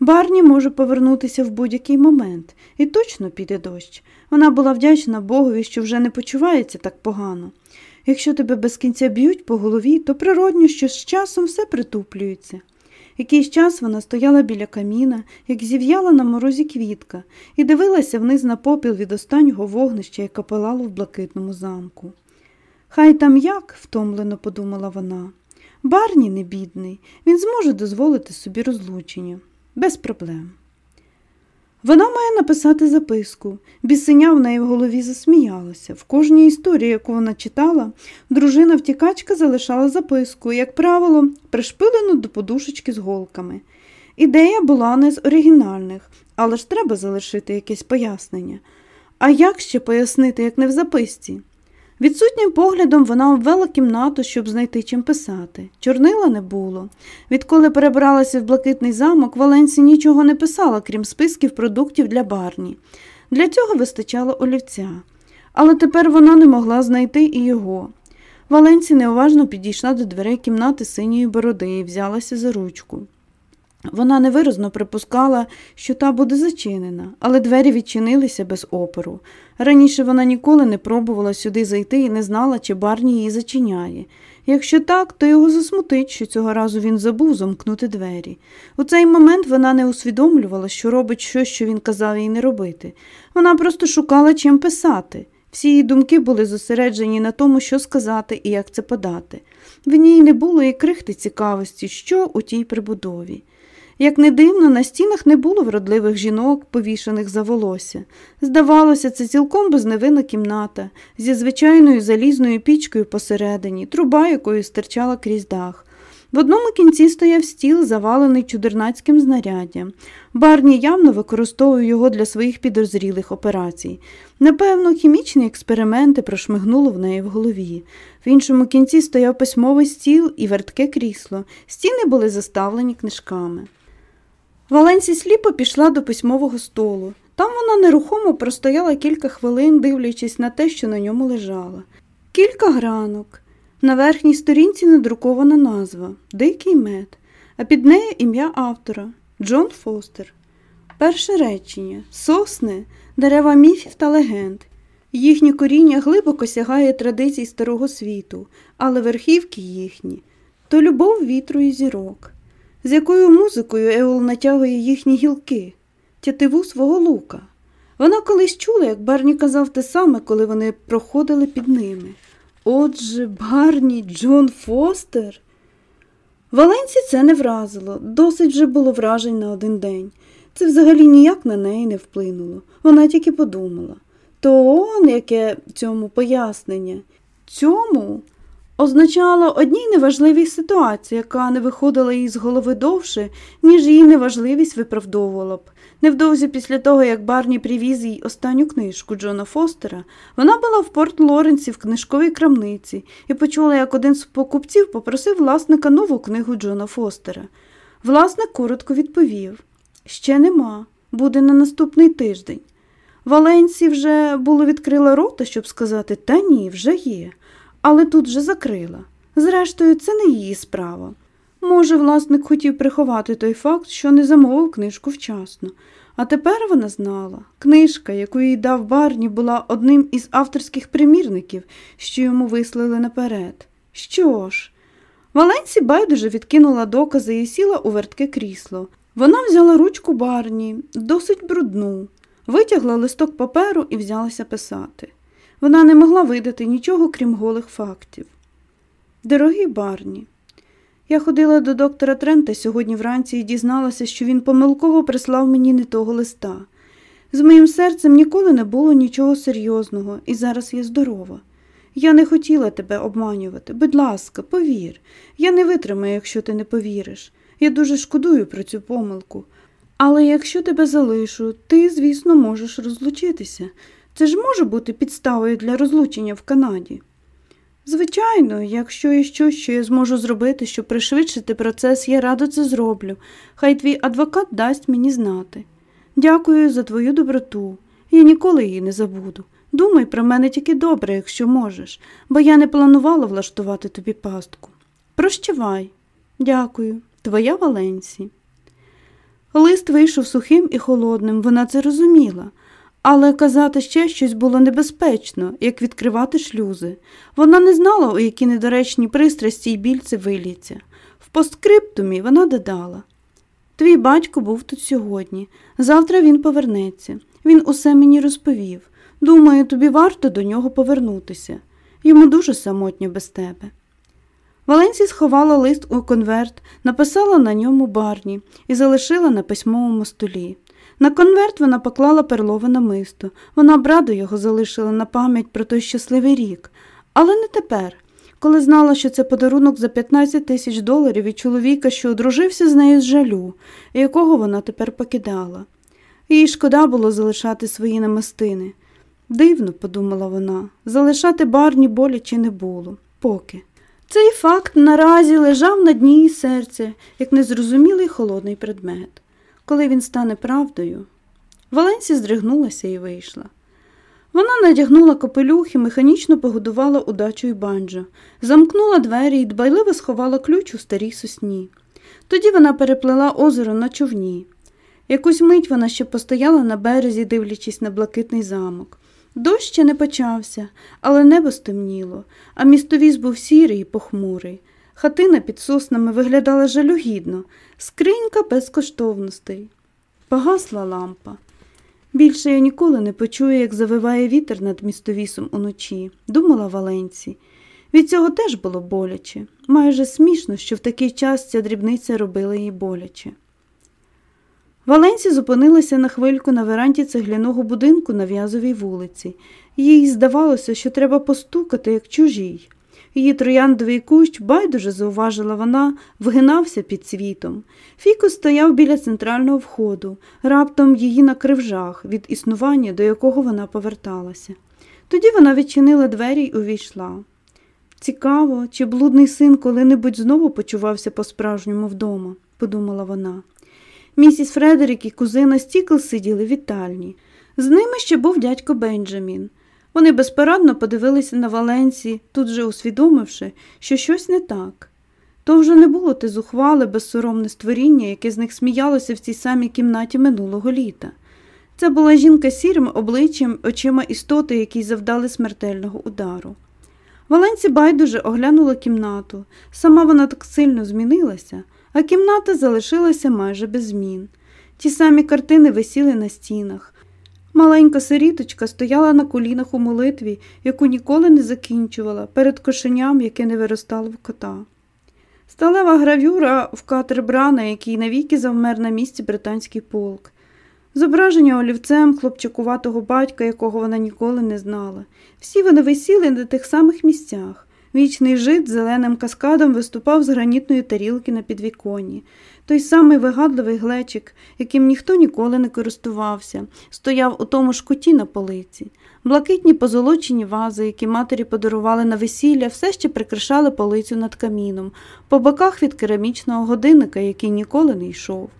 Барні може повернутися в будь-який момент, і точно піде дощ. Вона була вдячна Богові, що вже не почувається так погано. Якщо тебе без кінця б'ють по голові, то природньо, що з часом все притуплюється. Якийсь час вона стояла біля каміна, як зів'яла на морозі квітка, і дивилася вниз на попіл від останнього вогнища, яке палало в блакитному замку. Хай там як, втомлено подумала вона. Барні не бідний, він зможе дозволити собі розлучення без проблем. Вона має написати записку. Бісеня в неї в голові засміялася. В кожній історії, яку вона читала, дружина втікачка залишала записку, як правило, пришпилену до подушечки з голками. Ідея була не з оригінальних, але ж треба залишити якесь пояснення. А як ще пояснити, як не в записці? Відсутнім поглядом вона обвела кімнату, щоб знайти чим писати. Чорнила не було. Відколи перебралася в блакитний замок, Валенсі нічого не писала, крім списків продуктів для барні. Для цього вистачало олівця. Але тепер вона не могла знайти і його. Валенсі неуважно підійшла до дверей кімнати синьої бороди і взялася за ручку. Вона невиразно припускала, що та буде зачинена, але двері відчинилися без опору. Раніше вона ніколи не пробувала сюди зайти і не знала, чи барні її зачиняє. Якщо так, то його засмутить, що цього разу він забув замкнути двері. У цей момент вона не усвідомлювала, що робить щось, що він казав їй не робити. Вона просто шукала чим писати. Всі її думки були зосереджені на тому, що сказати і як це подати. В ній не було і крихти цікавості, що у тій прибудові. Як не дивно, на стінах не було вродливих жінок, повішених за волосся. Здавалося, це цілком безневинна кімната зі звичайною залізною пічкою посередині, труба якою стирчала крізь дах. В одному кінці стояв стіл, завалений чудернацьким знаряддям. Барні явно використовував його для своїх підозрілих операцій. Напевно, хімічні експерименти прошмигнуло в неї в голові. В іншому кінці стояв письмовий стіл і вертке крісло. Стіни були заставлені книжками. Валенсі сліпо пішла до письмового столу. Там вона нерухомо простояла кілька хвилин, дивлячись на те, що на ньому лежало. Кілька гранок. На верхній сторінці надрукована назва Дикий мед, а під нею ім'я автора Джон Фостер. Перше речення сосни, дерева міфів та легенд. Їхнє коріння глибоко сягає традицій старого світу, але верхівки їхні то любов вітру і зірок. З якою музикою Еол натягує їхні гілки, тятиву свого лука. Вона колись чула, як Барні казав те саме, коли вони проходили під ними. Отже, Барні Джон Фостер. Валенці це не вразило, досить вже було вражень на один день. Це взагалі ніяк на неї не вплинуло. Вона тільки подумала. То он яке цьому пояснення. Цьому означало одній неважливій ситуації, яка не виходила їй з голови довше, ніж її неважливість виправдовувала б. Невдовзі після того, як Барні привіз їй останню книжку Джона Фостера, вона була в Порт Лоренсі в книжковій крамниці і почула, як один з покупців попросив власника нову книгу Джона Фостера. Власник коротко відповів Ще нема, буде на наступний тиждень. Валенсі вже було відкрила рота, щоб сказати та ні, вже є, але тут же закрила. Зрештою, це не її справа. Може, власник хотів приховати той факт, що не замовив книжку вчасно. А тепер вона знала. Книжка, яку їй дав Барні, була одним із авторських примірників, що йому вислали наперед. Що ж? Валенсі байдуже відкинула докази і сіла у вертке крісло. Вона взяла ручку Барні, досить брудну, витягла листок паперу і взялася писати. Вона не могла видати нічого, крім голих фактів. Дорогий Барні, я ходила до доктора Трента сьогодні вранці і дізналася, що він помилково прислав мені не того листа. З моїм серцем ніколи не було нічого серйозного, і зараз я здорова. Я не хотіла тебе обманювати. Будь ласка, повір. Я не витримаю, якщо ти не повіриш. Я дуже шкодую про цю помилку. Але якщо тебе залишу, ти, звісно, можеш розлучитися. Це ж може бути підставою для розлучення в Канаді. Звичайно, якщо є щось, що я зможу зробити, щоб пришвидшити процес, я радо це зроблю. Хай твій адвокат дасть мені знати. Дякую за твою доброту. Я ніколи її не забуду. Думай про мене тільки добре, якщо можеш, бо я не планувала влаштувати тобі пастку. Прощавай. Дякую, твоя Валенсі. Лист вийшов сухим і холодним, вона це розуміла. Але казати ще щось було небезпечно, як відкривати шлюзи. Вона не знала, у які недоречні пристрасті й біль це виліться. В постскриптумі вона додала Твій батько був тут сьогодні. Завтра він повернеться. Він усе мені розповів. Думаю, тобі варто до нього повернутися. Йому дуже самотньо без тебе. Валенсі сховала лист у конверт, написала на ньому барні і залишила на письмовому столі. На конверт вона поклала перлове намисто. Вона б радо його залишила на пам'ять про той щасливий рік. Але не тепер, коли знала, що це подарунок за 15 тисяч доларів від чоловіка, що одружився з нею з жалю, якого вона тепер покидала. Їй шкода було залишати свої намистини. Дивно, подумала вона, залишати барні боляче не було, поки. Цей факт наразі лежав на дні її серця, як незрозумілий холодний предмет. Коли він стане правдою, Валенсі здригнулася і вийшла. Вона надягнула капелюх і механічно погодувала удачу банджо, замкнула двері і дбайливо сховала ключ у старій сосні. Тоді вона переплила озеро на човні. Якусь мить вона ще постояла на березі, дивлячись на блакитний замок. Дощ ще не почався, але небо стемніло, а містовіз був сірий і похмурий. Хатина під соснами виглядала жалюгідно, скринька без коштовностей. Погасла лампа. Більше я ніколи не почую, як завиває вітер над містовісом уночі, думала Валенці. Від цього теж було боляче. Майже смішно, що в такий час ця дрібниця робила їй боляче. Валенсі зупинилася на хвильку на веранді цегляного будинку на в'язовій вулиці. Їй здавалося, що треба постукати, як чужій. Її трояндовий кущ, байдуже зауважила вона, вгинався під світом. Фіко стояв біля центрального входу, раптом її накрив жах від існування, до якого вона поверталася. Тоді вона відчинила двері й увійшла. Цікаво, чи блудний син коли-небудь знову почувався по-справжньому вдома, подумала вона. Місіс Фредерік і кузина Стікл сиділи в вітальні. З ними ще був дядько Бенджамін. Вони безпорадно подивилися на Валенсі, тут же усвідомивши, що щось не так. То вже не було те зухвале, безсоромне створіння, яке з них сміялося в цій самій кімнаті минулого літа. Це була жінка сірим обличчям, очима істоти, якій завдали смертельного удару. Валенсі байдуже оглянула кімнату. Сама вона так сильно змінилася, а кімната залишилася майже без змін. Ті самі картини висіли на стінах. Маленька сиріточка стояла на колінах у молитві, яку ніколи не закінчувала, перед кошеням, яке не виростало в кота. Сталева гравюра в Катербрана, який навіки завмер на місці британський полк. Зображення олівцем хлопчакуватого батька, якого вона ніколи не знала. Всі вони висіли на тих самих місцях. Вічний жит зеленим каскадом виступав з гранітної тарілки на підвіконні. Той самий вигадливий глечик, яким ніхто ніколи не користувався, стояв у тому ж куті на полиці. Блакитні позолочені вази, які матері подарували на весілля, все ще прикрашали полицю над каміном, по боках від керамічного годинника, який ніколи не йшов.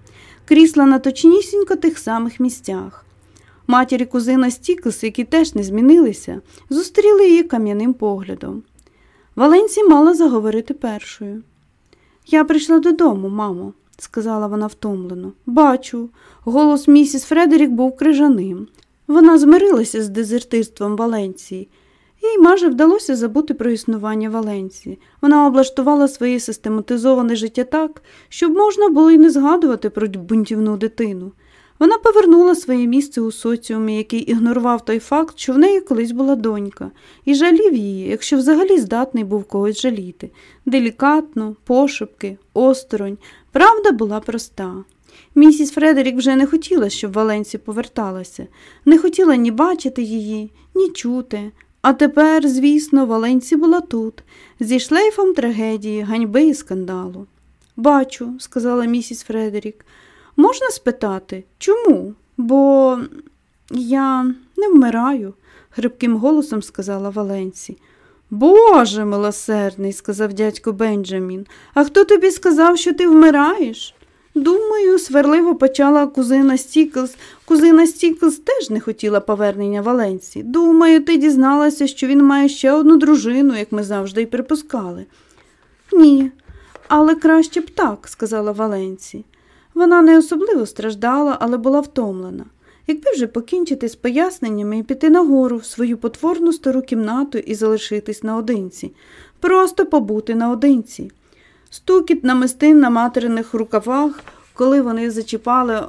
Крісла на точнісінько тих самих місцях. Матір і кузина Стіклс, які теж не змінилися, зустріли її кам'яним поглядом. Валенсі мала заговорити першою. Я прийшла додому, мамо, сказала вона втомлено. Бачу, голос місіс Фредерік був крижаним. Вона змирилася з дезертирством Валенції. Їй майже вдалося забути про існування Валенції. Вона облаштувала своє систематизоване життя так, щоб можна було й не згадувати про бунтівну дитину. Вона повернула своє місце у соціумі, який ігнорував той факт, що в неї колись була донька, і жалів її, якщо взагалі здатний був когось жаліти. Делікатно, пошепки, осторонь. Правда була проста. Місіс Фредерік вже не хотіла, щоб Валенсі поверталася, не хотіла ні бачити її, ні чути. А тепер, звісно, Валенсі була тут, зі шлейфом трагедії, ганьби і скандалу. Бачу, сказала місіс Фредерік. Можна спитати, чому? Бо я не вмираю, хрипким голосом сказала Валенсі. Боже милосердний, сказав дядько Бенджамін. А хто тобі сказав, що ти вмираєш? Думаю, сварливо почала кузина Стіклс. Кузина Стіклс теж не хотіла повернення Валенсі. Думаю, ти дізналася, що він має ще одну дружину, як ми завжди й припускали. Ні, але краще б так, сказала Валенсі. Вона не особливо страждала, але була втомлена. Якби вже покінчити з поясненнями і піти нагору в свою потворну стару кімнату і залишитись наодинці, просто побути наодинці. Стукіт намистин на материних рукавах, коли вони зачіпали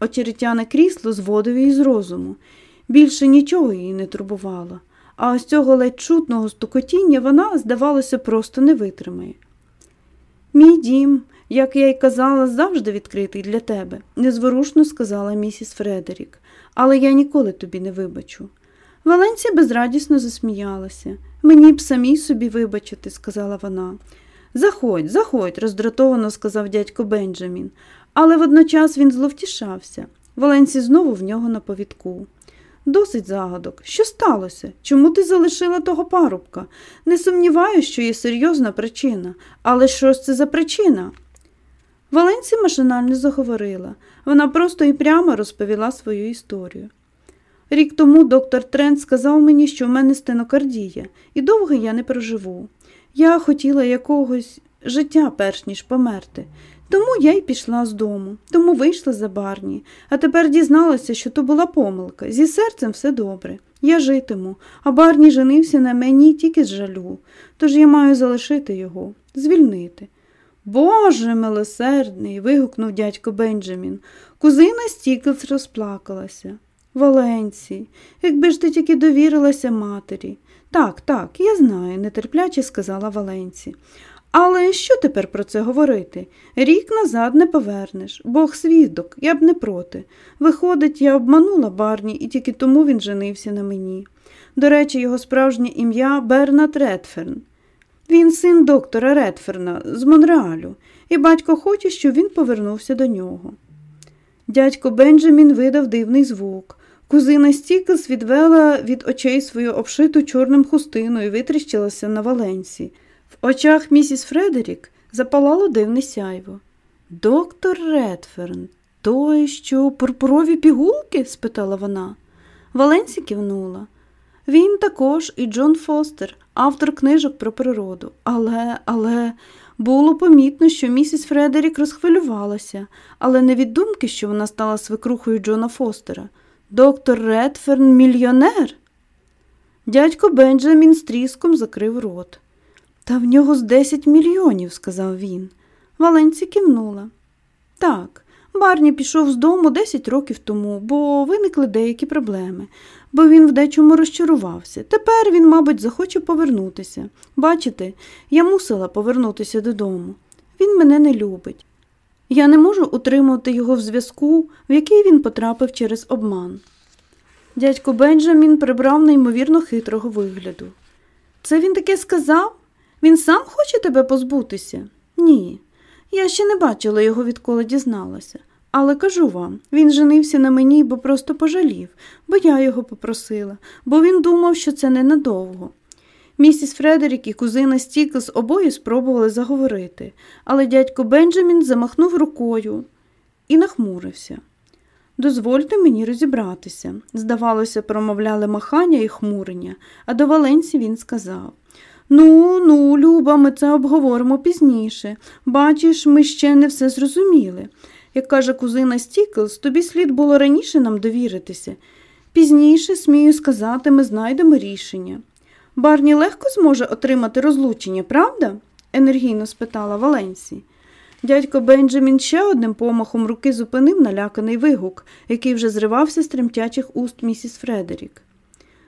очеретяне крісло, зводив її з розуму. Більше нічого її не турбувало, а ось цього ледь чутного стукотіння вона, здавалося, просто не витримає. Мій дім, як я й казала, завжди відкритий для тебе, незворушно сказала місіс Фредерік, але я ніколи тобі не вибачу. Валенція безрадісно засміялася. Мені б самій собі вибачити, сказала вона. Заходь, заходь, роздратовано сказав дядько Бенджамін, але водночас він зловтішався. Валенсі знову в нього на повідку. Досить загадок. Що сталося? Чому ти залишила того парубка? Не сумніваюся, що є серйозна причина. Але що ж це за причина? Валенсі машинально заговорила. Вона просто і прямо розповіла свою історію. Рік тому доктор Трент сказав мені, що в мене стенокардія, і довго я не проживу. Я хотіла якогось життя, перш ніж померти. Тому я й пішла з дому, тому вийшла за барні, а тепер дізналася, що то була помилка. Зі серцем все добре. Я житиму, а барні женився на мені тільки з жалю, тож я маю залишити його, звільнити. Боже милосердний. вигукнув дядько Бенджамін. Кузина Стіклс розплакалася. Валенсі, якби ж ти тільки довірилася матері. Так, так, я знаю, нетерпляче сказала Валенсі. Але що тепер про це говорити? Рік назад не повернеш, Бог свідок, я б не проти. Виходить, я обманула барні, і тільки тому він женився на мені. До речі, його справжнє ім'я Бернард Редферн. Він син доктора Редферна з Монреалю, і батько хоче, щоб він повернувся до нього. Дядько Бенджамін видав дивний звук. Кузина Стіклс відвела від очей свою обшиту чорним хустину і витріщилася на Валенсі. В очах місіс Фредерік запалало дивне сяйво. Доктор Редферн, той, що пурпурові пігулки? спитала вона. Валенсі кивнула. Він також і Джон Фостер, автор книжок про природу. Але, але було помітно, що місіс Фредерік розхвилювалася, але не від думки, що вона стала свекрухою Джона Фостера. Доктор Редферн мільйонер. Дядько Бенджамін з тріском закрив рот. Та в нього з десять мільйонів, сказав він. Валенці кивнула. Так, Барні пішов з дому 10 років тому, бо виникли деякі проблеми, бо він в дечому розчарувався. Тепер він, мабуть, захоче повернутися. Бачите, я мусила повернутися додому. Він мене не любить. Я не можу утримувати його в зв'язку, в який він потрапив через обман. Дядько Бенджамін прибрав неймовірно хитрого вигляду. Це він таке сказав? Він сам хоче тебе позбутися? Ні. Я ще не бачила його, відколи дізналася. Але кажу вам, він женився на мені, бо просто пожалів, бо я його попросила, бо він думав, що це ненадовго. Місіс Фредерік і кузина Стіклс обоє спробували заговорити, але дядько Бенджамін замахнув рукою і нахмурився. Дозвольте мені розібратися. Здавалося, промовляли махання і хмурення, а до Валенсі він сказав Ну, ну, Люба, ми це обговоримо пізніше. Бачиш, ми ще не все зрозуміли. Як каже кузина Стіклс, тобі слід було раніше нам довіритися. Пізніше, смію сказати, ми знайдемо рішення. Барні легко зможе отримати розлучення, правда? енергійно спитала Валенсі. Дядько Бенджамін ще одним помахом руки зупинив наляканий вигук, який вже зривався з тремтячих уст місіс Фредерік.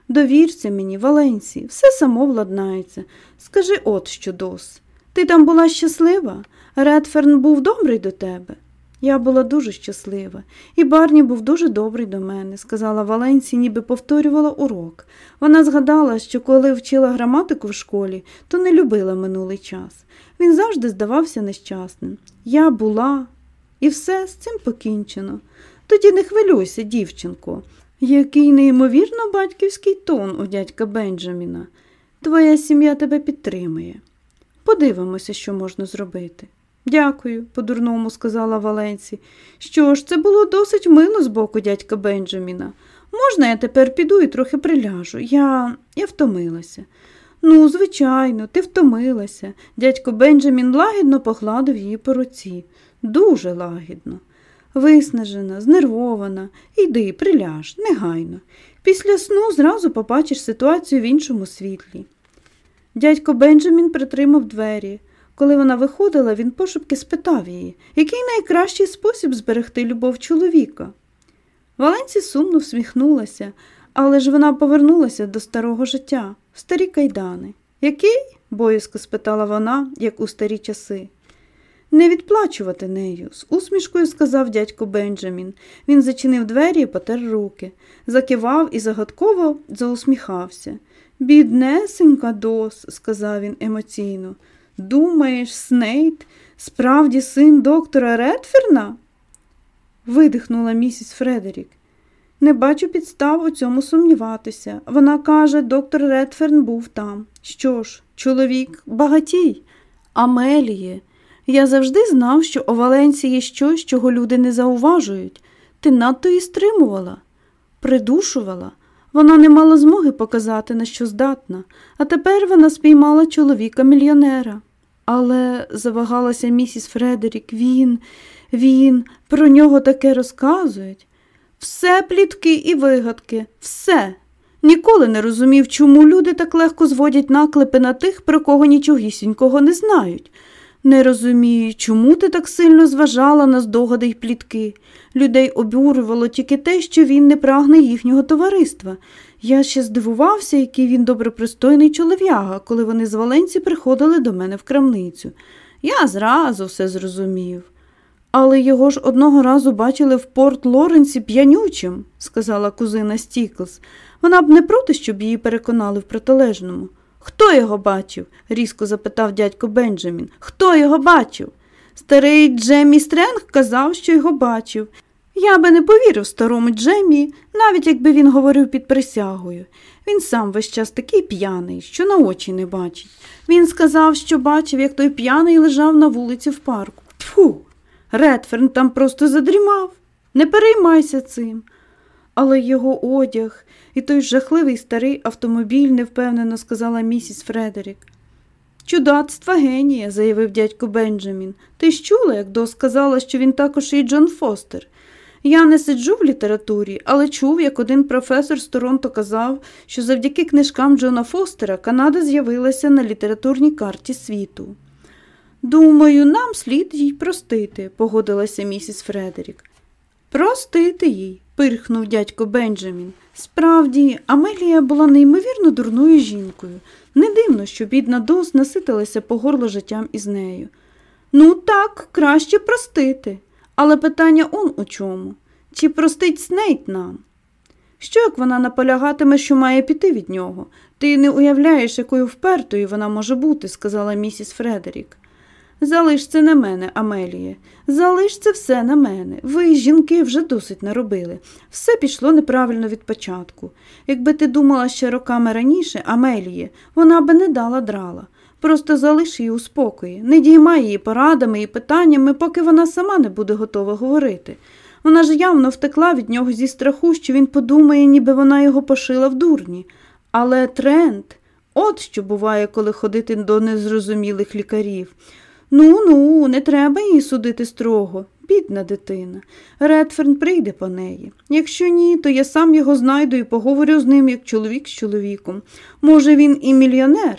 Довірся мені, Валенсі, все само владнається. Скажи от що, Дос. Ти там була щаслива? Редферн був добрий до тебе. Я була дуже щаслива, і Барні був дуже добрий до мене, сказала Валенсі, ніби повторювала урок. Вона згадала, що коли вчила граматику в школі, то не любила минулий час. Він завжди здавався нещасним. Я була, і все з цим покінчено. Тоді не хвилюйся, дівчинко. Який неймовірно батьківський тон у дядька Бенджаміна. Твоя сім'я тебе підтримує. Подивимося, що можна зробити. Дякую, по-дурному сказала Валенсі. Що ж, це було досить мило з боку дядька Бенджаміна. Можна я тепер піду і трохи приляжу? Я я втомилася. Ну, звичайно, ти втомилася. Дядько Бенджамін лагідно погладив її по руці. Дуже лагідно. Виснажена, знервована, йди, приляж, негайно. Після сну зразу побачиш ситуацію в іншому світлі. Дядько Бенджамін притримав двері. Коли вона виходила, він пошепки спитав її, який найкращий спосіб зберегти любов чоловіка. Валенці сумно всміхнулася, але ж вона повернулася до старого життя, в старі кайдани. Який? боязко спитала вона, як у старі часи. Не відплачувати нею, з усмішкою сказав дядько Бенджамін. Він зачинив двері і потер руки, закивав і загадково заусміхався. Біднесенька дос, сказав він емоційно. Думаєш, Снейт, справді син доктора Редферна? видихнула місіс Фредерік. Не бачу підстав у цьому сумніватися. Вона каже, доктор Редферн був там. Що ж, чоловік багатій, Амеліє. Я завжди знав, що у Валенції є щось, чого люди не зауважують. Ти надто її стримувала, придушувала. Вона не мала змоги показати, на що здатна, а тепер вона спіймала чоловіка мільйонера. Але завагалася місіс Фредерік, він, він, про нього таке розказують. Все плітки і вигадки, все. Ніколи не розумів, чому люди так легко зводять наклепи на тих, про кого нічогісінького не знають. Не розумію, чому ти так сильно зважала на здогади й плітки. Людей обурювало тільки те, що він не прагне їхнього товариства. Я ще здивувався, який він добропристойний чолов'яга, коли вони з Валенці приходили до мене в крамницю. Я зразу все зрозумів. Але його ж одного разу бачили в Порт Лоренсі п'янючим, сказала кузина Стіклс. Вона б не проти, щоб її переконали в протилежному. Хто його бачив? різко запитав дядько Бенджамін. Хто його бачив? Старий Джеммі Стренг казав, що його бачив. Я би не повірив старому Джеммі, навіть якби він говорив під присягою. Він сам весь час такий п'яний, що на очі не бачить. Він сказав, що бачив, як той п'яний лежав на вулиці в парку. Тфу, Редферн там просто задрімав. Не переймайся цим. Але його одяг і той жахливий старий автомобіль, невпевнено сказала місіс Фредерік. Чудацтва генія, заявив дядько Бенджамін. Ти ж чула, як До сказала, що він також і Джон Фостер. Я не сиджу в літературі, але чув, як один професор з Торонто казав, що завдяки книжкам Джона Фостера Канада з'явилася на літературній карті світу. Думаю, нам слід їй простити, погодилася місіс Фредерік. Простити їй, пирхнув дядько Бенджамін. Справді, Амелія була неймовірно дурною жінкою. Не дивно, що бідна Дос наситилася по горло життям із нею. Ну так, краще простити. Але питання он у чому? Чи простить Снейт нам? Що як вона наполягатиме, що має піти від нього? Ти не уявляєш, якою впертою вона може бути, сказала місіс Фредерік. Залиш це на мене, Амеліє, залиш це все на мене. Ви, жінки, вже досить наробили. Все пішло неправильно від початку. Якби ти думала ще роками раніше, Амеліє, вона би не дала драла. Просто залиш її у спокої, не діймай її порадами і питаннями, поки вона сама не буде готова говорити. Вона ж явно втекла від нього зі страху, що він подумає, ніби вона його пошила в дурні. Але тренд от що буває, коли ходити до незрозумілих лікарів. Ну ну, не треба її судити строго, бідна дитина. Редферн прийде по неї. Якщо ні, то я сам його знайду і поговорю з ним як чоловік з чоловіком. Може, він і мільйонер,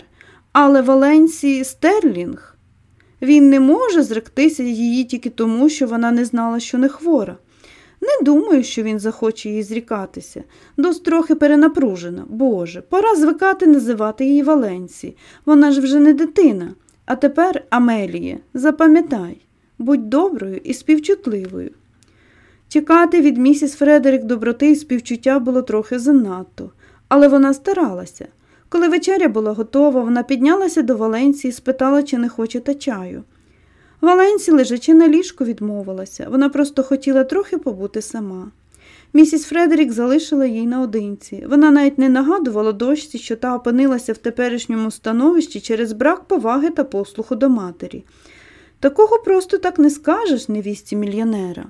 але Валенсії Стерлінг. Він не може зректися її тільки тому, що вона не знала, що не хвора. Не думаю, що він захоче її зрікатися. Дос трохи перенапружена. Боже, пора звикати називати її Валенсі. Вона ж вже не дитина. А тепер, Амеліє, запам'ятай, будь доброю і співчутливою. Чекати від місіс Фредерік доброти і співчуття було трохи занадто, але вона старалася. Коли вечеря була готова, вона піднялася до Валенції і спитала, чи не хоче та чаю. Валенсі, лежачи на ліжку, відмовилася. Вона просто хотіла трохи побути сама. Місіс Фредерік залишила їй наодинці. Вона навіть не нагадувала дочці, що та опинилася в теперішньому становищі через брак поваги та послуху до матері. Такого просто так не скажеш невісті мільйонера.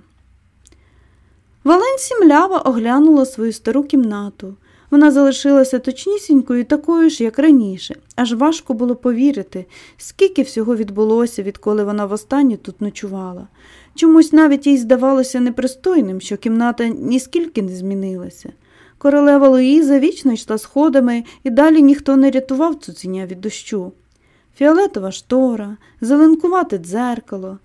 Валенсі млява оглянула свою стару кімнату. Вона залишилася точнісінькою такою ж, як раніше, аж важко було повірити, скільки всього відбулося, відколи вона востаннє тут ночувала. Чомусь навіть їй здавалося непристойним, що кімната ніскільки не змінилася. Королева Луїза вічно йшла сходами, і далі ніхто не рятував цуценя від дощу. Фіолетова штора, зеленкувате дзеркало,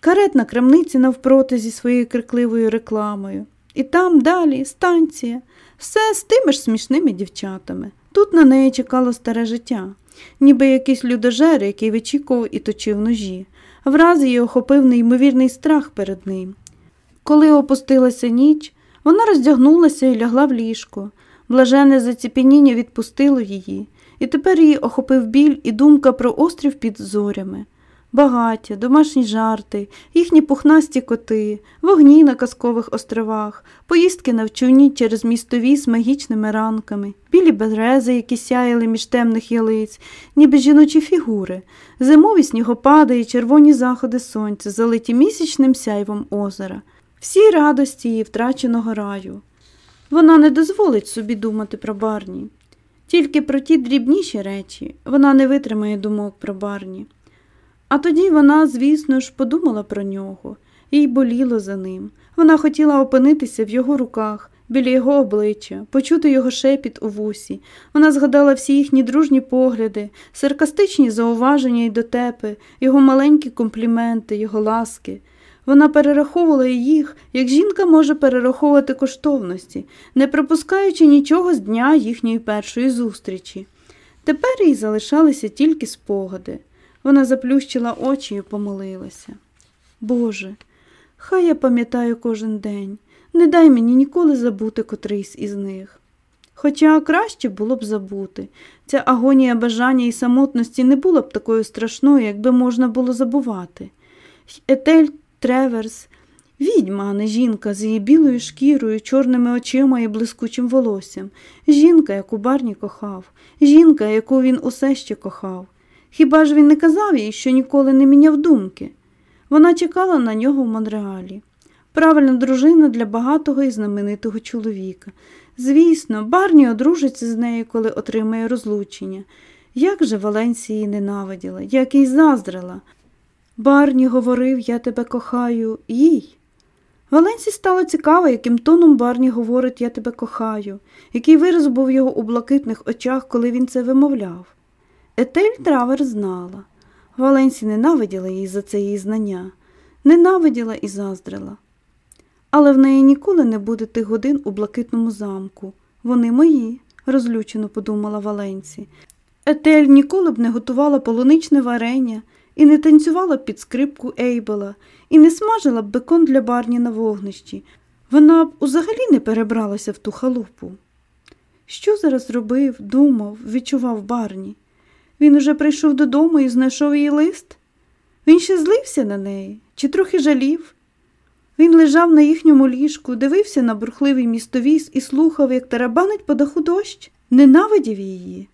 каретна крамниці навпроти зі своєю крикливою рекламою. І там далі станція, все з тими ж смішними дівчатами. Тут на неї чекало старе життя, ніби якийсь людожер, який вичікував і точив ножі. Враз її охопив неймовірний страх перед ним. Коли опустилася ніч, вона роздягнулася і лягла в ліжко. Блажене заціпеніння відпустило її, і тепер її охопив біль і думка про острів під зорями. Багаття, домашні жарти, їхні пухнасті коти, вогні на казкових островах, поїздки на вчуні через містові з магічними ранками, білі берези, які сяяли між темних ялиць, ніби жіночі фігури, зимові снігопади і червоні заходи сонця, залиті місячним сяйвом озера, всі радості її втраченого раю. Вона не дозволить собі думати про барні. Тільки про ті дрібніші речі вона не витримає думок про барні. А тоді вона, звісно ж, подумала про нього, їй боліло за ним. Вона хотіла опинитися в його руках, біля його обличчя, почути його шепіт у вусі. Вона згадала всі їхні дружні погляди, саркастичні зауваження й дотепи, його маленькі компліменти, його ласки. Вона перераховувала їх, як жінка може перераховувати коштовності, не пропускаючи нічого з дня їхньої першої зустрічі. Тепер їй залишалися тільки спогади. Вона заплющила очі і помолилася. Боже, хай я пам'ятаю кожен день, не дай мені ніколи забути котрийсь із них. Хоча краще було б забути, ця агонія бажання і самотності не була б такою страшною, якби можна було забувати. Етель Треверс, відьма, а не жінка з її білою шкірою, чорними очима і блискучим волоссям, жінка, яку Барні кохав, жінка, яку він усе ще кохав. Хіба ж він не казав їй, що ніколи не міняв думки? Вона чекала на нього в Монреалі. Правильна дружина для багатого і знаменитого чоловіка. Звісно, Барні одружиться з нею, коли отримає розлучення. Як же Валенсія ненавиділа, як їй заздрила. Барні говорив, я тебе кохаю, їй. Валенсі стало цікаво, яким тоном Барні говорить Я тебе кохаю, який вираз був його у блакитних очах, коли він це вимовляв. Етель Травер знала. Валенсі ненавиділа її за це її знання, ненавиділа і заздрила. Але в неї ніколи не буде тих годин у блакитному замку. Вони мої, розлючено подумала Валенсі. Етель ніколи б не готувала полуничне варення і не танцювала під скрипку Ейбела, і не смажила б бекон для барні на вогнищі. Вона б узагалі не перебралася в ту халупу. Що зараз робив, думав, відчував барні? Він уже прийшов додому і знайшов її лист? Він ще злився на неї чи трохи жалів? Він лежав на їхньому ліжку, дивився на бурхливий містовіз і слухав, як тарабанить по даху дощ, ненавидів її.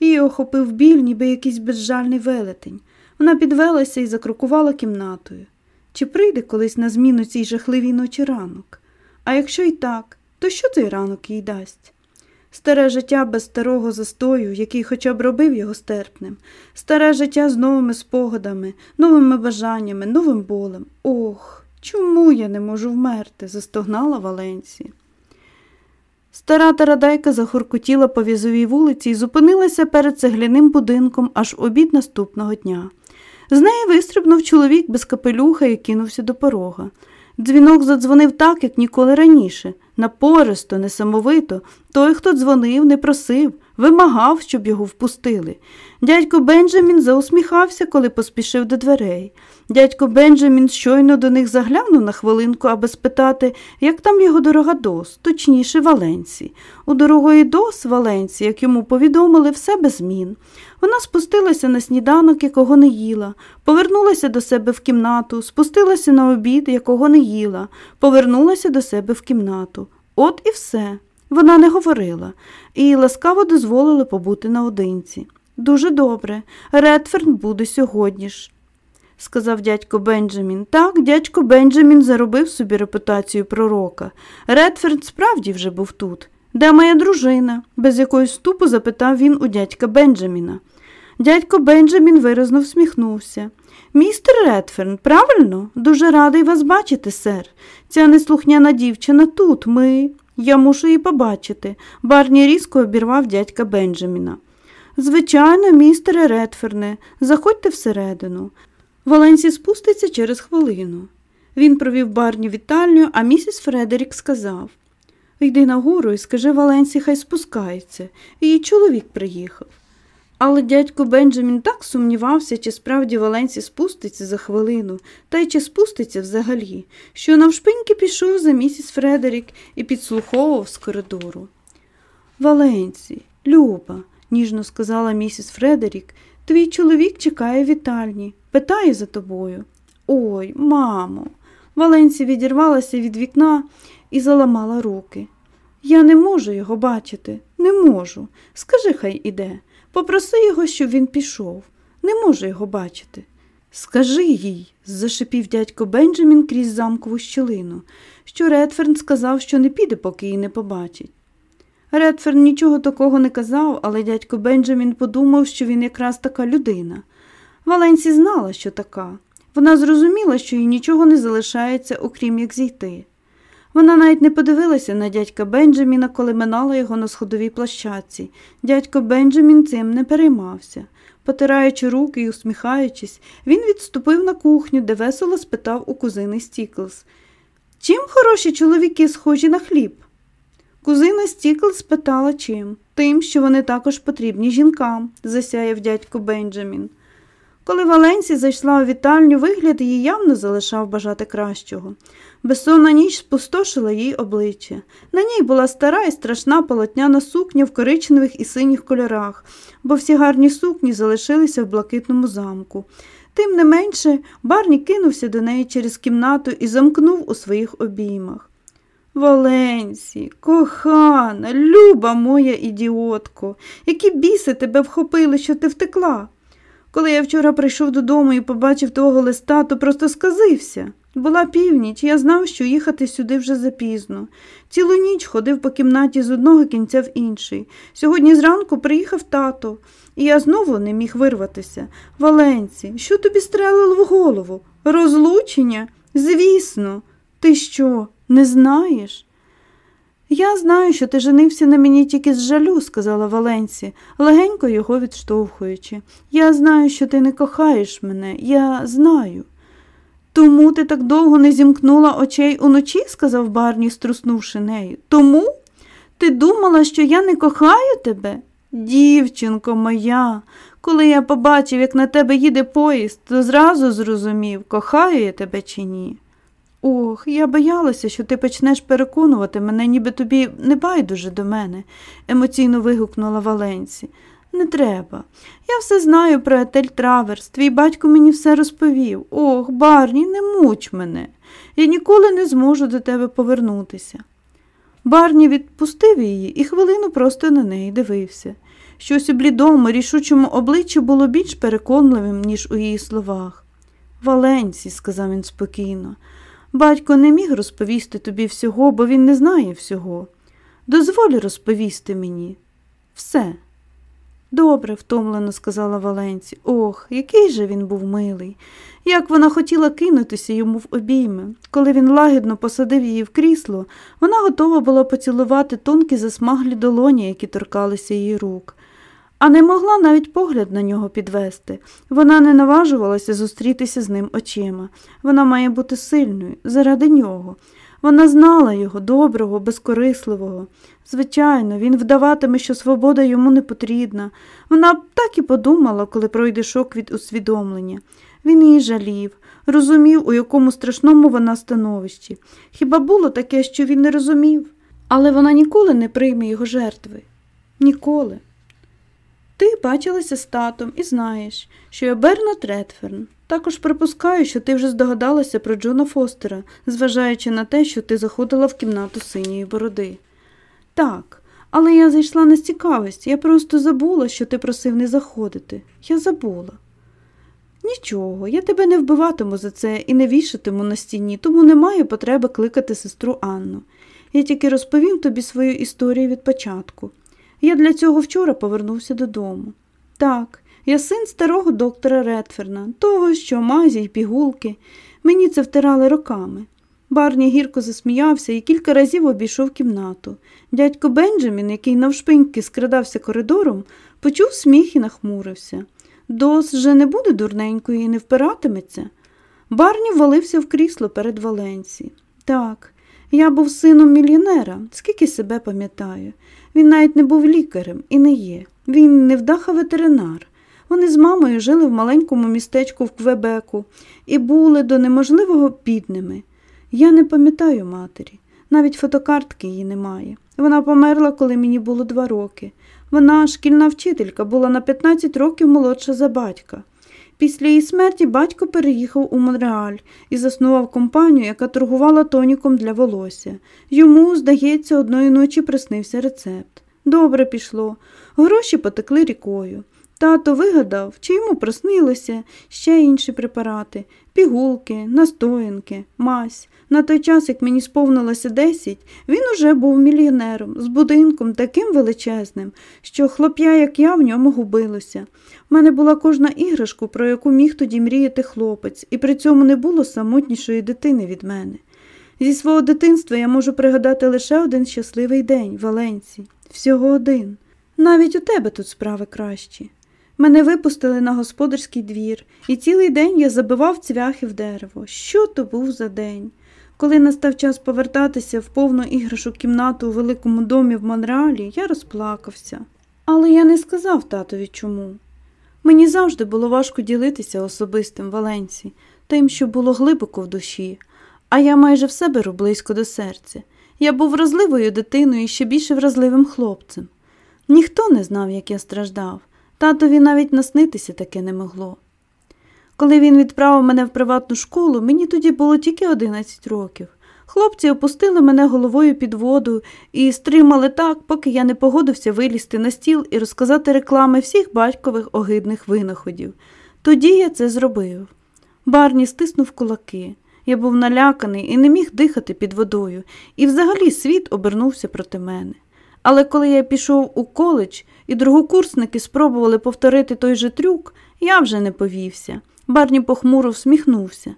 Її охопив біль, ніби якийсь безжальний велетень. Вона підвелася і закрокувала кімнатою. Чи прийде колись на зміну цій жахливій ночі ранок? А якщо й так, то що цей ранок їй дасть? Старе життя без старого застою, який хоча б робив його стерпним, старе життя з новими спогадами, новими бажаннями, новим болем. Ох, чому я не можу вмерти? застогнала Валенсі. Стара тарадайка захуркотіла по візовій вулиці і зупинилася перед цегляним будинком аж обід наступного дня. З неї вистрибнув чоловік без капелюха і кинувся до порога. Дзвінок задзвонив так, як ніколи раніше, напористо, несамовито. Той, хто дзвонив, не просив, вимагав, щоб його впустили. Дядько Бенджамін заусміхався, коли поспішив до дверей. Дядько Бенджамін щойно до них заглянув на хвилинку, аби спитати, як там його дорога Дос, точніше Валенці. У дорогої Дос Валенці, як йому повідомили, все без змін. Вона спустилася на сніданок, якого не їла, повернулася до себе в кімнату, спустилася на обід, якого не їла, повернулася до себе в кімнату. От і все. Вона не говорила, і ласкаво дозволили побути наодинці. Дуже добре, Редферн буде сьогодні ж, сказав дядько Бенджамін. Так, дядько Бенджамін заробив собі репутацію пророка. Редферн справді вже був тут. Де моя дружина? без якоїсь ступу запитав він у дядька Бенджаміна. Дядько Бенджамін виразно всміхнувся. Містер Редферн, правильно? Дуже радий вас бачити, сер. Ця неслухняна дівчина тут, ми. Я мушу її побачити. Барні різко обірвав дядька Бенджаміна. Звичайно, містере Редферне, заходьте всередину. Валенсі спуститься через хвилину. Він провів барні вітальню, а місіс Фредерік сказав Йди нагору і скажи Валенсі, хай спускається. Її чоловік приїхав. Але дядько Бенджамін так сумнівався, чи справді Валенсі спуститься за хвилину, та й чи спуститься взагалі, що навшпиньки пішов за місіс Фредерік і підслуховував з коридору. Валенсі, Люба, ніжно сказала місіс Фредерік, твій чоловік чекає вітальні, питає за тобою. Ой, мамо. Валенсі відірвалася від вікна і заламала руки. Я не можу його бачити, не можу. Скажи, хай іде. Попроси його, щоб він пішов. Не можу його бачити. Скажи їй, зашипів дядько Бенджамін крізь замкову щілину, що Редферн сказав, що не піде, поки її не побачить. Редферн нічого такого не казав, але дядько Бенджамін подумав, що він якраз така людина. Валенсі знала, що така. Вона зрозуміла, що їй нічого не залишається, окрім як зійти. Вона навіть не подивилася на дядька Бенджаміна, коли минала його на сходовій площадці. Дядько Бенджамін цим не переймався. Потираючи руки і усміхаючись, він відступив на кухню, де весело спитав у кузини Стіклс. Чим хороші чоловіки схожі на хліб? Кузина Стіклс спитала чим. Тим, що вони також потрібні жінкам, засяяв дядько Бенджамін. Коли Валенсі зайшла у вітальню, вигляд її явно залишав бажати кращого. Безсонна ніч спустошила їй обличчя. На ній була стара і страшна полотняна сукня в коричневих і синіх кольорах, бо всі гарні сукні залишилися в блакитному замку. Тим не менше, Барні кинувся до неї через кімнату і замкнув у своїх обіймах. Валенсі, кохана, люба моя ідіотко, які біси тебе вхопили, що ти втекла. Коли я вчора прийшов додому і побачив того листа, то просто сказився. Була північ, я знав, що їхати сюди вже запізно. Цілу ніч ходив по кімнаті з одного кінця в інший. Сьогодні зранку приїхав тато, і я знову не міг вирватися. Валенці, що тобі стрелило в голову? Розлучення? Звісно, ти що, не знаєш? Я знаю, що ти женився на мені тільки з жалю, сказала Валенсі, легенько його відштовхуючи. Я знаю, що ти не кохаєш мене, я знаю. Тому ти так довго не зімкнула очей уночі, сказав Барні, струснувши нею. Тому ти думала, що я не кохаю тебе? Дівчинко моя, коли я побачив, як на тебе їде поїзд, то зразу зрозумів, кохаю я тебе чи ні. Ох, я боялася, що ти почнеш переконувати мене, ніби тобі не байдуже до мене, емоційно вигукнула Валенсі. Не треба. Я все знаю про Етель Траверс. Твій батько мені все розповів. Ох, Барні, не муч мене. Я ніколи не зможу до тебе повернутися. Барні відпустив її і хвилину просто на неї дивився. Щось у блідому, рішучому обличчі було більш переконливим, ніж у її словах. Валенсі, сказав він спокійно, батько не міг розповісти тобі всього, бо він не знає всього. Дозволь розповісти мені. Все. Добре, втомлено сказала Валенці. Ох, який же він був милий. Як вона хотіла кинутися йому в обійми. Коли він лагідно посадив її в крісло, вона готова була поцілувати тонкі засмаглі долоні, які торкалися її рук. А не могла навіть погляд на нього підвести. Вона не наважувалася зустрітися з ним очима. Вона має бути сильною заради нього. Вона знала його, доброго, безкорисливого. Звичайно, він вдаватиме, що свобода йому не потрібна. Вона б так і подумала, коли пройде шок від усвідомлення. Він її жалів, розумів, у якому страшному вона становищі. Хіба було таке, що він не розумів? Але вона ніколи не прийме його жертви. Ніколи. Ти бачилася з татом і знаєш, що я Бернат Редферн. Також припускаю, що ти вже здогадалася про Джона Фостера, зважаючи на те, що ти заходила в кімнату синьої бороди. Так, але я зайшла не з цікавості, я просто забула, що ти просив не заходити. Я забула. Нічого, я тебе не вбиватиму за це і не вішатиму на стіні, тому немає потреби кликати сестру Анну. Я тільки розповім тобі свою історію від початку. Я для цього вчора повернувся додому. Так, я син старого доктора Редферна, того, що мазі й пігулки. Мені це втирали роками. Барні гірко засміявся і кілька разів обійшов кімнату. Дядько Бенджамін, який навшпиньки скрадався коридором, почув сміх і нахмурився. Дос же не буде дурненькою і не впиратиметься. Барні валився в крісло перед Валенсі. Так, я був сином мільйонера, скільки себе пам'ятаю. Він навіть не був лікарем і не є. Він невдаха ветеринар. Вони з мамою жили в маленькому містечку в Квебеку і були до неможливого бідними. Я не пам'ятаю матері, навіть фотокартки її немає. Вона померла, коли мені було два роки. Вона, шкільна вчителька, була на 15 років молодша за батька. Після її смерті батько переїхав у Монреаль і заснував компанію, яка торгувала тоніком для волосся. Йому, здається, одної ночі приснився рецепт. Добре пішло, гроші потекли рікою. Тато вигадав, чи йому приснилося ще інші препарати пігулки, настоянки, мазь. На той час, як мені сповнилося десять, він уже був мільйонером, з будинком таким величезним, що хлоп'я, як я, в ньому губилося. У мене була кожна іграшка, про яку міг тоді мріяти хлопець, і при цьому не було самотнішої дитини від мене. Зі свого дитинства я можу пригадати лише один щасливий день в Валенції. Всього один. Навіть у тебе тут справи кращі. Мене випустили на господарський двір, і цілий день я забивав цвяхи в дерево. Що то був за день? Коли настав час повертатися в повну іграшок кімнату у великому домі в Монреалі, я розплакався. Але я не сказав татові чому. Мені завжди було важко ділитися особистим Валенсі, тим, що було глибоко в душі, а я майже все беру близько до серця. Я був вразливою дитиною і ще більше вразливим хлопцем. Ніхто не знав, як я страждав. Татові навіть наснитися таке не могло. Коли він відправив мене в приватну школу, мені тоді було тільки 11 років. Хлопці опустили мене головою під воду і стримали так, поки я не погодився вилізти на стіл і розказати реклами всіх батькових огидних винаходів. Тоді я це зробив. Барні стиснув кулаки. Я був наляканий і не міг дихати під водою, і взагалі світ обернувся проти мене. Але коли я пішов у коледж і другокурсники спробували повторити той же трюк, я вже не повівся. Барні похмуро всміхнувся.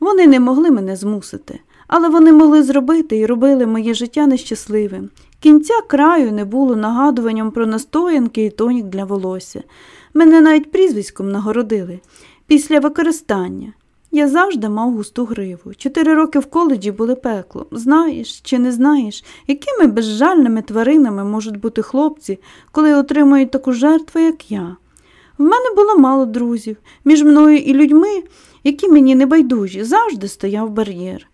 Вони не могли мене змусити, але вони могли зробити і робили моє життя нещасливим. Кінця краю не було нагадуванням про настоянки і тонік для волосся. Мене навіть прізвиськом нагородили після використання. Я завжди мав густу гриву. Чотири роки в коледжі були пекло. Знаєш чи не знаєш, якими безжальними тваринами можуть бути хлопці, коли отримують таку жертву, як я. В мене було мало друзів. Між мною і людьми, які мені не байдужі, завжди стояв бар'єр.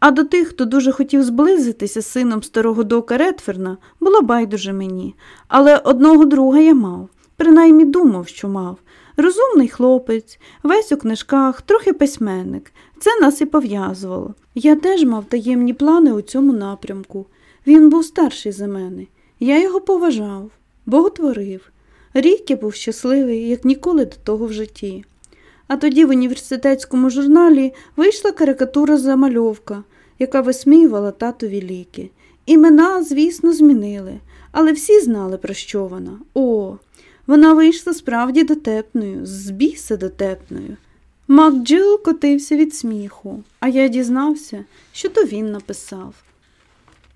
А до тих, хто дуже хотів зблизитися з сином старого дока Редферна, було байдуже мені. Але одного друга я мав, принаймні думав, що мав. Розумний хлопець, весь у книжках, трохи письменник. Це нас і пов'язувало. Я теж мав таємні плани у цьому напрямку. Він був старший за мене. Я його поважав, боготворив. Рік я був щасливий, як ніколи до того в житті. А тоді в університетському журналі вийшла карикатура замальовка, яка висміювала татові ліки. Імена, звісно, змінили, але всі знали, про що вона. О, вона вийшла справді дотепною, з біса дотепною. Мак Джил котився від сміху, а я дізнався, що то він написав.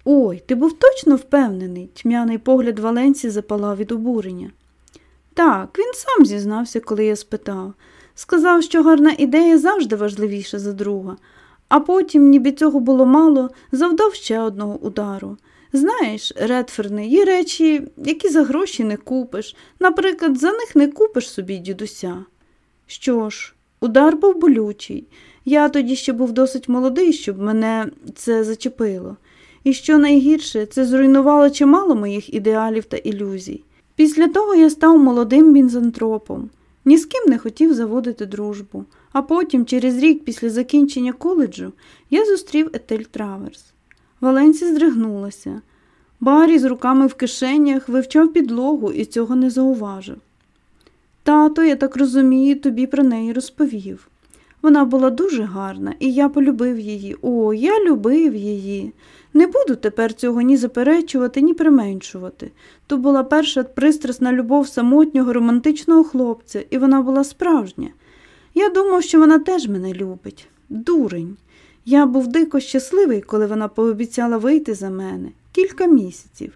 Ой, ти був точно впевнений, тьмяний погляд Валенсі запалав від обурення. Так, він сам зізнався, коли я спитав. Сказав, що гарна ідея завжди важливіша за друга, а потім, ніби цього було мало, завдав ще одного удару. Знаєш, Редферне, є речі, які за гроші не купиш. Наприклад, за них не купиш собі дідуся. Що ж, удар був болючий. Я тоді ще був досить молодий, щоб мене це зачепило. І що найгірше, це зруйнувало чимало моїх ідеалів та ілюзій. Після того я став молодим бінзантропом, ні з ким не хотів заводити дружбу, а потім, через рік після закінчення коледжу, я зустрів Етель Траверс. Валенсі здригнулася. Барі з руками в кишенях вивчав підлогу і цього не зауважив. Тато, я так розумію, тобі про неї розповів. Вона була дуже гарна, і я полюбив її. О, я любив її. Не буду тепер цього ні заперечувати, ні применшувати. То була перша пристрасна любов самотнього романтичного хлопця, і вона була справжня. Я думав, що вона теж мене любить. Дурень. Я був дико щасливий, коли вона пообіцяла вийти за мене кілька місяців,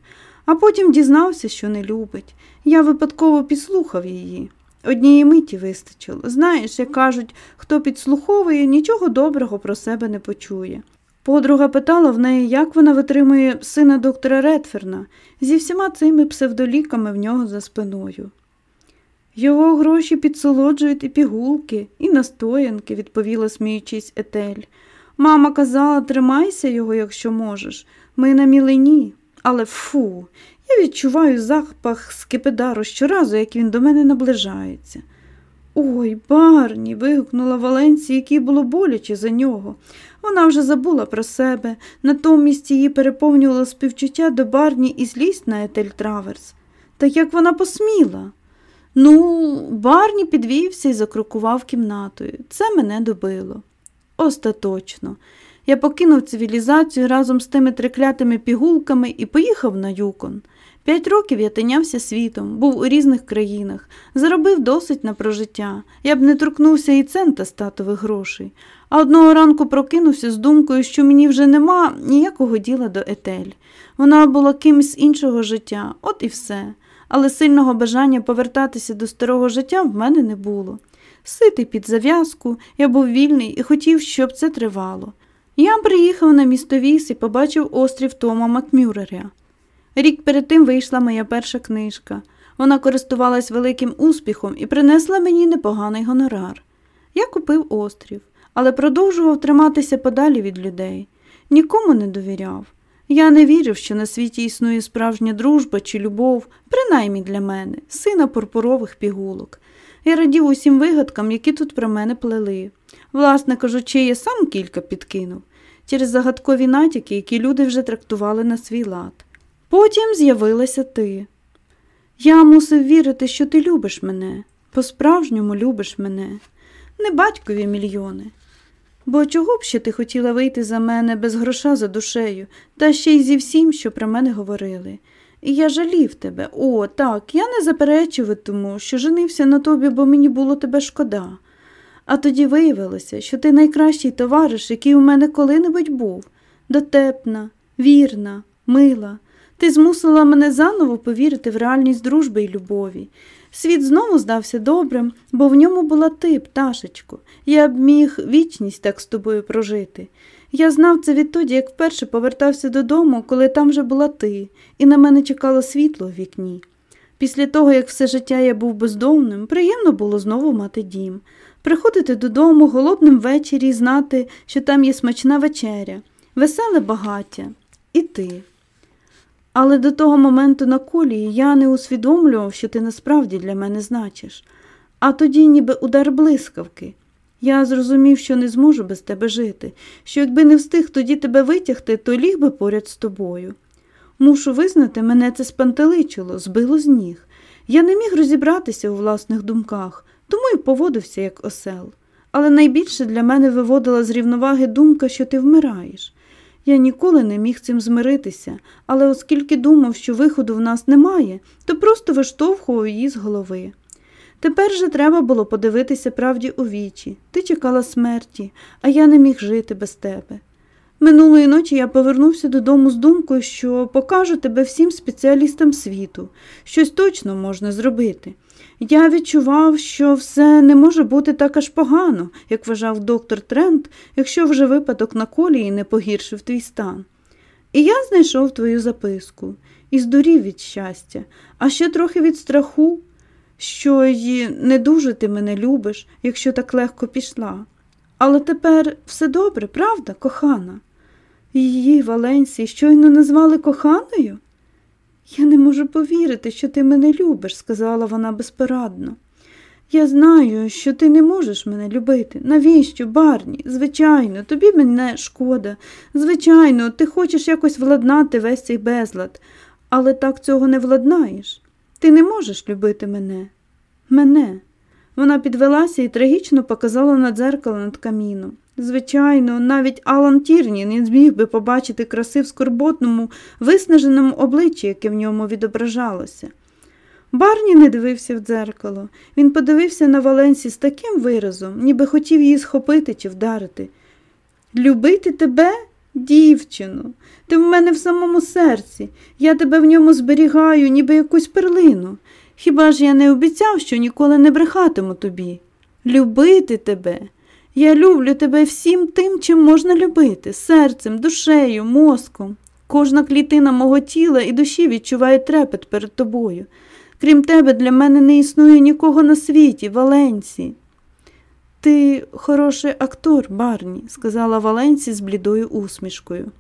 а потім дізнався, що не любить. Я випадково підслухав її. Однієї миті вистачило. Знаєш, як кажуть, хто підслуховує, нічого доброго про себе не почує. Подруга питала в неї, як вона витримує сина доктора Редферна зі всіма цими псевдоліками в нього за спиною. Його гроші підсолоджують і пігулки, і настоянки, відповіла, сміючись, Етель. Мама казала, тримайся його, якщо можеш. Ми на мілині. Але фу, я відчуваю запах скипидару щоразу, як він до мене наближається. Ой, барні. вигукнула Валенсія, якій було боляче за нього. Вона вже забула про себе, натомість її переповнювало співчуття до барні і злість на Етель Траверс. Та як вона посміла? Ну, барні підвівся і закрокував кімнатою. Це мене добило. Остаточно. Я покинув цивілізацію разом з тими триклятими пігулками і поїхав на юкон. П'ять років я тинявся світом, був у різних країнах, заробив досить на прожиття. Я б не торкнувся і цента статових грошей. А одного ранку прокинувся з думкою, що мені вже нема ніякого діла до етель. Вона була кимось іншого життя, от і все. Але сильного бажання повертатися до старого життя в мене не було. Ситий під зав'язку, я був вільний і хотів, щоб це тривало. Я приїхав на місто Віс і побачив острів Тома Макмюреря. Рік перед тим вийшла моя перша книжка. Вона користувалась великим успіхом і принесла мені непоганий гонорар. Я купив острів, але продовжував триматися подалі від людей. Нікому не довіряв. Я не вірив, що на світі існує справжня дружба чи любов, принаймні для мене, сина пурпурових пігулок. Я радів усім вигадкам, які тут про мене плели. Власне кажучи, я сам кілька підкинув через загадкові натяки, які люди вже трактували на свій лад. Потім з'явилася ти. Я мусив вірити, що ти любиш мене, по-справжньому любиш мене, не батькові мільйони. Бо чого б ще ти хотіла вийти за мене без гроша за душею, та ще й зі всім, що про мене говорили. І я жалів тебе. О, так, я не заперечуватиму, що женився на тобі, бо мені було тебе шкода. А тоді виявилося, що ти найкращий товариш, який у мене коли-небудь був, дотепна, вірна, мила. Ти змусила мене заново повірити в реальність дружби і любові. Світ знову здався добрим, бо в ньому була ти, пташечко. Я б міг вічність так з тобою прожити. Я знав це відтоді, як вперше повертався додому, коли там вже була ти, і на мене чекало світло в вікні. Після того, як все життя я був бездомним, приємно було знову мати дім, приходити додому голодним ввечері і знати, що там є смачна вечеря, веселе багаття і ти. Але до того моменту на колії я не усвідомлював, що ти насправді для мене значиш, а тоді, ніби удар блискавки. Я зрозумів, що не зможу без тебе жити, що якби не встиг тоді тебе витягти, то ліг би поряд з тобою. Мушу визнати, мене це спантеличило, збило з ніг. Я не міг розібратися у власних думках, тому й поводився як осел. Але найбільше для мене виводила з рівноваги думка, що ти вмираєш. Я ніколи не міг цим змиритися, але оскільки думав, що виходу в нас немає, то просто виштовхував її з голови. Тепер же треба було подивитися правді у вічі. Ти чекала смерті, а я не міг жити без тебе. Минулої ночі я повернувся додому з думкою, що покажу тебе всім спеціалістам світу, щось точно можна зробити. Я відчував, що все не може бути так аж погано, як вважав доктор Трент, якщо вже випадок на колії не погіршив твій стан. І я знайшов твою записку і здурів від щастя, а ще трохи від страху, що й не дуже ти мене любиш, якщо так легко пішла. Але тепер все добре, правда, кохана? Її Валенсії щойно назвали коханою? Я не можу повірити, що ти мене любиш, сказала вона безпорадно. Я знаю, що ти не можеш мене любити. Навіщо, Барні? Звичайно, тобі мене шкода. Звичайно, ти хочеш якось владнати весь цей безлад, але так цього не владнаєш. Ти не можеш любити мене. Мене. Вона підвелася і трагічно показала на дзеркало над каміном. Звичайно, навіть Алан Тірні не зміг би побачити краси в скорботному, виснаженому обличчі, яке в ньому відображалося. Барні не дивився в дзеркало. Він подивився на Валенсі з таким виразом, ніби хотів її схопити чи вдарити. Любити тебе, дівчину, ти в мене в самому серці, я тебе в ньому зберігаю, ніби якусь перлину. Хіба ж я не обіцяв, що ніколи не брехатиму тобі? Любити тебе. Я люблю тебе всім тим, чим можна любити серцем, душею, мозком. Кожна клітина мого тіла і душі відчуває трепет перед тобою. Крім тебе, для мене не існує нікого на світі, Валенсі. Ти хороший актор, Барні, сказала Валенсі з блідою усмішкою.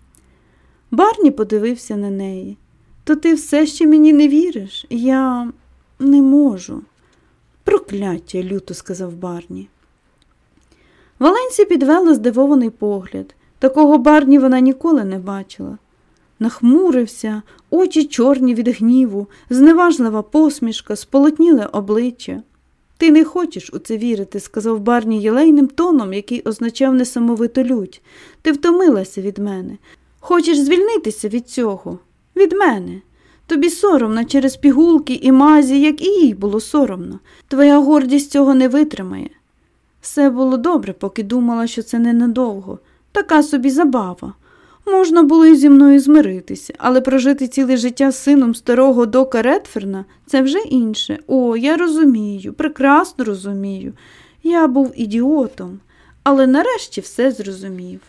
Барні подивився на неї. То ти все ще мені не віриш? Я не можу. Прокляття, люто сказав Барні. Валенсі підвела здивований погляд. Такого барні вона ніколи не бачила. Нахмурився, очі чорні від гніву, зневажлива посмішка, сполотніле обличчя. Ти не хочеш у це вірити, сказав барні єлейним тоном, який означав несамовиту лють. Ти втомилася від мене. Хочеш звільнитися від цього? Від мене. Тобі соромно через пігулки і мазі, як і їй було соромно. Твоя гордість цього не витримає. Все було добре, поки думала, що це ненадовго. Така собі забава. Можна було і зі мною змиритися, але прожити ціле життя сином старого дока Редферна це вже інше. О, я розумію, прекрасно розумію. Я був ідіотом, але нарешті все зрозумів.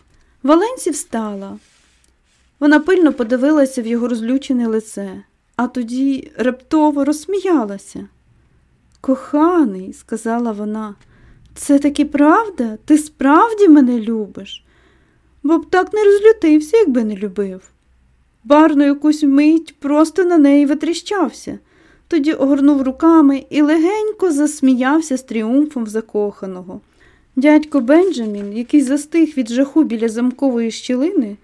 Валенсі встала. Вона пильно подивилася в його розлючене лице, а тоді раптово розсміялася. Коханий, сказала вона, це таки правда? Ти справді мене любиш? Бо б так не розлютився, якби не любив. Барно якусь мить просто на неї витріщався, тоді огорнув руками і легенько засміявся з тріумфом закоханого. Дядько Бенджамін, який застиг від жаху біля замкової щілини,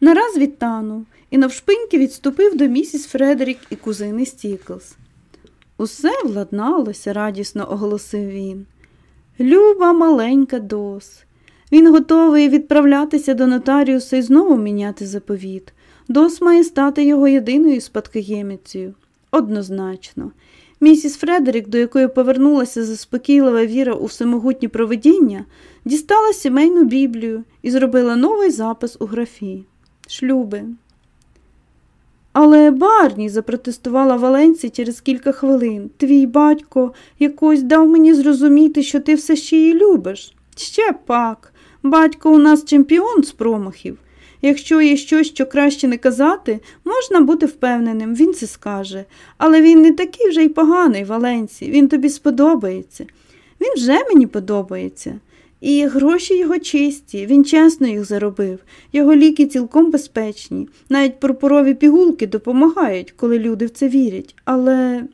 нараз відтанув і навшпиньки відступив до місіс Фредерік і кузини Стіклс. Усе владналося, радісно оголосив він. Люба маленька дос. Він готовий відправлятися до нотаріуса і знову міняти заповіт. Дос має стати його єдиною спадкоємицею. Однозначно. Місіс Фредерік, до якої повернулася заспокійлива віра у всемогутні провидіння, дістала сімейну біблію і зробила новий запис у графі шлюби. Але Барні, запротестувала Валенсі через кілька хвилин, твій батько якось дав мені зрозуміти, що ти все ще її любиш. Ще пак. Батько у нас чемпіон з промахів. Якщо є щось, що краще не казати, можна бути впевненим, він це скаже. Але він не такий вже й поганий, Валенсі, він тобі сподобається. Він вже мені подобається. І гроші його чисті, він чесно їх заробив, його ліки цілком безпечні. Навіть пурпурові пігулки допомагають, коли люди в це вірять. Але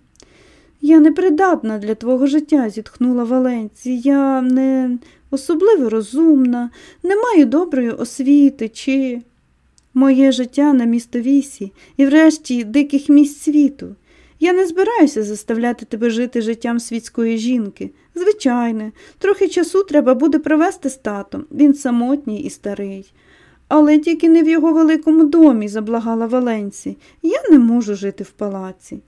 я не придатна для твого життя, зітхнула Валенці. Я не особливо розумна, не маю доброї освіти чи моє життя на містовісі і, врешті, диких місць світу. Я не збираюся заставляти тебе жити життям світської жінки. Звичайне, трохи часу треба буде провести з татом. Він самотній і старий. Але тільки не в його великому домі, заблагала Валенці. Я не можу жити в палаці.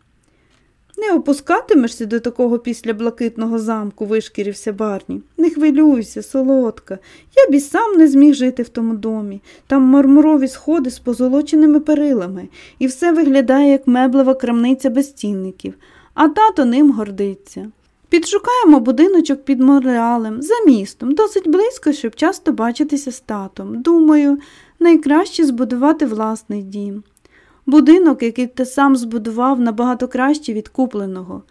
Не опускатимешся до такого після блакитного замку, вишкірився Барні. Не хвилюйся, солодка. Я б і сам не зміг жити в тому домі. Там мармурові сходи з позолоченими перилами, і все виглядає, як меблева крамниця без стінників, а тато ним гордиться. Підшукаємо будиночок під Монреалем, за містом, досить близько, щоб часто бачитися з татом. Думаю, найкраще збудувати власний дім. Будинок, який ти сам збудував, набагато краще від купленого.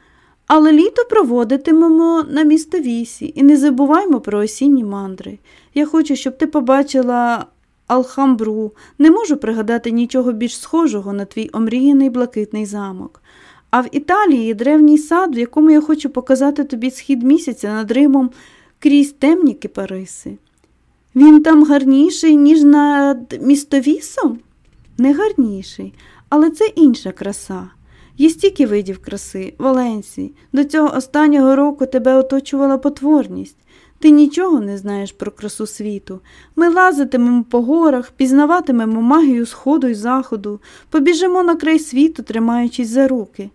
Але літо проводитимемо на місто вісі і не забуваймо про осінні мандри. Я хочу, щоб ти побачила Алхамбру, не можу пригадати нічого більш схожого на твій омріяний блакитний замок. А в Італії древній сад, в якому я хочу показати тобі схід місяця над Римом крізь темні кипариси. Він там гарніший, ніж над містовісом? Не гарніший, але це інша краса. Є стільки видів краси, Валенсії. До цього останнього року тебе оточувала потворність. Ти нічого не знаєш про красу світу. Ми лазитимемо по горах, пізнаватимемо магію сходу і заходу, побіжимо на край світу, тримаючись за руки.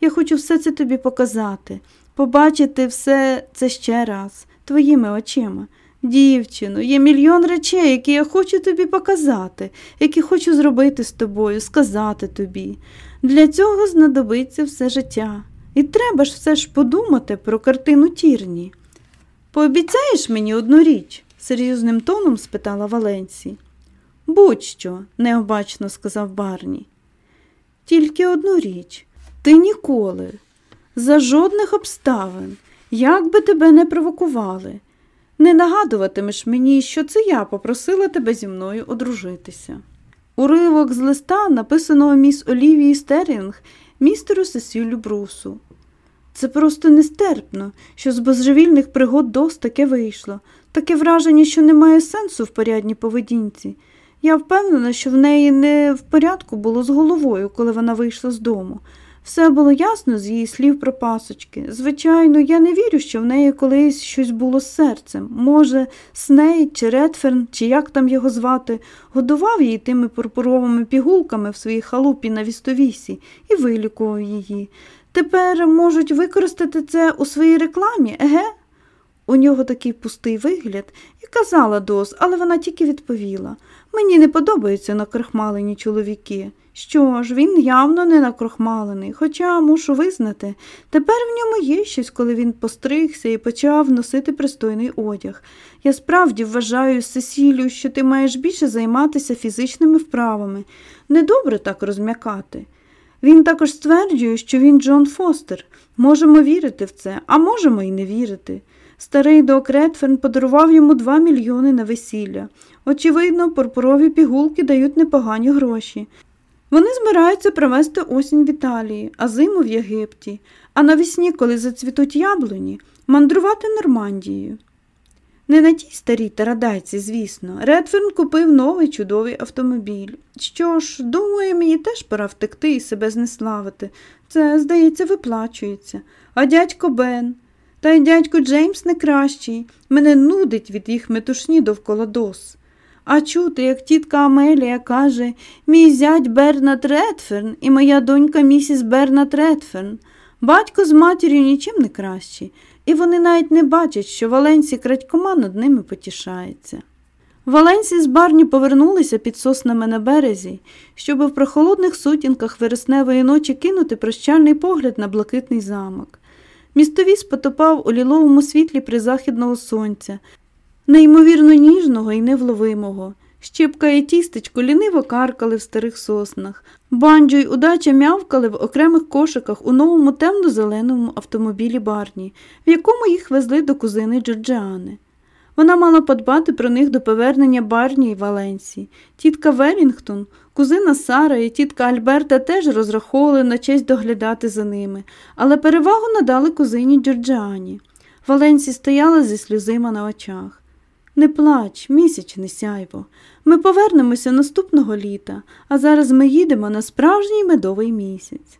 Я хочу все це тобі показати, побачити все це ще раз, твоїми очима. Дівчино, є мільйон речей, які я хочу тобі показати, які хочу зробити з тобою, сказати тобі. Для цього знадобиться все життя. І треба ж все ж подумати про картину тірні. Пообіцяєш мені одну річ? серйозним тоном спитала Валенсі. Будь-що, необачно сказав Барні. Тільки одну річ. Ти ніколи, за жодних обставин, як би тебе не провокували, не нагадуватимеш мені, що це я попросила тебе зі мною одружитися. Уривок з листа, написаного міс Олівії Стерінг, містеру Сесілю Брусу. Це просто нестерпно, що з божевільних пригод дос таке вийшло, таке враження, що немає сенсу в порядній поведінці. Я впевнена, що в неї не в порядку було з головою, коли вона вийшла з дому. Все було ясно з її слів про пасочки. Звичайно, я не вірю, що в неї колись щось було з серцем. Може, Снейд чи Редферн, чи як там його звати, годував її тими пурпуровими пігулками в своїй халупі на вістовісі і вилікував її. Тепер можуть використати це у своїй рекламі, еге? У нього такий пустий вигляд, і казала Дос, але вона тільки відповіла мені не подобаються накрохмалені чоловіки. Що ж, він явно не накрохмалений, хоча, мушу визнати, тепер в ньому є щось, коли він постригся і почав носити пристойний одяг. Я справді вважаю, Сесілю, що ти маєш більше займатися фізичними вправами. Недобре так розм'якати. Він також стверджує, що він Джон Фостер. Можемо вірити в це, а можемо і не вірити. Старий док Редферн подарував йому два мільйони на весілля. Очевидно, пурпурові пігулки дають непогані гроші. Вони збираються провести осінь в Італії, а зиму в Єгипті, а навесні, коли зацвітуть яблуні, мандрувати Нормандією. Не на тій старій тарадайці, звісно, Редферн купив новий чудовий автомобіль. Що ж, думаю, мені теж пора втекти і себе знеславити. Це, здається, виплачується. А дядько Бен. Та й дядько Джеймс не кращий. Мене нудить від їх метушні довкола дос. А чути, як тітка Амелія каже мій зять Бернат Редферн і моя донька місіс Бернат Редферн. Батько з матір'ю нічим не кращі, і вони навіть не бачать, що Валенсі крадькома над ними потішається. Валенсі з барні повернулися під соснами на березі, щоб в прохолодних сутінках вересневої ночі кинути прощальний погляд на блакитний замок. Містовіс потопав у ліловому світлі призахідного сонця, неймовірно ніжного і невловимого. Щепка і тістечко ліниво каркали в старих соснах, банджо й удача мявкали в окремих кошиках у новому темно-зеленому автомобілі барні, в якому їх везли до кузини Джорджіани. Вона мала подбати про них до повернення Барні й Валенсії. Тітка Велінгтон, кузина Сара і тітка Альберта теж розраховували на честь доглядати за ними, але перевагу надали кузині Джорджіані. Валенсі стояла зі сльозима на очах. Не плач, місячне сяйво. Ми повернемося наступного літа, а зараз ми їдемо на справжній медовий місяць.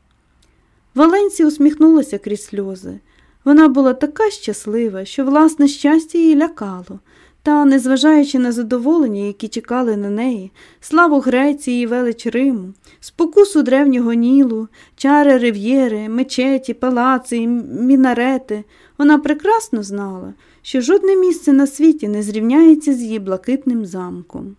Валенсі усміхнулася крізь сльози. Вона була така щаслива, що власне щастя її лякало, та, незважаючи на задоволення, які чекали на неї, славу Греції і велич Риму, спокусу древнього Нілу, чари рив'єри, мечеті, палаци мінарети, вона прекрасно знала, що жодне місце на світі не зрівняється з її блакитним замком.